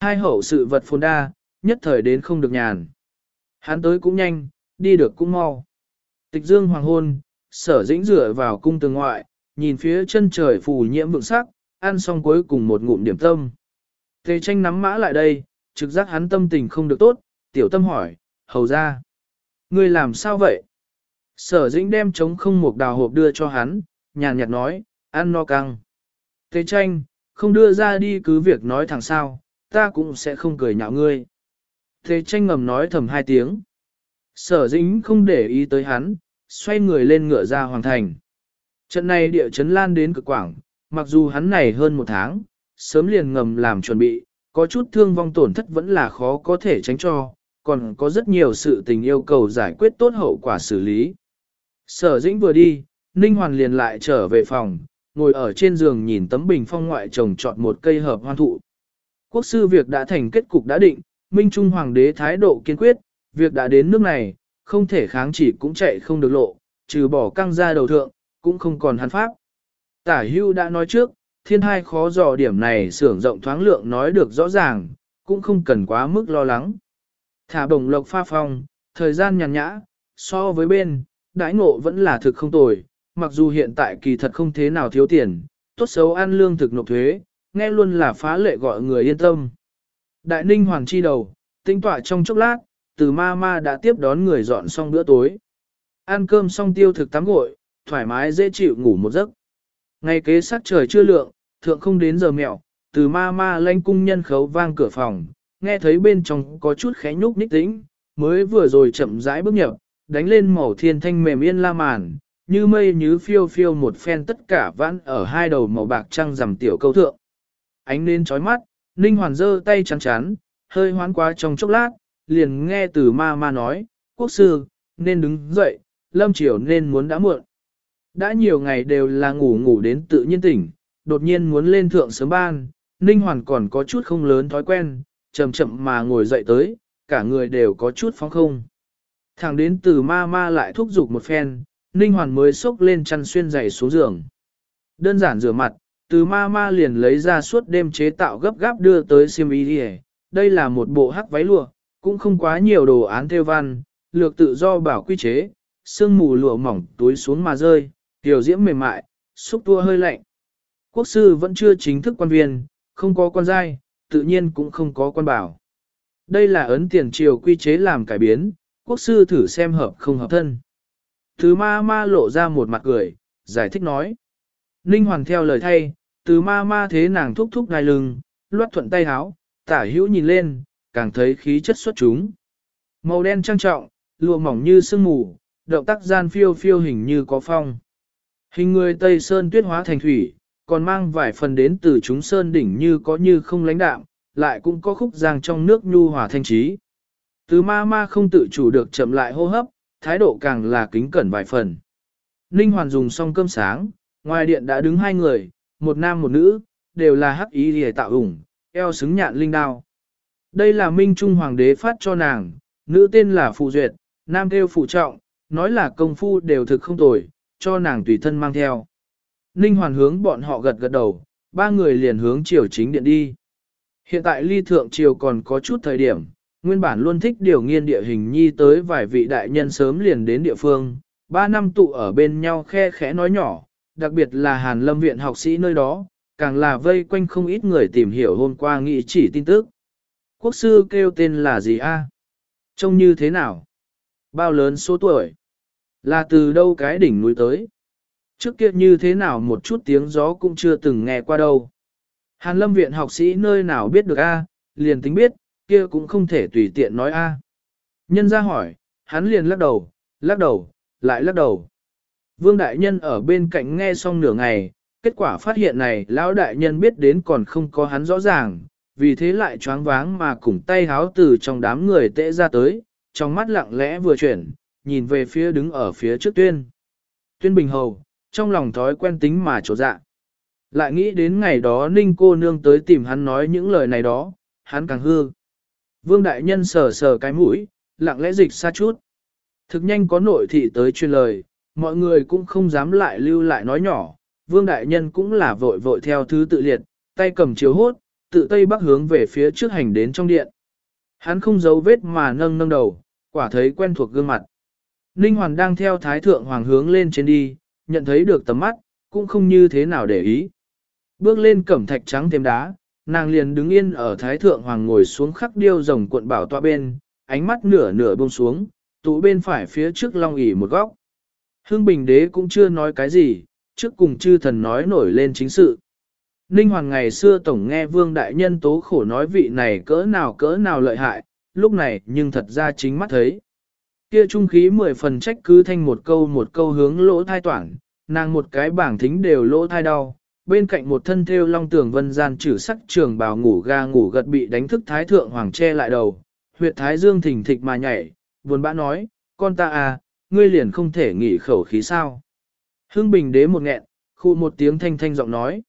S1: Hai hậu sự vật phồn đa, nhất thời đến không được nhàn. Hắn tới cũng nhanh, đi được cũng mau. Tịch dương hoàng hôn, sở dĩnh rửa vào cung tường ngoại, nhìn phía chân trời phủ nhiễm vượng sắc, ăn xong cuối cùng một ngụm điểm tâm. Tề tranh nắm mã lại đây, trực giác hắn tâm tình không được tốt, tiểu tâm hỏi, hầu ra. Ngươi làm sao vậy? Sở dĩnh đem trống không một đào hộp đưa cho hắn, nhàn nhạt nói, ăn no căng. Tề tranh, không đưa ra đi cứ việc nói thẳng sao, ta cũng sẽ không cười nhạo ngươi. thế tranh ngầm nói thầm hai tiếng. Sở dĩnh không để ý tới hắn, xoay người lên ngựa ra hoàng thành. Trận này địa chấn lan đến cực quảng, mặc dù hắn này hơn một tháng, sớm liền ngầm làm chuẩn bị, có chút thương vong tổn thất vẫn là khó có thể tránh cho, còn có rất nhiều sự tình yêu cầu giải quyết tốt hậu quả xử lý. Sở dĩnh vừa đi, Ninh Hoàn liền lại trở về phòng, ngồi ở trên giường nhìn tấm bình phong ngoại trồng trọt một cây hợp hoan thụ. Quốc sư việc đã thành kết cục đã định, Minh Trung Hoàng đế thái độ kiên quyết, việc đã đến nước này, không thể kháng chỉ cũng chạy không được lộ, trừ bỏ căng ra đầu thượng, cũng không còn hắn pháp. Tả hưu đã nói trước, thiên hai khó dò điểm này sưởng rộng thoáng lượng nói được rõ ràng, cũng không cần quá mức lo lắng. Thả bồng lộc pha phong, thời gian nhàn nhã, so với bên, đãi ngộ vẫn là thực không tồi, mặc dù hiện tại kỳ thật không thế nào thiếu tiền, tốt xấu ăn lương thực nộp thuế, nghe luôn là phá lệ gọi người yên tâm. Đại ninh hoàng chi đầu, tinh tọa trong chốc lát, từ ma ma đã tiếp đón người dọn xong bữa tối. Ăn cơm xong tiêu thực tắm gội, thoải mái dễ chịu ngủ một giấc. Ngày kế sắc trời chưa lượng, thượng không đến giờ mẹo, từ ma ma lanh cung nhân khấu vang cửa phòng, nghe thấy bên trong có chút khẽ nhúc ních tĩnh, mới vừa rồi chậm rãi bước nhập, đánh lên màu thiên thanh mềm yên la màn, như mây như phiêu phiêu một phen tất cả vãn ở hai đầu màu bạc trăng rằm tiểu câu thượng. Ánh lên chói mắt, Ninh Hoàn giơ tay chắn chắn, hơi hoán quá trong chốc lát, liền nghe từ ma ma nói, quốc sư, nên đứng dậy, lâm triều nên muốn đã muộn. Đã nhiều ngày đều là ngủ ngủ đến tự nhiên tỉnh, đột nhiên muốn lên thượng sớm ban, Ninh Hoàn còn có chút không lớn thói quen, chậm chậm mà ngồi dậy tới, cả người đều có chút phóng không. Thẳng đến từ ma ma lại thúc giục một phen, Ninh Hoàn mới xốc lên chăn xuyên giày xuống giường. Đơn giản rửa mặt, từ ma ma liền lấy ra suốt đêm chế tạo gấp gáp đưa tới siêm y đi Đây là một bộ hắc váy lụa, cũng không quá nhiều đồ án theo văn, lược tự do bảo quy chế, sương mù lụa mỏng túi xuống mà rơi, tiểu diễm mềm mại, xúc tua hơi lạnh. Quốc sư vẫn chưa chính thức quan viên, không có quan giai, tự nhiên cũng không có quan bảo. Đây là ấn tiền triều quy chế làm cải biến, quốc sư thử xem hợp không hợp thân. Từ ma ma lộ ra một mặt cười, giải thích nói. Ninh Hoàn theo lời thay, từ ma ma thế nàng thúc thúc đai lưng, loát thuận tay háo, tả hữu nhìn lên, càng thấy khí chất xuất chúng. Màu đen trang trọng, lụa mỏng như sương mù, động tác gian phiêu phiêu hình như có phong. Hình người Tây Sơn tuyết hóa thành thủy, còn mang vài phần đến từ chúng Sơn đỉnh như có như không lãnh đạm, lại cũng có khúc giang trong nước nhu hòa thanh trí. Từ ma ma không tự chủ được chậm lại hô hấp, thái độ càng là kính cẩn vài phần. Ninh Hoàn dùng xong cơm sáng, ngoài điện đã đứng hai người, một nam một nữ, đều là hắc ý hề tạo ủng, eo xứng nhạn linh đao. Đây là Minh Trung Hoàng đế phát cho nàng, nữ tên là Phụ Duyệt, nam kêu Phụ Trọng, nói là công phu đều thực không tồi, cho nàng tùy thân mang theo. Ninh Hoàn hướng bọn họ gật gật đầu, ba người liền hướng triều chính điện đi. Hiện tại ly thượng triều còn có chút thời điểm, nguyên bản luôn thích điều nghiên địa hình nhi tới vài vị đại nhân sớm liền đến địa phương, ba năm tụ ở bên nhau khe khẽ nói nhỏ, đặc biệt là Hàn Lâm viện học sĩ nơi đó, càng là vây quanh không ít người tìm hiểu hôm qua nghị chỉ tin tức. Quốc sư kêu tên là gì a? Trông như thế nào? Bao lớn số tuổi? Là từ đâu cái đỉnh núi tới? Trước kia như thế nào một chút tiếng gió cũng chưa từng nghe qua đâu. Hàn lâm viện học sĩ nơi nào biết được a, liền tính biết, kia cũng không thể tùy tiện nói a. Nhân ra hỏi, hắn liền lắc đầu, lắc đầu, lại lắc đầu. Vương đại nhân ở bên cạnh nghe xong nửa ngày, kết quả phát hiện này lão đại nhân biết đến còn không có hắn rõ ràng, vì thế lại choáng váng mà cùng tay háo từ trong đám người tệ ra tới, trong mắt lặng lẽ vừa chuyển, nhìn về phía đứng ở phía trước tuyên. Tuyên bình hầu, trong lòng thói quen tính mà trột dạ. Lại nghĩ đến ngày đó ninh cô nương tới tìm hắn nói những lời này đó, hắn càng hư. Vương đại nhân sờ sờ cái mũi, lặng lẽ dịch xa chút. Thực nhanh có nội thị tới truyền lời, mọi người cũng không dám lại lưu lại nói nhỏ. Vương đại nhân cũng là vội vội theo thứ tự liệt, tay cầm chiếu hốt, tự tây bắc hướng về phía trước hành đến trong điện. Hắn không giấu vết mà nâng nâng đầu, quả thấy quen thuộc gương mặt. Ninh Hoàn đang theo thái thượng hoàng hướng lên trên đi, nhận thấy được tầm mắt, cũng không như thế nào để ý. Bước lên cẩm thạch trắng thêm đá, nàng liền đứng yên ở thái thượng hoàng ngồi xuống khắc điêu rồng cuộn bảo tọa bên, ánh mắt nửa nửa buông xuống, tụ bên phải phía trước long ỉ một góc. Hương Bình Đế cũng chưa nói cái gì, trước cùng chư thần nói nổi lên chính sự. Ninh Hoàng ngày xưa tổng nghe Vương Đại Nhân tố khổ nói vị này cỡ nào cỡ nào lợi hại, lúc này nhưng thật ra chính mắt thấy. Kia trung khí mười phần trách cứ thanh một câu một câu hướng lỗ thai toảng, nàng một cái bảng thính đều lỗ thai đau, bên cạnh một thân theo long tường vân gian trừ sắc trường bào ngủ ga ngủ gật bị đánh thức thái thượng hoàng che lại đầu, huyệt thái dương thỉnh thịch mà nhảy, buồn bã nói, con ta à, ngươi liền không thể nghỉ khẩu khí sao. Hưng bình đế một nghẹn, khu một tiếng thanh thanh giọng nói.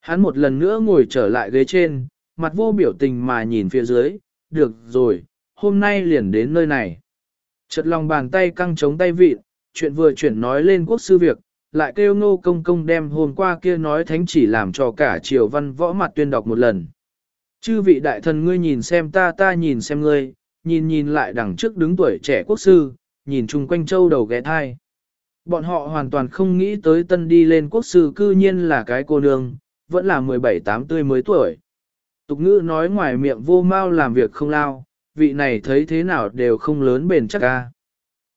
S1: Hắn một lần nữa ngồi trở lại ghế trên, mặt vô biểu tình mà nhìn phía dưới, được rồi, hôm nay liền đến nơi này. Chật lòng bàn tay căng chống tay vịt, chuyện vừa chuyển nói lên quốc sư việc, lại kêu ngô công công đem hôm qua kia nói thánh chỉ làm cho cả triều văn võ mặt tuyên đọc một lần. Chư vị đại thần ngươi nhìn xem ta ta nhìn xem ngươi, nhìn nhìn lại đằng trước đứng tuổi trẻ quốc sư, nhìn chung quanh châu đầu ghé thai. Bọn họ hoàn toàn không nghĩ tới tân đi lên quốc sư cư nhiên là cái cô nương, vẫn là 17-8 tươi mới tuổi. Tục ngữ nói ngoài miệng vô mau làm việc không lao, vị này thấy thế nào đều không lớn bền chắc ca.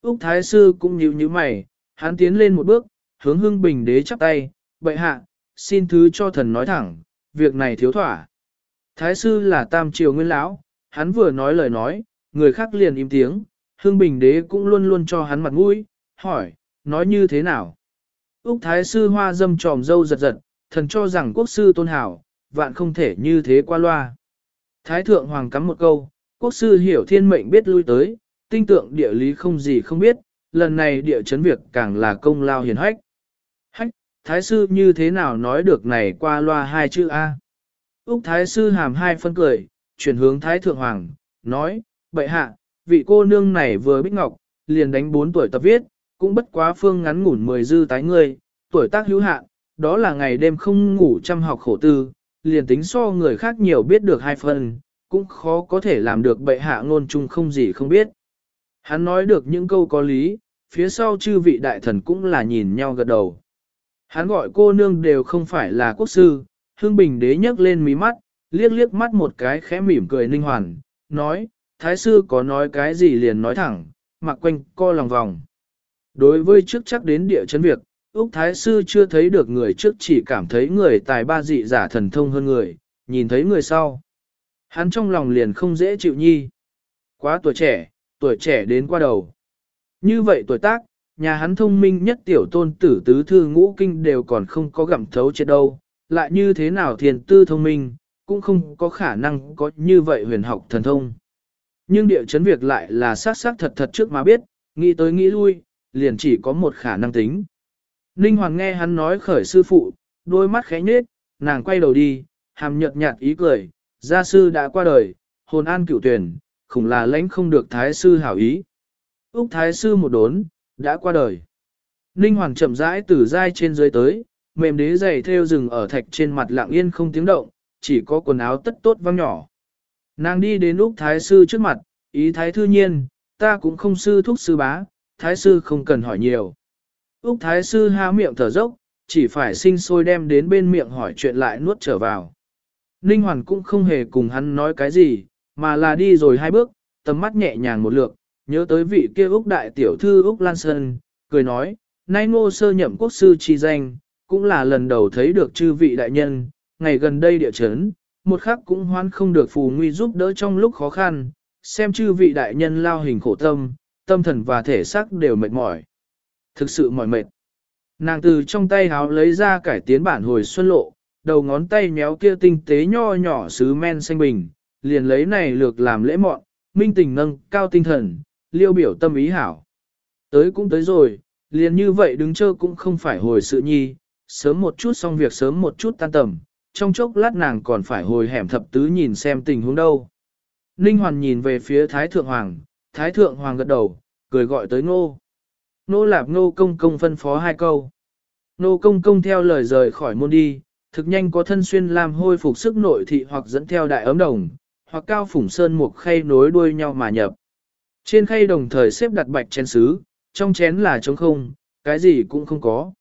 S1: Úc Thái Sư cũng nhíu như mày, hắn tiến lên một bước, hướng hưng bình đế chắp tay, bệ hạ, xin thứ cho thần nói thẳng, việc này thiếu thỏa. Thái Sư là tam triều nguyên lão, hắn vừa nói lời nói, người khác liền im tiếng, hưng bình đế cũng luôn luôn cho hắn mặt mũi, hỏi, nói như thế nào? Úc Thái Sư hoa dâm tròm dâu giật giật, thần cho rằng quốc sư tôn hảo, vạn không thể như thế qua loa. Thái thượng hoàng cắm một câu, quốc sư hiểu thiên mệnh biết lui tới, tinh tượng địa lý không gì không biết, lần này địa chấn việc càng là công lao hiền hách. Thái sư như thế nào nói được này qua loa hai chữ A. Úc thái sư hàm hai phân cười, chuyển hướng thái thượng hoàng, nói, bệ hạ, vị cô nương này vừa bích ngọc, liền đánh bốn tuổi tập viết, cũng bất quá phương ngắn ngủn 10 dư tái ngươi, tuổi tác hữu hạn, đó là ngày đêm không ngủ chăm học khổ tư, liền tính so người khác nhiều biết được hai phần, cũng khó có thể làm được bệ hạ ngôn chung không gì không biết. Hắn nói được những câu có lý, phía sau chư vị đại thần cũng là nhìn nhau gật đầu. Hắn gọi cô nương đều không phải là quốc sư, hương bình đế nhấc lên mí mắt, liếc liếc mắt một cái khẽ mỉm cười ninh hoàn, nói, thái sư có nói cái gì liền nói thẳng, mặc quanh co lòng vòng. Đối với trước chắc đến địa chấn việc, Úc Thái Sư chưa thấy được người trước chỉ cảm thấy người tài ba dị giả thần thông hơn người, nhìn thấy người sau. Hắn trong lòng liền không dễ chịu nhi. Quá tuổi trẻ, tuổi trẻ đến qua đầu. Như vậy tuổi tác, nhà hắn thông minh nhất tiểu tôn tử tứ thư ngũ kinh đều còn không có gặm thấu chết đâu, lại như thế nào thiền tư thông minh, cũng không có khả năng có như vậy huyền học thần thông. Nhưng địa chấn việc lại là sát xác thật thật trước mà biết, nghĩ tới nghĩ lui, liền chỉ có một khả năng tính. Ninh Hoàng nghe hắn nói khởi sư phụ, đôi mắt khẽ nhếch, nàng quay đầu đi, hàm nhợt nhạt ý cười, gia sư đã qua đời, hồn an cửu tuyển, khủng là lãnh không được thái sư hảo ý. Úc thái sư một đốn, đã qua đời. Ninh Hoàng chậm rãi từ dai trên dưới tới, mềm đế giày theo rừng ở thạch trên mặt lặng yên không tiếng động, chỉ có quần áo tất tốt vang nhỏ. Nàng đi đến Úc thái sư trước mặt, ý thái thư nhiên, ta cũng không sư thúc sư bá, thái sư không cần hỏi nhiều. Úc thái sư há miệng thở dốc, chỉ phải sinh sôi đem đến bên miệng hỏi chuyện lại nuốt trở vào. Ninh Hoàn cũng không hề cùng hắn nói cái gì, mà là đi rồi hai bước, tầm mắt nhẹ nhàng một lượt, nhớ tới vị kia Úc đại tiểu thư Úc Lan Sơn, cười nói, nay ngô sơ nhậm quốc sư chi danh, cũng là lần đầu thấy được chư vị đại nhân, ngày gần đây địa chấn, một khắc cũng hoan không được phù nguy giúp đỡ trong lúc khó khăn, xem chư vị đại nhân lao hình khổ tâm, tâm thần và thể xác đều mệt mỏi. Thực sự mỏi mệt. Nàng từ trong tay háo lấy ra cải tiến bản hồi xuân lộ, đầu ngón tay méo kia tinh tế nho nhỏ sứ men xanh bình, liền lấy này lược làm lễ mọn, minh tình nâng cao tinh thần, liêu biểu tâm ý hảo. Tới cũng tới rồi, liền như vậy đứng chơ cũng không phải hồi sự nhi, sớm một chút xong việc sớm một chút tan tầm, trong chốc lát nàng còn phải hồi hẻm thập tứ nhìn xem tình huống đâu. Ninh Hoàn nhìn về phía Thái Thượng Hoàng, Thái Thượng Hoàng gật đầu, cười gọi tới ngô. Nô lạp ngô công công phân phó hai câu. Nô công công theo lời rời khỏi môn đi, thực nhanh có thân xuyên làm hôi phục sức nội thị hoặc dẫn theo đại ấm đồng, hoặc cao phủng sơn một khay nối đuôi nhau mà nhập. Trên khay đồng thời xếp đặt bạch chén sứ, trong chén là trống không, cái gì cũng không có.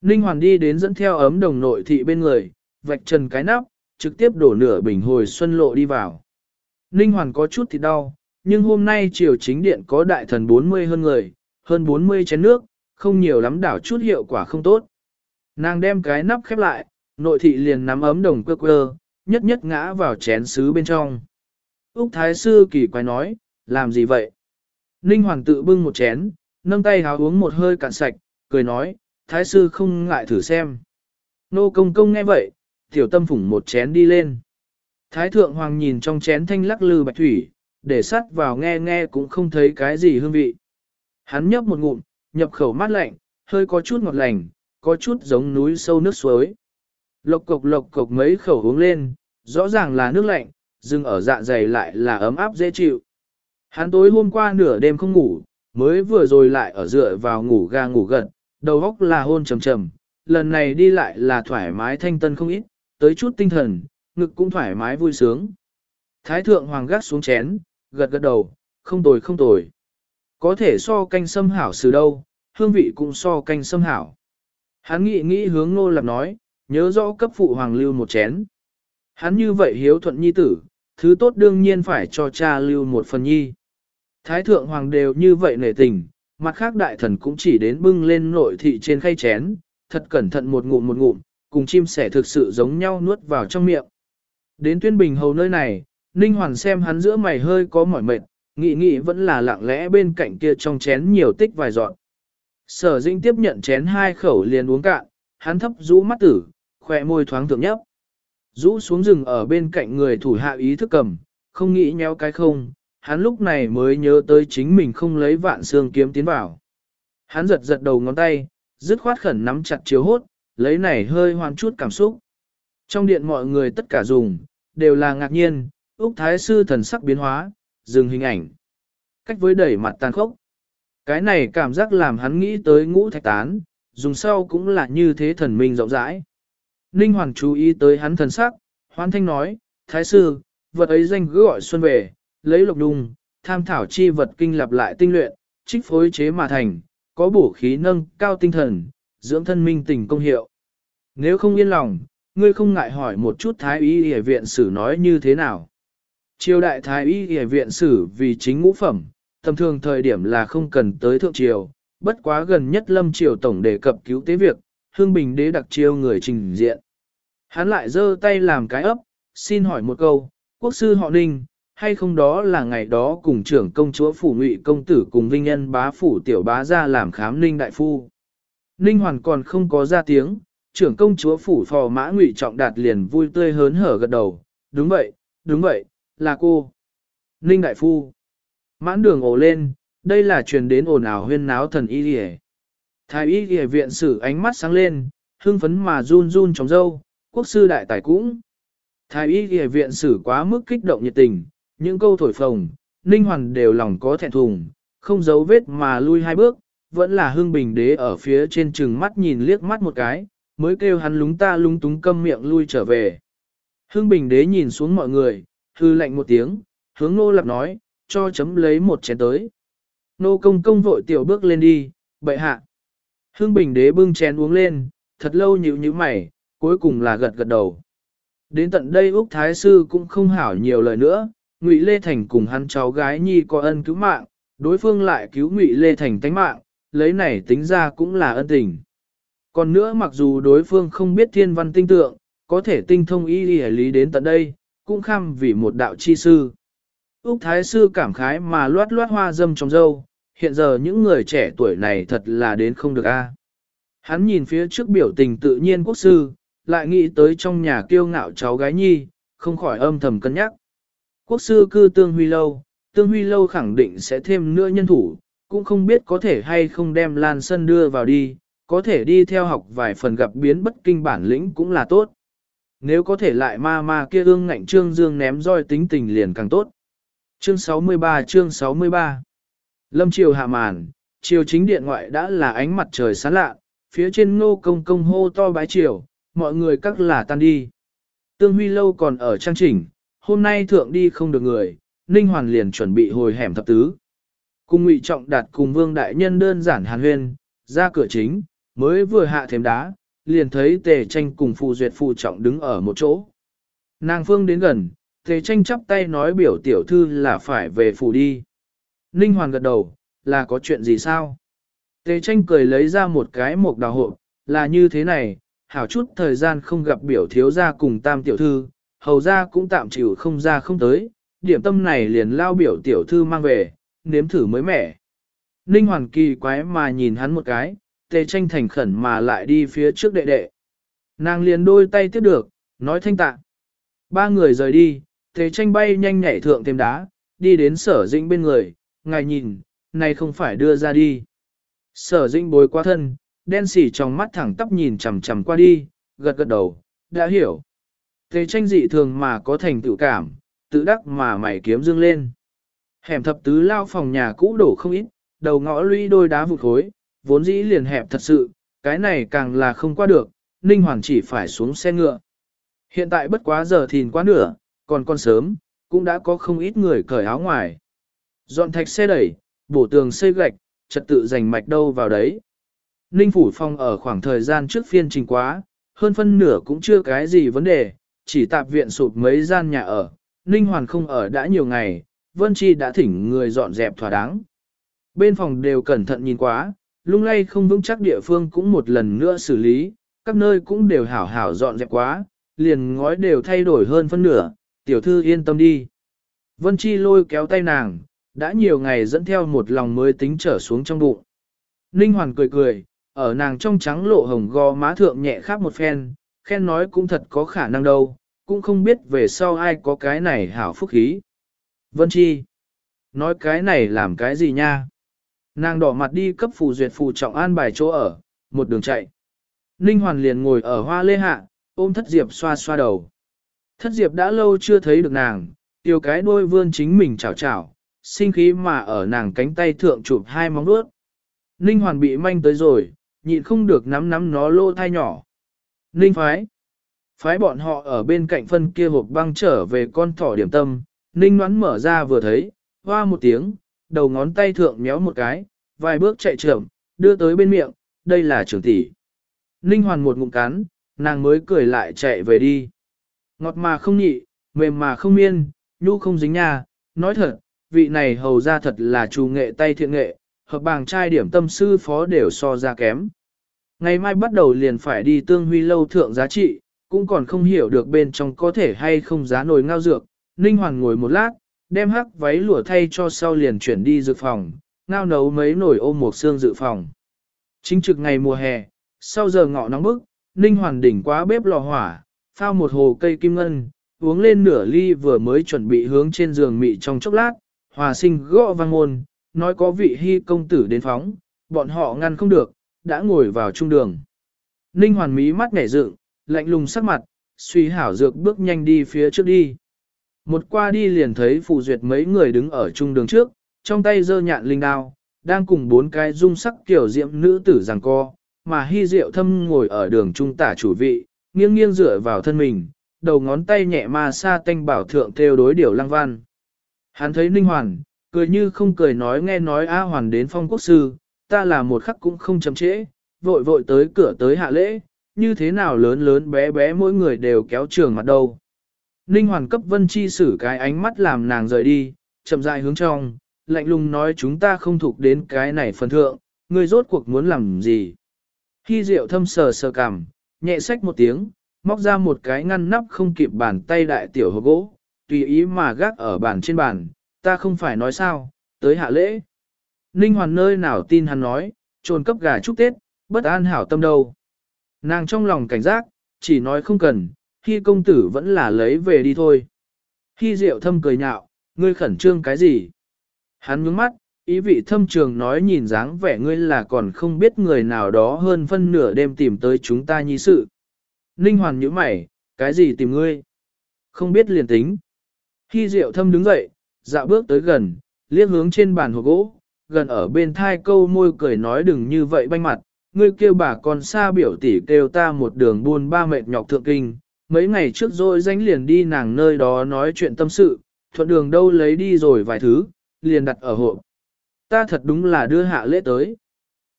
S1: Ninh Hoàn đi đến dẫn theo ấm đồng nội thị bên người, vạch trần cái nắp, trực tiếp đổ nửa bình hồi xuân lộ đi vào. Ninh Hoàn có chút thì đau, nhưng hôm nay triều chính điện có đại thần 40 hơn người, hơn 40 chén nước, không nhiều lắm đảo chút hiệu quả không tốt. Nàng đem cái nắp khép lại, nội thị liền nắm ấm đồng quơ quơ, nhất nhất ngã vào chén sứ bên trong. Úc Thái Sư kỳ quái nói, làm gì vậy? Ninh Hoàng tự bưng một chén, nâng tay háo uống một hơi cạn sạch, cười nói, Thái Sư không ngại thử xem. Nô công công nghe vậy, tiểu tâm phủng một chén đi lên. Thái Thượng Hoàng nhìn trong chén thanh lắc lư bạch thủy, để sắt vào nghe nghe cũng không thấy cái gì hương vị. Hắn nhấp một ngụm, nhập khẩu mát lạnh, hơi có chút ngọt lành, có chút giống núi sâu nước suối. Lộc cộc lộc cộc mấy khẩu uống lên, rõ ràng là nước lạnh, dừng ở dạ dày lại là ấm áp dễ chịu. Hắn tối hôm qua nửa đêm không ngủ, mới vừa rồi lại ở dựa vào ngủ ga ngủ gật, đầu óc là hôn trầm trầm, lần này đi lại là thoải mái thanh tân không ít, tới chút tinh thần, ngực cũng thoải mái vui sướng. Thái thượng hoàng gác xuống chén, gật gật đầu, không tồi không tồi. Có thể so canh sâm hảo xử đâu, hương vị cũng so canh sâm hảo. Hắn nghĩ nghĩ hướng nô lập nói, nhớ rõ cấp phụ hoàng lưu một chén. Hắn như vậy hiếu thuận nhi tử, thứ tốt đương nhiên phải cho cha lưu một phần nhi. Thái thượng hoàng đều như vậy nể tình, mặt khác đại thần cũng chỉ đến bưng lên nội thị trên khay chén, thật cẩn thận một ngụm một ngụm, cùng chim sẻ thực sự giống nhau nuốt vào trong miệng. Đến tuyên bình hầu nơi này, Ninh Hoàn xem hắn giữa mày hơi có mỏi mệt, nghĩ nghĩ vẫn là lặng lẽ bên cạnh kia trong chén nhiều tích vài giọt. Sở Dĩnh tiếp nhận chén hai khẩu liền uống cạn, hắn thấp rũ mắt tử, khỏe môi thoáng thượng nhấp. Rũ xuống rừng ở bên cạnh người thủ hạ ý thức cầm, không nghĩ nhéo cái không, hắn lúc này mới nhớ tới chính mình không lấy vạn xương kiếm tiến vào. Hắn giật giật đầu ngón tay, dứt khoát khẩn nắm chặt chiếu hốt, lấy này hơi hoan chút cảm xúc. Trong điện mọi người tất cả dùng, đều là ngạc nhiên, Úc Thái Sư thần sắc biến hóa, dừng hình ảnh. Cách với đẩy mặt tàn khốc. Cái này cảm giác làm hắn nghĩ tới ngũ thạch tán, dùng sau cũng là như thế thần minh rộng rãi. Ninh Hoàng chú ý tới hắn thần sắc, hoan thanh nói, Thái Sư, vật ấy danh cứ gọi xuân về, lấy lục đung tham thảo chi vật kinh lặp lại tinh luyện, trích phối chế mà thành, có bổ khí nâng cao tinh thần, dưỡng thân minh tình công hiệu. Nếu không yên lòng, ngươi không ngại hỏi một chút Thái y y viện sử nói như thế nào. Triều đại Thái y y viện sử vì chính ngũ phẩm, tầm thường thời điểm là không cần tới thượng triều, bất quá gần nhất lâm triều tổng đề cập cứu tế việc, hương bình đế đặc chiêu người trình diện. Hắn lại giơ tay làm cái ấp, xin hỏi một câu, quốc sư họ ninh, hay không đó là ngày đó cùng trưởng công chúa phủ ngụy công tử cùng vinh nhân bá phủ tiểu bá ra làm khám ninh đại phu. Ninh hoàn còn không có ra tiếng, trưởng công chúa phủ phò mã ngụy trọng đạt liền vui tươi hớn hở gật đầu, đúng vậy, đúng vậy, là cô. Ninh đại phu. Mãn đường ồ lên, đây là truyền đến ồn ào huyên náo thần y đi Thái y đi viện sử ánh mắt sáng lên, hưng phấn mà run run trong dâu, quốc sư đại tài cũng. Thái y đi viện sử quá mức kích động nhiệt tình, những câu thổi phồng, ninh hoàn đều lòng có thẹn thùng, không giấu vết mà lui hai bước, vẫn là hương bình đế ở phía trên chừng mắt nhìn liếc mắt một cái, mới kêu hắn lúng ta lúng túng câm miệng lui trở về. Hương bình đế nhìn xuống mọi người, hư lạnh một tiếng, hướng nô lập nói, cho chấm lấy một chén tới. Nô công công vội tiểu bước lên đi, bậy hạ. Hương bình đế bưng chén uống lên, thật lâu nhịu như mày, cuối cùng là gật gật đầu. Đến tận đây Úc Thái Sư cũng không hảo nhiều lời nữa, Ngụy Lê Thành cùng hắn cháu gái Nhi có ân cứu mạng, đối phương lại cứu Ngụy Lê Thành tánh mạng, lấy này tính ra cũng là ân tình. Còn nữa mặc dù đối phương không biết thiên văn tinh tượng, có thể tinh thông y lý lý đến tận đây, cũng kham vì một đạo chi sư. Úc Thái Sư cảm khái mà loát loát hoa dâm trong dâu, hiện giờ những người trẻ tuổi này thật là đến không được a. Hắn nhìn phía trước biểu tình tự nhiên quốc sư, lại nghĩ tới trong nhà kiêu ngạo cháu gái nhi, không khỏi âm thầm cân nhắc. Quốc sư cư tương huy lâu, tương huy lâu khẳng định sẽ thêm nữa nhân thủ, cũng không biết có thể hay không đem Lan Sân đưa vào đi, có thể đi theo học vài phần gặp biến bất kinh bản lĩnh cũng là tốt. Nếu có thể lại ma ma kia ương ngạnh trương dương ném roi tính tình liền càng tốt. Chương 63 chương 63 Lâm triều hạ màn, triều chính điện ngoại đã là ánh mặt trời sáng lạ, phía trên ngô công công hô to bái triều, mọi người các là tan đi. Tương Huy lâu còn ở trang chỉnh, hôm nay thượng đi không được người, Ninh Hoàn liền chuẩn bị hồi hẻm thập tứ. Cùng Ngụy Trọng đạt cùng Vương Đại Nhân đơn giản hàn huyên, ra cửa chính, mới vừa hạ thềm đá, liền thấy Tề Tranh cùng Phù Duyệt Phù Trọng đứng ở một chỗ. Nàng Phương đến gần, Tề Tranh chắp tay nói biểu tiểu thư là phải về phủ đi. Ninh Hoàn gật đầu, là có chuyện gì sao? Tề Tranh cười lấy ra một cái mộc đào hộp, là như thế này, hảo chút thời gian không gặp biểu thiếu gia cùng tam tiểu thư, hầu ra cũng tạm chịu không ra không tới, điểm tâm này liền lao biểu tiểu thư mang về, nếm thử mới mẻ. Ninh Hoàn kỳ quái mà nhìn hắn một cái, tề tranh thành khẩn mà lại đi phía trước đệ đệ. Nàng liền đôi tay tiếp được, nói thanh tạ. Ba người rời đi, tề tranh bay nhanh nhảy thượng thêm đá, đi đến sở dĩnh bên người, ngài nhìn, này không phải đưa ra đi. Sở dĩnh bối qua thân, đen xỉ trong mắt thẳng tắp nhìn chằm chằm qua đi, gật gật đầu, đã hiểu thế tranh dị thường mà có thành tựu cảm, tự đắc mà mày kiếm dương lên. Hẻm thập tứ lao phòng nhà cũ đổ không ít, đầu ngõ lũy đôi đá vụt khối, vốn dĩ liền hẹp thật sự, cái này càng là không qua được, Ninh Hoàng chỉ phải xuống xe ngựa. Hiện tại bất quá giờ thìn quá nửa, còn con sớm, cũng đã có không ít người cởi áo ngoài. Dọn thạch xe đẩy, bổ tường xây gạch, trật tự giành mạch đâu vào đấy. Ninh Phủ Phong ở khoảng thời gian trước phiên trình quá, hơn phân nửa cũng chưa cái gì vấn đề, chỉ tạp viện sụp mấy gian nhà ở. Ninh Hoàn không ở đã nhiều ngày, Vân Chi đã thỉnh người dọn dẹp thỏa đáng. Bên phòng đều cẩn thận nhìn quá, lung lay không vững chắc địa phương cũng một lần nữa xử lý, các nơi cũng đều hảo hảo dọn dẹp quá, liền ngói đều thay đổi hơn phân nửa, tiểu thư yên tâm đi. Vân Chi lôi kéo tay nàng, đã nhiều ngày dẫn theo một lòng mới tính trở xuống trong bụng. Ninh Hoàn cười cười, ở nàng trong trắng lộ hồng gò má thượng nhẹ khắp một phen, khen nói cũng thật có khả năng đâu, cũng không biết về sau ai có cái này hảo phúc khí. Vân Chi, nói cái này làm cái gì nha? Nàng đỏ mặt đi cấp phù duyệt phù trọng an bài chỗ ở, một đường chạy. Ninh Hoàn liền ngồi ở hoa lê hạ, ôm thất diệp xoa xoa đầu. Thất diệp đã lâu chưa thấy được nàng, tiêu cái đôi vươn chính mình chảo chảo, sinh khí mà ở nàng cánh tay thượng chụp hai móng vuốt. Ninh Hoàn bị manh tới rồi, nhịn không được nắm nắm nó lô thai nhỏ. Ninh phái. Phái bọn họ ở bên cạnh phân kia hộp băng trở về con thỏ điểm tâm, Ninh nón mở ra vừa thấy, hoa một tiếng, đầu ngón tay thượng méo một cái, vài bước chạy trưởng, đưa tới bên miệng, đây là trưởng tỷ. Ninh hoàn một ngụm cắn, nàng mới cười lại chạy về đi. Ngọt mà không nhị, mềm mà không miên, nhu không dính nha, nói thật, vị này hầu ra thật là chủ nghệ tay thiện nghệ, hợp bàng trai điểm tâm sư phó đều so ra kém. Ngày mai bắt đầu liền phải đi tương huy lâu thượng giá trị, cũng còn không hiểu được bên trong có thể hay không giá nồi ngao dược. Ninh Hoàn ngồi một lát, đem hắc váy lụa thay cho sau liền chuyển đi dược phòng, ngao nấu mấy nồi ôm một xương dự phòng. Chính trực ngày mùa hè, sau giờ ngọ nóng bức, Ninh Hoàn đỉnh quá bếp lò hỏa, phao một hồ cây kim ngân, uống lên nửa ly vừa mới chuẩn bị hướng trên giường mị trong chốc lát, hòa sinh gõ vang môn, nói có vị hy công tử đến phóng, bọn họ ngăn không được, đã ngồi vào trung đường. Ninh Hoàn mí mắt nhảy dựng, lạnh lùng sắc mặt, suy hảo dược bước nhanh đi phía trước đi. Một qua đi liền thấy phụ duyệt mấy người đứng ở trung đường trước, trong tay dơ nhạn linh đao, đang cùng bốn cái dung sắc kiểu diệm nữ tử giằng co, mà hy diệu thâm ngồi ở đường trung tả chủ vị, nghiêng nghiêng dựa vào thân mình, đầu ngón tay nhẹ ma sa tanh bảo thượng theo đối điều lăng văn. Hắn thấy Ninh Hoàn, cười như không cười nói nghe nói A Hoàn đến phong quốc sư, ta là một khắc cũng không chậm trễ, vội vội tới cửa tới hạ lễ, như thế nào lớn lớn bé bé mỗi người đều kéo trường mặt đâu. Ninh Hoàn cấp Vân Chi sử cái ánh mắt làm nàng rời đi, chậm rãi hướng trong, lạnh lùng nói chúng ta không thuộc đến cái này phần thượng, ngươi rốt cuộc muốn làm gì. Khi rượu thâm sờ sờ cằm, nhẹ sách một tiếng, móc ra một cái ngăn nắp không kịp bàn tay đại tiểu hộp gỗ, tùy ý mà gác ở bàn trên bàn, ta không phải nói sao, tới hạ lễ. Ninh Hoàn nơi nào tin hắn nói, trồn cấp gà chúc Tết, bất an hảo tâm đâu. Nàng trong lòng cảnh giác, chỉ nói không cần, khi công tử vẫn là lấy về đi thôi. Khi rượu thâm cười nhạo, ngươi khẩn trương cái gì? Hắn nhướng mắt, ý vị thâm trường nói nhìn dáng vẻ ngươi là còn không biết người nào đó hơn phân nửa đêm tìm tới chúng ta nhi sự. Ninh hoàn nhíu mày, cái gì tìm ngươi? Không biết liền tính. Khi rượu thâm đứng dậy, dạo bước tới gần, liếc hướng trên bàn hộp gỗ, gần ở bên thai câu môi cười nói đừng như vậy banh mặt, ngươi kêu bà con xa biểu tỷ kêu ta một đường buôn ba mệt nhọc thượng kinh, mấy ngày trước rồi danh liền đi nàng nơi đó nói chuyện tâm sự, thuận đường đâu lấy đi rồi vài thứ, liền đặt ở hộp. Ta thật đúng là đưa hạ lễ tới.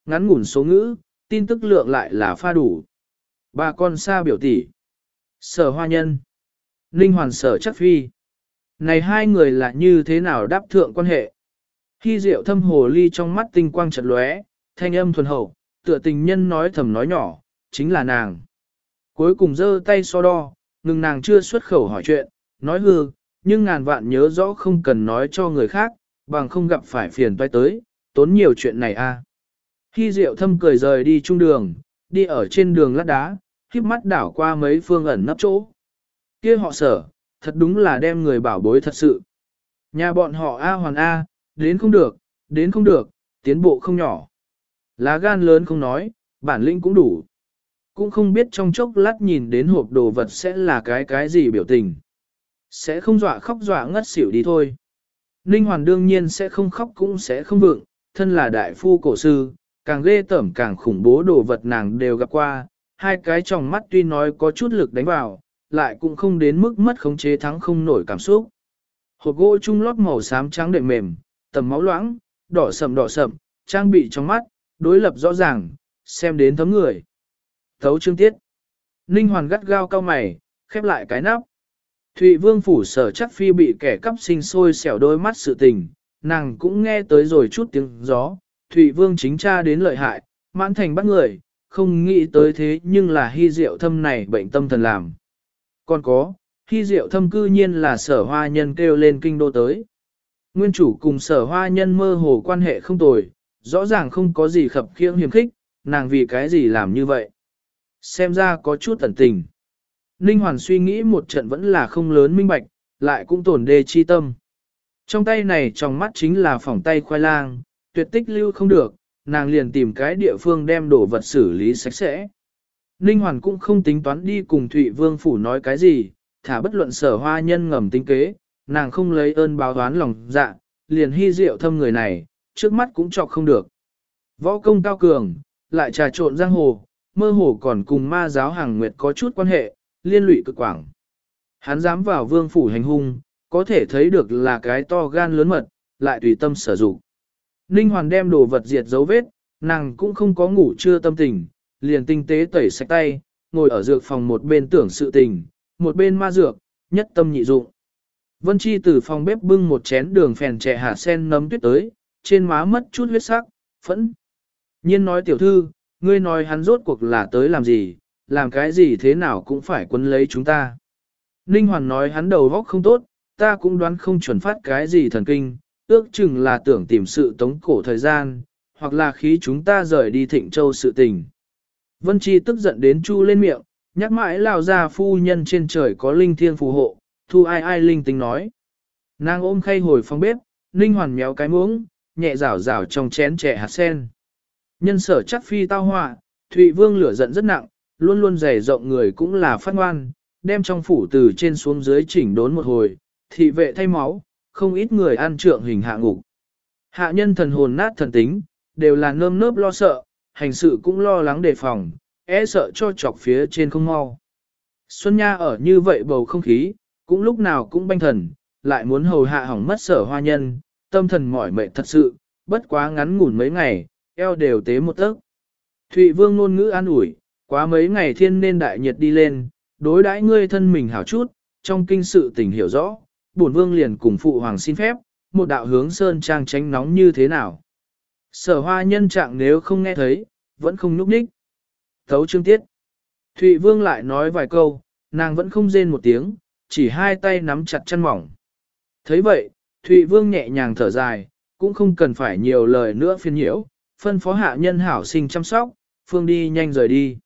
S1: Ngắn ngủn số ngữ, tin tức lượng lại là pha đủ. Bà con xa biểu tỷ. Sở hoa nhân. Ninh hoàn sở chắc phi. Này hai người là như thế nào đáp thượng quan hệ? Khi rượu thâm hồ ly trong mắt tinh quang chật lóe, thanh âm thuần hậu, tựa tình nhân nói thầm nói nhỏ, chính là nàng. Cuối cùng giơ tay so đo, ngừng nàng chưa xuất khẩu hỏi chuyện, nói hư, nhưng ngàn vạn nhớ rõ không cần nói cho người khác, bằng không gặp phải phiền toái tới, tốn nhiều chuyện này a. À. Khi rượu thâm cười rời đi trung đường, đi ở trên đường lát đá, khiếp mắt đảo qua mấy phương ẩn nấp chỗ. kia họ sở, thật đúng là đem người bảo bối thật sự. Nhà bọn họ A hoàn A, đến không được, đến không được, tiến bộ không nhỏ. Lá gan lớn không nói, bản lĩnh cũng đủ. Cũng không biết trong chốc lát nhìn đến hộp đồ vật sẽ là cái cái gì biểu tình. Sẽ không dọa khóc dọa ngất xỉu đi thôi. Ninh Hoàn đương nhiên sẽ không khóc cũng sẽ không vượng, thân là đại phu cổ sư, càng ghê tởm càng khủng bố đồ vật nàng đều gặp qua, hai cái tròng mắt tuy nói có chút lực đánh vào, lại cũng không đến mức mất khống chế thắng không nổi cảm xúc. Hộp gỗ trung lót màu xám trắng đệm mềm, tầm máu loãng, đỏ sậm đỏ sậm, trang bị trong mắt, đối lập rõ ràng, xem đến thấm người. Thấu chương tiết. Ninh Hoàn gắt gao cao mày, khép lại cái nắp. Thụy Vương phủ sở chắc phi bị kẻ cắp sinh sôi xẻo đôi mắt sự tình, nàng cũng nghe tới rồi chút tiếng gió. Thụy Vương chính tra đến lợi hại, mãn thành bắt người, không nghĩ tới thế nhưng là hy diệu thâm này bệnh tâm thần làm. Còn có, hy diệu thâm cư nhiên là sở hoa nhân kêu lên kinh đô tới. Nguyên chủ cùng sở hoa nhân mơ hồ quan hệ không tồi, rõ ràng không có gì khập khiễng hiểm khích, nàng vì cái gì làm như vậy. Xem ra có chút tẩn tình. Ninh Hoàn suy nghĩ một trận vẫn là không lớn minh bạch, lại cũng tổn đề chi tâm. Trong tay này trong mắt chính là phòng tay khoai lang, tuyệt tích lưu không được, nàng liền tìm cái địa phương đem đổ vật xử lý sạch sẽ. Ninh Hoàn cũng không tính toán đi cùng Thụy Vương Phủ nói cái gì, thả bất luận sở hoa nhân ngầm tính kế, nàng không lấy ơn báo đoán lòng dạ, liền hy diệu thâm người này, trước mắt cũng chọc không được. Võ công cao cường, lại trà trộn giang hồ, mơ hồ còn cùng ma giáo hàng nguyệt có chút quan hệ, liên lụy cực quảng. Hắn dám vào vương phủ hành hung, có thể thấy được là cái to gan lớn mật, lại tùy tâm sử dụng. Ninh Hoàn đem đồ vật diệt dấu vết, nàng cũng không có ngủ chưa tâm tình, liền tinh tế tẩy sạch tay, ngồi ở dược phòng một bên tưởng sự tình, một bên ma dược, nhất tâm nhị dụng. Vân Chi từ phòng bếp bưng một chén đường phèn trẻ hạt sen nấm tuyết tới, trên má mất chút huyết sắc, phẫn. Nhiên nói tiểu thư, ngươi nói hắn rốt cuộc là tới làm gì, làm cái gì thế nào cũng phải quấn lấy chúng ta. Ninh Hoàn nói hắn đầu góc không tốt, ta cũng đoán không chuẩn phát cái gì thần kinh, ước chừng là tưởng tìm sự tống cổ thời gian, hoặc là khí chúng ta rời đi thịnh châu sự tình. Vân Chi tức giận đến chu lên miệng, nhắc mãi lao ra phu nhân trên trời có linh thiêng phù hộ, thu ai ai linh tính nói. Nàng ôm khay hồi phòng bếp, Ninh Hoàn méo cái muỗng, nhẹ rảo rảo trong chén trẻ hạt sen. Nhân sở chắc phi tao họa, Thụy Vương lửa giận rất nặng, luôn luôn dày rộng người cũng là phát ngoan, đem trong phủ từ trên xuống dưới chỉnh đốn một hồi, thị vệ thay máu, không ít người ăn trượng hình hạ ngục. Hạ nhân thần hồn nát thần tính, đều là nơm nớp lo sợ, hành sự cũng lo lắng đề phòng, e sợ cho chọc phía trên không mau. Xuân Nha ở như vậy bầu không khí, cũng lúc nào cũng banh thần, lại muốn hầu hạ hỏng mất sở hoa nhân, tâm thần mỏi mệt thật sự, bất quá ngắn ngủn mấy ngày, eo đều tế một tấc. Thụy Vương ngôn ngữ an ủi, Quá mấy ngày thiên nên đại nhiệt đi lên, đối đãi ngươi thân mình hảo chút, trong kinh sự tình hiểu rõ, bổn vương liền cùng phụ hoàng xin phép, một đạo hướng sơn trang tránh nóng như thế nào. Sở hoa nhân trạng nếu không nghe thấy, vẫn không núp ních, Thấu chương tiết. Thụy vương lại nói vài câu, nàng vẫn không rên một tiếng, chỉ hai tay nắm chặt chân mỏng. thấy vậy, Thụy vương nhẹ nhàng thở dài, cũng không cần phải nhiều lời nữa phiền nhiễu, phân phó hạ nhân hảo sinh chăm sóc, phương đi nhanh rời đi.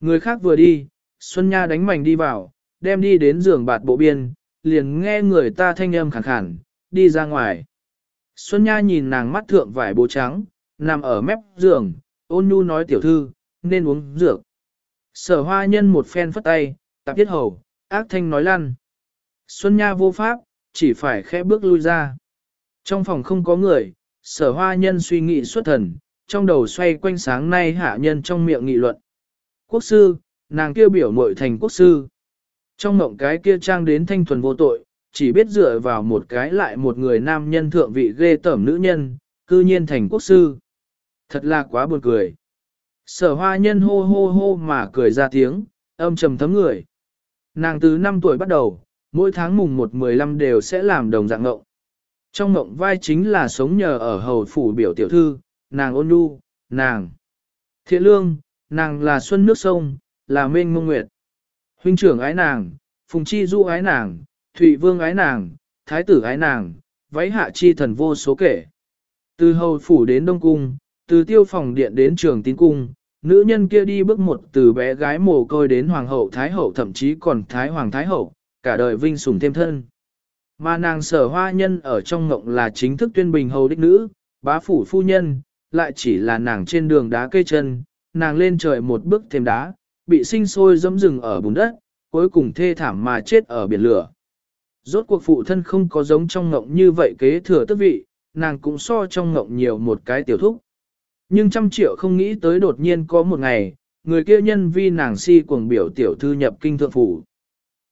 S1: Người khác vừa đi, Xuân Nha đánh mảnh đi vào, đem đi đến giường bạt bộ biên, liền nghe người ta thanh âm khàn khàn, đi ra ngoài. Xuân Nha nhìn nàng mắt thượng vải bố trắng, nằm ở mép giường, ôn nhu nói tiểu thư, nên uống dược. Sở hoa nhân một phen phất tay, tạp tiết hầu, ác thanh nói lăn. Xuân Nha vô pháp, chỉ phải khẽ bước lui ra. Trong phòng không có người, sở hoa nhân suy nghĩ xuất thần, trong đầu xoay quanh sáng nay hạ nhân trong miệng nghị luận. Quốc sư, nàng kia biểu mội thành quốc sư. Trong mộng cái kia trang đến thanh thuần vô tội, chỉ biết dựa vào một cái lại một người nam nhân thượng vị ghê tởm nữ nhân, cư nhiên thành quốc sư. Thật là quá buồn cười. Sở hoa nhân hô hô hô mà cười ra tiếng, âm trầm thấm người. Nàng từ 5 tuổi bắt đầu, mỗi tháng mùng 1-15 đều sẽ làm đồng dạng ngộng. Trong ngộng vai chính là sống nhờ ở hầu phủ biểu tiểu thư, nàng ôn nhu, nàng thiện lương, nàng là xuân nước sông, là mênh mông nguyệt. Huynh trưởng ái nàng, phùng chi du ái nàng, thụy vương ái nàng, thái tử ái nàng, váy hạ chi thần vô số kể. Từ hầu phủ đến đông cung, từ tiêu phòng điện đến trường tín cung, nữ nhân kia đi bước một từ bé gái mồ côi đến hoàng hậu thái hậu thậm chí còn thái hoàng thái hậu, cả đời vinh sủng thêm thân. Mà nàng sở hoa nhân ở trong ngộng là chính thức tuyên bình hầu đích nữ, bá phủ phu nhân, lại chỉ là nàng trên đường đá cây chân, nàng lên trời một bước thêm đá, bị sinh sôi dẫm rừng ở bùn đất, cuối cùng thê thảm mà chết ở biển lửa. Rốt cuộc phụ thân không có giống trong ngộng như vậy kế thừa tức vị, nàng cũng so trong ngộng nhiều một cái tiểu thúc. Nhưng trăm triệu không nghĩ tới đột nhiên có một ngày, người kia nhân vi nàng si cuồng biểu tiểu thư nhập kinh thượng phủ.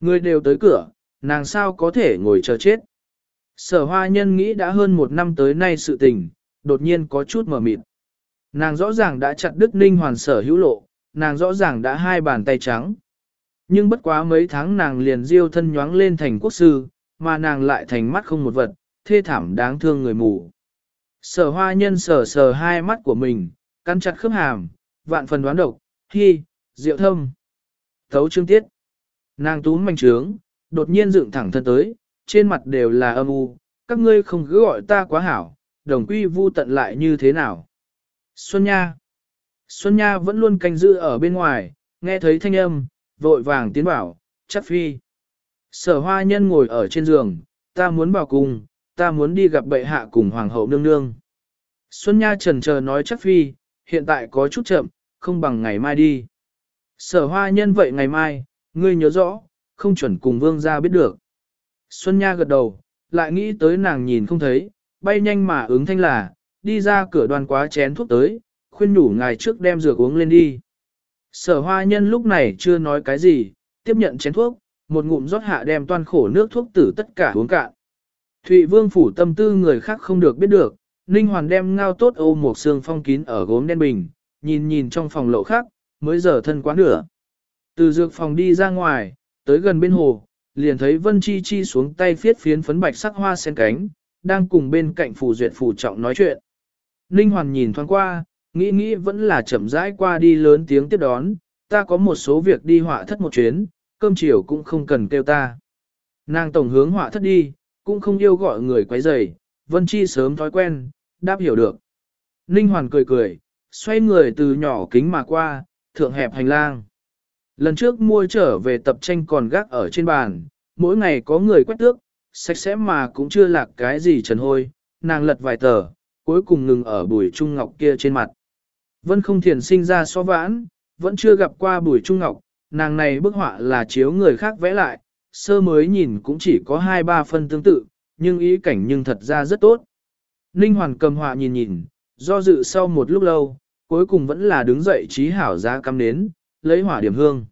S1: Người đều tới cửa, nàng sao có thể ngồi chờ chết. Sở hoa nhân nghĩ đã hơn một năm tới nay sự tình, đột nhiên có chút mờ mịt. Nàng rõ ràng đã chặt đứt ninh hoàn sở hữu lộ, nàng rõ ràng đã hai bàn tay trắng. Nhưng bất quá mấy tháng nàng liền diêu thân nhoáng lên thành quốc sư, mà nàng lại thành mắt không một vật, thê thảm đáng thương người mù. Sở hoa nhân sở sờ hai mắt của mình, căn chặt khớp hàm, vạn phần đoán độc, hy, diệu thâm. Thấu chương tiết. Nàng túm manh trướng, đột nhiên dựng thẳng thân tới, trên mặt đều là âm u, các ngươi không cứ gọi ta quá hảo, đồng quy vu tận lại như thế nào. Xuân Nha Xuân Nha vẫn luôn canh giữ ở bên ngoài, nghe thấy thanh âm, vội vàng tiến bảo, chắc phi. Sở hoa nhân ngồi ở trên giường, ta muốn vào cùng, ta muốn đi gặp bệ hạ cùng hoàng hậu nương nương. Xuân Nha trần chờ nói chắc phi, hiện tại có chút chậm, không bằng ngày mai đi. Sở hoa nhân vậy ngày mai, ngươi nhớ rõ, không chuẩn cùng vương gia biết được. Xuân Nha gật đầu, lại nghĩ tới nàng nhìn không thấy, bay nhanh mà ứng thanh là, đi ra cửa đoàn quá chén thuốc tới, khuyên nhủ ngài trước đem dược uống lên đi. Sở hoa nhân lúc này chưa nói cái gì, tiếp nhận chén thuốc, một ngụm rót hạ đem toàn khổ nước thuốc tử tất cả uống cạn. Thụy vương phủ tâm tư người khác không được biết được, Ninh Hoàn đem ngao tốt ô một xương phong kín ở gốm đen bình, nhìn nhìn trong phòng lộ khác, mới giờ thân quá nửa. Từ dược phòng đi ra ngoài, tới gần bên hồ, liền thấy Vân Chi Chi xuống tay phiết phiến phấn bạch sắc hoa sen cánh, đang cùng bên cạnh phủ duyệt phủ trọng nói chuyện. Ninh Hoàn nhìn thoáng qua, nghĩ nghĩ vẫn là chậm rãi qua đi lớn tiếng tiếp đón, ta có một số việc đi họa thất một chuyến, cơm chiều cũng không cần kêu ta. Nàng tổng hướng họa thất đi, cũng không yêu gọi người quấy rầy, Vân Chi sớm thói quen, đáp hiểu được. Ninh Hoàn cười cười, xoay người từ nhỏ kính mà qua, thượng hẹp hành lang. Lần trước mua trở về tập tranh còn gác ở trên bàn, mỗi ngày có người quét tước, sạch sẽ mà cũng chưa lạc cái gì trần hôi, nàng lật vài tờ, cuối cùng ngừng ở bùi trung ngọc kia trên mặt. Vân không thiền sinh ra so vãn, vẫn chưa gặp qua bùi trung ngọc, nàng này bức họa là chiếu người khác vẽ lại, sơ mới nhìn cũng chỉ có hai ba phân tương tự, nhưng ý cảnh nhưng thật ra rất tốt. Ninh Hoàn cầm họa nhìn nhìn, do dự sau một lúc lâu, cuối cùng vẫn là đứng dậy trí hảo ra cắm nến, lấy hỏa điểm hương.